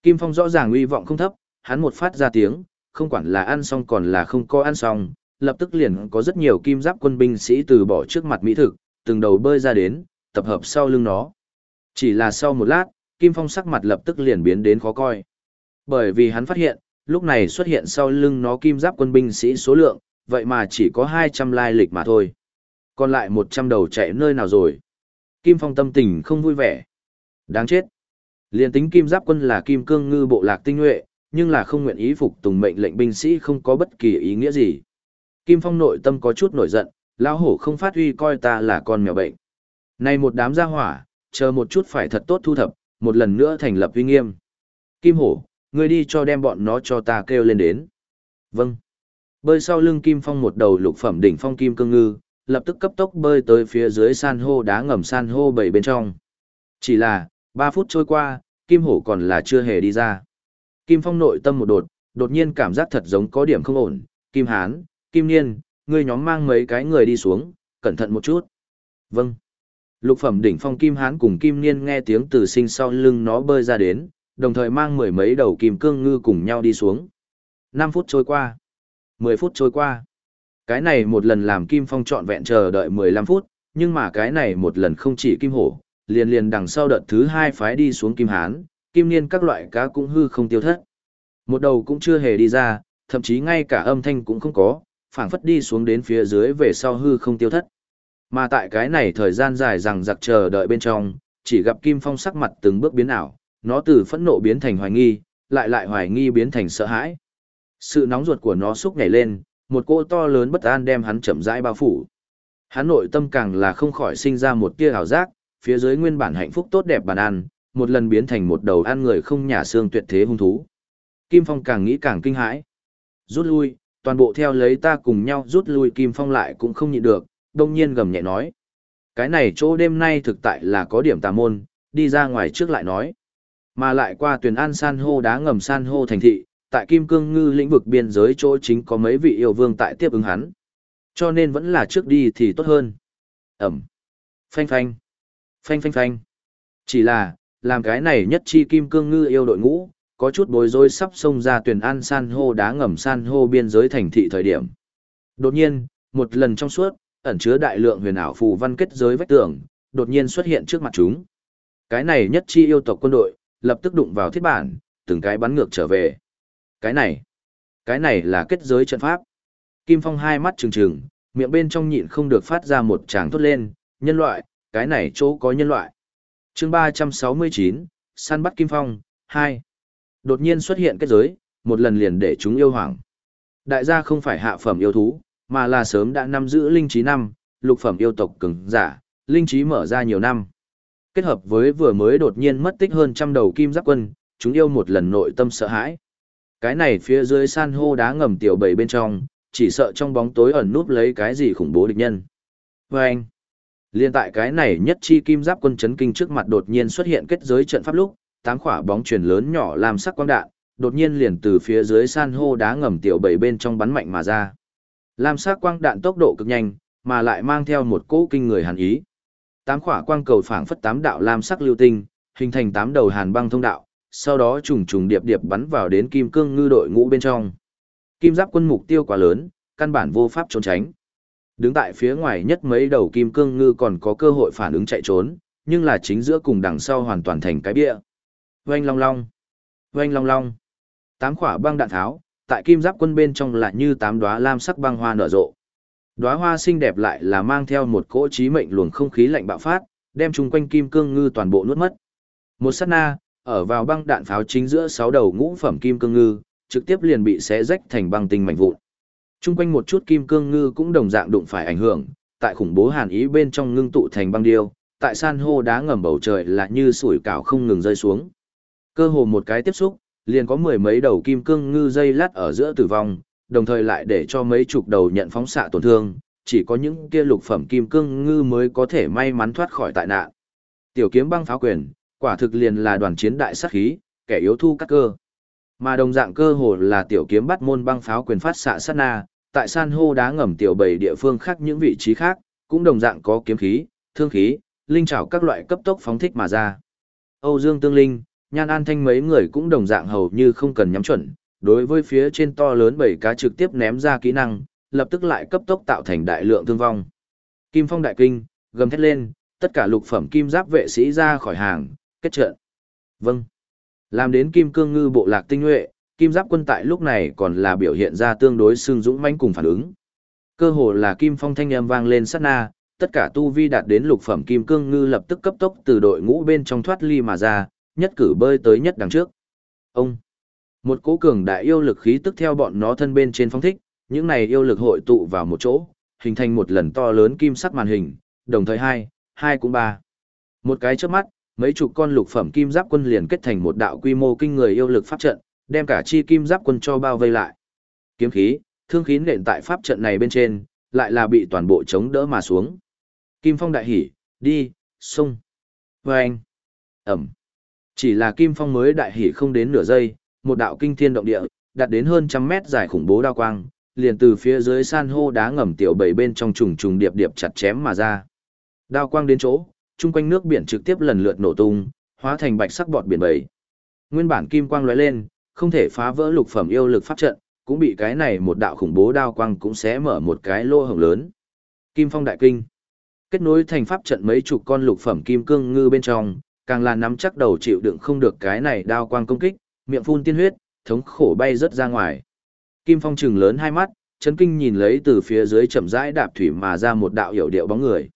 Kim Phong rõ ràng uy vọng không thấp, hắn một phát ra tiếng, không quản là ăn xong còn là không có ăn xong, lập tức liền có rất nhiều kim giáp quân binh sĩ từ bỏ trước mặt mỹ thực, từng đầu bơi ra đến, tập hợp sau lưng nó. Chỉ là sau một lát, Kim Phong sắc mặt lập tức liền biến đến khó coi. Bởi vì hắn phát hiện, lúc này xuất hiện sau lưng nó kim giáp quân binh sĩ số lượng, vậy mà chỉ có 200 lai lịch mà thôi. Còn lại 100 đầu chạy nơi nào rồi? Kim Phong tâm tình không vui vẻ. Đáng chết. Liên tính kim giáp quân là kim cương ngư bộ lạc tinh nhuệ, nhưng là không nguyện ý phục tùng mệnh lệnh binh sĩ không có bất kỳ ý nghĩa gì. Kim Phong nội tâm có chút nổi giận, lão hổ không phát huy coi ta là con mèo bệnh. Này một đám gia hỏa, chờ một chút phải thật tốt thu thập, một lần nữa thành lập uy nghiêm. Kim hổ, ngươi đi cho đem bọn nó cho ta kêu lên đến. Vâng. Bơi sau lưng Kim Phong một đầu lục phẩm đỉnh phong kim cương ngư, lập tức cấp tốc bơi tới phía dưới san hô đá ngầm san hô bảy bên trong. Chỉ là, 3 phút trôi qua, Kim hổ còn là chưa hề đi ra. Kim Phong nội tâm một đột, đột nhiên cảm giác thật giống có điểm không ổn, Kim Hán, Kim Niên, ngươi nhóm mang mấy cái người đi xuống, cẩn thận một chút. Vâng. Lục phẩm đỉnh phong Kim Hán cùng Kim Niên nghe tiếng từ sinh sau lưng nó bơi ra đến, đồng thời mang mười mấy đầu kim cương ngư cùng nhau đi xuống. 5 phút trôi qua. 10 phút trôi qua. Cái này một lần làm Kim Phong trọn vẹn chờ đợi 15 phút, nhưng mà cái này một lần không chỉ Kim Hổ, liền liền đằng sau đợt thứ hai phái đi xuống Kim Hán, Kim Niên các loại cá cũng hư không tiêu thất. Một đầu cũng chưa hề đi ra, thậm chí ngay cả âm thanh cũng không có, phảng phất đi xuống đến phía dưới về sau hư không tiêu thất. Mà tại cái này thời gian dài rằng giặc chờ đợi bên trong, chỉ gặp Kim Phong sắc mặt từng bước biến ảo, nó từ phẫn nộ biến thành hoài nghi, lại lại hoài nghi biến thành sợ hãi. Sự nóng ruột của nó xúc nhảy lên, một cỗ to lớn bất an đem hắn chậm rãi bao phủ. Hắn nội tâm càng là không khỏi sinh ra một tia ảo giác, phía dưới nguyên bản hạnh phúc tốt đẹp bàn ăn, một lần biến thành một đầu ăn người không nhả xương tuyệt thế hung thú. Kim Phong càng nghĩ càng kinh hãi. Rút lui, toàn bộ theo lấy ta cùng nhau rút lui Kim Phong lại cũng không nhịn được, đông nhiên gầm nhẹ nói. Cái này chỗ đêm nay thực tại là có điểm tà môn, đi ra ngoài trước lại nói. Mà lại qua tuyển an san hô đá ngầm san hô thành thị, tại Kim Cương Ngư lĩnh vực biên giới chỗ chính có mấy vị yêu vương tại tiếp ứng hắn. Cho nên vẫn là trước đi thì tốt hơn. Ẩm. Phanh phanh. Phanh phanh phanh. Chỉ là, làm cái này nhất chi Kim Cương Ngư yêu đội ngũ, có chút bối rối sắp xông ra tuyển an san hô đá ngầm san hô biên giới thành thị thời điểm. Đột nhiên, một lần trong suốt, ẩn chứa đại lượng huyền ảo phù văn kết giới vách tường, đột nhiên xuất hiện trước mặt chúng. Cái này nhất chi yêu tộc quân đội, lập tức đụng vào thiết bản, từng cái bắn ngược trở về. Cái này, cái này là kết giới trận pháp. Kim Phong hai mắt trừng trừng, miệng bên trong nhịn không được phát ra một tràng thốt lên, nhân loại, cái này chỗ có nhân loại. chương 369, săn bắt Kim Phong, 2. Đột nhiên xuất hiện kết giới, một lần liền để chúng yêu hoảng. Đại gia không phải hạ phẩm yêu thú, mà là sớm đã nắm giữ linh trí năm, lục phẩm yêu tộc cường giả, linh trí mở ra nhiều năm. kết hợp với vừa mới đột nhiên mất tích hơn trăm đầu kim giáp quân, chúng yêu một lần nội tâm sợ hãi. Cái này phía dưới san hô đá ngầm tiểu bầy bên trong, chỉ sợ trong bóng tối ẩn núp lấy cái gì khủng bố địch nhân. Và anh, liên tại cái này nhất chi kim giáp quân chấn kinh trước mặt đột nhiên xuất hiện kết giới trận pháp lúc, tám khỏa bóng truyền lớn nhỏ làm sắc quang đạn, đột nhiên liền từ phía dưới san hô đá ngầm tiểu bảy bên trong bắn mạnh mà ra. Lam sắc quang đạn tốc độ cực nhanh, mà lại mang theo một cỗ kinh người hàn ý. Tám khỏa quang cầu phảng phất tám đạo lam sắc lưu tinh, hình thành tám đầu hàn băng thông đạo, sau đó trùng trùng điệp điệp bắn vào đến kim cương ngư đội ngũ bên trong. Kim giáp quân mục tiêu quá lớn, căn bản vô pháp trốn tránh. Đứng tại phía ngoài nhất mấy đầu kim cương ngư còn có cơ hội phản ứng chạy trốn, nhưng là chính giữa cùng đằng sau hoàn toàn thành cái bia. Oanh long long, oanh long long. Tám quả băng đạn tháo, tại kim giáp quân bên trong là như tám đóa lam sắc băng hoa nở rộ. Đóa hoa xinh đẹp lại là mang theo một cỗ trí mệnh luồng không khí lạnh bạo phát, đem chung quanh kim cương ngư toàn bộ nuốt mất. Một sát na, ở vào băng đạn pháo chính giữa sáu đầu ngũ phẩm kim cương ngư, trực tiếp liền bị xé rách thành băng tinh mảnh vụn. Chung quanh một chút kim cương ngư cũng đồng dạng đụng phải ảnh hưởng, tại khủng bố hàn ý bên trong ngưng tụ thành băng điêu, tại san hô đá ngầm bầu trời là như sủi cảo không ngừng rơi xuống. Cơ hồ một cái tiếp xúc, liền có mười mấy đầu kim cương ngư dây lát ở giữa tử vong, đồng thời lại để cho mấy chục đầu nhận phóng xạ tổn thương, chỉ có những kia lục phẩm kim cương ngư mới có thể may mắn thoát khỏi tai nạn. Tiểu kiếm băng pháo quyền, quả thực liền là đoàn chiến đại sát khí, kẻ yếu thu cắt cơ. Mà đồng dạng cơ hồ là tiểu kiếm bắt môn băng pháo quyền phát xạ sát na, tại san hô đá ngầm tiểu bảy địa phương khác những vị trí khác, cũng đồng dạng có kiếm khí, thương khí, linh trảo các loại cấp tốc phóng thích mà ra. Âu Dương Tương Linh, Nhan An Thanh mấy người cũng đồng dạng hầu như không cần nhắm chuẩn, đối với phía trên to lớn bảy cá trực tiếp ném ra kỹ năng, lập tức lại cấp tốc tạo thành đại lượng thương vong. Kim Phong đại kinh, gầm thét lên, tất cả lục phẩm kim giáp vệ sĩ ra khỏi hàng, kết trận. Vâng. Làm đến kim cương ngư bộ lạc tinh nhuệ, kim giáp quân tại lúc này còn là biểu hiện ra tương đối xương dũng mãnh cùng phản ứng. Cơ hồ là kim phong thanh âm vang lên sát na, tất cả tu vi đạt đến lục phẩm kim cương ngư lập tức cấp tốc từ đội ngũ bên trong thoát ly mà ra, nhất cử bơi tới nhất đằng trước. Ông một cỗ cường đại yêu lực khí tức theo bọn nó thân bên trên phong thích, những này yêu lực hội tụ vào một chỗ, hình thành một lần to lớn kim sắc màn hình, đồng thời hai, hai cũng ba. Một cái chớp mắt, mấy chục con lục phẩm kim giáp quân liền kết thành một đạo quy mô kinh người yêu lực pháp trận, đem cả chi kim giáp quân cho bao vây lại. Kiếm khí, thương khí nện tại pháp trận này bên trên, lại là bị toàn bộ chống đỡ mà xuống. Kim Phong đại hỉ, đi, xung. Vâng. Ẩm. Chỉ là Kim Phong mới đại hỉ không đến nửa giây, một đạo kinh thiên động địa, đạt đến hơn trăm mét dài khủng bố đao quang, liền từ phía dưới san hô đá ngầm tiểu bảy bên trong trùng trùng điệp điệp chặt chém mà ra. Đao quang đến chỗ, chung quanh nước biển trực tiếp lần lượt nổ tung, hóa thành bạch sắc bọt biển bảy. Nguyên bản kim quang lóe lên, không thể phá vỡ lục phẩm yêu lực pháp trận, cũng bị cái này một đạo khủng bố đao quang cũng sẽ mở một cái lô hổng lớn. Kim phong đại kinh. Kết nối thành pháp trận mấy chục con lục phẩm kim cương ngư bên trong, càng là nắm chắc đầu chịu đựng không được cái này đao quang công kích, miệng phun tiên huyết, thống khổ bay rất ra ngoài. Kim phong trừng lớn hai mắt, chấn kinh nhìn lấy từ phía dưới chậm rãi đạp thủy mà ra một đạo hiểu điệu bóng người.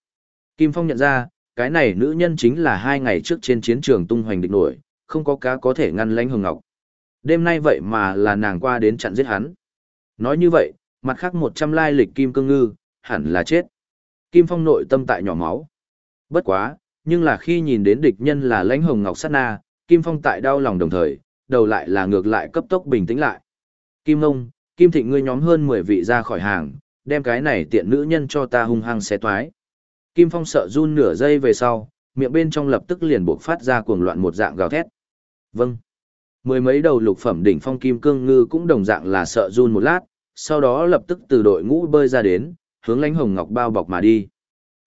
Kim phong nhận ra, cái này nữ nhân chính là hai ngày trước trên chiến trường tung hoành địch nổi, không có cá có thể ngăn lãnh hồng ngọc. Đêm nay vậy mà là nàng qua đến chặn giết hắn. Nói như vậy, mặt khác một trăm lai lịch kim cương ngư, hẳn là chết. Kim phong nội tâm tại nhỏ máu. Bất quá, nhưng là khi nhìn đến địch nhân là lãnh hồng ngọc sát na, Kim phong tại đau lòng đồng thời, đầu lại là ngược lại cấp tốc bình tĩnh lại. Kim Ngông, Kim Thịnh ngươi nhóm hơn 10 vị ra khỏi hàng, đem cái này tiện nữ nhân cho ta hung hăng xé toái. Kim Phong sợ run nửa giây về sau, miệng bên trong lập tức liền buộc phát ra cuồng loạn một dạng gào thét. Vâng. Mười mấy đầu lục phẩm đỉnh phong kim cương ngư cũng đồng dạng là sợ run một lát, sau đó lập tức từ đội ngũ bơi ra đến, hướng lãnh hồng ngọc bao bọc mà đi.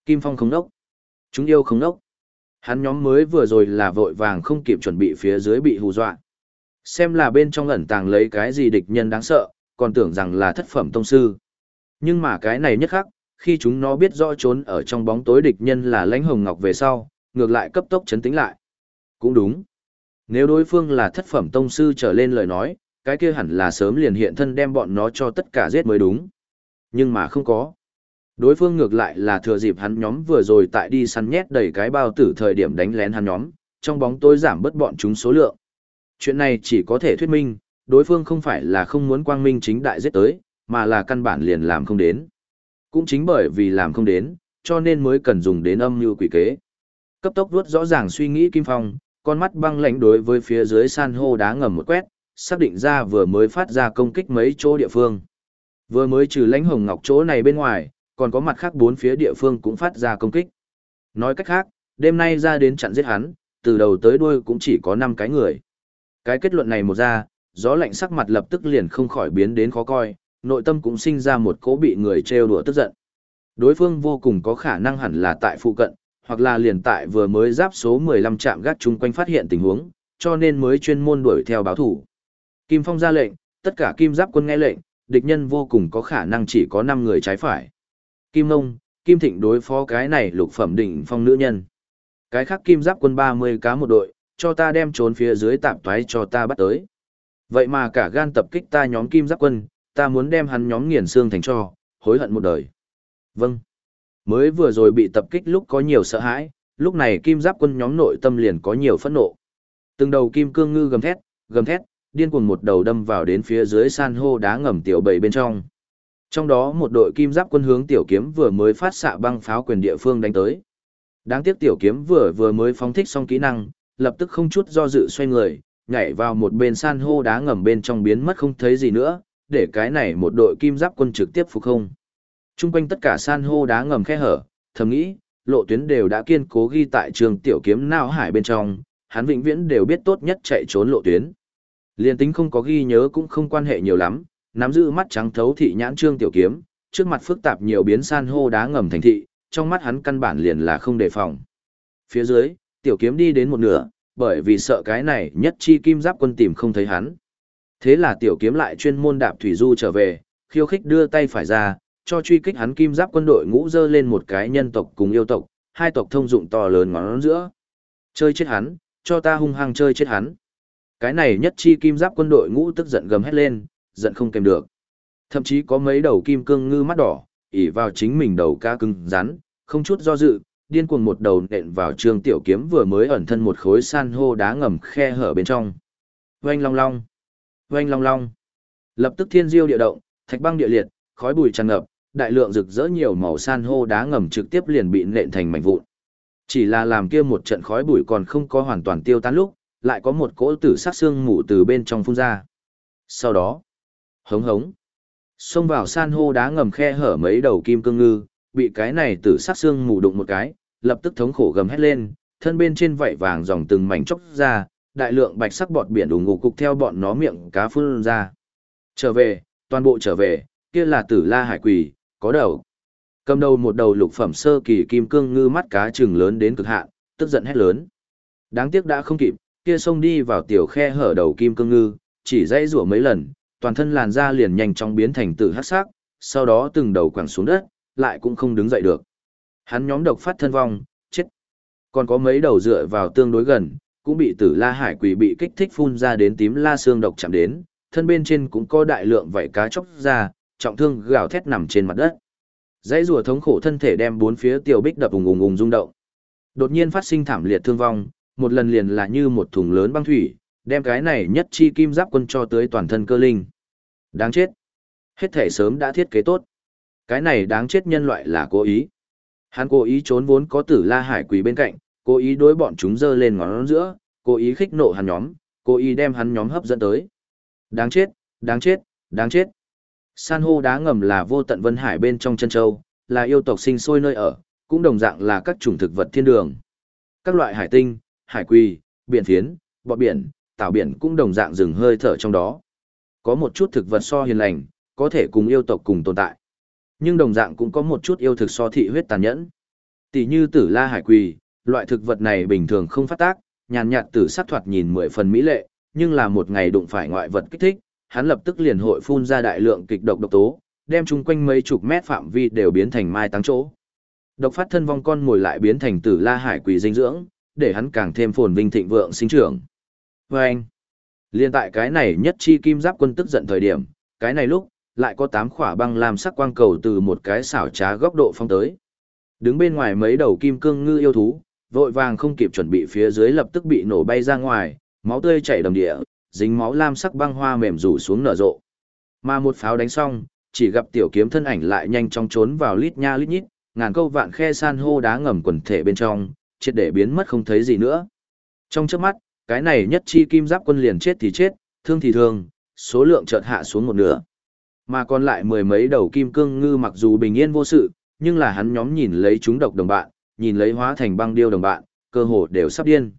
Kim Phong không đốc. Chúng yêu không đốc. Hắn nhóm mới vừa rồi là vội vàng không kịp chuẩn bị phía dưới bị hù dọa. Xem là bên trong ẩn tàng lấy cái gì địch nhân đáng sợ, còn tưởng rằng là thất phẩm tông sư. Nhưng mà cái này nhất khắc, khi chúng nó biết rõ trốn ở trong bóng tối địch nhân là lãnh hồng ngọc về sau, ngược lại cấp tốc chấn tĩnh lại. Cũng đúng. Nếu đối phương là thất phẩm tông sư trở lên lời nói, cái kia hẳn là sớm liền hiện thân đem bọn nó cho tất cả giết mới đúng. Nhưng mà không có. Đối phương ngược lại là thừa dịp hắn nhóm vừa rồi tại đi săn nhét đầy cái bao tử thời điểm đánh lén hắn nhóm, trong bóng tối giảm bớt bọn chúng số lượng. Chuyện này chỉ có thể thuyết minh, đối phương không phải là không muốn quang minh chính đại giết tới, mà là căn bản liền làm không đến. Cũng chính bởi vì làm không đến, cho nên mới cần dùng đến âm mưu quỷ kế. Cấp tốc vuốt rõ ràng suy nghĩ Kim Phong, con mắt băng lãnh đối với phía dưới san hô đá ngầm một quét, xác định ra vừa mới phát ra công kích mấy chỗ địa phương. Vừa mới trừ lãnh hồng ngọc chỗ này bên ngoài, còn có mặt khác bốn phía địa phương cũng phát ra công kích. Nói cách khác, đêm nay ra đến chặn giết hắn, từ đầu tới đuôi cũng chỉ có 5 cái người. Cái kết luận này một ra, gió lạnh sắc mặt lập tức liền không khỏi biến đến khó coi, nội tâm cũng sinh ra một cố bị người trêu đùa tức giận. Đối phương vô cùng có khả năng hẳn là tại phụ cận, hoặc là liền tại vừa mới giáp số 15 trạm gác chung quanh phát hiện tình huống, cho nên mới chuyên môn đuổi theo báo thủ. Kim Phong ra lệnh, tất cả kim giáp quân nghe lệnh, địch nhân vô cùng có khả năng chỉ có 5 người trái phải. Kim Nông, Kim Thịnh đối phó cái này lục phẩm đỉnh phong nữ nhân. Cái khác kim giáp quân 30 cá một đội, cho ta đem trốn phía dưới tạm toái cho ta bắt tới. Vậy mà cả gan tập kích ta nhóm kim giáp quân, ta muốn đem hắn nhóm nghiền xương thành cho, hối hận một đời. Vâng. Mới vừa rồi bị tập kích lúc có nhiều sợ hãi, lúc này kim giáp quân nhóm nội tâm liền có nhiều phẫn nộ. Từng đầu kim cương ngư gầm thét, gầm thét, điên cuồng một đầu đâm vào đến phía dưới san hô đá ngầm tiểu bầy bên trong. Trong đó một đội kim giáp quân hướng tiểu kiếm vừa mới phát xạ băng pháo quyền địa phương đánh tới. Đáng tiếc tiểu kiếm vừa vừa mới phóng thích xong kỹ năng, lập tức không chút do dự xoay người, nhảy vào một bên san hô đá ngầm bên trong biến mất không thấy gì nữa, để cái này một đội kim giáp quân trực tiếp phục không. Trung quanh tất cả san hô đá ngầm khe hở, thầm nghĩ, lộ tuyến đều đã kiên cố ghi tại trường tiểu kiếm nào hải bên trong, hắn vĩnh viễn đều biết tốt nhất chạy trốn lộ tuyến. Liên tính không có ghi nhớ cũng không quan hệ nhiều lắm, nắm giữ mắt trắng thấu thị nhãn trương tiểu kiếm, trước mặt phức tạp nhiều biến san hô đá ngầm thành thị, trong mắt hắn căn bản liền là không đề phòng. Phía dưới, tiểu kiếm đi đến một nửa, bởi vì sợ cái này nhất chi kim giáp quân tìm không thấy hắn. Thế là tiểu kiếm lại chuyên môn đạp thủy du trở về, khiêu khích đưa tay phải ra, cho truy kích hắn kim giáp quân đội ngũ dơ lên một cái nhân tộc cùng yêu tộc, hai tộc thông dụng to lớn ngón giữa. Chơi chết hắn, cho ta hung hăng chơi chết hắn. Cái này nhất chi kim giáp quân đội ngũ tức giận gầm hét lên, giận không kèm được. Thậm chí có mấy đầu kim cương ngư mắt đỏ, ỉ vào chính mình đầu ca cứng rắn, không chút do dự, điên cuồng một đầu nện vào trương tiểu kiếm vừa mới ẩn thân một khối san hô đá ngầm khe hở bên trong. Oanh long long, oanh long long. Lập tức thiên diêu địa động, thạch băng địa liệt, khói bụi tràn ngập, đại lượng rực rỡ nhiều màu san hô đá ngầm trực tiếp liền bị nện thành mảnh vụn. Chỉ là làm kia một trận khói bụi còn không có hoàn toàn tiêu tan lúc, lại có một cỗ tử sát xương mù từ bên trong phun ra. Sau đó, hống hống, xông vào san hô đá ngầm khe hở mấy đầu kim cương ngư, bị cái này tử sát xương mù đụng một cái, lập tức thống khổ gầm hét lên, thân bên trên vảy vàng dòng từng mảnh chốc ra, đại lượng bạch sắc bọt biển đủ ngủ cục theo bọn nó miệng cá phun ra. Trở về, toàn bộ trở về, kia là tử la hải quỷ, có đầu. Cầm đầu một đầu lục phẩm sơ kỳ kim cương ngư mắt cá trừng lớn đến cực hạn, tức giận hét lớn. Đáng tiếc đã không kịp, kia xông đi vào tiểu khe hở đầu kim cương ngư, chỉ dãy rủa mấy lần, toàn thân làn da liền nhanh chóng biến thành tử hắc sắc, sau đó từng đầu quẳng xuống đất, lại cũng không đứng dậy được. Hắn nhóm độc phát thân vong, chết. Còn có mấy đầu dựa vào tương đối gần, cũng bị tử la hải quỷ bị kích thích phun ra đến tím la xương độc chạm đến, thân bên trên cũng có đại lượng vảy cá chóc ra, trọng thương gào thét nằm trên mặt đất. Dãy rùa thống khổ thân thể đem bốn phía tiểu bích đập ùng ùng ùng rung động. Đột nhiên phát sinh thảm liệt thương vong, một lần liền là như một thùng lớn băng thủy, đem cái này nhất chi kim giáp quân cho tới toàn thân cơ linh. Đáng chết. Hết thể sớm đã thiết kế tốt. Cái này đáng chết nhân loại là cố ý. Hắn cố ý trốn vốn có tử la hải quỷ bên cạnh, cố ý đối bọn chúng dơ lên ngón giữa, cố ý khích nộ hắn nhóm, cố ý đem hắn nhóm hấp dẫn tới. Đáng chết, đáng chết, đáng chết. San hô đá ngầm là vô tận vân hải bên trong chân châu, là yêu tộc sinh sôi nơi ở, cũng đồng dạng là các chủng thực vật thiên đường. Các loại hải tinh, hải quỳ, biển phiến, bọ biển, tảo biển cũng đồng dạng dừng hơi thở trong đó. Có một chút thực vật so hiền lành, có thể cùng yêu tộc cùng tồn tại. Nhưng đồng dạng cũng có một chút yêu thực so thị huyết tàn nhẫn. Tỷ như tử la hải quỳ, loại thực vật này bình thường không phát tác, nhàn nhạt tử sát thoạt nhìn mười phần mỹ lệ, nhưng là một ngày đụng phải ngoại vật kích thích, hắn lập tức liền hội phun ra đại lượng kịch độc độc tố, đem chung quanh mấy chục mét phạm vi đều biến thành mai táng chỗ. Độc phát thân vong con ngồi lại biến thành tử la hải quỷ dinh dưỡng, để hắn càng thêm phồn vinh thịnh vượng sinh trưởng. Và anh, liên tại cái này nhất chi kim giáp quân tức giận thời điểm, cái này lúc, lại có tám khỏa băng làm sắc quang cầu từ một cái xảo trá góc độ phong tới. Đứng bên ngoài mấy đầu kim cương ngư yêu thú, vội vàng không kịp chuẩn bị phía dưới lập tức bị nổ bay ra ngoài, máu tươi chảy đầm địa, dính máu lam sắc băng hoa mềm rủ xuống nở rộ. Mà một pháo đánh xong, chỉ gặp tiểu kiếm thân ảnh lại nhanh chóng trốn vào lít nha lít nhít, ngàn câu vạn khe san hô đá ngầm quần thể bên trong, triệt để biến mất không thấy gì nữa. Trong chớp mắt, cái này nhất chi kim giáp quân liền chết thì chết, thương thì thương, số lượng chợt hạ xuống một nửa. Mà còn lại mười mấy đầu kim cương ngư mặc dù bình yên vô sự, nhưng là hắn nhóm nhìn lấy chúng độc đồng bạn, nhìn lấy hóa thành băng điêu đồng bạn, cơ hồ đều sắp điên.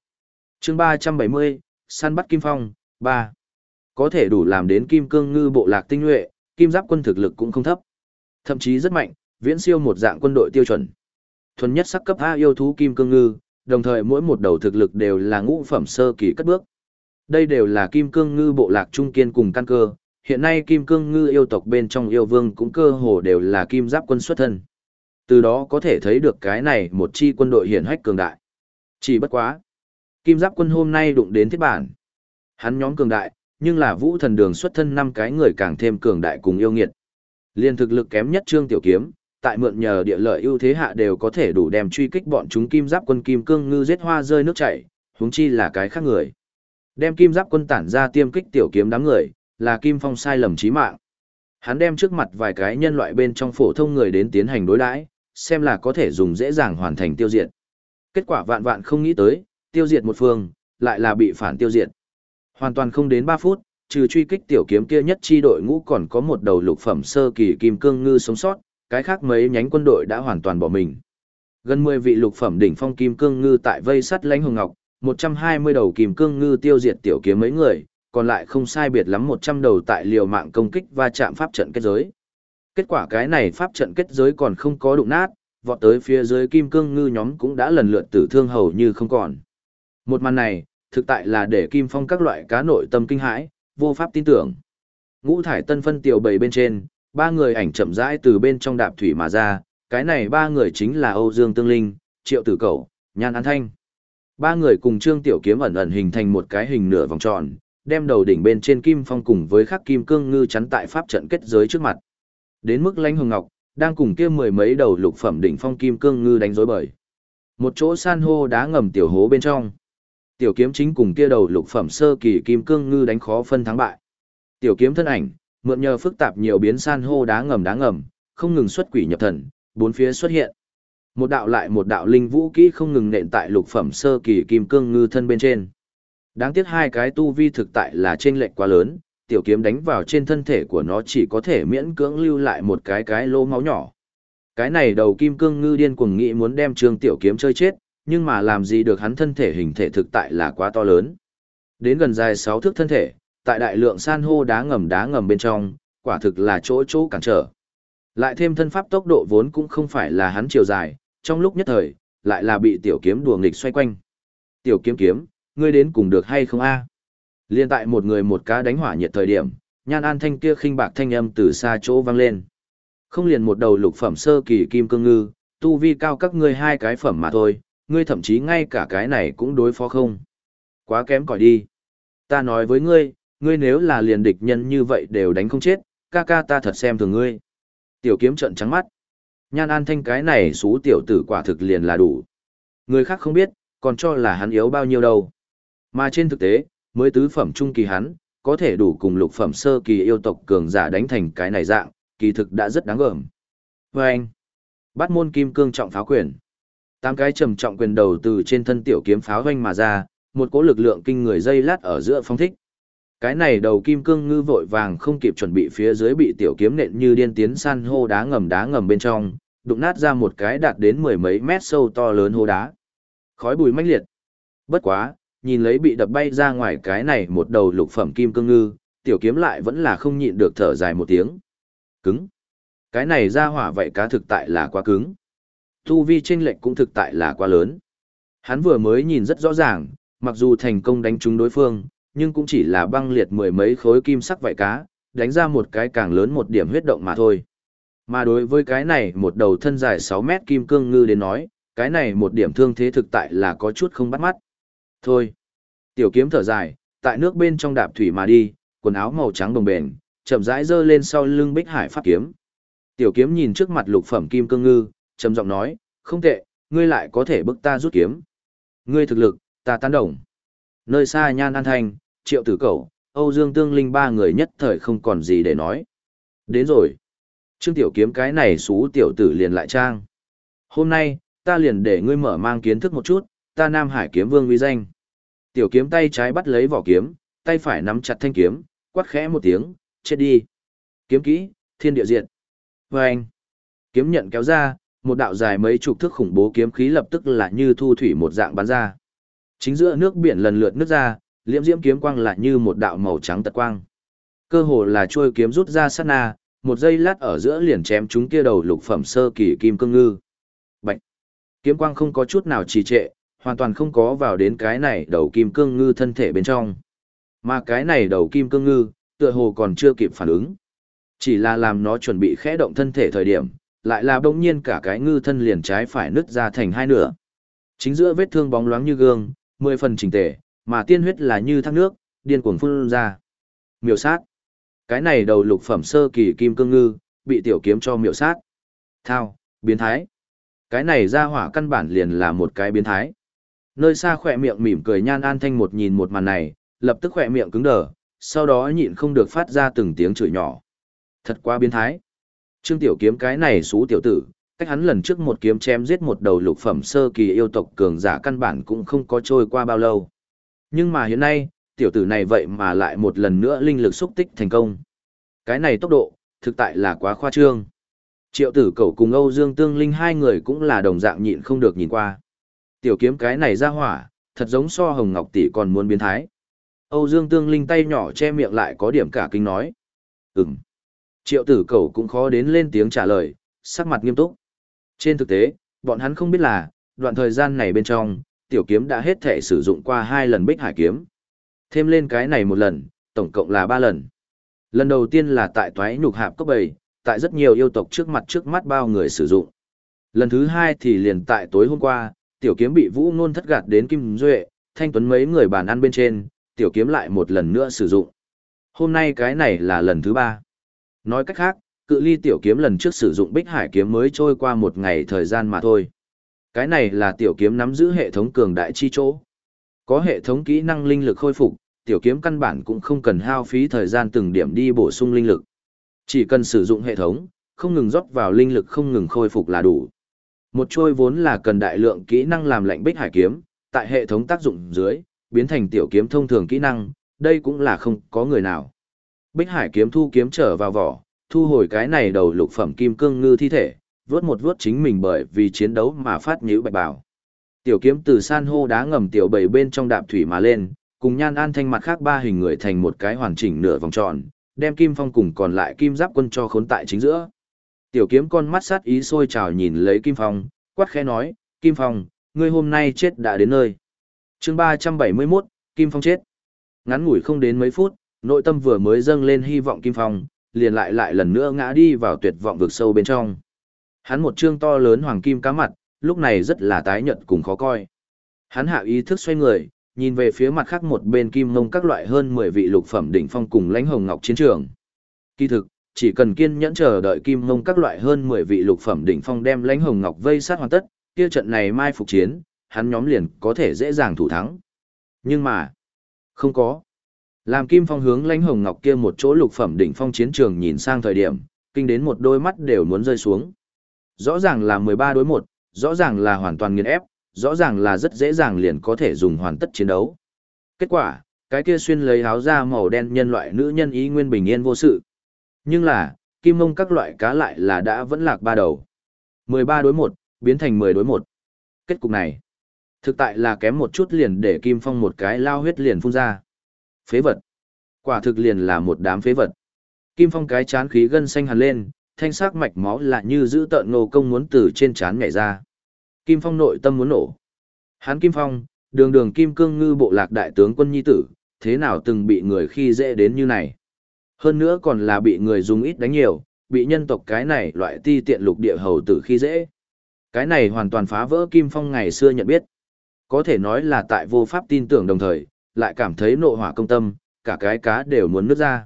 chương 370, săn bắt kim phong, 3. Có thể đủ làm đến kim cương ngư bộ lạc tinh nhuệ, kim giáp quân thực lực cũng không thấp. Thậm chí rất mạnh, viễn siêu một dạng quân đội tiêu chuẩn. Thuần nhất sắc cấp A yêu thú kim cương ngư, đồng thời mỗi một đầu thực lực đều là ngũ phẩm sơ kỳ cất bước. Đây đều là kim cương ngư bộ lạc trung kiên cùng căn cơ, hiện nay kim cương ngư yêu tộc bên trong yêu vương cũng cơ hồ đều là kim giáp quân xuất thân. Từ đó có thể thấy được cái này một chi quân đội hiển hách cường đại. Chỉ bất quá. Kim giáp quân hôm nay đụng đến thiết bản. Hắn nhóm cường đại, nhưng là vũ thần đường xuất thân năm cái người càng thêm cường đại cùng yêu nghiệt. Liên thực lực kém nhất trương tiểu kiếm, tại mượn nhờ địa lợi ưu thế hạ đều có thể đủ đem truy kích bọn chúng kim giáp quân kim cương ngư giết hoa rơi nước chảy, huống chi là cái khác người. Đem kim giáp quân tản ra tiêm kích tiểu kiếm đám người, là kim phong sai lầm chí mạng. Hắn đem trước mặt vài cái nhân loại bên trong phổ thông người đến tiến hành đối đãi, xem là có thể dùng dễ dàng hoàn thành tiêu diệt. Kết quả vạn vạn không nghĩ tới, tiêu diệt một phương, lại là bị phản tiêu diệt. Hoàn toàn không đến 3 phút, trừ truy kích tiểu kiếm kia nhất chi đội ngũ còn có một đầu lục phẩm sơ kỳ kim cương ngư sống sót, cái khác mấy nhánh quân đội đã hoàn toàn bỏ mình. Gần 10 vị lục phẩm đỉnh phong kim cương ngư tại vây sắt lãnh hồng ngọc, 120 đầu kim cương ngư tiêu diệt tiểu kiếm mấy người, còn lại không sai biệt lắm 100 đầu tại liều mạng công kích và chạm pháp trận kết giới. Kết quả cái này pháp trận kết giới còn không có đụng nát, vọt tới phía dưới kim cương ngư nhóm cũng đã lần lượt tử thương hầu như không còn. Một màn này, thực tại là để kim phong các loại cá nội tâm kinh hãi, vô pháp tin tưởng. Ngũ thải tân phân tiểu bầy bên trên, ba người ảnh chậm rãi từ bên trong đạp thủy mà ra, cái này ba người chính là Âu Dương Tương Linh, Triệu Tử Cẩu, Nhan An Thanh. Ba người cùng Trương Tiểu Kiếm ẩn ẩn hình thành một cái hình nửa vòng tròn, đem đầu đỉnh bên trên kim phong cùng với khắc kim cương ngư chắn tại pháp trận kết giới trước mặt. Đến mức lãnh hồng ngọc, đang cùng kia mười mấy đầu lục phẩm đỉnh phong kim cương ngư đánh rối bời. Một chỗ san hô đá ngầm tiểu hố bên trong. Tiểu kiếm chính cùng kia đầu lục phẩm sơ kỳ kim cương ngư đánh khó phân thắng bại. Tiểu kiếm thân ảnh, mượn nhờ phức tạp nhiều biến san hô đá ngầm đá ngầm, không ngừng xuất quỷ nhập thần, bốn phía xuất hiện. Một đạo lại một đạo linh vũ kỹ không ngừng nện tại lục phẩm sơ kỳ kim cương ngư thân bên trên. Đáng tiếc hai cái tu vi thực tại là chênh lệch quá lớn, tiểu kiếm đánh vào trên thân thể của nó chỉ có thể miễn cưỡng lưu lại một cái cái lỗ máu nhỏ. Cái này đầu kim cương ngư điên cuồng nghĩ muốn đem trương tiểu kiếm chơi chết, nhưng mà làm gì được hắn thân thể hình thể thực tại là quá to lớn. Đến gần dài 6 thước thân thể, tại đại lượng san hô đá ngầm đá ngầm bên trong, quả thực là chỗ chỗ cản trở. Lại thêm thân pháp tốc độ vốn cũng không phải là hắn chiều dài, trong lúc nhất thời, lại là bị tiểu kiếm đùa nghịch xoay quanh. Tiểu kiếm kiếm, ngươi đến cùng được hay không a? Liên tại một người một cá đánh hỏa nhiệt thời điểm, nhan an thanh kia khinh bạc thanh âm từ xa chỗ vang lên. Không liền một đầu lục phẩm sơ kỳ kim cương ngư, tu vi cao các ngươi hai cái phẩm mà thôi, ngươi thậm chí ngay cả cái này cũng đối phó không. Quá kém cỏi đi. Ta nói với ngươi, ngươi nếu là liền địch nhân như vậy đều đánh không chết, ca ca ta thật xem thường ngươi. Tiểu kiếm trận trắng mắt. Nhan an thanh cái này xú tiểu tử quả thực liền là đủ. Người khác không biết, còn cho là hắn yếu bao nhiêu đâu. Mà trên thực tế, mới tứ phẩm trung kỳ hắn, có thể đủ cùng lục phẩm sơ kỳ yêu tộc cường giả đánh thành cái này dạng, kỳ thực đã rất đáng gờm. Và anh, bắt môn kim cương trọng pháo quyền. Tám cái trầm trọng quyền đầu từ trên thân tiểu kiếm pháo hoanh mà ra, một cỗ lực lượng kinh người dây lát ở giữa phong thích. Cái này đầu kim cương ngư vội vàng không kịp chuẩn bị phía dưới bị tiểu kiếm nện như điên tiến san hô đá ngầm đá ngầm bên trong, đụng nát ra một cái đạt đến mười mấy mét sâu to lớn hô đá. Khói bùi mãnh liệt. Bất quá, nhìn lấy bị đập bay ra ngoài cái này một đầu lục phẩm kim cương ngư, tiểu kiếm lại vẫn là không nhịn được thở dài một tiếng. Cứng. Cái này ra hỏa vậy cá thực tại là quá cứng. Tu vi chênh lệch cũng thực tại là quá lớn. Hắn vừa mới nhìn rất rõ ràng, mặc dù thành công đánh trúng đối phương, nhưng cũng chỉ là băng liệt mười mấy khối kim sắc vảy cá, đánh ra một cái càng lớn một điểm huyết động mà thôi. Mà đối với cái này một đầu thân dài 6 mét kim cương ngư đến nói, cái này một điểm thương thế thực tại là có chút không bắt mắt. Thôi. Tiểu kiếm thở dài, tại nước bên trong đạp thủy mà đi, quần áo màu trắng đồng bền, chậm rãi giơ lên sau lưng Bích Hải pháp kiếm. Tiểu kiếm nhìn trước mặt lục phẩm kim cương ngư, trầm giọng nói, không tệ, ngươi lại có thể bức ta rút kiếm. Ngươi thực lực, ta tán đồng. Nơi xa nhan an thành triệu tử cầu, Âu Dương Tương Linh ba người nhất thời không còn gì để nói. Đến rồi. Trương tiểu kiếm cái này xú tiểu tử liền lại trang. Hôm nay, ta liền để ngươi mở mang kiến thức một chút, ta Nam Hải kiếm vương uy danh. Tiểu kiếm tay trái bắt lấy vỏ kiếm, tay phải nắm chặt thanh kiếm, quát khẽ một tiếng, chết đi. Kiếm kỹ, thiên địa diện. Vâng. anh, kiếm nhận kéo ra, một đạo dài mấy chục thước khủng bố kiếm khí lập tức là như thu thủy một dạng bắn ra. Chính giữa nước biển lần lượt nứt ra, liễm diễm kiếm quang lại như một đạo màu trắng tật quang. Cơ hồ là chuôi kiếm rút ra sát na, một giây lát ở giữa liền chém chúng kia đầu lục phẩm sơ kỳ kim cương ngư. Bạch. Kiếm quang không có chút nào trì trệ, hoàn toàn không có vào đến cái này đầu kim cương ngư thân thể bên trong. Mà cái này đầu kim cương ngư, tựa hồ còn chưa kịp phản ứng. Chỉ là làm nó chuẩn bị khẽ động thân thể thời điểm, lại là bỗng nhiên cả cái ngư thân liền trái phải nứt ra thành hai nửa. Chính giữa vết thương bóng loáng như gương, mười phần chỉnh tề, mà tiên huyết là như thác nước, điên cuồng phun ra. Miểu sát. Cái này đầu lục phẩm sơ kỳ kim cương ngư, bị tiểu kiếm cho miểu sát. Thao, biến thái. Cái này ra hỏa căn bản liền là một cái biến thái. Nơi xa khỏe miệng mỉm cười nhan an thanh một nhìn một màn này, lập tức khỏe miệng cứng đờ, sau đó nhịn không được phát ra từng tiếng chửi nhỏ. Thật quá biến thái. Trương Tiểu Kiếm cái này xú tiểu tử, cách hắn lần trước một kiếm chém giết một đầu lục phẩm sơ kỳ yêu tộc cường giả căn bản cũng không có trôi qua bao lâu. Nhưng mà hiện nay, tiểu tử này vậy mà lại một lần nữa linh lực xúc tích thành công. Cái này tốc độ, thực tại là quá khoa trương. Triệu tử cầu cùng Âu Dương Tương Linh hai người cũng là đồng dạng nhịn không được nhìn qua. Tiểu kiếm cái này ra hỏa, thật giống so Hồng Ngọc tỷ còn muốn biến thái. Âu Dương Tương Linh tay nhỏ che miệng lại có điểm cả kinh nói. Ừm. Triệu tử cầu cũng khó đến lên tiếng trả lời, sắc mặt nghiêm túc. Trên thực tế, bọn hắn không biết là, đoạn thời gian này bên trong, tiểu kiếm đã hết thể sử dụng qua hai lần bích hải kiếm. Thêm lên cái này một lần, tổng cộng là ba lần. Lần đầu tiên là tại toái nhục hạp cấp bầy, tại rất nhiều yêu tộc trước mặt trước mắt bao người sử dụng. Lần thứ hai thì liền tại tối hôm qua, tiểu kiếm bị vũ ngôn thất gạt đến kim duệ, thanh tuấn mấy người bàn ăn bên trên, tiểu kiếm lại một lần nữa sử dụng. Hôm nay cái này là lần thứ ba. Nói cách khác, cự ly tiểu kiếm lần trước sử dụng bích hải kiếm mới trôi qua một ngày thời gian mà thôi. Cái này là tiểu kiếm nắm giữ hệ thống cường đại chi chỗ. Có hệ thống kỹ năng linh lực khôi phục, tiểu kiếm căn bản cũng không cần hao phí thời gian từng điểm đi bổ sung linh lực. Chỉ cần sử dụng hệ thống, không ngừng rót vào linh lực không ngừng khôi phục là đủ. Một trôi vốn là cần đại lượng kỹ năng làm lệnh bích hải kiếm, tại hệ thống tác dụng dưới, biến thành tiểu kiếm thông thường kỹ năng, đây cũng là không có người nào. Bích hải kiếm thu kiếm trở vào vỏ, thu hồi cái này đầu lục phẩm kim cương ngư thi thể, vớt một vớt chính mình bởi vì chiến đấu mà phát nhữ bạch bảo. Tiểu kiếm từ san hô đá ngầm tiểu bảy bên trong đạp thủy mà lên, cùng nhan an thanh mặt khác ba hình người thành một cái hoàn chỉnh nửa vòng tròn, đem kim phong cùng còn lại kim giáp quân cho khốn tại chính giữa. Tiểu kiếm con mắt sát ý sôi trào nhìn lấy kim phong, quát khẽ nói, kim phong, ngươi hôm nay chết đã đến nơi. chương ba trăm bảy mươi 371, kim phong chết. Ngắn ngủi không đến mấy phút, nội tâm vừa mới dâng lên hy vọng kim phong, liền lại lại lần nữa ngã đi vào tuyệt vọng vực sâu bên trong. Hắn một trương to lớn hoàng kim cá mặt, lúc này rất là tái nhợt cùng khó coi. Hắn hạ ý thức xoay người, nhìn về phía mặt khác một bên kim mông các loại hơn 10 vị lục phẩm đỉnh phong cùng lãnh hồng ngọc chiến trường. Kỳ thực, chỉ cần kiên nhẫn chờ đợi kim mông các loại hơn 10 vị lục phẩm đỉnh phong đem lãnh hồng ngọc vây sát hoàn tất, kia trận này mai phục chiến, hắn nhóm liền có thể dễ dàng thủ thắng. Nhưng mà, không có. Làm Kim Phong hướng lãnh hồng ngọc kia một chỗ lục phẩm đỉnh phong chiến trường nhìn sang thời điểm, kinh đến một đôi mắt đều muốn rơi xuống. Rõ ràng là 13 đối 1, rõ ràng là hoàn toàn nghiền ép, rõ ràng là rất dễ dàng liền có thể dùng hoàn tất chiến đấu. Kết quả, cái kia xuyên lấy áo da màu đen nhân loại nữ nhân ý nguyên bình yên vô sự. Nhưng là, kim mông các loại cá lại là đã vẫn lạc ba đầu. 13 đối 1, biến thành 10 đối 1. Kết cục này, thực tại là kém một chút liền để Kim Phong một cái lao huyết liền phun ra. Phế vật. Quả thực liền là một đám phế vật. Kim Phong cái chán khí gân xanh hẳn lên, thanh sắc mạch máu lạ như giữ tợn ngô công muốn từ trên chán nhảy ra. Kim Phong nội tâm muốn nổ. Hán Kim Phong, đường đường Kim Cương Ngư bộ lạc đại tướng quân nhi tử, thế nào từng bị người khi dễ đến như này. Hơn nữa còn là bị người dùng ít đánh nhiều, bị nhân tộc cái này loại ti tiện lục địa hầu tử khi dễ. Cái này hoàn toàn phá vỡ Kim Phong ngày xưa nhận biết. Có thể nói là tại vô pháp tin tưởng đồng thời, lại cảm thấy nộ hỏa công tâm, cả cái cá đều muốn nứt ra.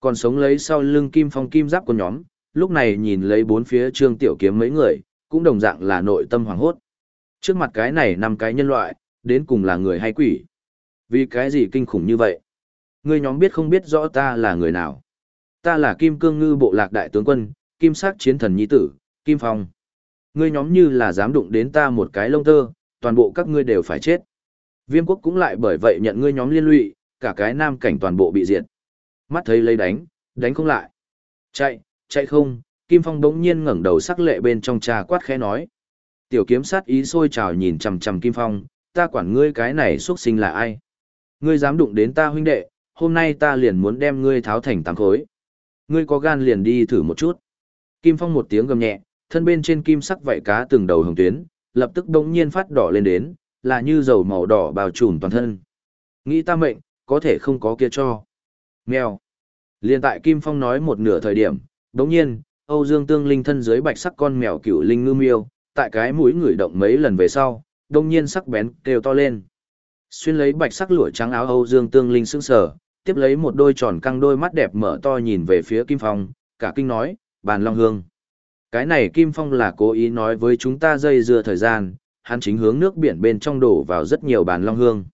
Còn sống lấy sau lưng Kim Phong kim giáp của nhóm, lúc này nhìn lấy bốn phía trương tiểu kiếm mấy người, cũng đồng dạng là nội tâm hoàng hốt. Trước mặt cái này năm cái nhân loại, đến cùng là người hay quỷ. Vì cái gì kinh khủng như vậy? Ngươi nhóm biết không biết rõ ta là người nào? Ta là Kim Cương Ngư bộ lạc đại tướng quân, Kim Sắc chiến thần nhi tử, Kim Phong. Ngươi nhóm như là dám đụng đến ta một cái lông tơ, toàn bộ các ngươi đều phải chết. Viêm quốc cũng lại bởi vậy nhận ngươi nhóm liên lụy, cả cái nam cảnh toàn bộ bị diệt. Mắt thấy lấy đánh, đánh không lại. Chạy, chạy không, Kim Phong đống nhiên ngẩng đầu sắc lệ bên trong trà quát khẽ nói. Tiểu kiếm sát ý sôi trào nhìn chằm chằm Kim Phong, ta quản ngươi cái này xuất sinh là ai? Ngươi dám đụng đến ta huynh đệ, hôm nay ta liền muốn đem ngươi tháo thành tám khối. Ngươi có gan liền đi thử một chút. Kim Phong một tiếng gầm nhẹ, thân bên trên kim sắc vảy cá từng đầu hồng tuyến, lập tức đống nhiên phát đỏ lên đến, là như dầu màu đỏ bao trùm toàn thân. Nghĩ ta mệnh, có thể không có kia cho. Mèo. Liên tại Kim Phong nói một nửa thời điểm, Đồng nhiên, Âu Dương Tương Linh thân dưới bạch sắc con mèo cựu linh ngư miêu, tại cái mũi người động mấy lần về sau, đông nhiên sắc bén kêu to lên. Xuyên lấy bạch sắc lụa trắng áo Âu Dương Tương Linh sững sờ, tiếp lấy một đôi tròn căng đôi mắt đẹp mở to nhìn về phía Kim Phong, cả kinh nói, bàn long hương. Cái này Kim Phong là cố ý nói với chúng ta dây dưa thời gian, hắn chính hướng nước biển bên trong đổ vào rất nhiều bàn long hương.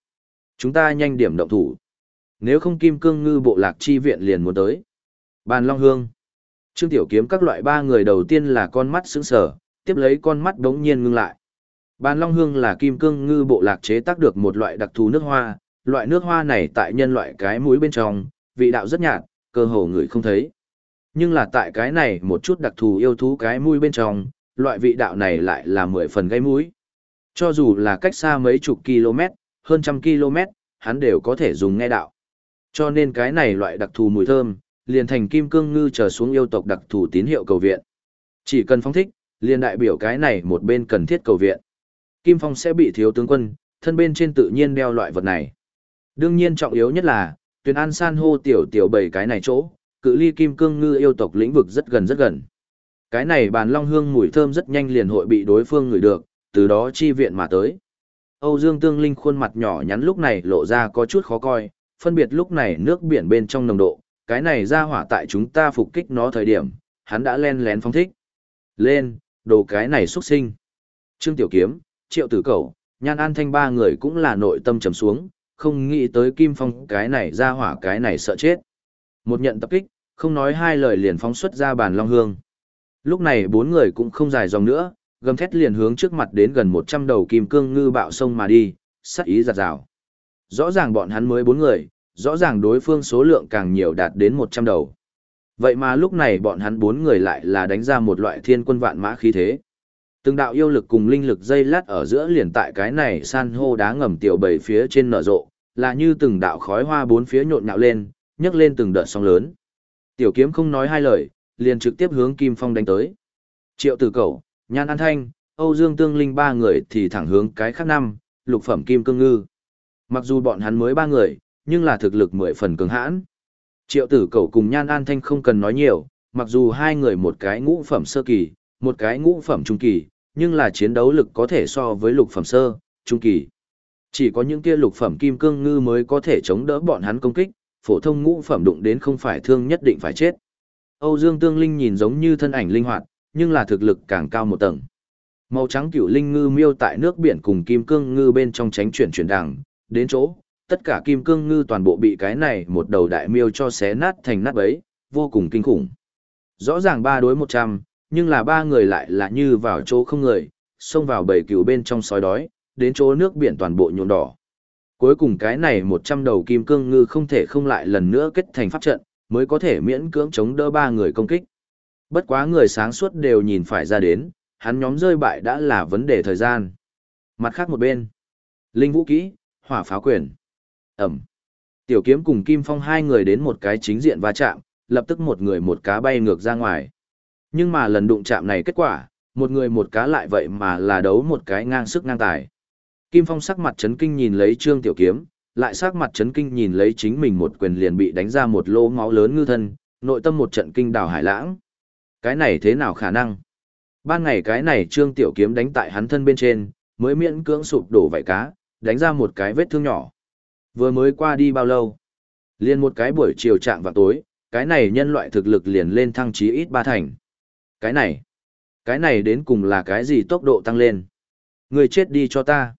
Chúng ta nhanh điểm động thủ. Nếu không Kim Cương Ngư bộ lạc chi viện liền muốn tới. Bàn long hương. Trương Tiểu Kiếm các loại ba người đầu tiên là con mắt sững sờ, tiếp lấy con mắt đống nhiên ngưng lại. Bàn long hương là kim cương ngư bộ lạc chế tác được một loại đặc thù nước hoa, loại nước hoa này tại nhân loại cái mũi bên trong, vị đạo rất nhạt, cơ hồ người không thấy. Nhưng là tại cái này một chút đặc thù yêu thú cái mũi bên trong, loại vị đạo này lại là mười phần gây mũi. Cho dù là cách xa mấy chục km, hơn trăm km, hắn đều có thể dùng nghe đạo. Cho nên cái này loại đặc thù mùi thơm, liền thành kim cương ngư trở xuống yêu tộc đặc thù tín hiệu cầu viện. Chỉ cần phong thích, liền đại biểu cái này một bên cần thiết cầu viện. Kim Phong sẽ bị thiếu tướng quân, thân bên trên tự nhiên đeo loại vật này. Đương nhiên trọng yếu nhất là, tuyển an san hô tiểu tiểu bảy cái này chỗ, cự ly kim cương ngư yêu tộc lĩnh vực rất gần rất gần. Cái này bàn long hương mùi thơm rất nhanh liền hội bị đối phương ngửi được, từ đó chi viện mà tới. Âu Dương Tương Linh khuôn mặt nhỏ nhắn lúc này lộ ra có chút khó coi, phân biệt lúc này nước biển bên trong nồng độ, cái này ra hỏa tại chúng ta phục kích nó thời điểm, hắn đã len lén phóng thích. Lên, đồ cái này xuất sinh. Trương Tiểu Kiếm, Triệu Tử Cẩu, Nhan An Thanh ba người cũng là nội tâm trầm xuống, không nghĩ tới Kim Phong cái này ra hỏa cái này sợ chết. Một nhận tập kích, không nói hai lời liền phóng xuất ra bàn long hương. Lúc này bốn người cũng không dài dòng nữa, gầm thét liền hướng trước mặt đến gần 100 đầu kim cương ngư bạo sông mà đi, sắc ý giặt rào. Rõ ràng bọn hắn mới bốn người, rõ ràng đối phương số lượng càng nhiều đạt đến 100 đầu. Vậy mà lúc này bọn hắn bốn người lại là đánh ra một loại thiên quân vạn mã khí thế. Từng đạo yêu lực cùng linh lực dây lát ở giữa liền tại cái này san hô đá ngầm tiểu bầy phía trên nở rộ, là như từng đạo khói hoa bốn phía nhộn nhạo lên, nhấc lên từng đợt sóng lớn. Tiểu kiếm không nói hai lời, liền trực tiếp hướng Kim Phong đánh tới. Triệu Tử Cẩu, Nhan An Thanh, Âu Dương Tương Linh ba người thì thẳng hướng cái khác năm, lục phẩm Kim Cương Ngư. Mặc dù bọn hắn mới ba người, nhưng là thực lực mười phần cường hãn. Triệu Tử Cầu cùng Nhan An Thanh không cần nói nhiều, mặc dù hai người một cái ngũ phẩm sơ kỳ, một cái ngũ phẩm trung kỳ, nhưng là chiến đấu lực có thể so với lục phẩm sơ, trung kỳ. Chỉ có những kia lục phẩm kim cương ngư mới có thể chống đỡ bọn hắn công kích, phổ thông ngũ phẩm đụng đến không phải thương nhất định phải chết. Âu Dương Tương Linh nhìn giống như thân ảnh linh hoạt, nhưng là thực lực càng cao một tầng. Màu trắng cửu linh ngư miêu tại nước biển cùng kim cương ngư bên trong tránh chuyển chuyển đằng, đến chỗ, tất cả kim cương ngư toàn bộ bị cái này một đầu đại miêu cho xé nát thành nát bấy, vô cùng kinh khủng. Rõ ràng ba đối một trăm, nhưng là ba người lại là như vào chỗ không người, xông vào bầy cừu bên trong sói đói, đến chỗ nước biển toàn bộ nhuộm đỏ. Cuối cùng cái này 100 đầu kim cương ngư không thể không lại lần nữa kết thành pháp trận, mới có thể miễn cưỡng chống đỡ ba người công kích. Bất quá người sáng suốt đều nhìn phải ra đến, hắn nhóm rơi bại đã là vấn đề thời gian. Mặt khác một bên, linh vũ kỹ, hỏa pháo quyền, ẩm. Tiểu kiếm cùng Kim Phong hai người đến một cái chính diện va chạm, lập tức một người một cá bay ngược ra ngoài. Nhưng mà lần đụng chạm này kết quả, một người một cá lại vậy mà là đấu một cái ngang sức ngang tài. Kim Phong sắc mặt chấn kinh nhìn lấy Trương Tiểu Kiếm, lại sắc mặt chấn kinh nhìn lấy chính mình một quyền liền bị đánh ra một lỗ máu lớn ngư thân, nội tâm một trận kinh đào hải lãng. Cái này thế nào khả năng? Ban ngày cái này Trương Tiểu Kiếm đánh tại hắn thân bên trên, mới miễn cưỡng sụp đổ vảy cá, đánh ra một cái vết thương nhỏ. Vừa mới qua đi bao lâu? Liên một cái buổi chiều trạng vào tối, cái này nhân loại thực lực liền lên thăng chí ít ba thành. Cái này, cái này đến cùng là cái gì tốc độ tăng lên? Người chết đi cho ta.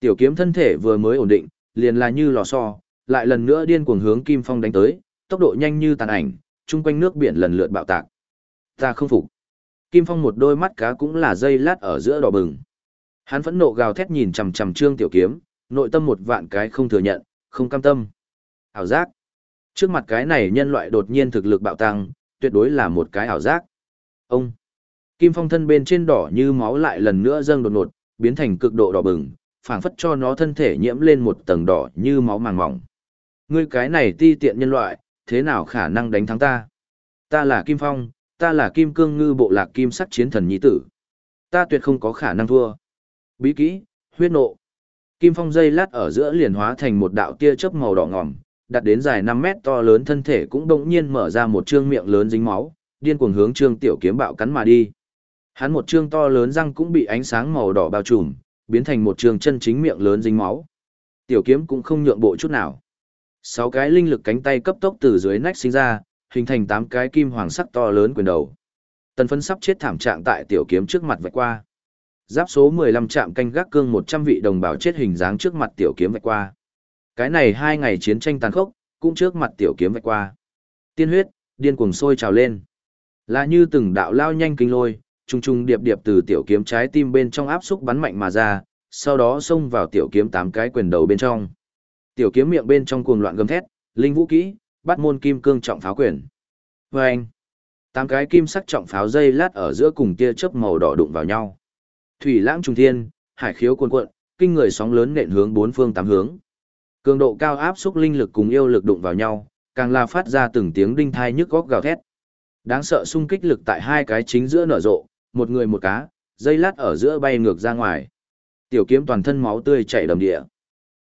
Tiểu kiếm thân thể vừa mới ổn định, liền là như lò xo, lại lần nữa điên cuồng hướng Kim Phong đánh tới, tốc độ nhanh như tàn ảnh, chung quanh nước biển lần lượt bạo tạc. Ta không phục. Kim Phong một đôi mắt cá cũng là dây lát ở giữa đỏ bừng. Hắn phẫn nộ gào thét nhìn chằm chằm Trương Tiểu Kiếm, nội tâm một vạn cái không thừa nhận, không cam tâm. Ảo giác. Trước mặt cái này nhân loại đột nhiên thực lực bạo tăng, tuyệt đối là một cái ảo giác. Ông. Kim Phong thân bên trên đỏ như máu lại lần nữa dâng đột ngột, biến thành cực độ đỏ bừng, phảng phất cho nó thân thể nhiễm lên một tầng đỏ như máu màng mỏng. Ngươi cái này ti tiện nhân loại, thế nào khả năng đánh thắng ta? Ta là Kim Phong, ta là Kim Cương Ngư bộ lạc Kim Sắc Chiến Thần Nhi Tử. Ta tuyệt không có khả năng thua. Bí kỹ, huyết nộ. Kim Phong dây lát ở giữa liền hóa thành một đạo tia chớp màu đỏ ngòm, đặt đến dài 5 mét to lớn thân thể cũng đột nhiên mở ra một trương miệng lớn dính máu, điên cuồng hướng trương tiểu kiếm bạo cắn mà đi. Hắn một trương to lớn răng cũng bị ánh sáng màu đỏ bao trùm, biến thành một trường chân chính miệng lớn dính máu. Tiểu kiếm cũng không nhượng bộ chút nào. Sáu cái linh lực cánh tay cấp tốc từ dưới nách sinh ra, hình thành tám cái kim hoàng sắc to lớn quyền đầu. Tần Phấn sắp chết thảm trạng tại tiểu kiếm trước mặt vạch qua. Giáp số 15 trạm canh gác cương 100 vị đồng bào chết hình dáng trước mặt tiểu kiếm vạch qua. Cái này hai ngày chiến tranh tàn khốc, cũng trước mặt tiểu kiếm vạch qua. Tiên huyết, điên cuồng sôi trào lên. Là như từng đạo lao nhanh kinh lôi, trùng trùng điệp điệp từ tiểu kiếm trái tim bên trong áp xúc bắn mạnh mà ra, sau đó xông vào tiểu kiếm tám cái quyền đầu bên trong. Tiểu kiếm miệng bên trong cuồng loạn gầm thét, linh vũ kỹ, bắt môn kim cương trọng pháo quyền. Vâng! tám cái kim sắc trọng pháo dây lát ở giữa cùng tia chớp màu đỏ đụng vào nhau. Thủy lãng trùng thiên, hải khiếu cuồn cuộn, kinh người sóng lớn nện hướng bốn phương tám hướng. Cường độ cao áp xúc linh lực cùng yêu lực đụng vào nhau, càng là phát ra từng tiếng đinh thai nhức góc gào thét. Đáng sợ xung kích lực tại hai cái chính giữa nở rộ, một người một cá, dây lát ở giữa bay ngược ra ngoài. Tiểu kiếm toàn thân máu tươi chảy đầm địa.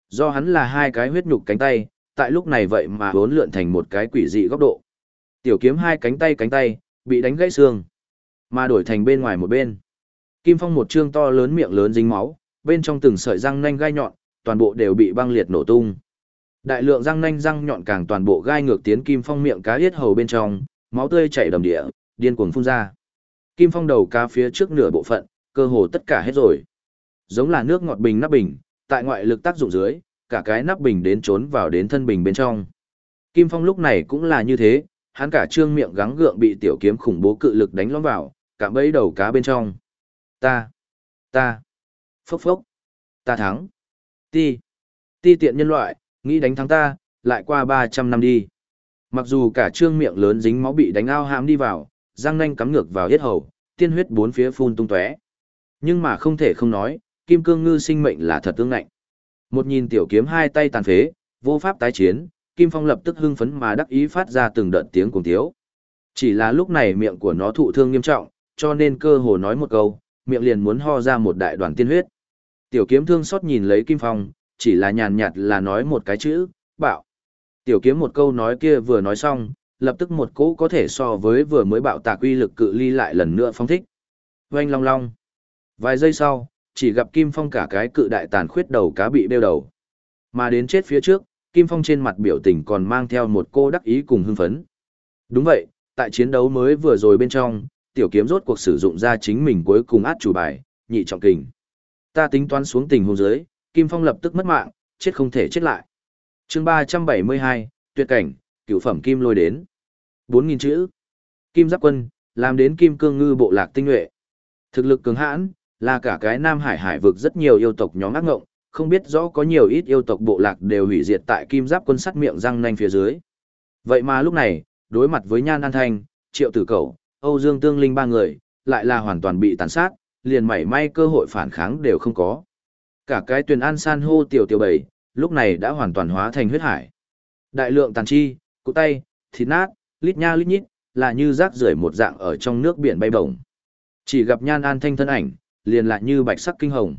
Do hắn là hai cái huyết nhục cánh tay, tại lúc này vậy mà vốn lượn thành một cái quỷ dị góc độ. Tiểu kiếm hai cánh tay cánh tay, bị đánh gãy xương, mà đổi thành bên ngoài một bên. Kim Phong một trương to lớn miệng lớn dính máu, bên trong từng sợi răng nanh gai nhọn, toàn bộ đều bị băng liệt nổ tung. Đại lượng răng nanh răng nhọn càng toàn bộ gai ngược tiến Kim Phong miệng cá yết hầu bên trong, máu tươi chảy đầm địa, điên cuồng phun ra. Kim Phong đầu cá phía trước nửa bộ phận, cơ hồ tất cả hết rồi. Giống là nước ngọt bình nắp bình, tại ngoại lực tác dụng dưới, cả cái nắp bình đến trốn vào đến thân bình bên trong. Kim Phong lúc này cũng là như thế, hắn cả trương miệng gắng gượng bị tiểu kiếm khủng bố cự lực đánh lõm vào, cả bấy đầu cá bên trong. Ta, ta, phốc phốc, ta thắng. Ti, ti tiện nhân loại, nghĩ đánh thắng ta, lại qua 300 năm đi. Mặc dù cả trương miệng lớn dính máu bị đánh ao hãm đi vào, răng nanh cắm ngược vào hết hầu, tiên huyết bốn phía phun tung tóe. Nhưng mà không thể không nói, kim cương ngư sinh mệnh là thật tương ngạnh. Một nhìn tiểu kiếm hai tay tàn phế, vô pháp tái chiến, Kim Phong lập tức hưng phấn mà đắc ý phát ra từng đợt tiếng cùng tiếu. Chỉ là lúc này miệng của nó thụ thương nghiêm trọng, cho nên cơ hồ nói một câu, miệng liền muốn ho ra một đại đoàn tiên huyết. Tiểu kiếm thương xót nhìn lấy Kim Phong, chỉ là nhàn nhạt là nói một cái chữ, bạo. Tiểu kiếm một câu nói kia vừa nói xong, lập tức một cỗ có thể so với vừa mới bạo tạc uy lực cự ly lại lần nữa phong thích. Oanh long long. Vài giây sau, chỉ gặp Kim Phong cả cái cự đại tàn khuyết đầu cá bị bêu đầu. Mà đến chết phía trước, Kim Phong trên mặt biểu tình còn mang theo một cô đắc ý cùng hưng phấn. Đúng vậy, tại chiến đấu mới vừa rồi bên trong, tiểu kiếm rốt cuộc sử dụng ra chính mình cuối cùng át chủ bài, nhị trọng kình. Ta tính toán xuống tình huống dưới, Kim Phong lập tức mất mạng, chết không thể chết lại. chương 372, tuyệt cảnh, cửu phẩm Kim lôi đến. 4.000 chữ. Kim giáp quân, làm đến Kim cương ngư bộ lạc tinh nhuệ. Thực lực cường hãn, là cả cái Nam Hải hải vực rất nhiều yêu tộc nhóm ác ngộng, không biết rõ có nhiều ít yêu tộc bộ lạc đều hủy diệt tại kim giáp quân sắt miệng răng nanh phía dưới. Vậy mà lúc này, đối mặt với Nhan An Thanh, Triệu Tử Cẩu, Âu Dương Tương Linh ba người, lại là hoàn toàn bị tàn sát, liền mảy may cơ hội phản kháng đều không có. Cả cái tuyền an san hô tiểu tiểu bảy, lúc này đã hoàn toàn hóa thành huyết hải. Đại lượng tàn chi, cụ tay, thịt nát, lít nha lít nhít, là như rác rưởi một dạng ở trong nước biển bay bổng. Chỉ gặp Nhan An Thanh thân ảnh, liền lại như bạch sắc kinh hồng.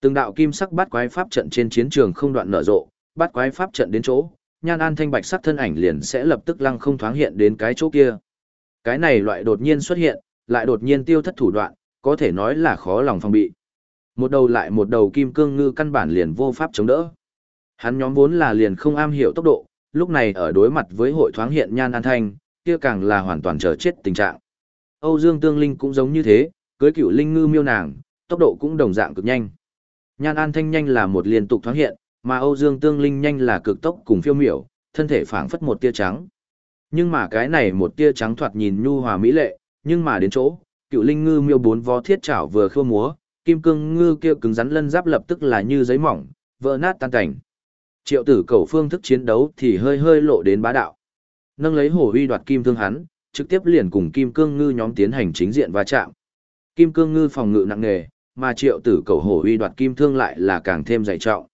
Từng đạo kim sắc bát quái pháp trận trên chiến trường không đoạn nở rộ, bát quái pháp trận đến chỗ, Nhan An Thanh bạch sắc thân ảnh liền sẽ lập tức lăng không thoáng hiện đến cái chỗ kia. Cái này loại đột nhiên xuất hiện, lại đột nhiên tiêu thất thủ đoạn, có thể nói là khó lòng phòng bị. Một đầu lại một đầu kim cương ngư căn bản liền vô pháp chống đỡ. Hắn nhóm vốn là liền không am hiểu tốc độ, lúc này ở đối mặt với hội thoáng hiện Nhan An Thanh, kia càng là hoàn toàn chờ chết tình trạng. Âu Dương Tương Linh cũng giống như thế, cưới cựu linh ngư miêu nàng, tốc độ cũng đồng dạng cực nhanh. Nhan An Thanh nhanh là một liên tục thoáng hiện, mà Âu Dương Tương Linh nhanh là cực tốc cùng phiêu miểu, thân thể phảng phất một tia trắng. Nhưng mà cái này một tia trắng thoạt nhìn nhu hòa mỹ lệ, nhưng mà đến chỗ, cựu linh ngư miêu bốn vó thiết chảo vừa khô múa, kim cương ngư kia cứng rắn lân giáp lập tức là như giấy mỏng, vỡ nát tan cảnh. Triệu tử cầu phương thức chiến đấu thì hơi hơi lộ đến bá đạo. Nâng lấy hổ uy đoạt kim thương hắn, trực tiếp liền cùng kim cương ngư nhóm tiến hành chính diện va chạm. Kim cương ngư phòng ngự nặng nề, mà triệu tử cầu hổ uy đoạt kim thương lại là càng thêm dày trọng.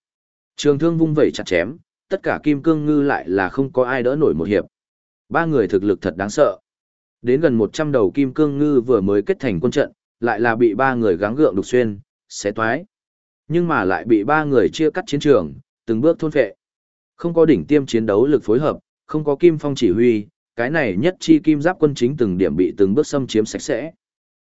Trường thương vung vẩy chặt chém, tất cả kim cương ngư lại là không có ai đỡ nổi một hiệp. Ba người thực lực thật đáng sợ. Đến gần 100 đầu kim cương ngư vừa mới kết thành quân trận, lại là bị ba người gắng gượng đục xuyên, xé toái. Nhưng mà lại bị ba người chia cắt chiến trường, từng bước thôn phệ. Không có đỉnh tiêm chiến đấu lực phối hợp, không có kim phong chỉ huy, cái này nhất chi kim giáp quân chính từng điểm bị từng bước xâm chiếm sạch sẽ.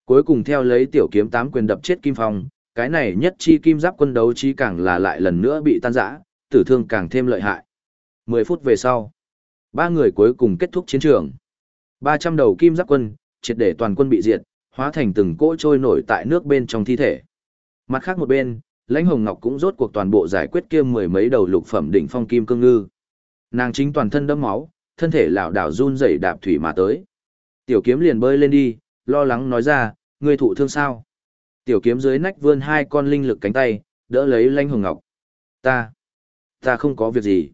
Cuối cùng theo lấy tiểu kiếm tám quyền đập chết kim phong, cái này nhất chi kim giáp quân đấu chi càng là lại lần nữa bị tan rã, tử thương càng thêm lợi hại. 10 phút về sau, ba người cuối cùng kết thúc chiến trường. 300 đầu kim giáp quân, triệt để toàn quân bị diệt, hóa thành từng cỗ trôi nổi tại nước bên trong thi thể. Mặt khác một bên, lãnh hồng ngọc cũng rốt cuộc toàn bộ giải quyết kia mười mấy đầu lục phẩm đỉnh phong kim cương ngư. Nàng chính toàn thân đẫm máu, thân thể lảo đảo run rẩy đạp thủy mà tới. Tiểu kiếm liền bơi lên đi, lo lắng nói ra, ngươi thụ thương sao? Tiểu kiếm dưới nách vươn hai con linh lực cánh tay, đỡ lấy lãnh hồng ngọc. Ta, ta không có việc gì.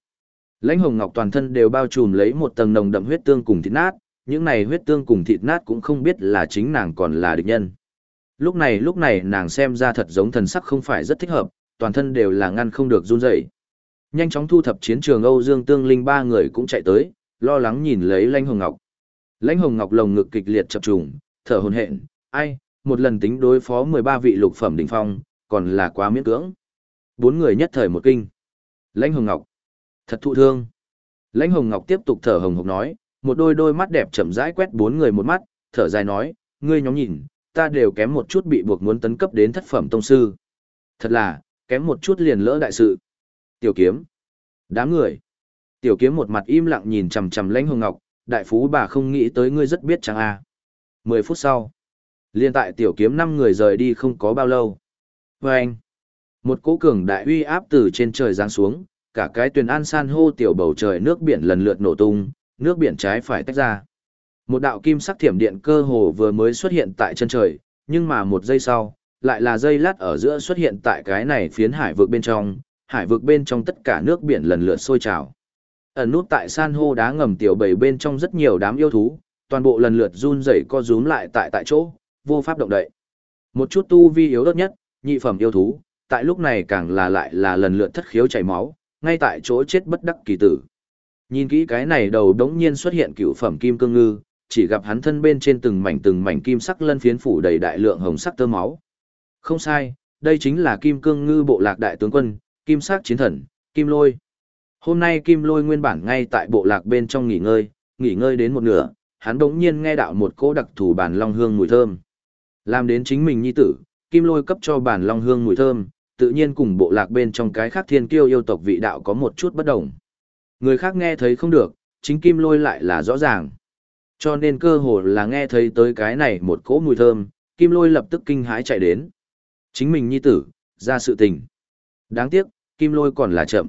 Lãnh hồng ngọc toàn thân đều bao trùm lấy một tầng nồng đậm huyết tương cùng thịt nát, những này huyết tương cùng thịt nát cũng không biết là chính nàng còn là địch nhân. Lúc này lúc này nàng xem ra thật giống thần sắc không phải rất thích hợp, toàn thân đều là ngăn không được run rẩy. Nhanh chóng thu thập chiến trường Âu Dương Tương Linh ba người cũng chạy tới, lo lắng nhìn lấy Lãnh Hồng Ngọc. Lãnh Hồng Ngọc lồng ngực kịch liệt chập trùng, thở hổn hển, ai, một lần tính đối phó 13 vị lục phẩm đỉnh phong, còn là quá miễn cưỡng. Bốn người nhất thời một kinh. Lãnh Hồng Ngọc, thật thụ thương. Lãnh Hồng Ngọc tiếp tục thở hồng hộc nói, một đôi đôi mắt đẹp chậm rãi quét bốn người một mắt, thở dài nói, ngươi nhóm nhìn, ta đều kém một chút bị buộc muốn tấn cấp đến thất phẩm tông sư. Thật là, kém một chút liền lỡ đại sự. Tiểu kiếm. Đám người. Tiểu kiếm một mặt im lặng nhìn chằm chằm lãnh hồng ngọc, đại phú bà không nghĩ tới ngươi rất biết chẳng a. À. Mười phút sau. Liên tại tiểu kiếm năm người rời đi không có bao lâu. Và anh. Một cỗ cường đại uy áp từ trên trời giáng xuống, cả cái tuyền an san hô tiểu bầu trời nước biển lần lượt nổ tung, nước biển trái phải tách ra. Một đạo kim sắc thiểm điện cơ hồ vừa mới xuất hiện tại chân trời, nhưng mà một giây sau, lại là dây lát ở giữa xuất hiện tại cái này phiến hải vực bên trong, hải vực bên trong tất cả nước biển lần lượt sôi trào. Ẩn nút tại san hô đá ngầm tiểu bầy bên trong rất nhiều đám yêu thú, toàn bộ lần lượt run rẩy co rúm lại tại tại chỗ, vô pháp động đậy. Một chút tu vi yếu đất nhất, nhị phẩm yêu thú, tại lúc này càng là lại là lần lượt thất khiếu chảy máu, ngay tại chỗ chết bất đắc kỳ tử. Nhìn kỹ cái này đầu đống nhiên xuất hiện cựu phẩm kim cương ngư, chỉ gặp hắn thân bên trên từng mảnh từng mảnh kim sắc lân phiến phủ đầy đại lượng hồng sắc tơ máu. Không sai, đây chính là kim cương ngư bộ lạc đại tướng quân, kim sắc chiến thần, kim lôi. Hôm nay kim lôi nguyên bản ngay tại bộ lạc bên trong nghỉ ngơi, nghỉ ngơi đến một nửa, hắn đống nhiên nghe đạo một cỗ đặc thù bản long hương mùi thơm. Làm đến chính mình nhi tử, kim lôi cấp cho bản long hương mùi thơm, tự nhiên cùng bộ lạc bên trong cái khác thiên kiêu yêu tộc vị đạo có một chút bất đồng. Người khác nghe thấy không được, chính kim lôi lại là rõ ràng. Cho nên cơ hồ là nghe thấy tới cái này một cỗ mùi thơm, kim lôi lập tức kinh hãi chạy đến. Chính mình nhi tử, ra sự tình. Đáng tiếc, kim lôi còn là chậm.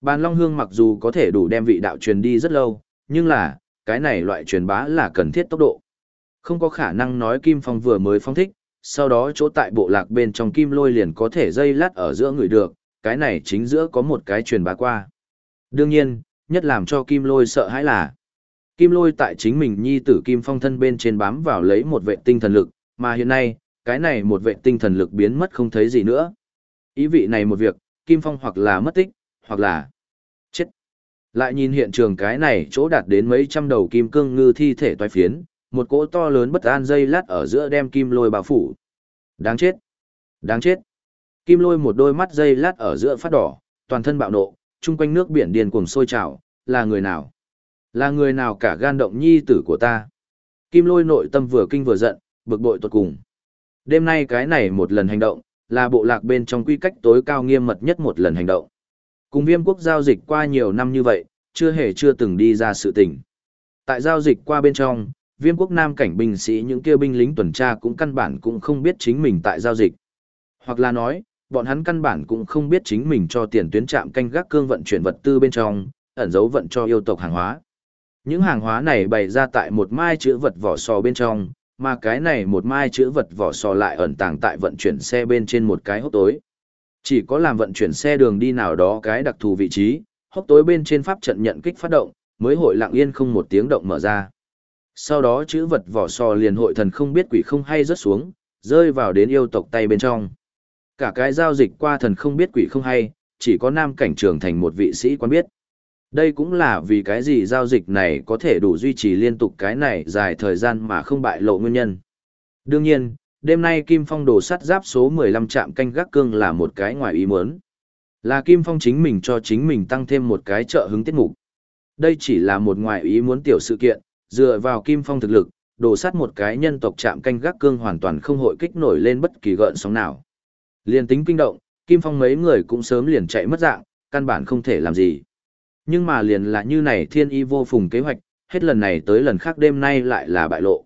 Bàn long hương mặc dù có thể đủ đem vị đạo truyền đi rất lâu, nhưng là, cái này loại truyền bá là cần thiết tốc độ. Không có khả năng nói kim phong vừa mới phong thích, sau đó chỗ tại bộ lạc bên trong kim lôi liền có thể dây lát ở giữa người được, cái này chính giữa có một cái truyền bá qua. Đương nhiên, nhất làm cho kim lôi sợ hãi là Kim lôi tại chính mình nhi tử Kim Phong thân bên trên bám vào lấy một vệ tinh thần lực, mà hiện nay, cái này một vệ tinh thần lực biến mất không thấy gì nữa. Ý vị này một việc, Kim Phong hoặc là mất tích, hoặc là chết. Lại nhìn hiện trường cái này chỗ đạt đến mấy trăm đầu kim cương ngư thi thể toái phiến, một cỗ to lớn bất an dây lát ở giữa đem kim lôi bao phủ. Đáng chết! Đáng chết! Kim lôi một đôi mắt dây lát ở giữa phát đỏ, toàn thân bạo nộ, chung quanh nước biển điền cuồng sôi trào, là người nào? Là người nào cả gan động nhi tử của ta? Kim lôi nội tâm vừa kinh vừa giận, bực bội tuột cùng. Đêm nay cái này một lần hành động, là bộ lạc bên trong quy cách tối cao nghiêm mật nhất một lần hành động. Cùng viêm quốc giao dịch qua nhiều năm như vậy, chưa hề chưa từng đi ra sự tình. Tại giao dịch qua bên trong, viêm quốc nam cảnh binh sĩ những kia binh lính tuần tra cũng căn bản cũng không biết chính mình tại giao dịch. Hoặc là nói, bọn hắn căn bản cũng không biết chính mình cho tiền tuyến trạm canh gác cương vận chuyển vật tư bên trong, ẩn dấu vận cho yêu tộc hàng hóa. Những hàng hóa này bày ra tại một mai chữ vật vỏ sò bên trong, Mà cái này một mai chữ vật vỏ sò lại ẩn tàng tại vận chuyển xe bên trên một cái hốc tối. Chỉ có làm vận chuyển xe đường đi nào đó cái đặc thù vị trí, hốc tối bên trên pháp trận nhận kích phát động, mới hội lặng yên không một tiếng động mở ra. Sau đó chữ vật vỏ sò liền hội thần không biết quỷ không hay rớt xuống, rơi vào đến yêu tộc tay bên trong. Cả cái giao dịch qua thần không biết quỷ không hay, chỉ có nam cảnh trường thành một vị sĩ quan biết. Đây cũng là vì cái gì giao dịch này có thể đủ duy trì liên tục cái này dài thời gian mà không bại lộ nguyên nhân. Đương nhiên, đêm nay Kim Phong đồ sắt giáp số 15 trạm canh gác cương là một cái ngoài ý muốn. Là Kim Phong chính mình cho chính mình tăng thêm một cái trợ hứng tiết mục. Đây chỉ là một ngoài ý muốn tiểu sự kiện, dựa vào Kim Phong thực lực, đổ sát một cái nhân tộc chạm canh gác cương hoàn toàn không hội kích nổi lên bất kỳ gợn sóng nào. Liên tính kinh động, Kim Phong mấy người cũng sớm liền chạy mất dạng, căn bản không thể làm gì. Nhưng mà liền là như này thiên y vô phùng kế hoạch, hết lần này tới lần khác đêm nay lại là bại lộ.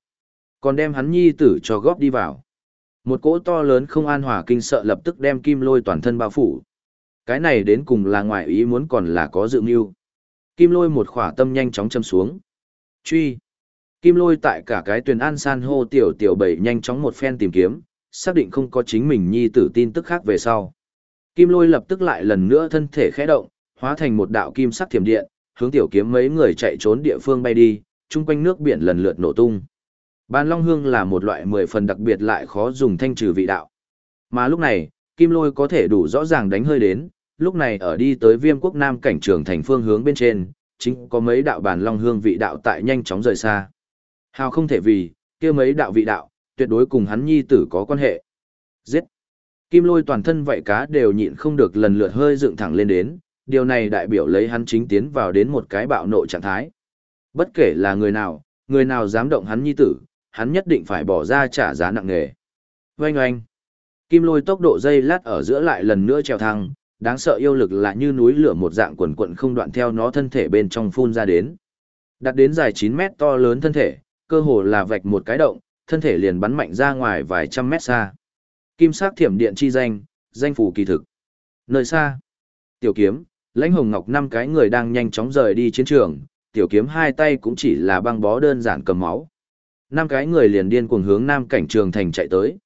Còn đem hắn nhi tử cho góp đi vào. Một cỗ to lớn không an hòa kinh sợ lập tức đem kim lôi toàn thân bao phủ. Cái này đến cùng là ngoại ý muốn còn là có dự mưu. Kim lôi một khỏa tâm nhanh chóng châm xuống. Truy. Kim lôi tại cả cái tuyền an san hô tiểu tiểu bảy nhanh chóng một phen tìm kiếm, xác định không có chính mình nhi tử tin tức khác về sau. Kim lôi lập tức lại lần nữa thân thể khẽ động, hóa thành một đạo kim sắc thiểm điện, hướng tiểu kiếm mấy người chạy trốn địa phương bay đi, chung quanh nước biển lần lượt nổ tung. Ban Long Hương là một loại mười phần đặc biệt lại khó dùng thanh trừ vị đạo. Mà lúc này, kim lôi có thể đủ rõ ràng đánh hơi đến, lúc này ở đi tới viêm quốc nam cảnh trường thành phương hướng bên trên, chính có mấy đạo bàn long hương vị đạo tại nhanh chóng rời xa. Hào không thể vì, kia mấy đạo vị đạo, tuyệt đối cùng hắn nhi tử có quan hệ. Giết! Kim lôi toàn thân vậy cá đều nhịn không được lần lượt hơi dựng thẳng lên đến, điều này đại biểu lấy hắn chính tiến vào đến một cái bạo nộ trạng thái. Bất kể là người nào, người nào dám động hắn nhi tử, hắn nhất định phải bỏ ra trả giá nặng nề. Oanh oanh! Kim lôi tốc độ dây lát ở giữa lại lần nữa trèo thăng, đáng sợ yêu lực là như núi lửa một dạng quần quận không đoạn theo nó thân thể bên trong phun ra đến. Đặt đến dài 9 mét to lớn thân thể, cơ hồ là vạch một cái động, thân thể liền bắn mạnh ra ngoài vài trăm mét xa. Kim sắc thiểm điện chi danh, danh phủ kỳ thực. Nơi xa, tiểu kiếm, lãnh hồng ngọc năm cái người đang nhanh chóng rời đi chiến trường, tiểu kiếm hai tay cũng chỉ là băng bó đơn giản cầm máu. Năm cái người liền điên cuồng hướng nam cảnh trường thành chạy tới.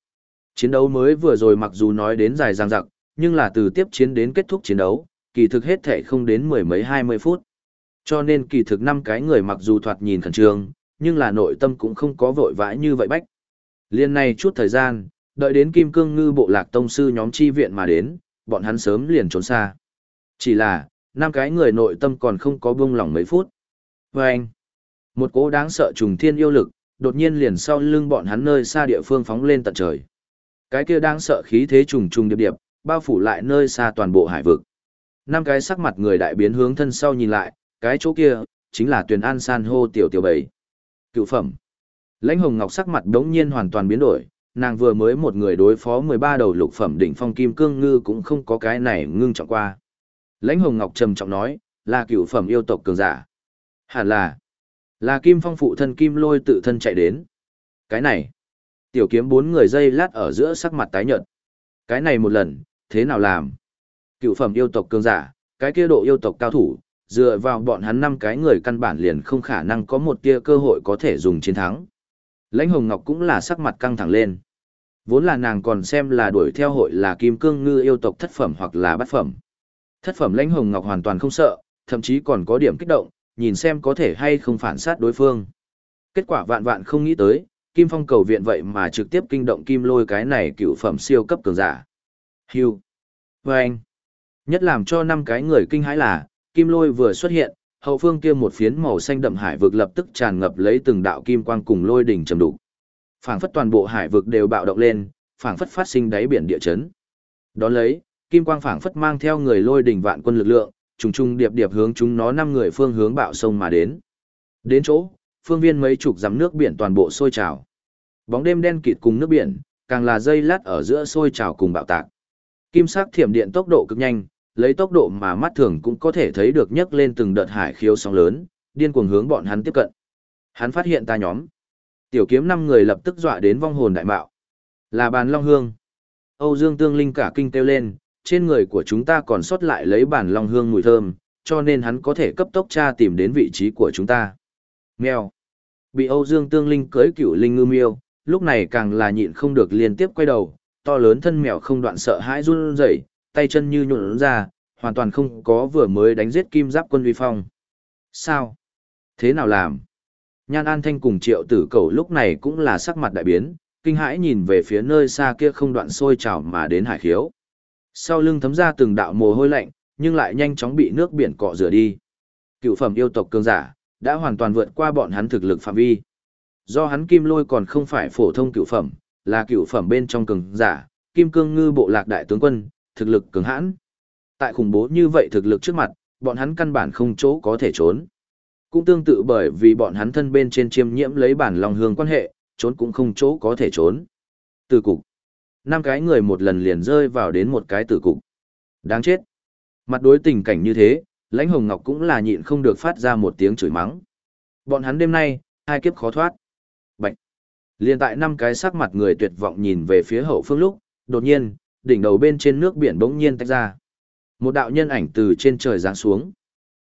Chiến đấu mới vừa rồi mặc dù nói đến dài dằng dặc, nhưng là từ tiếp chiến đến kết thúc chiến đấu, kỳ thực hết thể không đến mười mấy hai mươi phút. Cho nên kỳ thực năm cái người mặc dù thoạt nhìn khẩn trương, nhưng là nội tâm cũng không có vội vãi như vậy bách. Liên này chút thời gian, đợi đến Kim Cương Ngư bộ lạc tông sư nhóm chi viện mà đến, bọn hắn sớm liền trốn xa. Chỉ là, năm cái người nội tâm còn không có buông lỏng mấy phút. Và anh, một cố đáng sợ trùng thiên yêu lực, đột nhiên liền sau lưng bọn hắn nơi xa địa phương phóng lên tận trời. Cái kia đáng sợ khí thế trùng trùng điệp điệp, bao phủ lại nơi xa toàn bộ hải vực. Năm cái sắc mặt người đại biến hướng thân sau nhìn lại, cái chỗ kia, chính là tuyển an san hô tiểu tiểu bảy. Cựu phẩm. Lãnh hồng ngọc sắc mặt đống nhiên hoàn toàn biến đổi, nàng vừa mới một người đối phó 13 đầu lục phẩm đỉnh phong kim cương ngư cũng không có cái này ngưng trọng qua. Lãnh hồng ngọc trầm trọng nói, là cựu phẩm yêu tộc cường giả. Hẳn là, là kim phong phụ thân kim lôi tự thân chạy đến. Cái này, tiểu kiếm bốn người dây lát ở giữa sắc mặt tái nhợt. Cái này một lần, thế nào làm? Cựu phẩm yêu tộc cường giả, cái kia độ yêu tộc cao thủ, dựa vào bọn hắn năm cái người căn bản liền không khả năng có một tia cơ hội có thể dùng chiến thắng. Lãnh Hồng Ngọc cũng là sắc mặt căng thẳng lên. Vốn là nàng còn xem là đuổi theo hội là kim cương ngư yêu tộc thất phẩm hoặc là bát phẩm. Thất phẩm Lãnh Hồng Ngọc hoàn toàn không sợ, thậm chí còn có điểm kích động, nhìn xem có thể hay không phản sát đối phương. Kết quả vạn vạn không nghĩ tới, Kim Phong cầu viện vậy mà trực tiếp kinh động Kim Lôi cái này cựu phẩm siêu cấp cường giả. Hưu. Và anh. Nhất làm cho năm cái người kinh hãi là, kim lôi vừa xuất hiện, hậu phương kia một phiến màu xanh đậm hải vực lập tức tràn ngập lấy từng đạo kim quang cùng lôi đỉnh trầm đủ. Phảng phất toàn bộ hải vực đều bạo động lên, phảng phất phát sinh đáy biển địa chấn. Đón lấy, kim quang phảng phất mang theo người lôi đỉnh vạn quân lực lượng, trùng trùng điệp điệp hướng chúng nó năm người phương hướng bạo sông mà đến. Đến chỗ, phương viên mấy chục dặm nước biển toàn bộ sôi trào. Bóng đêm đen kịt cùng nước biển, càng là dây lát ở giữa sôi trào cùng bạo tạc. Kim sắc thiểm điện tốc độ cực nhanh, lấy tốc độ mà mắt thường cũng có thể thấy được nhấc lên từng đợt hải khiếu sóng lớn, điên cuồng hướng bọn hắn tiếp cận. Hắn phát hiện ta nhóm. Tiểu kiếm năm người lập tức dọa đến vong hồn đại mạo. Là bàn long hương. Âu Dương Tương Linh cả kinh kêu lên, trên người của chúng ta còn sót lại lấy bàn long hương mùi thơm, cho nên hắn có thể cấp tốc tra tìm đến vị trí của chúng ta. Mèo. Bị Âu Dương Tương Linh cưới cửu linh ngư miêu, lúc này càng là nhịn không được liên tiếp quay đầu, to lớn thân mèo không đoạn sợ hãi run rẩy, tay chân như nhuộn ra, hoàn toàn không có vừa mới đánh giết kim giáp quân uy phong. Sao? Thế nào làm? Nhan An Thanh cùng triệu tử cầu lúc này cũng là sắc mặt đại biến, kinh hãi nhìn về phía nơi xa kia không đoạn sôi trào mà đến hải khiếu. Sau lưng thấm ra từng đạo mồ hôi lạnh, nhưng lại nhanh chóng bị nước biển cọ rửa đi. Cựu phẩm yêu tộc cường giả, đã hoàn toàn vượt qua bọn hắn thực lực phạm vi. Do hắn kim lôi còn không phải phổ thông cựu phẩm, là cựu phẩm bên trong cường giả, kim cương ngư bộ lạc đại tướng quân, thực lực cường hãn. Tại khủng bố như vậy thực lực trước mặt, bọn hắn căn bản không chỗ có thể trốn. Cũng tương tự bởi vì bọn hắn thân bên trên chiêm nhiễm lấy bản lòng hương quan hệ, trốn cũng không chỗ có thể trốn. Từ cục. năm cái người một lần liền rơi vào đến một cái tử cục. Đáng chết. Mặt đối tình cảnh như thế, lãnh hồng ngọc cũng là nhịn không được phát ra một tiếng chửi mắng. Bọn hắn đêm nay, hai kiếp khó thoát. Liên tại năm cái sắc mặt người tuyệt vọng nhìn về phía hậu phương lúc, đột nhiên, đỉnh đầu bên trên nước biển bỗng nhiên tách ra. Một đạo nhân ảnh từ trên trời giáng xuống.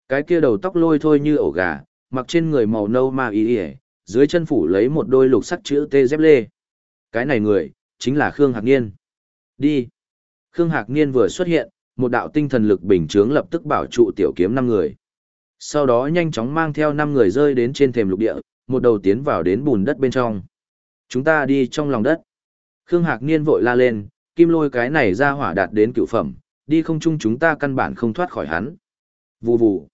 Cái kia đầu tóc lôi thôi như ổ gà, mặc trên người màu nâu ma y y, dưới chân phủ lấy một đôi lục sắc chữ T dép lê. Cái này người, chính là Khương Hạc Niên. Đi. Khương Hạc Niên vừa xuất hiện, một đạo tinh thần lực bình chướng lập tức bảo trụ tiểu kiếm năm người. Sau đó nhanh chóng mang theo năm người rơi đến trên thềm lục địa, một đầu tiến vào đến bùn đất bên trong. Chúng ta đi trong lòng đất. Khương Hạc Niên vội la lên, kim lôi cái này ra hỏa đạt đến cựu phẩm, đi không chung chúng ta căn bản không thoát khỏi hắn. Vù vù.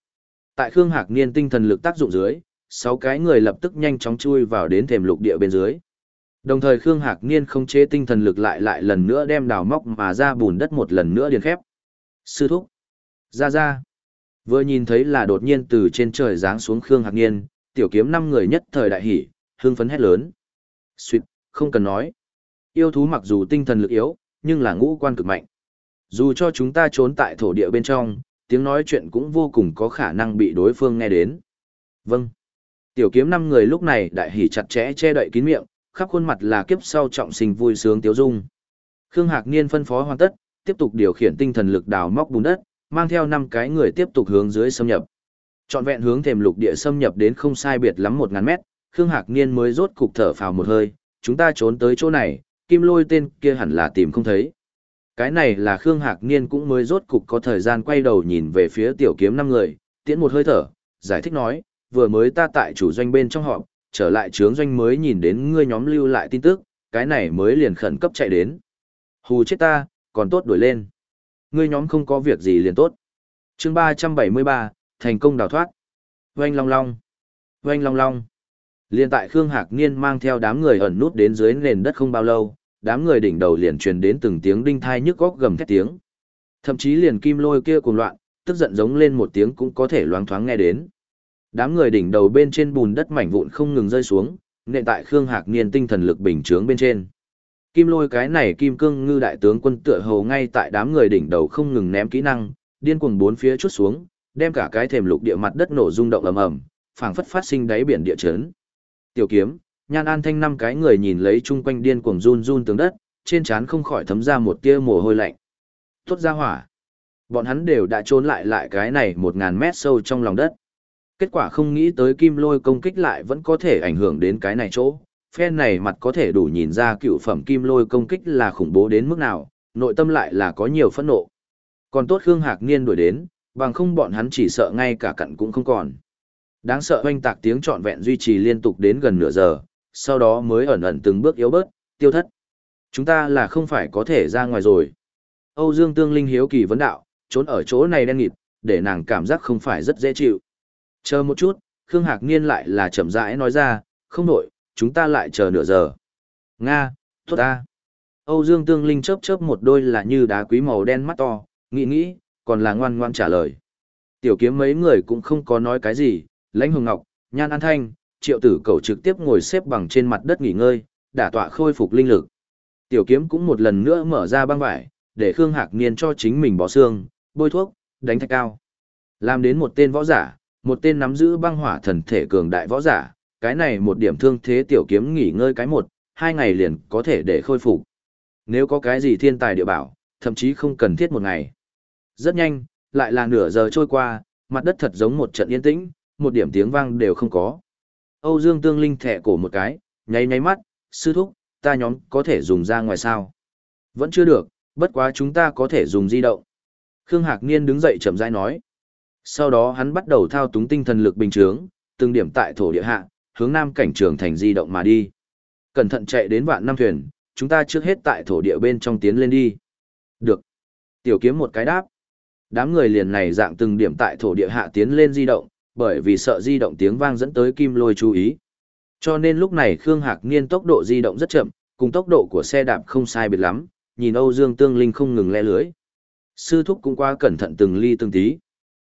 Tại Khương Hạc Niên tinh thần lực tác dụng dưới, sáu cái người lập tức nhanh chóng chui vào đến thềm lục địa bên dưới. Đồng thời Khương Hạc Niên không chế tinh thần lực lại lại lần nữa đem đào móc mà ra bùn đất một lần nữa điền khép. Sư thúc. Ra ra. Vừa nhìn thấy là đột nhiên từ trên trời giáng xuống Khương Hạc Niên, tiểu kiếm năm người nhất thời đại hỉ, hưng phấn hét lớn. Xuyệt, không cần nói. Yêu thú mặc dù tinh thần lực yếu, nhưng là ngũ quan cực mạnh. Dù cho chúng ta trốn tại thổ địa bên trong, tiếng nói chuyện cũng vô cùng có khả năng bị đối phương nghe đến. Vâng. Tiểu kiếm năm người lúc này đại hỉ chặt chẽ che đậy kín miệng, khắp khuôn mặt là kiếp sau trọng sinh vui sướng tiếu dung. Khương Hạc Niên phân phó hoàn tất, tiếp tục điều khiển tinh thần lực đào móc bùn đất, mang theo năm cái người tiếp tục hướng dưới xâm nhập. Trọn vẹn hướng thềm lục địa xâm nhập đến không sai biệt lắm một ngàn mét, Khương Hạc Niên mới rốt cục thở phào một hơi, chúng ta trốn tới chỗ này, kim lôi tên kia hẳn là tìm không thấy. Cái này là Khương Hạc Niên cũng mới rốt cục có thời gian quay đầu nhìn về phía tiểu kiếm năm người, tiễn một hơi thở, giải thích nói, vừa mới ta tại chủ doanh bên trong họp, trở lại trướng doanh mới nhìn đến ngươi nhóm lưu lại tin tức, cái này mới liền khẩn cấp chạy đến. Hù chết ta, còn tốt đuổi lên. Ngươi nhóm không có việc gì liền tốt. chương 373, thành công đào thoát. Oanh long long. Oanh long long. Liên tại Khương Hạc Niên mang theo đám người ẩn nút đến dưới nền đất không bao lâu, đám người đỉnh đầu liền truyền đến từng tiếng đinh thai nhức góc gầm thét tiếng. Thậm chí liền kim lôi kia cuồng loạn, tức giận giống lên một tiếng cũng có thể loáng thoáng nghe đến. Đám người đỉnh đầu bên trên bùn đất mảnh vụn không ngừng rơi xuống, nện tại Khương Hạc Niên tinh thần lực bình chướng bên trên. Kim lôi cái này kim cương ngư đại tướng quân tựa hồ ngay tại đám người đỉnh đầu không ngừng ném kỹ năng, điên cuồng bốn phía chút xuống, đem cả cái thềm lục địa mặt đất nổ rung động ầm ầm, phảng phất phát sinh đáy biển địa chấn. Tiểu kiếm, Nhan An Thanh năm cái người nhìn lấy chung quanh điên cuồng run run tường đất, trên trán không khỏi thấm ra một tia mồ hôi lạnh. Tốt ra hỏa. Bọn hắn đều đã trốn lại lại cái này một ngàn mét sâu trong lòng đất. Kết quả không nghĩ tới kim lôi công kích lại vẫn có thể ảnh hưởng đến cái này chỗ. Phen này mặt có thể đủ nhìn ra cựu phẩm kim lôi công kích là khủng bố đến mức nào, nội tâm lại là có nhiều phẫn nộ. Còn tốt Khương Hạc Niên đuổi đến, bằng không bọn hắn chỉ sợ ngay cả cặn cũng không còn. Đáng sợ oanh tạc tiếng trọn vẹn duy trì liên tục đến gần nửa giờ, sau đó mới ẩn ẩn từng bước yếu bớt, tiêu thất. Chúng ta là không phải có thể ra ngoài rồi. Âu Dương Tương Linh hiếu kỳ vấn đạo, trốn ở chỗ này đen nghịt, để nàng cảm giác không phải rất dễ chịu. Chờ một chút, Khương Hạc Niên lại là chậm rãi nói ra, không nổi, chúng ta lại chờ nửa giờ. Nga, tốt ta. Âu Dương Tương Linh chớp chớp một đôi là như đá quý màu đen mắt to, nghĩ nghĩ, còn là ngoan ngoan trả lời. Tiểu kiếm mấy người cũng không có nói cái gì, lãnh hồng ngọc, nhan an thanh, triệu tử cầu trực tiếp ngồi xếp bằng trên mặt đất nghỉ ngơi, đả tọa khôi phục linh lực. Tiểu kiếm cũng một lần nữa mở ra băng vải, để Khương Hạc Niên cho chính mình bó xương, bôi thuốc, đánh thạch cao. Làm đến một tên võ giả, một tên nắm giữ băng hỏa thần thể cường đại võ giả, cái này một điểm thương thế tiểu kiếm nghỉ ngơi cái một, hai ngày liền có thể để khôi phục. Nếu có cái gì thiên tài địa bảo, thậm chí không cần thiết một ngày. Rất nhanh, lại là nửa giờ trôi qua, mặt đất thật giống một trận yên tĩnh, một điểm tiếng vang đều không có. Âu Dương Tương Linh thẻ cổ một cái, nháy nháy mắt, sư thúc, ta nhóm có thể dùng ra ngoài sao? Vẫn chưa được, bất quá chúng ta có thể dùng di động. Khương Hạc Niên đứng dậy chậm rãi nói. Sau đó hắn bắt đầu thao túng tinh thần lực bình chướng, từng điểm tại thổ địa hạ, hướng nam cảnh trường thành di động mà đi. Cẩn thận chạy đến vạn năm thuyền, chúng ta trước hết tại thổ địa bên trong tiến lên đi. Được. Tiểu kiếm một cái đáp. Đám người liền này dạng từng điểm tại thổ địa hạ tiến lên di động, bởi vì sợ di động tiếng vang dẫn tới kim lôi chú ý. Cho nên lúc này Khương Hạc Niên tốc độ di động rất chậm, cùng tốc độ của xe đạp không sai biệt lắm, nhìn Âu Dương Tương Linh không ngừng le lưới. Sư thúc cũng qua cẩn thận từng ly từng tí.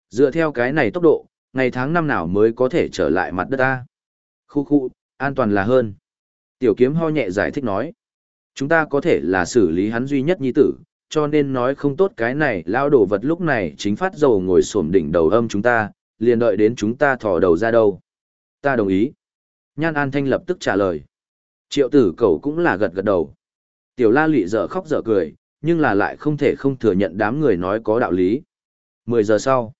Dựa theo cái này tốc độ, ngày tháng năm nào mới có thể trở lại mặt đất ta. Khu khu, an toàn là hơn. Tiểu kiếm ho nhẹ giải thích nói. Chúng ta có thể là xử lý hắn duy nhất nhi tử, cho nên nói không tốt cái này lao đổ vật lúc này chính phát dầu ngồi sổm đỉnh đầu âm chúng ta, liền đợi đến chúng ta thò đầu ra đâu. Ta đồng ý. Nhan An Thanh lập tức trả lời. Triệu tử cầu cũng là gật gật đầu. Tiểu la lụy dở khóc dở cười, nhưng là lại không thể không thừa nhận đám người nói có đạo lý. Mười giờ sau,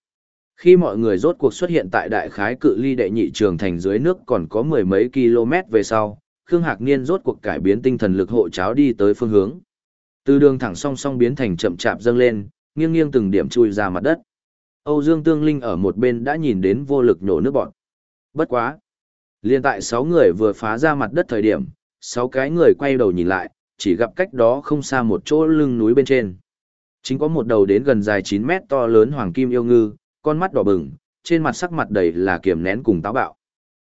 khi mọi người rốt cuộc xuất hiện tại đại khái cự ly đệ nhị trường thành dưới nước còn có mười mấy km về sau, Khương Hạc Niên rốt cuộc cải biến tinh thần lực hộ cháo đi tới phương hướng. Từ đường thẳng song song biến thành chậm chạp dâng lên, nghiêng nghiêng từng điểm chui ra mặt đất. Âu Dương Tương Linh ở một bên đã nhìn đến vô lực nổ nước bọt. Bất quá. Liên tại sáu người vừa phá ra mặt đất thời điểm, sáu cái người quay đầu nhìn lại, chỉ gặp cách đó không xa một chỗ lưng núi bên trên. Chính có một đầu đến gần dài 9 mét to lớn hoàng kim yêu ngư, con mắt đỏ bừng, trên mặt sắc mặt đầy là kiềm nén cùng táo bạo.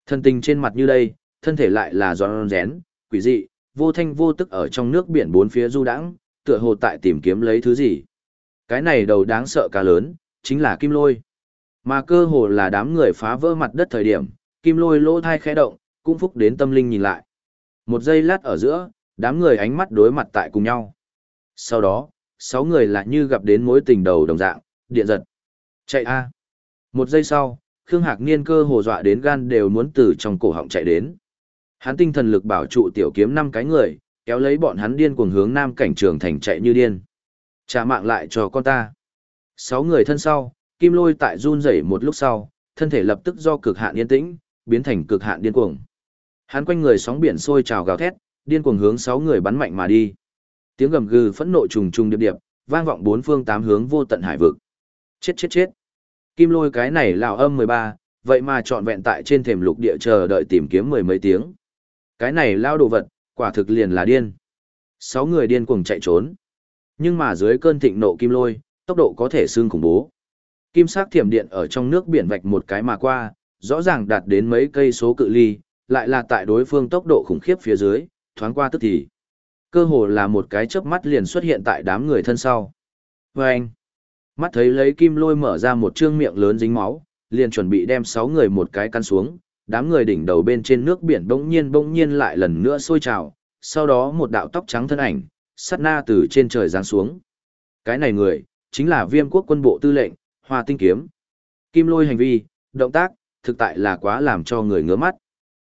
Thân tình trên mặt như đây, thân thể lại là giòn rén, quỷ dị, vô thanh vô tức ở trong nước biển bốn phía du đãng, tựa hồ tại tìm kiếm lấy thứ gì. Cái này đầu đáng sợ cá lớn, chính là kim lôi. Mà cơ hồ là đám người phá vỡ mặt đất thời điểm, kim lôi lỗ thai khẽ động, cũng phúc đến tâm linh nhìn lại. Một giây lát ở giữa, đám người ánh mắt đối mặt tại cùng nhau. Sau đó, sáu người lại như gặp đến mối tình đầu đồng dạng, điện giật. Chạy a Một giây sau, Khương Hạc Niên cơ hồ dọa đến gan đều muốn từ trong cổ họng chạy đến. Hắn tinh thần lực bảo trụ tiểu kiếm năm cái người, kéo lấy bọn hắn điên cuồng hướng nam cảnh trường thành chạy như điên. Trả mạng lại cho con ta. Sáu người thân sau, kim lôi tại run rẩy một lúc sau, thân thể lập tức do cực hạn yên tĩnh, biến thành cực hạn điên cuồng. Hắn quanh người sóng biển sôi trào gào thét, điên cuồng hướng sáu người bắn mạnh mà đi. Tiếng gầm gừ phẫn nộ trùng trùng điệp điệp, vang vọng bốn phương tám hướng vô tận hải vực. Chết chết chết. Kim lôi cái này lão âm 13, vậy mà trọn vẹn tại trên thềm lục địa chờ đợi tìm kiếm mười mấy tiếng. Cái này lao đồ vật, quả thực liền là điên. Sáu người điên cuồng chạy trốn. Nhưng mà dưới cơn thịnh nộ kim lôi, tốc độ có thể xương khủng bố. Kim sắc thiểm điện ở trong nước biển vạch một cái mà qua, rõ ràng đạt đến mấy cây số cự ly, lại là tại đối phương tốc độ khủng khiếp phía dưới, thoáng qua tức thì. Cơ hồ là một cái chớp mắt liền xuất hiện tại đám người thân sau. Vâng! anh, mắt thấy lấy kim lôi mở ra một trương miệng lớn dính máu, liền chuẩn bị đem sáu người một cái căn xuống, đám người đỉnh đầu bên trên nước biển bỗng nhiên bỗng nhiên lại lần nữa sôi trào, sau đó một đạo tóc trắng thân ảnh, sát na từ trên trời giáng xuống. Cái này người, chính là viêm quốc quân bộ tư lệnh, hoa tinh kiếm. Kim lôi hành vi, động tác, thực tại là quá làm cho người ngứa mắt.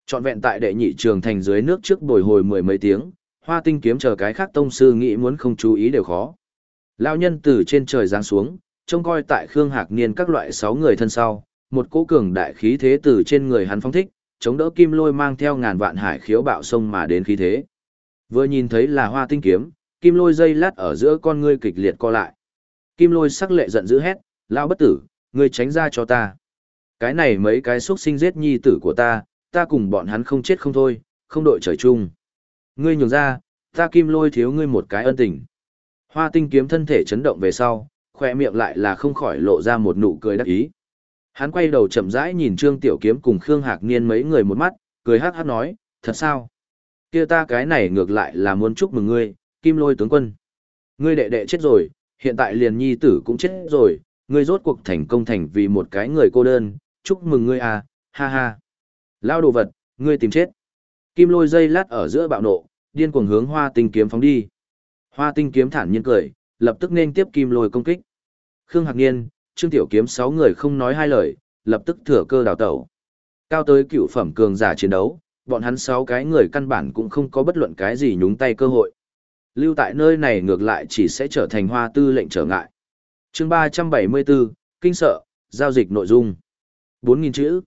Chọn vẹn tại đệ nhị trường thành dưới nước trước bồi hồi mười mấy tiếng, hoa tinh kiếm chờ cái khác tông sư nghĩ muốn không chú ý đều khó. Lão nhân từ trên trời giáng xuống, trông coi tại Khương Hạc Niên các loại sáu người thân sau, một cỗ cường đại khí thế từ trên người hắn phóng thích, chống đỡ kim lôi mang theo ngàn vạn hải khiếu bạo sông mà đến khí thế. Vừa nhìn thấy là hoa tinh kiếm, kim lôi dây lát ở giữa con ngươi kịch liệt co lại. Kim lôi sắc lệ giận dữ hét, lão bất tử, ngươi tránh ra cho ta. Cái này mấy cái xuất sinh giết nhi tử của ta, ta cùng bọn hắn không chết không thôi, không đội trời chung. Ngươi nhường ra, ta kim lôi thiếu ngươi một cái ân tình. Hoa tinh kiếm thân thể chấn động về sau, khoe miệng lại là không khỏi lộ ra một nụ cười đắc ý. Hắn quay đầu chậm rãi nhìn Trương Tiểu Kiếm cùng Khương Hạc Niên mấy người một mắt, cười hắc hắc nói, thật sao? kia ta cái này ngược lại là muốn chúc mừng ngươi, kim lôi tướng quân. Ngươi đệ đệ chết rồi, hiện tại liền nhi tử cũng chết rồi, ngươi rốt cuộc thành công thành vì một cái người cô đơn, chúc mừng ngươi à, ha ha. Lao đồ vật, ngươi tìm chết. Kim lôi dây lát ở giữa bạo nộ, điên cuồng hướng hoa tinh kiếm phóng đi. Hoa tinh kiếm thản nhiên cười, lập tức nên tiếp kim lôi công kích. Khương Hạc Niên, Trương Tiểu Kiếm sáu người không nói hai lời, lập tức thừa cơ đào tẩu. Cao tới cựu phẩm cường giả chiến đấu, bọn hắn sáu cái người căn bản cũng không có bất luận cái gì nhúng tay cơ hội. Lưu tại nơi này ngược lại chỉ sẽ trở thành hoa tư lệnh trở ngại. chương 374, Kinh sợ, giao dịch nội dung. 4.000 chữ.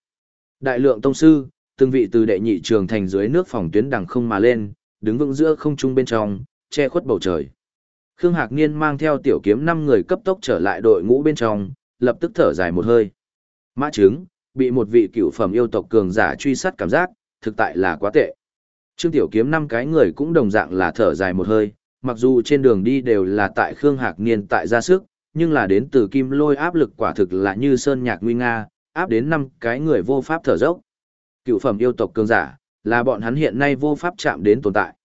Đại lượng tông sư, từng vị từ đệ nhị trường thành dưới nước phòng tuyến đằng không mà lên, đứng vững giữa không trung bên trong, che khuất bầu trời. Khương Hạc Niên mang theo tiểu kiếm năm người cấp tốc trở lại đội ngũ bên trong, lập tức thở dài một hơi. Mã trứng, bị một vị cựu phẩm yêu tộc cường giả truy sát cảm giác, thực tại là quá tệ. Trương Tiểu Kiếm năm cái người cũng đồng dạng là thở dài một hơi, mặc dù trên đường đi đều là tại Khương Hạc Niên tại ra sức, nhưng là đến từ kim lôi áp lực quả thực là như sơn nhạc nguy nga, áp đến năm cái người vô pháp thở dốc. Cựu phẩm yêu tộc cường giả, là bọn hắn hiện nay vô pháp chạm đến tồn tại.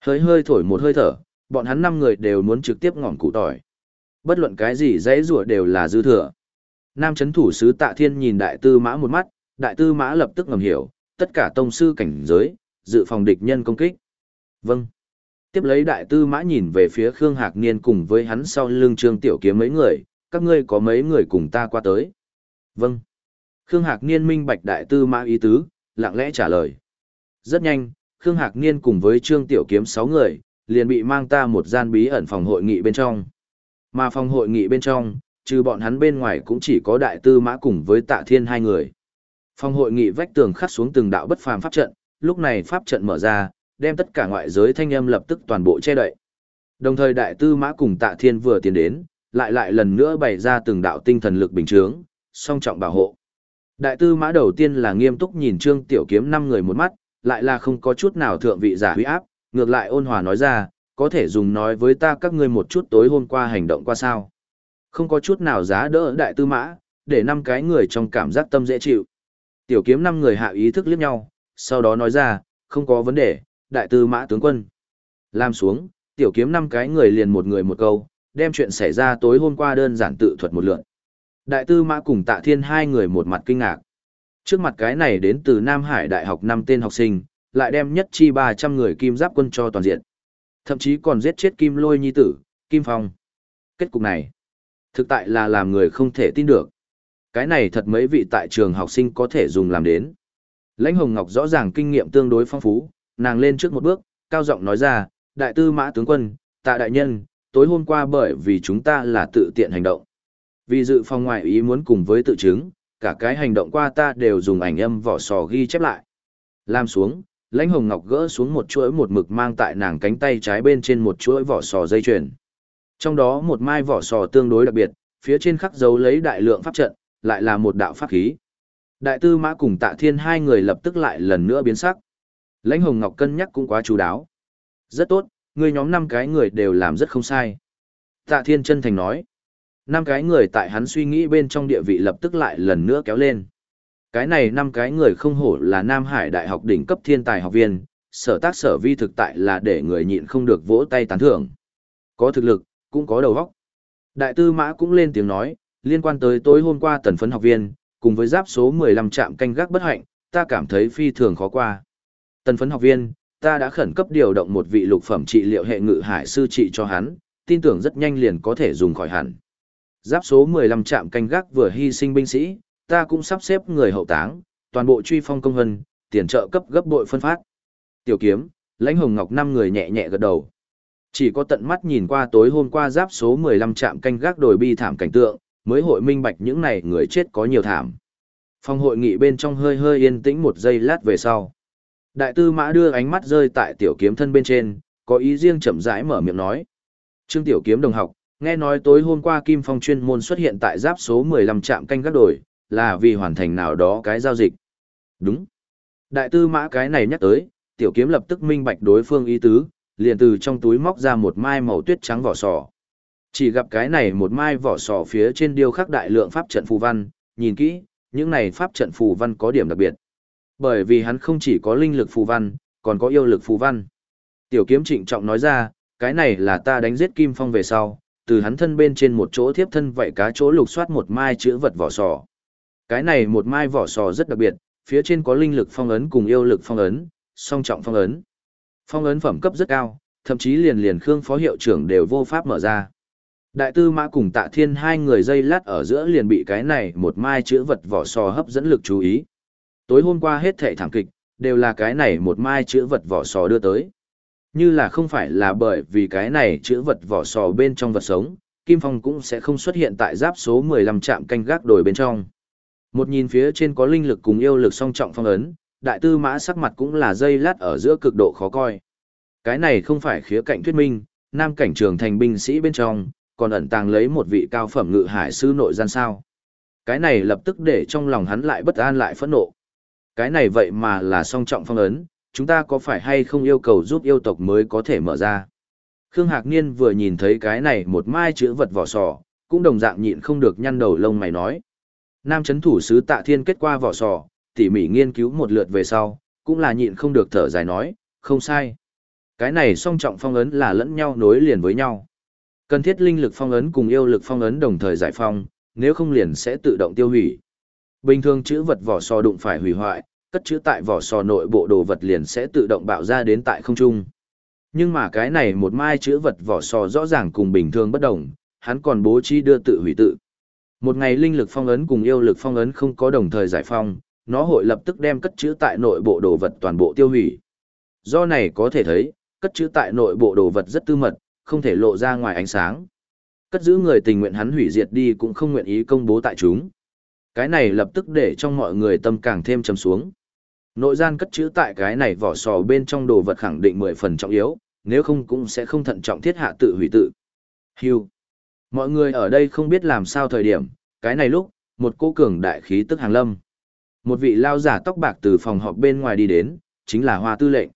Hơi hơi thổi một hơi thở, bọn hắn năm người đều muốn trực tiếp ngọn cụ tỏi. Bất luận cái gì dễ rủa đều là dư thừa. Nam chấn thủ sứ Tạ Thiên nhìn đại tư mã một mắt, đại tư mã lập tức ngầm hiểu, tất cả tông sư cảnh giới, dự phòng địch nhân công kích. Vâng. Tiếp lấy đại tư mã nhìn về phía Khương Hạc Niên cùng với hắn sau lưng trương tiểu kiếm mấy người, các ngươi có mấy người cùng ta qua tới. Vâng. Khương Hạc Niên minh bạch đại tư mã ý tứ, lặng lẽ trả lời. Rất nhanh, Khương Hạc Niên cùng với trương tiểu kiếm sáu người, liền bị mang ta một gian bí ẩn phòng hội nghị bên trong. Mà phòng hội nghị bên trong, trừ bọn hắn bên ngoài cũng chỉ có đại tư mã cùng với tạ thiên hai người. Phòng hội nghị vách tường khắc xuống từng đạo bất phàm pháp trận, lúc này pháp trận mở ra, đem tất cả ngoại giới thanh âm lập tức toàn bộ che đậy. Đồng thời đại tư mã cùng tạ thiên vừa tiến đến, lại lại lần nữa bày ra từng đạo tinh thần lực bình chướng, song trọng bảo hộ. Đại tư mã đầu tiên là nghiêm túc nhìn trương tiểu kiếm năm người một mắt, lại là không có chút nào thượng vị giả huy áp, ngược lại ôn hòa nói ra, có thể dùng nói với ta các ngươi một chút tối hôm qua hành động qua sao. Không có chút nào giá đỡ đại tư mã, để năm cái người trong cảm giác tâm dễ chịu. Tiểu kiếm năm người hạ ý thức liếc nhau, sau đó nói ra, không có vấn đề, đại tư mã tướng quân. Làm xuống, tiểu kiếm năm cái người liền một người một câu, đem chuyện xảy ra tối hôm qua đơn giản tự thuật một lượt. Đại tư mã cùng tạ thiên hai người một mặt kinh ngạc. Trước mặt cái này đến từ Nam Hải Đại học năm tên học sinh, lại đem nhất chi 300 người kim giáp quân cho toàn diện. Thậm chí còn giết chết kim lôi nhi tử, kim phong. Kết cục này, thực tại là làm người không thể tin được. Cái này thật mấy vị tại trường học sinh có thể dùng làm đến. Lãnh Hồng Ngọc rõ ràng kinh nghiệm tương đối phong phú, nàng lên trước một bước, cao giọng nói ra, đại tư mã tướng quân, tạ đại nhân, tối hôm qua bởi vì chúng ta là tự tiện hành động. Vì dự phòng ngoại ý muốn cùng với tự chứng, cả cái hành động qua ta đều dùng ảnh âm vỏ sò ghi chép lại. Làm xuống, lãnh hồng ngọc gỡ xuống một chuỗi một mực mang tại nàng cánh tay trái bên trên một chuỗi vỏ sò dây chuyền. Trong đó một mai vỏ sò tương đối đặc biệt, phía trên khắc dấu lấy đại lượng pháp trận, lại là một đạo pháp khí. Đại tư mã cùng tạ thiên hai người lập tức lại lần nữa biến sắc. Lãnh hồng ngọc cân nhắc cũng quá chú đáo. Rất tốt, người nhóm năm cái người đều làm rất không sai. Tạ thiên chân thành nói. Năm cái người tại hắn suy nghĩ bên trong địa vị lập tức lại lần nữa kéo lên. Cái này năm cái người không hổ là Nam Hải Đại học đỉnh cấp thiên tài học viên, sở tác sở vi thực tại là để người nhịn không được vỗ tay tán thưởng. Có thực lực, cũng có đầu óc. Đại tư mã cũng lên tiếng nói, liên quan tới tối hôm qua tần phấn học viên, cùng với giáp số 15 trạm canh gác bất hạnh, ta cảm thấy phi thường khó qua. Tân phấn học viên, ta đã khẩn cấp điều động một vị lục phẩm trị liệu hệ ngự hải sư trị cho hắn, tin tưởng rất nhanh liền có thể dùng khỏi hẳn. Giáp số 15 trạm canh gác vừa hy sinh binh sĩ, ta cũng sắp xếp người hậu táng, toàn bộ truy phong công hân, tiền trợ cấp gấp bội phân phát. Tiểu kiếm, lãnh hồng ngọc năm người nhẹ nhẹ gật đầu. Chỉ có tận mắt nhìn qua tối hôm qua giáp số 15 trạm canh gác đồi bi thảm cảnh tượng, mới hội minh bạch những này người chết có nhiều thảm. Phòng hội nghị bên trong hơi hơi yên tĩnh một giây lát về sau. Đại tư mã đưa ánh mắt rơi tại tiểu kiếm thân bên trên, có ý riêng chậm rãi mở miệng nói. Trương tiểu kiếm đồng học, nghe nói tối hôm qua Kim Phong chuyên môn xuất hiện tại giáp số 15 trạm canh gác đổi, là vì hoàn thành nào đó cái giao dịch. Đúng. Đại tư mã cái này nhắc tới, tiểu kiếm lập tức minh bạch đối phương ý tứ, liền từ trong túi móc ra một mai màu tuyết trắng vỏ sò. Chỉ gặp cái này một mai vỏ sò phía trên điêu khắc đại lượng pháp trận phù văn, nhìn kỹ, những này pháp trận phù văn có điểm đặc biệt. Bởi vì hắn không chỉ có linh lực phù văn, còn có yêu lực phù văn. Tiểu kiếm trịnh trọng nói ra, cái này là ta đánh giết Kim Phong về sau, từ hắn thân bên trên một chỗ thiếp thân vậy cá chỗ lục soát một mai chữ vật vỏ sò. Cái này một mai vỏ sò rất đặc biệt, phía trên có linh lực phong ấn cùng yêu lực phong ấn, song trọng phong ấn. Phong ấn phẩm cấp rất cao, thậm chí liền liền Khương phó hiệu trưởng đều vô pháp mở ra. Đại tư mã cùng tạ thiên hai người dây lát ở giữa liền bị cái này một mai chữ vật vỏ sò hấp dẫn lực chú ý. Tối hôm qua hết thệ thảm kịch, đều là cái này một mai chữ vật vỏ sò đưa tới. Như là không phải là bởi vì cái này chữ vật vỏ sò bên trong vật sống, Kim Phong cũng sẽ không xuất hiện tại giáp số 15 trạm canh gác đồi bên trong. Một nhìn phía trên có linh lực cùng yêu lực song trọng phong ấn, đại tư mã sắc mặt cũng là dây lát ở giữa cực độ khó coi. Cái này không phải khía cạnh thuyết minh, nam cảnh trường thành binh sĩ bên trong, còn ẩn tàng lấy một vị cao phẩm ngự hải sư nội gian sao. Cái này lập tức để trong lòng hắn lại bất an lại phẫn nộ. Cái này vậy mà là song trọng phong ấn, chúng ta có phải hay không yêu cầu giúp yêu tộc mới có thể mở ra. Khương Hạc Niên vừa nhìn thấy cái này một mai chữ vật vỏ sò, cũng đồng dạng nhịn không được nhăn đầu lông mày nói. Nam chấn thủ sứ tạ thiên kết qua vỏ sò, tỉ mỉ nghiên cứu một lượt về sau, cũng là nhịn không được thở dài nói, không sai. Cái này song trọng phong ấn là lẫn nhau nối liền với nhau. Cần thiết linh lực phong ấn cùng yêu lực phong ấn đồng thời giải phong, nếu không liền sẽ tự động tiêu hủy. Bình thường chữ vật vỏ sò đụng phải hủy hoại, cất chữ tại vỏ sò nội bộ đồ vật liền sẽ tự động bạo ra đến tại không trung. Nhưng mà cái này một mai chữ vật vỏ sò rõ ràng cùng bình thường bất đồng, hắn còn bố trí đưa tự hủy tự. Một ngày linh lực phong ấn cùng yêu lực phong ấn không có đồng thời giải phong, nó hội lập tức đem cất chữ tại nội bộ đồ vật toàn bộ tiêu hủy. Do này có thể thấy, cất chữ tại nội bộ đồ vật rất tư mật, không thể lộ ra ngoài ánh sáng. Cất giữ người tình nguyện hắn hủy diệt đi cũng không nguyện ý công bố tại chúng. Cái này lập tức để trong mọi người tâm càng thêm trầm xuống. Nội gian cất chữ tại cái này vỏ sò bên trong đồ vật khẳng định mười phần trọng yếu, nếu không cũng sẽ không thận trọng thiết hạ tự hủy tự. Hưu. Mọi người ở đây không biết làm sao thời điểm, cái này lúc, một cô cường đại khí tức hàng lâm. Một vị lao giả tóc bạc từ phòng họp bên ngoài đi đến, chính là Hoa Tư lệnh.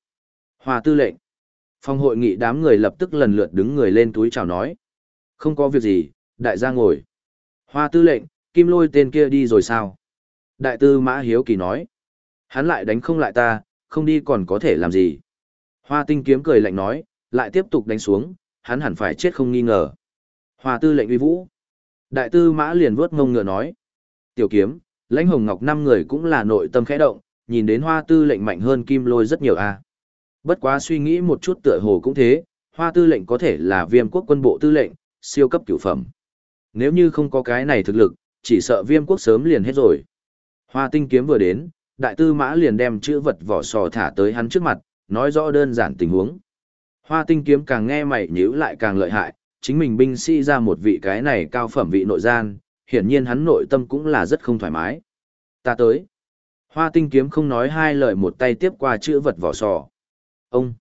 Hoa Tư lệnh. Phòng hội nghị đám người lập tức lần lượt đứng người lên túi chào nói. Không có việc gì, đại gia ngồi. Hoa Tư lệnh, kim lôi tên kia đi rồi sao? Đại tư Mã Hiếu Kỳ nói. Hắn lại đánh không lại ta, không đi còn có thể làm gì? Hoa tinh kiếm cười lạnh nói, lại tiếp tục đánh xuống, hắn hẳn phải chết không nghi ngờ. Hoa tư lệnh uy vũ. Đại tư mã liền vuốt ngông ngựa nói. Tiểu kiếm, lãnh hồng ngọc năm người cũng là nội tâm khẽ động, nhìn đến hoa tư lệnh mạnh hơn kim lôi rất nhiều a. Bất quá suy nghĩ một chút tựa hồ cũng thế, hoa tư lệnh có thể là viêm quốc quân bộ tư lệnh, siêu cấp cửu phẩm. Nếu như không có cái này thực lực, chỉ sợ viêm quốc sớm liền hết rồi. Hoa tinh kiếm vừa đến, đại tư mã liền đem chữ vật vỏ sò thả tới hắn trước mặt, nói rõ đơn giản tình huống. Hoa tinh kiếm càng nghe mày nhíu lại càng lợi hại, chính mình binh sĩ ra một vị cái này cao phẩm vị nội gian, hiển nhiên hắn nội tâm cũng là rất không thoải mái. Ta tới. Hoa tinh kiếm không nói hai lời một tay tiếp qua chữ vật vỏ sò. Ông.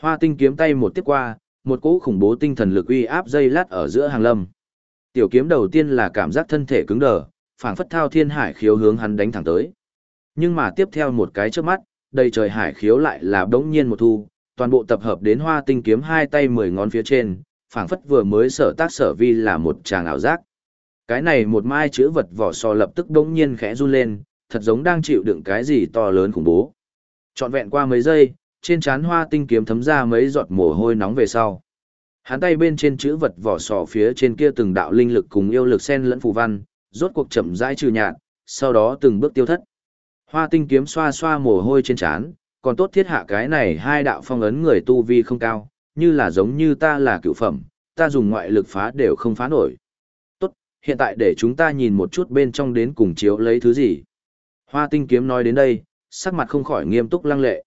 Hoa tinh kiếm tay một tiếp qua, một cỗ khủng bố tinh thần lực uy áp dây lát ở giữa hàng lâm. Tiểu kiếm đầu tiên là cảm giác thân thể cứng đờ, phảng phất thao thiên hải khiếu hướng hắn đánh thẳng tới. Nhưng mà tiếp theo một cái trước mắt, đầy trời hải khiếu lại là đống nhiên một thu, toàn bộ tập hợp đến hoa tinh kiếm hai tay mười ngón phía trên, phảng phất vừa mới sở tác sở vi là một tràng ảo giác. Cái này một mai chữ vật vỏ sò lập tức đống nhiên khẽ run lên, thật giống đang chịu đựng cái gì to lớn khủng bố. Trọn vẹn qua mấy giây, trên trán hoa tinh kiếm thấm ra mấy giọt mồ hôi nóng về sau. Hắn tay bên trên chữ vật vỏ sò phía trên kia từng đạo linh lực cùng yêu lực xen lẫn phù văn, rốt cuộc chậm rãi trừ nhạt, sau đó từng bước tiêu thất. Hoa tinh kiếm xoa xoa mồ hôi trên trán, còn tốt thiết hạ cái này hai đạo phong ấn người tu vi không cao, như là giống như ta là cựu phẩm, ta dùng ngoại lực phá đều không phá nổi. Tốt, hiện tại để chúng ta nhìn một chút bên trong đến cùng chiếu lấy thứ gì. Hoa tinh kiếm nói đến đây, sắc mặt không khỏi nghiêm túc lăng lệ.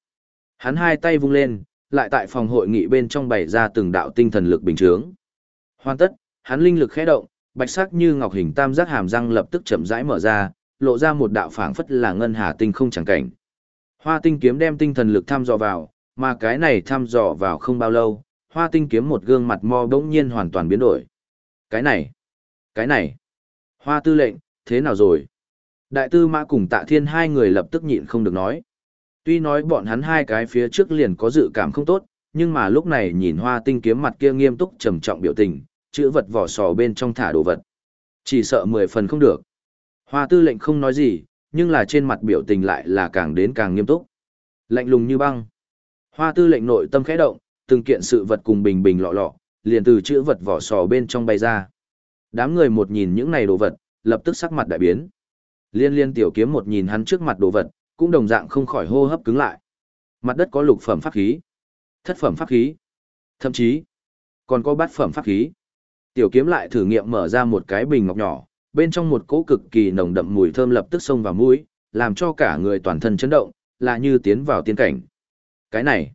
Hắn hai tay vung lên, lại tại phòng hội nghị bên trong bày ra từng đạo tinh thần lực bình chướng. Hoàn tất, hắn linh lực khẽ động, bạch sắc như ngọc hình tam giác hàm răng lập tức chậm rãi mở ra, lộ ra một đạo phảng phất là ngân hà tinh không chẳng cảnh. Hoa tinh kiếm đem tinh thần lực thăm dò vào, mà cái này thăm dò vào không bao lâu, hoa tinh kiếm một gương mặt mo bỗng nhiên hoàn toàn biến đổi. Cái này, cái này, hoa tư lệnh, thế nào rồi? Đại tư mã cùng tạ thiên hai người lập tức nhịn không được nói. Tuy nói bọn hắn hai cái phía trước liền có dự cảm không tốt, nhưng mà lúc này nhìn hoa tinh kiếm mặt kia nghiêm túc trầm trọng biểu tình, chữ vật vỏ sò bên trong thả đồ vật. Chỉ sợ mười phần không được. Hoa tư lệnh không nói gì, nhưng là trên mặt biểu tình lại là càng đến càng nghiêm túc. Lạnh lùng như băng. Hoa tư lệnh nội tâm khẽ động, từng kiện sự vật cùng bình bình lọ lọ, liền từ chữ vật vỏ sò bên trong bay ra. Đám người một nhìn những này đồ vật, lập tức sắc mặt đại biến. Liên liên tiểu kiếm một nhìn hắn trước mặt đồ vật, cũng đồng dạng không khỏi hô hấp cứng lại. Mặt đất có lục phẩm pháp khí, thất phẩm pháp khí, thậm chí còn có bát phẩm pháp khí. Tiểu kiếm lại thử nghiệm mở ra một cái bình ngọc nhỏ, bên trong một cỗ cực kỳ nồng đậm mùi thơm lập tức xông vào mũi, làm cho cả người toàn thân chấn động, là như tiến vào tiên cảnh. Cái này,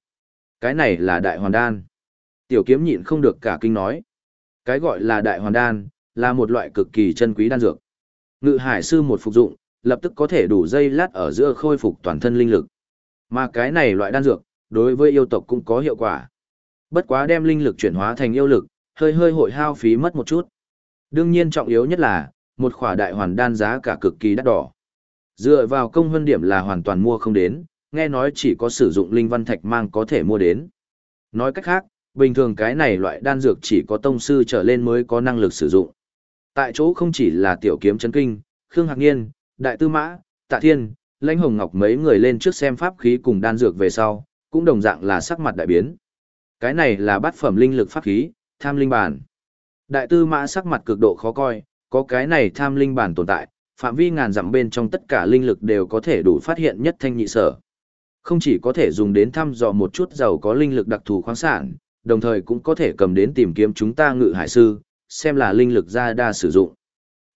cái này là đại hoàn đan. Tiểu kiếm nhịn không được cả kinh nói. Cái gọi là đại hoàn đan, là một loại cực kỳ chân quý đan dược. Ngự hải sư một phục dụng, lập tức có thể đủ dây lát ở giữa khôi phục toàn thân linh lực. Mà cái này loại đan dược, đối với yêu tộc cũng có hiệu quả. Bất quá đem linh lực chuyển hóa thành yêu lực, hơi hơi hội hao phí mất một chút. Đương nhiên trọng yếu nhất là, một khỏa đại hoàn đan giá cả cực kỳ đắt đỏ. Dựa vào công hơn điểm là hoàn toàn mua không đến, nghe nói chỉ có sử dụng linh văn thạch mang có thể mua đến. Nói cách khác, bình thường cái này loại đan dược chỉ có tông sư trở lên mới có năng lực sử dụng. Tại chỗ không chỉ là tiểu kiếm chấn kinh, Khương Hạc Niên, Đại Tư Mã, Tạ Thiên, Lãnh Hồng Ngọc mấy người lên trước xem pháp khí cùng đan dược về sau, cũng đồng dạng là sắc mặt đại biến. Cái này là bát phẩm linh lực pháp khí, tham linh bản. Đại Tư Mã sắc mặt cực độ khó coi, có cái này tham linh bản tồn tại, phạm vi ngàn dặm bên trong tất cả linh lực đều có thể đủ phát hiện nhất thanh nhị sở. Không chỉ có thể dùng đến thăm dò một chút giàu có linh lực đặc thù khoáng sản, đồng thời cũng có thể cầm đến tìm kiếm chúng ta ngự hải sư, xem là linh lực ra đa sử dụng.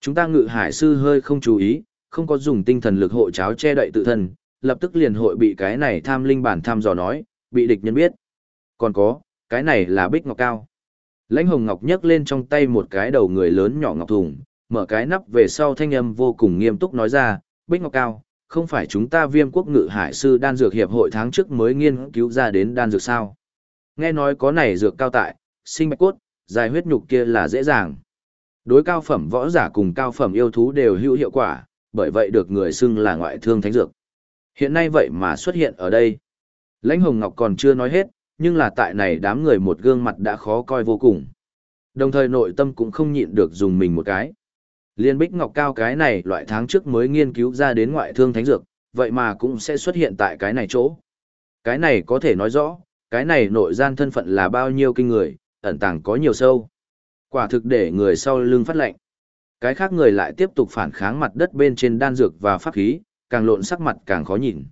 Chúng ta ngự hải sư hơi không chú ý, không có dùng tinh thần lực hộ cháo che đậy tự thân, lập tức liền hội bị cái này tham linh bản tham dò nói, bị địch nhân biết. Còn có, cái này là bích ngọc cao. Lãnh hồng ngọc nhấc lên trong tay một cái đầu người lớn nhỏ ngọc thùng, mở cái nắp về sau thanh âm vô cùng nghiêm túc nói ra, bích ngọc cao, không phải chúng ta viêm quốc ngự hải sư đan dược hiệp hội tháng trước mới nghiên cứu ra đến đan dược sao. Nghe nói có này dược cao tại, sinh bạch cốt, dài huyết nhục kia là dễ dàng. Đối cao phẩm võ giả cùng cao phẩm yêu thú đều hữu hiệu quả, bởi vậy được người xưng là ngoại thương thánh dược. Hiện nay vậy mà xuất hiện ở đây. Lãnh Hồng Ngọc còn chưa nói hết, nhưng là tại này đám người một gương mặt đã khó coi vô cùng. Đồng thời nội tâm cũng không nhịn được dùng mình một cái. Liên bích ngọc cao cái này loại tháng trước mới nghiên cứu ra đến ngoại thương thánh dược, vậy mà cũng sẽ xuất hiện tại cái này chỗ. Cái này có thể nói rõ, cái này nội gian thân phận là bao nhiêu kinh người, ẩn tàng có nhiều sâu. Quả thực để người sau lưng phát lệnh. Cái khác người lại tiếp tục phản kháng mặt đất bên trên đan dược và pháp khí, càng lộn sắc mặt càng khó nhìn.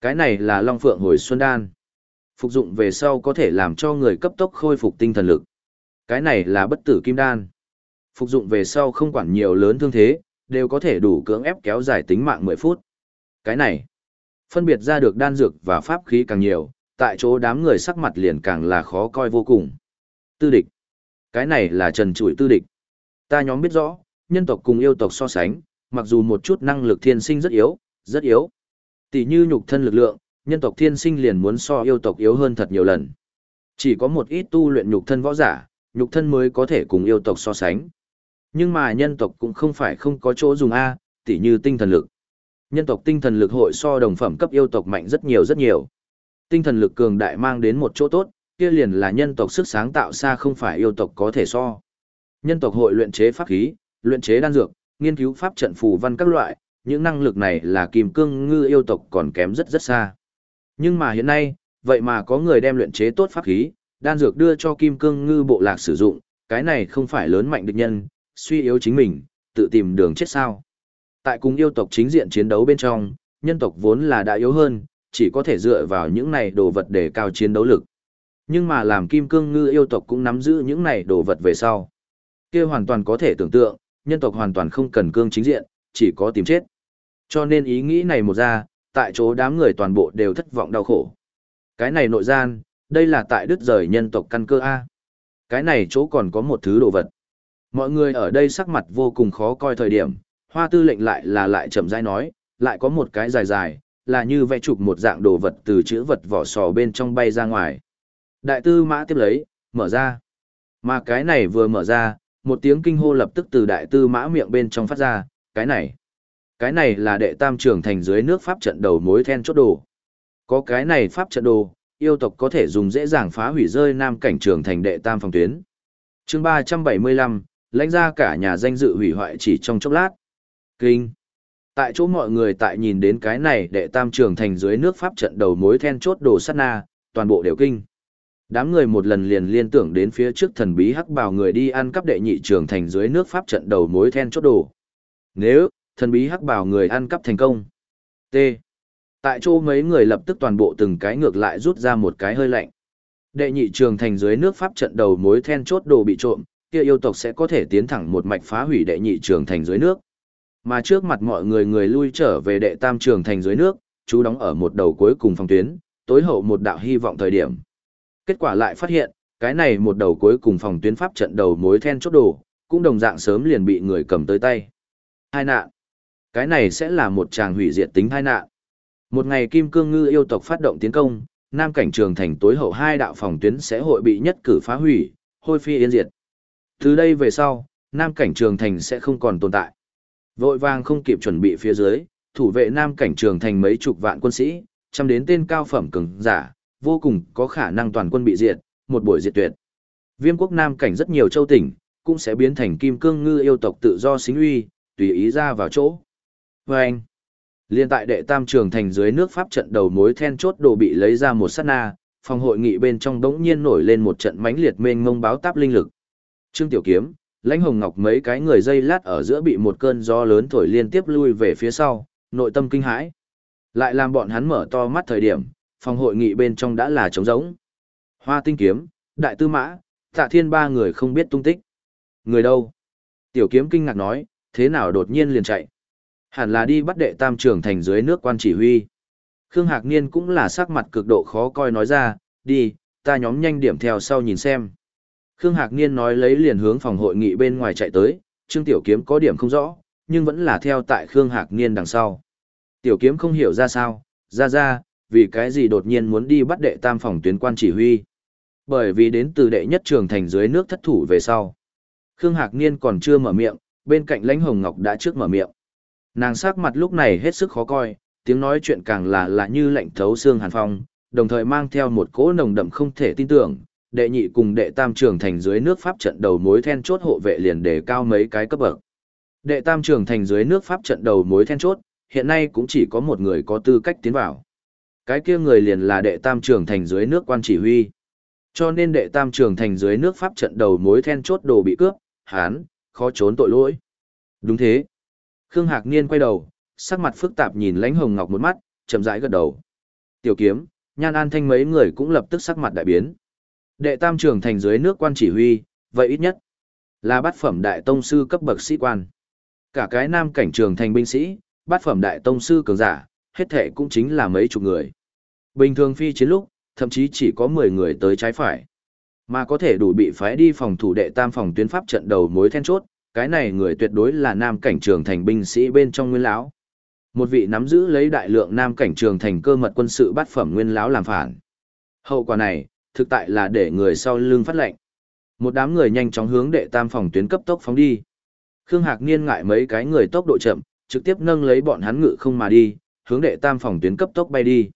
Cái này là Long Phượng hồi xuân đan. Phục dụng về sau có thể làm cho người cấp tốc khôi phục tinh thần lực. Cái này là bất tử kim đan. Phục dụng về sau không quản nhiều lớn thương thế, đều có thể đủ cưỡng ép kéo dài tính mạng 10 phút. Cái này, phân biệt ra được đan dược và pháp khí càng nhiều, tại chỗ đám người sắc mặt liền càng là khó coi vô cùng. Tư địch. Cái này là trần trụi tư địch. Ta nhóm biết rõ, nhân tộc cùng yêu tộc so sánh, mặc dù một chút năng lực thiên sinh rất yếu, rất yếu. Tỷ như nhục thân lực lượng, nhân tộc thiên sinh liền muốn so yêu tộc yếu hơn thật nhiều lần. Chỉ có một ít tu luyện nhục thân võ giả, nhục thân mới có thể cùng yêu tộc so sánh. Nhưng mà nhân tộc cũng không phải không có chỗ dùng A, tỷ như tinh thần lực. Nhân tộc tinh thần lực hội so đồng phẩm cấp yêu tộc mạnh rất nhiều rất nhiều. Tinh thần lực cường đại mang đến một chỗ tốt, kia liền là nhân tộc sức sáng tạo xa không phải yêu tộc có thể so. Nhân tộc hội luyện chế pháp khí, luyện chế đan dược, nghiên cứu pháp trận phù văn các loại, những năng lực này là kim cương ngư yêu tộc còn kém rất rất xa. Nhưng mà hiện nay, vậy mà có người đem luyện chế tốt pháp khí, đan dược đưa cho kim cương ngư bộ lạc sử dụng, cái này không phải lớn mạnh địch nhân, suy yếu chính mình, tự tìm đường chết sao. Tại cùng yêu tộc chính diện chiến đấu bên trong, nhân tộc vốn là đã yếu hơn, chỉ có thể dựa vào những này đồ vật để cao chiến đấu lực. Nhưng mà làm kim cương ngư yêu tộc cũng nắm giữ những này đồ vật về sau. kia hoàn toàn có thể tưởng tượng, nhân tộc hoàn toàn không cần cương chính diện, chỉ có tìm chết. Cho nên ý nghĩ này một ra, tại chỗ đám người toàn bộ đều thất vọng đau khổ. Cái này nội gian, đây là tại đứt rời nhân tộc căn cơ A. Cái này chỗ còn có một thứ đồ vật. Mọi người ở đây sắc mặt vô cùng khó coi thời điểm, hoa tư lệnh lại là lại chậm rãi nói, lại có một cái dài dài, là như vẽ chụp một dạng đồ vật từ chữ vật vỏ sò bên trong bay ra ngoài. Đại tư mã tiếp lấy, mở ra. Mà cái này vừa mở ra, một tiếng kinh hô lập tức từ đại tư mã miệng bên trong phát ra, cái này. Cái này là đệ tam trưởng thành dưới nước pháp trận đầu mối then chốt đồ. Có cái này pháp trận đồ, yêu tộc có thể dùng dễ dàng phá hủy rơi nam cảnh trường thành đệ tam phòng tuyến. chương 375, lãnh ra cả nhà danh dự hủy hoại chỉ trong chốc lát. Kinh. Tại chỗ mọi người tại nhìn đến cái này đệ tam trường thành dưới nước pháp trận đầu mối then chốt đồ sát na, toàn bộ đều kinh. Đám người một lần liền liên tưởng đến phía trước thần bí hắc bào người đi ăn cắp đệ nhị trường thành dưới nước pháp trận đầu mối then chốt đồ. Nếu, thần bí hắc bào người ăn cắp thành công. T. Tại chỗ mấy người lập tức toàn bộ từng cái ngược lại rút ra một cái hơi lạnh. Đệ nhị trường thành dưới nước pháp trận đầu mối then chốt đồ bị trộm, kia yêu tộc sẽ có thể tiến thẳng một mạch phá hủy đệ nhị trường thành dưới nước. Mà trước mặt mọi người người lui trở về đệ tam trường thành dưới nước, chú đóng ở một đầu cuối cùng phòng tuyến, tối hậu một đạo hy vọng thời điểm. Kết quả lại phát hiện, cái này một đầu cuối cùng phòng tuyến pháp trận đầu mối then chốt đồ, cũng đồng dạng sớm liền bị người cầm tới tay. Hai nạn. Cái này sẽ là một tràng hủy diệt tính hai nạn. Một ngày Kim Cương Ngư yêu tộc phát động tiến công, Nam cảnh trường thành tối hậu hai đạo phòng tuyến sẽ hội bị nhất cử phá hủy, hôi phi yên diệt. Từ đây về sau, Nam cảnh trường thành sẽ không còn tồn tại. Vội vàng không kịp chuẩn bị phía dưới, thủ vệ Nam cảnh trường thành mấy chục vạn quân sĩ, chăm đến tên cao phẩm cường giả, vô cùng có khả năng toàn quân bị diệt, một buổi diệt tuyệt. Viêm quốc Nam cảnh rất nhiều châu tỉnh, cũng sẽ biến thành kim cương ngư yêu tộc tự do xính uy, tùy ý ra vào chỗ. Và anh, liên tại đệ tam trường thành dưới nước Pháp trận đầu mối then chốt đồ bị lấy ra một sát na, phòng hội nghị bên trong đống nhiên nổi lên một trận mãnh liệt mênh mông báo táp linh lực. Trương Tiểu Kiếm, Lãnh Hồng Ngọc mấy cái người dây lát ở giữa bị một cơn gió lớn thổi liên tiếp lui về phía sau, nội tâm kinh hãi. Lại làm bọn hắn mở to mắt thời điểm, phòng hội nghị bên trong đã là trống rỗng. Hoa Tinh Kiếm, Đại Tư Mã, Tạ Thiên ba người không biết tung tích. Người đâu? Tiểu Kiếm kinh ngạc nói, thế nào đột nhiên liền chạy? Hẳn là đi bắt đệ tam trưởng thành dưới nước quan chỉ huy. Khương Hạc Niên cũng là sắc mặt cực độ khó coi nói ra, đi, ta nhóm nhanh điểm theo sau nhìn xem. Khương Hạc Niên nói lấy liền hướng phòng hội nghị bên ngoài chạy tới, Trương Tiểu Kiếm có điểm không rõ, nhưng vẫn là theo tại Khương Hạc Niên đằng sau. Tiểu Kiếm không hiểu ra sao, ra ra, vì cái gì đột nhiên muốn đi bắt đệ tam phòng tuyến quan chỉ huy. Bởi vì đến từ đệ nhất trường thành dưới nước thất thủ về sau. Khương Hạc Niên còn chưa mở miệng, bên cạnh lãnh hồng ngọc đã trước mở miệng. Nàng sắc mặt lúc này hết sức khó coi, tiếng nói chuyện càng là là như lạnh thấu xương hàn phong, đồng thời mang theo một cỗ nồng đậm không thể tin tưởng, đệ nhị cùng đệ tam trường thành dưới nước pháp trận đầu mối then chốt hộ vệ liền đề cao mấy cái cấp bậc. Đệ tam trường thành dưới nước pháp trận đầu mối then chốt, hiện nay cũng chỉ có một người có tư cách tiến vào. Cái kia người liền là đệ tam trưởng thành dưới nước quan chỉ huy. Cho nên đệ tam trưởng thành dưới nước pháp trận đầu mối then chốt đồ bị cướp, hán, khó trốn tội lỗi. Đúng thế. Khương Hạc Niên quay đầu, sắc mặt phức tạp nhìn lãnh hồng ngọc một mắt, chậm rãi gật đầu. Tiểu kiếm, nhan an thanh mấy người cũng lập tức sắc mặt đại biến. Đệ tam trưởng thành dưới nước quan chỉ huy, vậy ít nhất là bát phẩm đại tông sư cấp bậc sĩ quan. Cả cái nam cảnh trường thành binh sĩ, bát phẩm đại tông sư cường giả, hết thể cũng chính là mấy chục người. Bình thường phi chiến lúc, thậm chí chỉ có 10 người tới trái phải. Mà có thể đủ bị phái đi phòng thủ đệ tam phòng tuyến pháp trận đầu mối then chốt, cái này người tuyệt đối là nam cảnh trường thành binh sĩ bên trong nguyên lão. Một vị nắm giữ lấy đại lượng nam cảnh trường thành cơ mật quân sự bắt phẩm nguyên lão làm phản. Hậu quả này, thực tại là để người sau lưng phát lệnh. Một đám người nhanh chóng hướng đệ tam phòng tuyến cấp tốc phóng đi. Khương Hạc Niên ngại mấy cái người tốc độ chậm, trực tiếp nâng lấy bọn hắn ngự không mà đi, hướng đệ tam phòng tuyến cấp tốc bay đi.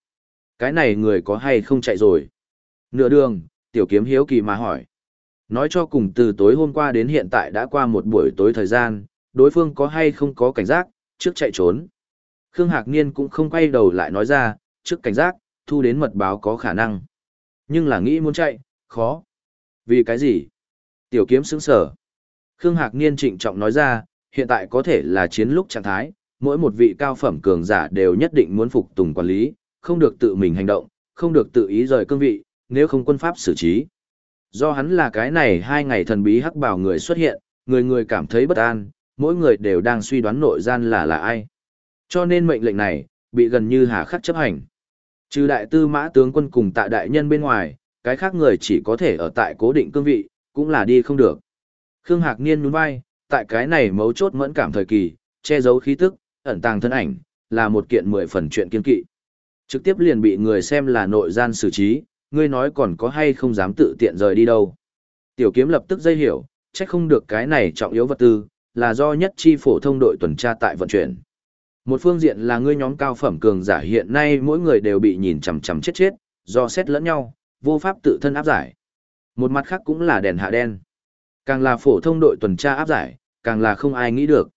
Cái này người có hay không chạy rồi? Nửa đường, tiểu kiếm hiếu kỳ mà hỏi. Nói cho cùng từ tối hôm qua đến hiện tại đã qua một buổi tối thời gian, đối phương có hay không có cảnh giác, trước chạy trốn. Khương Hạc Niên cũng không quay đầu lại nói ra, trước cảnh giác, thu đến mật báo có khả năng. Nhưng là nghĩ muốn chạy, khó. Vì cái gì? Tiểu kiếm sững sở. Khương Hạc Niên trịnh trọng nói ra, hiện tại có thể là chiến lúc trạng thái, mỗi một vị cao phẩm cường giả đều nhất định muốn phục tùng quản lý, không được tự mình hành động, không được tự ý rời cương vị, nếu không quân pháp xử trí. Do hắn là cái này hai ngày thần bí hắc bảo người xuất hiện, người người cảm thấy bất an, mỗi người đều đang suy đoán nội gian là là ai. Cho nên mệnh lệnh này, bị gần như hà khắc chấp hành. Trừ đại tư mã tướng quân cùng tạ đại nhân bên ngoài, cái khác người chỉ có thể ở tại cố định cương vị, cũng là đi không được. Khương Hạc Niên nhún vai, tại cái này mấu chốt mẫn cảm thời kỳ, che giấu khí tức, ẩn tàng thân ảnh, là một kiện mười phần chuyện kiên kỵ. Trực tiếp liền bị người xem là nội gian xử trí, ngươi nói còn có hay không dám tự tiện rời đi đâu. Tiểu kiếm lập tức dây hiểu, chắc không được cái này trọng yếu vật tư, là do nhất chi phổ thông đội tuần tra tại vận chuyển. Một phương diện là ngươi nhóm cao phẩm cường giả hiện nay mỗi người đều bị nhìn chằm chằm chết chết, do xét lẫn nhau, vô pháp tự thân áp giải. Một mặt khác cũng là đèn hạ đen. Càng là phổ thông đội tuần tra áp giải, càng là không ai nghĩ được.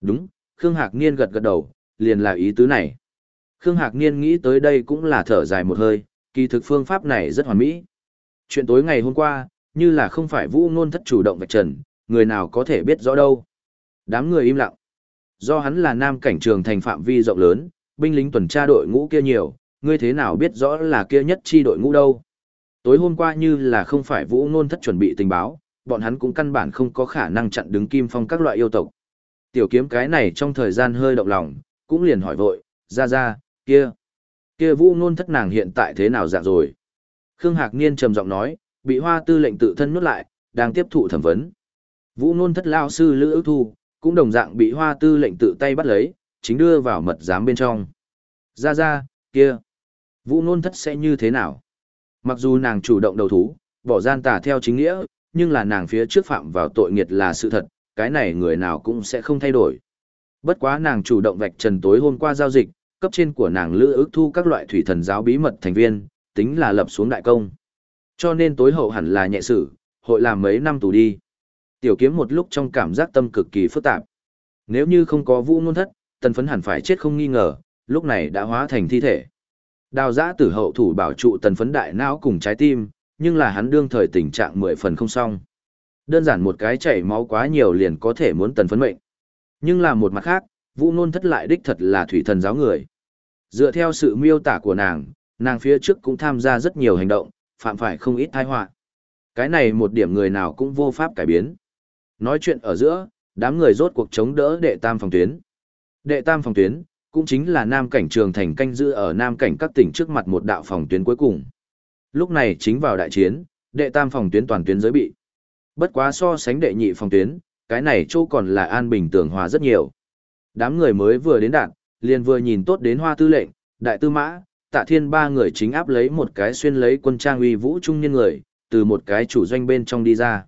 Đúng, Khương Hạc Niên gật gật đầu, liền là ý tứ này. Khương Hạc Niên nghĩ tới đây cũng là thở dài một hơi, kỳ thực phương pháp này rất hoàn mỹ. Chuyện tối ngày hôm qua, như là không phải vũ ngôn thất chủ động vạch trần, người nào có thể biết rõ đâu. Đám người im lặng. Do hắn là nam cảnh trường thành phạm vi rộng lớn, binh lính tuần tra đội ngũ kia nhiều, ngươi thế nào biết rõ là kia nhất chi đội ngũ đâu. Tối hôm qua như là không phải vũ ngôn thất chuẩn bị tình báo, bọn hắn cũng căn bản không có khả năng chặn đứng kim phong các loại yêu tộc. Tiểu kiếm cái này trong thời gian hơi động lòng, cũng liền hỏi vội, ra ra, kia, kia vũ ngôn thất nàng hiện tại thế nào dạng rồi. Khương Hạc Niên trầm giọng nói, bị hoa tư lệnh tự thân nuốt lại, đang tiếp thụ thẩm vấn. Vũ ngôn thất lao sư Lữ ước thu, cũng đồng dạng bị hoa tư lệnh tự tay bắt lấy, chính đưa vào mật giám bên trong. Ra ra, kia. Vũ nôn thất sẽ như thế nào? Mặc dù nàng chủ động đầu thú, bỏ gian tà theo chính nghĩa, nhưng là nàng phía trước phạm vào tội nghiệt là sự thật, cái này người nào cũng sẽ không thay đổi. Bất quá nàng chủ động vạch trần tối hôm qua giao dịch, cấp trên của nàng lữ ước thu các loại thủy thần giáo bí mật thành viên, tính là lập xuống đại công. Cho nên tối hậu hẳn là nhẹ xử hội làm mấy năm tù đi. Tiểu kiếm một lúc trong cảm giác tâm cực kỳ phức tạp. Nếu như không có vũ ngôn thất, tần phấn hẳn phải chết không nghi ngờ, lúc này đã hóa thành thi thể. Đào giã tử hậu thủ bảo trụ tần phấn đại não cùng trái tim, nhưng là hắn đương thời tình trạng mười phần không xong. Đơn giản một cái chảy máu quá nhiều liền có thể muốn tần phấn mệnh. Nhưng là một mặt khác, vũ nôn thất lại đích thật là thủy thần giáo người. Dựa theo sự miêu tả của nàng, nàng phía trước cũng tham gia rất nhiều hành động, phạm phải không ít tai họa. Cái này một điểm người nào cũng vô pháp cải biến. Nói chuyện ở giữa, đám người rốt cuộc chống đỡ đệ tam phòng tuyến. Đệ tam phòng tuyến, cũng chính là nam cảnh trường thành canh giữ ở nam cảnh các tỉnh trước mặt một đạo phòng tuyến cuối cùng. Lúc này chính vào đại chiến, đệ tam phòng tuyến toàn tuyến giới bị. Bất quá so sánh đệ nhị phòng tuyến, cái này chỗ còn là an bình tường hòa rất nhiều. Đám người mới vừa đến đạn, liền vừa nhìn tốt đến hoa tư lệnh, đại tư mã, tạ thiên ba người chính áp lấy một cái xuyên lấy quân trang uy vũ trung nhân người, từ một cái chủ doanh bên trong đi ra.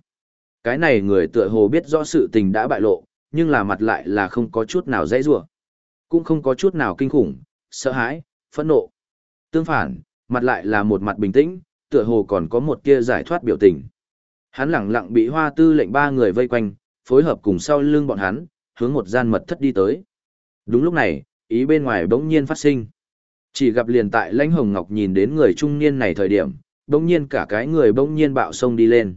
Cái này người tựa hồ biết rõ sự tình đã bại lộ, nhưng là mặt lại là không có chút nào dãy rủa cũng không có chút nào kinh khủng, sợ hãi, phẫn nộ. Tương phản, mặt lại là một mặt bình tĩnh, tựa hồ còn có một kia giải thoát biểu tình. Hắn lẳng lặng bị hoa tư lệnh ba người vây quanh, phối hợp cùng sau lưng bọn hắn, hướng một gian mật thất đi tới. Đúng lúc này, ý bên ngoài bỗng nhiên phát sinh. Chỉ gặp liền tại lãnh hồng ngọc nhìn đến người trung niên này thời điểm, bỗng nhiên cả cái người bỗng nhiên bạo sông đi lên.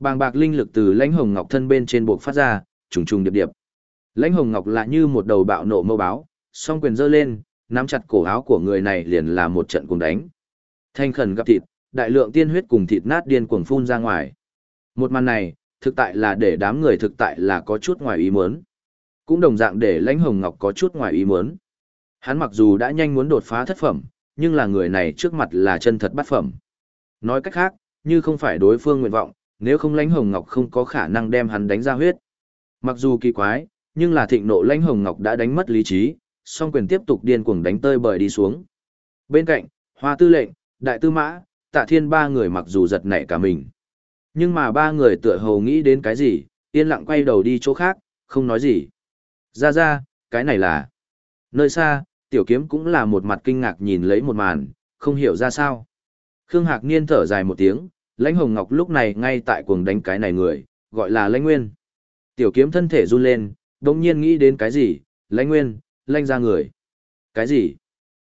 Bàng bạc linh lực từ lãnh hồng ngọc thân bên trên buộc phát ra, trùng trùng điệp điệp. Lãnh hồng ngọc lại như một đầu bạo nộ mâu báo, song quyền giơ lên, nắm chặt cổ áo của người này liền là một trận cùng đánh. Thanh khẩn gặp thịt, đại lượng tiên huyết cùng thịt nát điên cuồng phun ra ngoài. Một màn này, thực tại là để đám người thực tại là có chút ngoài ý muốn. Cũng đồng dạng để lãnh hồng ngọc có chút ngoài ý muốn. Hắn mặc dù đã nhanh muốn đột phá thất phẩm, nhưng là người này trước mặt là chân thật bát phẩm. Nói cách khác, như không phải đối phương nguyện vọng, nếu không lãnh hồng ngọc không có khả năng đem hắn đánh ra huyết. Mặc dù kỳ quái, nhưng là thịnh nộ lãnh hồng ngọc đã đánh mất lý trí, song quyền tiếp tục điên cuồng đánh tơi bời đi xuống. Bên cạnh, hoa tư lệnh, đại tư mã, tạ thiên ba người mặc dù giật nảy cả mình. Nhưng mà ba người tựa hồ nghĩ đến cái gì, yên lặng quay đầu đi chỗ khác, không nói gì. Ra ra, cái này là... Nơi xa, tiểu kiếm cũng là một mặt kinh ngạc nhìn lấy một màn, không hiểu ra sao. Khương Hạc Niên thở dài một tiếng, lãnh hồng ngọc lúc này ngay tại cuồng đánh cái này người, gọi là lãnh nguyên. Tiểu kiếm thân thể run lên, đồng nhiên nghĩ đến cái gì, lãnh nguyên, lanh ra người. Cái gì?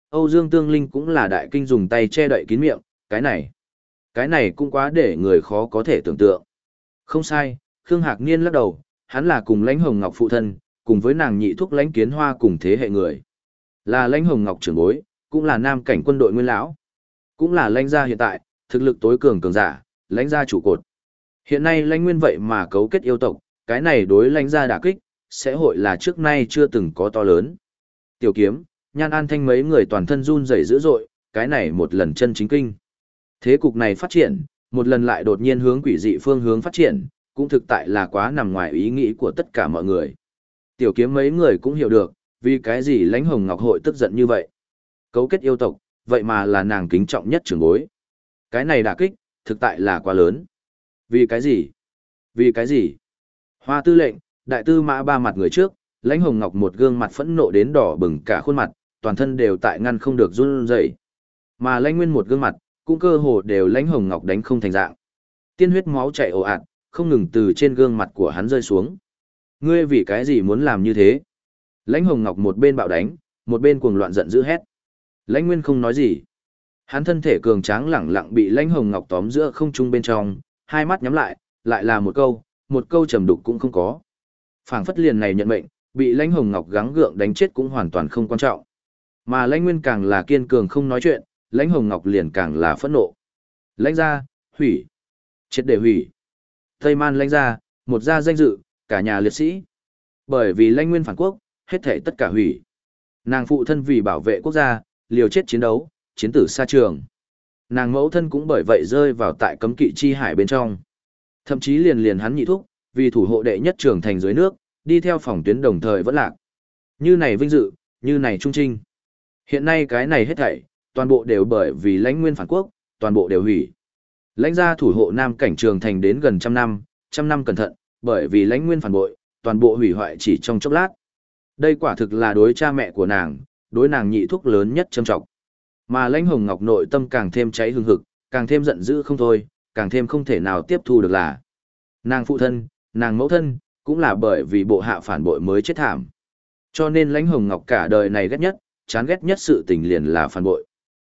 Âu Dương Tương Linh cũng là đại kinh dùng tay che đậy kín miệng, cái này. Cái này cũng quá để người khó có thể tưởng tượng. Không sai, Khương Hạc Niên lắc đầu, hắn là cùng lãnh hồng ngọc phụ thân, cùng với nàng nhị thúc lãnh kiến hoa cùng thế hệ người. Là lãnh hồng ngọc trưởng bối, cũng là nam cảnh quân đội nguyên lão. Cũng là lãnh gia hiện tại, thực lực tối cường cường giả, lãnh gia chủ cột. Hiện nay lãnh nguyên vậy mà cấu kết yêu tộc, cái này đối lãnh gia đả kích, sẽ hội là trước nay chưa từng có to lớn. Tiểu kiếm, nhan an thanh mấy người toàn thân run rẩy dữ dội, cái này một lần chân chính kinh. Thế cục này phát triển, một lần lại đột nhiên hướng quỷ dị phương hướng phát triển, cũng thực tại là quá nằm ngoài ý nghĩ của tất cả mọi người. Tiểu kiếm mấy người cũng hiểu được, vì cái gì lãnh hồng ngọc hội tức giận như vậy. Cấu kết yêu tộc, vậy mà là nàng kính trọng nhất trưởng bối. Cái này đả kích, thực tại là quá lớn. Vì cái gì? Vì cái gì? Hoa tư lệnh, đại tư mã ba mặt người trước, lãnh hồng ngọc một gương mặt phẫn nộ đến đỏ bừng cả khuôn mặt, toàn thân đều tại ngăn không được run rẩy. Mà lãnh nguyên một gương mặt, cũng cơ hồ đều lãnh hồng ngọc đánh không thành dạng. Tiên huyết máu chảy ồ ạt, không ngừng từ trên gương mặt của hắn rơi xuống. Ngươi vì cái gì muốn làm như thế? Lãnh hồng ngọc một bên bạo đánh, một bên cuồng loạn giận dữ hét. Lãnh nguyên không nói gì. Hắn thân thể cường tráng lẳng lặng bị lãnh hồng ngọc tóm giữa không trung bên trong, hai mắt nhắm lại, lại là một câu, một câu trầm đục cũng không có. Phảng phất liền này nhận mệnh, bị lãnh hồng ngọc gắng gượng đánh chết cũng hoàn toàn không quan trọng. Mà lãnh nguyên càng là kiên cường không nói chuyện, lãnh hồng ngọc liền càng là phẫn nộ. Lãnh gia hủy. Chết để hủy. Tây man lãnh gia, một gia danh dự, cả nhà liệt sĩ. Bởi vì lãnh nguyên phản quốc, hết thể tất cả hủy. Nàng phụ thân vì bảo vệ quốc gia, liều chết chiến đấu, chiến tử xa trường. Nàng mẫu thân cũng bởi vậy rơi vào tại cấm kỵ chi hải bên trong. Thậm chí liền liền hắn nhị thúc, vì thủ hộ đệ nhất trường thành dưới nước, đi theo phòng tuyến đồng thời vẫn lạc. Như này vinh dự, như này trung trinh. Hiện nay cái này hết thảy, toàn bộ đều bởi vì lãnh nguyên phản quốc, toàn bộ đều hủy. Lãnh gia thủ hộ Nam cảnh trường thành đến gần trăm năm, trăm năm cẩn thận, bởi vì lãnh nguyên phản bội, toàn bộ hủy hoại chỉ trong chốc lát. Đây quả thực là đối cha mẹ của nàng, đối nàng nhị thúc lớn nhất châm trọng. Mà lãnh hồng ngọc nội tâm càng thêm cháy hừng hực, càng thêm giận dữ không thôi, càng thêm không thể nào tiếp thu được là. Nàng phụ thân, nàng mẫu thân, cũng là bởi vì bộ hạ phản bội mới chết thảm. Cho nên lãnh hồng ngọc cả đời này ghét nhất, chán ghét nhất sự tình liền là phản bội.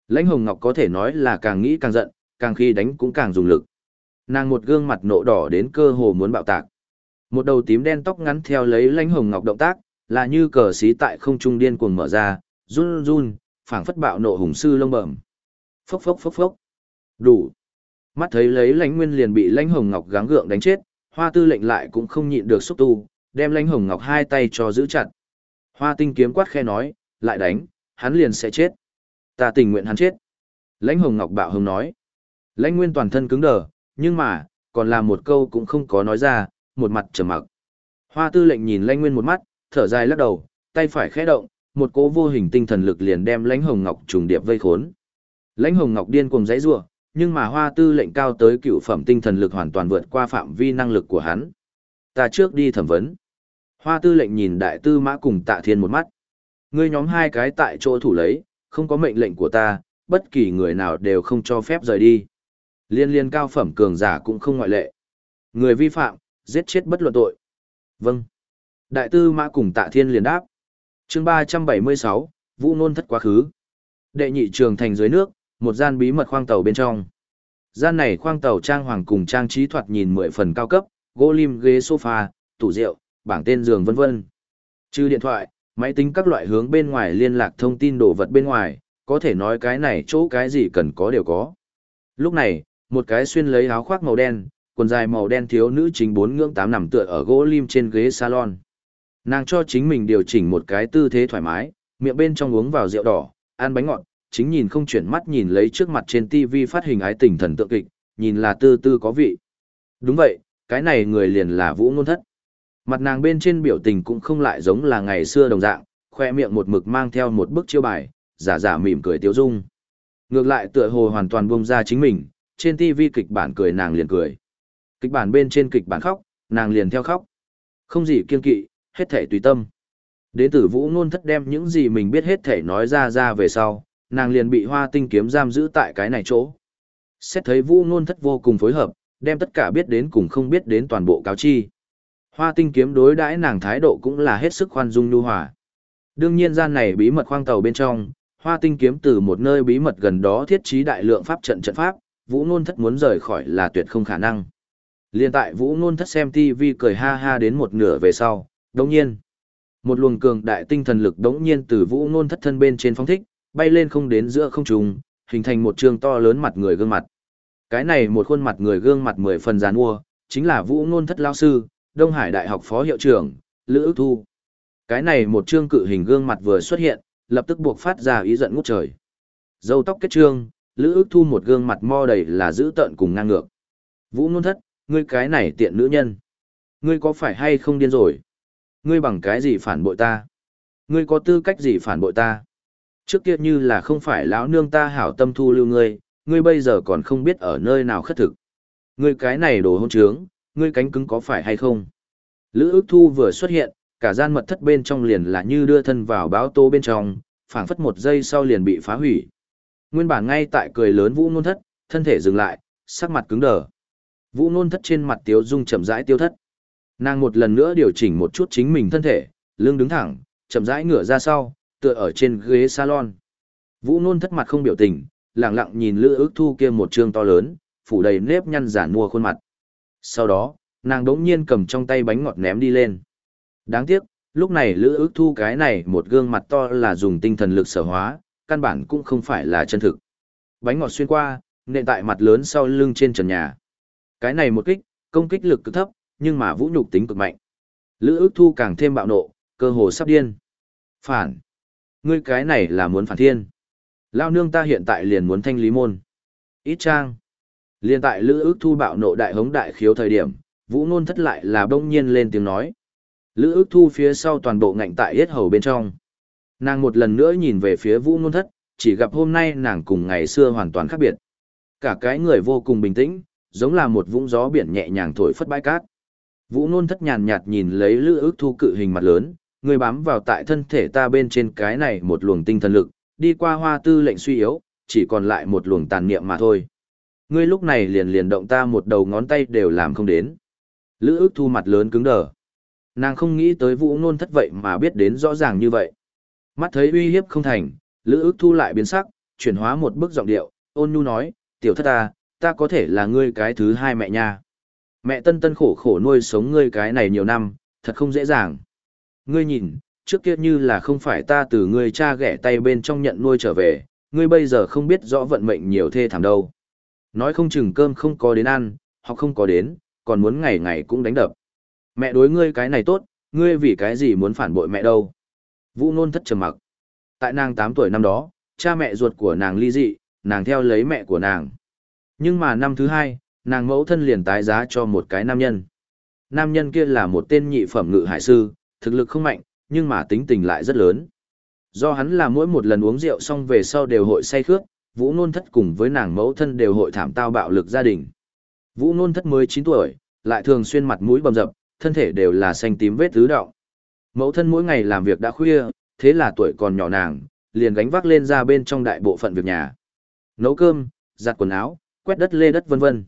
Lãnh hồng ngọc có thể nói là càng nghĩ càng giận, càng khi đánh cũng càng dùng lực. Nàng một gương mặt nộ đỏ đến cơ hồ muốn bạo tạc. Một đầu tím đen tóc ngắn theo lấy lãnh hồng ngọc động tác, là như cờ xí tại không trung điên cuồng mở ra, run run, phảng phất bạo nộ hùng sư lông bẩm. Phốc phốc phốc phốc. Đủ. Mắt thấy lấy lãnh nguyên liền bị lãnh hồng ngọc gắng gượng đánh chết, hoa tư lệnh lại cũng không nhịn được xúc tu, đem lãnh hồng ngọc hai tay cho giữ chặt. Hoa tinh kiếm quát khe nói, lại đánh, hắn liền sẽ chết. Ta tình nguyện hắn chết. Lãnh hồng ngọc bạo hồng nói. Lãnh nguyên toàn thân cứng đờ, nhưng mà, còn là một câu cũng không có nói ra, một mặt trầm mặc. Hoa tư lệnh nhìn lãnh nguyên một mắt, thở dài lắc đầu, tay phải khẽ động, một cỗ vô hình tinh thần lực liền đem lãnh hồng ngọc trùng điệp vây khốn. Lãnh hồng ngọc điên cuồng giãy giụa, nhưng mà hoa tư lệnh cao tới cựu phẩm tinh thần lực hoàn toàn vượt qua phạm vi năng lực của hắn. Ta trước đi thẩm vấn. Hoa tư lệnh nhìn đại tư mã cùng tạ thiên một mắt. Ngươi nhóm hai cái tại chỗ thủ lấy, không có mệnh lệnh của ta, bất kỳ người nào đều không cho phép rời đi. Liên liên cao phẩm cường giả cũng không ngoại lệ. Người vi phạm, giết chết bất luận tội. Vâng. Đại tư mã cùng tạ thiên liền đáp. chương ba trăm bảy mươi sáu Vũ Nôn thất quá khứ. Đệ nhị trường thành dưới nước, một gian bí mật khoang tàu bên trong. Gian này khoang tàu trang hoàng cùng trang trí thoạt nhìn mười phần cao cấp, gỗ lim ghế sofa, tủ rượu, bảng tên giường vân vân. Trừ điện thoại, máy tính các loại hướng bên ngoài liên lạc thông tin đồ vật bên ngoài, có thể nói cái này chỗ cái gì cần có đều có. Lúc này, một cái xuyên lấy áo khoác màu đen, quần dài màu đen thiếu nữ chính bốn ngưỡng tám nằm tựa ở gỗ lim trên ghế salon. Nàng cho chính mình điều chỉnh một cái tư thế thoải mái, miệng bên trong uống vào rượu đỏ, ăn bánh ngọt, chính nhìn không chuyển mắt nhìn lấy trước mặt trên TV phát hình ái tình thần tượng kịch, nhìn là tư tư có vị. Đúng vậy, cái này người liền là Vũ Nôn Thất. Mặt nàng bên trên biểu tình cũng không lại giống là ngày xưa đồng dạng, khoe miệng một mực mang theo một bức chiêu bài, giả giả mỉm cười tiêu dung. Ngược lại tựa hồ hoàn toàn bông ra chính mình, trên TV kịch bản cười nàng liền cười. Kịch bản bên trên kịch bản khóc, nàng liền theo khóc. Không gì kiên kỵ, hết thể tùy tâm. Đến tử vũ ngôn thất đem những gì mình biết hết thể nói ra ra về sau, nàng liền bị hoa tinh kiếm giam giữ tại cái này chỗ. Xét thấy vũ ngôn thất vô cùng phối hợp, đem tất cả biết đến cùng không biết đến toàn bộ cáo chi. Hoa tinh kiếm đối đãi nàng thái độ cũng là hết sức khoan dung nhu hòa. Đương nhiên gian này bí mật khoang tàu bên trong, hoa tinh kiếm từ một nơi bí mật gần đó thiết trí đại lượng pháp trận trận pháp, vũ ngôn thất muốn rời khỏi là tuyệt không khả năng. Liên tại vũ ngôn thất xem TV cười ha ha đến một nửa về sau, đồng nhiên. Một luồng cường đại tinh thần lực đống nhiên từ vũ ngôn thất thân bên trên phong thích, bay lên không đến giữa không trung, hình thành một trường to lớn mặt người gương mặt. Cái này một khuôn mặt người gương mặt mười phần giàn mua, chính là vũ ngôn thất lao sư, Đông Hải Đại học Phó Hiệu trưởng, Lữ ước thu. Cái này một trương cự hình gương mặt vừa xuất hiện, lập tức buộc phát ra ý giận ngút trời. Dâu tóc kết trương, Lữ ước thu một gương mặt mo đầy là dữ tợn cùng ngang ngược. Vũ nôn thất, ngươi cái này tiện nữ nhân. Ngươi có phải hay không điên rồi? Ngươi bằng cái gì phản bội ta? Ngươi có tư cách gì phản bội ta? Trước kia như là không phải lão nương ta hảo tâm thu lưu ngươi, ngươi bây giờ còn không biết ở nơi nào khất thực. Ngươi cái này đồ hôn trướng, ngươi cánh cứng có phải hay không? Lữ ước thu vừa xuất hiện, cả gian mật thất bên trong liền là như đưa thân vào báo tô bên trong, phảng phất một giây sau liền bị phá hủy. Nguyên bản ngay tại cười lớn vũ nôn thất, thân thể dừng lại, sắc mặt cứng đờ. Vũ nôn thất trên mặt tiếu dung chậm rãi tiêu thất. Nàng một lần nữa điều chỉnh một chút chính mình thân thể, lưng đứng thẳng, chậm rãi ngửa ra sau, tựa ở trên ghế salon. Vũ nôn thất mặt không biểu tình, lặng lặng nhìn lữ ước thu kia một trương to lớn, phủ đầy nếp nhăn giản mua khuôn mặt. Sau đó, nàng đống nhiên cầm trong tay bánh ngọt ném đi lên. Đáng tiếc, lúc này lữ ước thu cái này một gương mặt to là dùng tinh thần lực sở hóa, căn bản cũng không phải là chân thực. Bánh ngọt xuyên qua, nện tại mặt lớn sau lưng trên trần nhà. Cái này một kích, công kích lực cực thấp, nhưng mà vũ nhục tính cực mạnh. Lữ ước thu càng thêm bạo nộ, cơ hồ sắp điên. Phản. Ngươi cái này là muốn phản thiên. Lao nương ta hiện tại liền muốn thanh lý môn. Ít trang. Liên tại lữ ước thu bạo nộ đại hống đại khiếu thời điểm, vũ nôn thất lại là đông nhiên lên tiếng nói. Lữ ước thu phía sau toàn bộ ngạnh tại yết hầu bên trong. Nàng một lần nữa nhìn về phía vũ nôn thất, chỉ gặp hôm nay nàng cùng ngày xưa hoàn toàn khác biệt. Cả cái người vô cùng bình tĩnh, giống là một vũng gió biển nhẹ nhàng thổi phất bãi cát. Vũ nôn thất nhàn nhạt nhìn lấy lữ ước thu cự hình mặt lớn, người bám vào tại thân thể ta bên trên cái này một luồng tinh thần lực, đi qua hoa tư lệnh suy yếu, chỉ còn lại một luồng tàn niệm mà thôi. Ngươi lúc này liền liền động ta một đầu ngón tay đều làm không đến. Lữ ước thu mặt lớn cứng đờ. Nàng không nghĩ tới vũ nôn thất vậy mà biết đến rõ ràng như vậy. Mắt thấy uy hiếp không thành, lữ ước thu lại biến sắc, chuyển hóa một bức giọng điệu, ôn nhu nói, tiểu thất ta, ta có thể là ngươi cái thứ hai mẹ nha. Mẹ tân tân khổ khổ nuôi sống ngươi cái này nhiều năm, thật không dễ dàng. Ngươi nhìn, trước kia như là không phải ta từ ngươi cha ghẻ tay bên trong nhận nuôi trở về, ngươi bây giờ không biết rõ vận mệnh nhiều thê thảm đâu. Nói không chừng cơm không có đến ăn, hoặc không có đến, còn muốn ngày ngày cũng đánh đập. Mẹ đối ngươi cái này tốt, ngươi vì cái gì muốn phản bội mẹ đâu. Vũ nôn thất trầm mặc. Tại nàng 8 tuổi năm đó, cha mẹ ruột của nàng ly dị, nàng theo lấy mẹ của nàng. Nhưng mà năm thứ hai, nàng mẫu thân liền tái giá cho một cái nam nhân. Nam nhân kia là một tên nhị phẩm ngự hải sư, thực lực không mạnh, nhưng mà tính tình lại rất lớn. Do hắn là mỗi một lần uống rượu xong về sau đều hội say khước, Vũ Nôn Thất cùng với nàng mẫu thân đều hội thảm tao bạo lực gia đình. Vũ Nôn Thất mới 9 tuổi, lại thường xuyên mặt mũi bầm dập, thân thể đều là xanh tím vết tứ đạo. Mẫu thân mỗi ngày làm việc đã khuya, thế là tuổi còn nhỏ nàng, liền gánh vác lên ra bên trong đại bộ phận việc nhà. Nấu cơm, giặt quần áo, quét đất lê đất vân vân.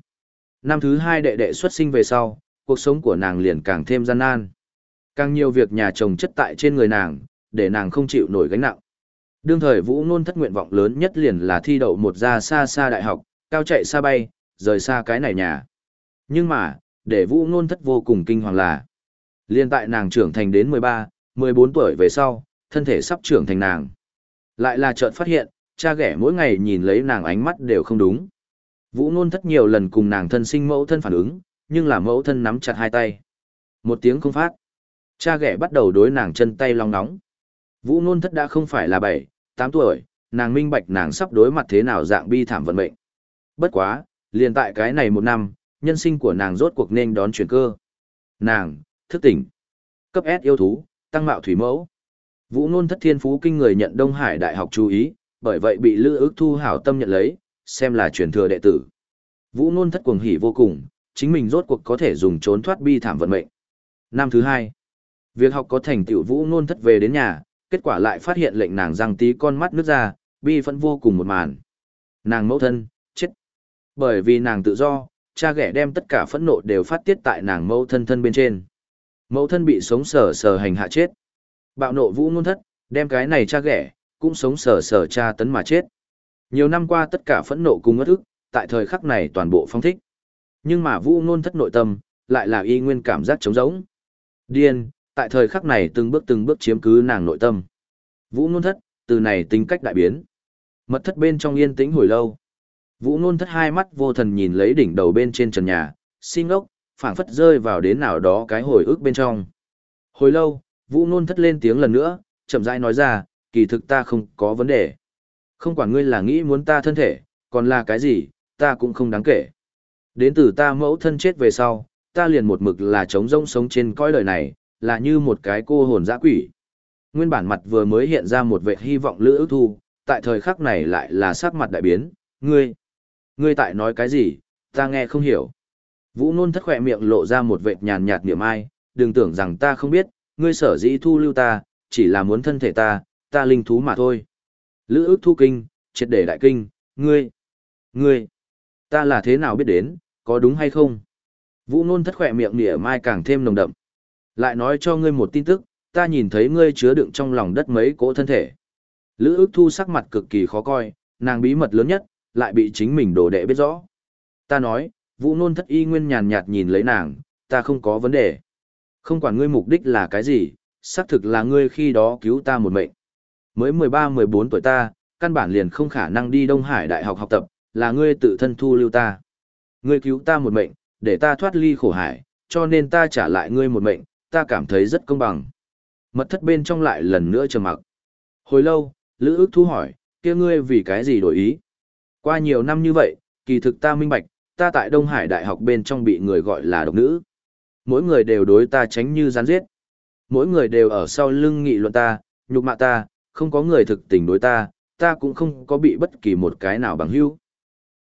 Năm thứ hai đệ đệ xuất sinh về sau, cuộc sống của nàng liền càng thêm gian nan. Càng nhiều việc nhà chồng chất tại trên người nàng, để nàng không chịu nổi gánh nặng. Đương thời Vũ Nôn thất nguyện vọng lớn nhất liền là thi đậu một gia xa xa đại học, cao chạy xa bay, rời xa cái này nhà. Nhưng mà, để Vũ Nôn thất vô cùng kinh hoàng là, liên tại nàng trưởng thành đến 13, 14 tuổi về sau, thân thể sắp trưởng thành nàng. Lại là chợt phát hiện, cha ghẻ mỗi ngày nhìn lấy nàng ánh mắt đều không đúng. Vũ Nôn thất nhiều lần cùng nàng thân sinh mẫu thân phản ứng, nhưng là mẫu thân nắm chặt hai tay. Một tiếng không phát. Cha ghẻ bắt đầu đối nàng chân tay long nóng. Vũ Nôn thất đã không phải là bảy, tám tuổi, nàng minh bạch nàng sắp đối mặt thế nào dạng bi thảm vận mệnh. Bất quá, liền tại cái này một năm, nhân sinh của nàng rốt cuộc nên đón chuyển cơ. Nàng, thức tỉnh. Cấp S yêu thú, tăng mạo thủy mẫu. Vũ Nôn thất thiên phú kinh người nhận Đông Hải Đại học chú ý, bởi vậy bị Lữ ước thu hảo tâm nhận lấy, xem là truyền thừa đệ tử. Vũ Nôn thất cuồng hỉ vô cùng, chính mình rốt cuộc có thể dùng trốn thoát bi thảm vận mệnh. Năm thứ hai, việc học có thành tựu Vũ Nôn thất về đến nhà, kết quả lại phát hiện lệnh nàng răng tí con mắt nước ra, bi phẫn vô cùng một màn. Nàng mẫu thân, chết. Bởi vì nàng tự do, cha ghẻ đem tất cả phẫn nộ đều phát tiết tại nàng mẫu thân thân bên trên. Mẫu thân bị sống sờ sờ hành hạ chết. Bạo nộ vũ ngôn thất, đem cái này cha ghẻ, cũng sống sờ sờ cha tấn mà chết. Nhiều năm qua tất cả phẫn nộ cùng ất ức, tại thời khắc này toàn bộ phong thích. Nhưng mà vũ ngôn thất nội tâm, lại là y nguyên cảm giác trống rỗng. Điên, tại thời khắc này từng bước từng bước chiếm cứ nàng nội tâm. Vũ Nôn Thất, từ này tính cách đại biến. Mật thất bên trong yên tĩnh hồi lâu. Vũ Nôn Thất hai mắt vô thần nhìn lấy đỉnh đầu bên trên trần nhà, xin ốc, phảng phất rơi vào đến nào đó cái hồi ức bên trong. Hồi lâu, Vũ Nôn Thất lên tiếng lần nữa, chậm rãi nói ra, kỳ thực ta không có vấn đề. Không quản ngươi là nghĩ muốn ta thân thể, còn là cái gì, ta cũng không đáng kể. Đến từ ta mẫu thân chết về sau, ta liền một mực là trống rỗng sống trên cõi đời này, là như một cái cô hồn dã quỷ. Nguyên bản mặt vừa mới hiện ra một vẻ hy vọng lữ ước thu, tại thời khắc này lại là sắc mặt đại biến, ngươi, ngươi tại nói cái gì, ta nghe không hiểu. Vũ nôn thất khỏe miệng lộ ra một vệt nhàn nhạt niệm ai, đừng tưởng rằng ta không biết, ngươi sở dĩ thu lưu ta, chỉ là muốn thân thể ta, ta linh thú mà thôi. Lữ ước thu kinh, triệt để đại kinh, ngươi, ngươi, ta là thế nào biết đến, có đúng hay không? Vũ nôn thất khỏe miệng niệm ai càng thêm nồng đậm. Lại nói cho ngươi một tin tức, ta nhìn thấy ngươi chứa đựng trong lòng đất mấy cỗ thân thể. Lữ ước thu sắc mặt cực kỳ khó coi, nàng bí mật lớn nhất, lại bị chính mình đổ đệ biết rõ. Ta nói, vũ nôn thất y nguyên nhàn nhạt nhìn lấy nàng, ta không có vấn đề. Không quản ngươi mục đích là cái gì, xác thực là ngươi khi đó cứu ta một mệnh. Mới 13-14 tuổi ta, căn bản liền không khả năng đi Đông Hải Đại học học tập, là ngươi tự thân thu lưu ta. Ngươi cứu ta một mệnh, để ta thoát ly khổ hải, cho nên ta trả lại ngươi một mệnh, ta cảm thấy rất công bằng. Mật thất bên trong lại lần nữa trầm mặc. Hồi lâu, Lữ ước thu hỏi, kia ngươi vì cái gì đổi ý? Qua nhiều năm như vậy, kỳ thực ta minh bạch, ta tại Đông Hải Đại học bên trong bị người gọi là độc nữ. Mỗi người đều đối ta tránh như rắn giết. mỗi người đều ở sau lưng nghị luận ta, nhục mạ ta, không có người thực tình đối ta, ta cũng không có bị bất kỳ một cái nào bằng hữu.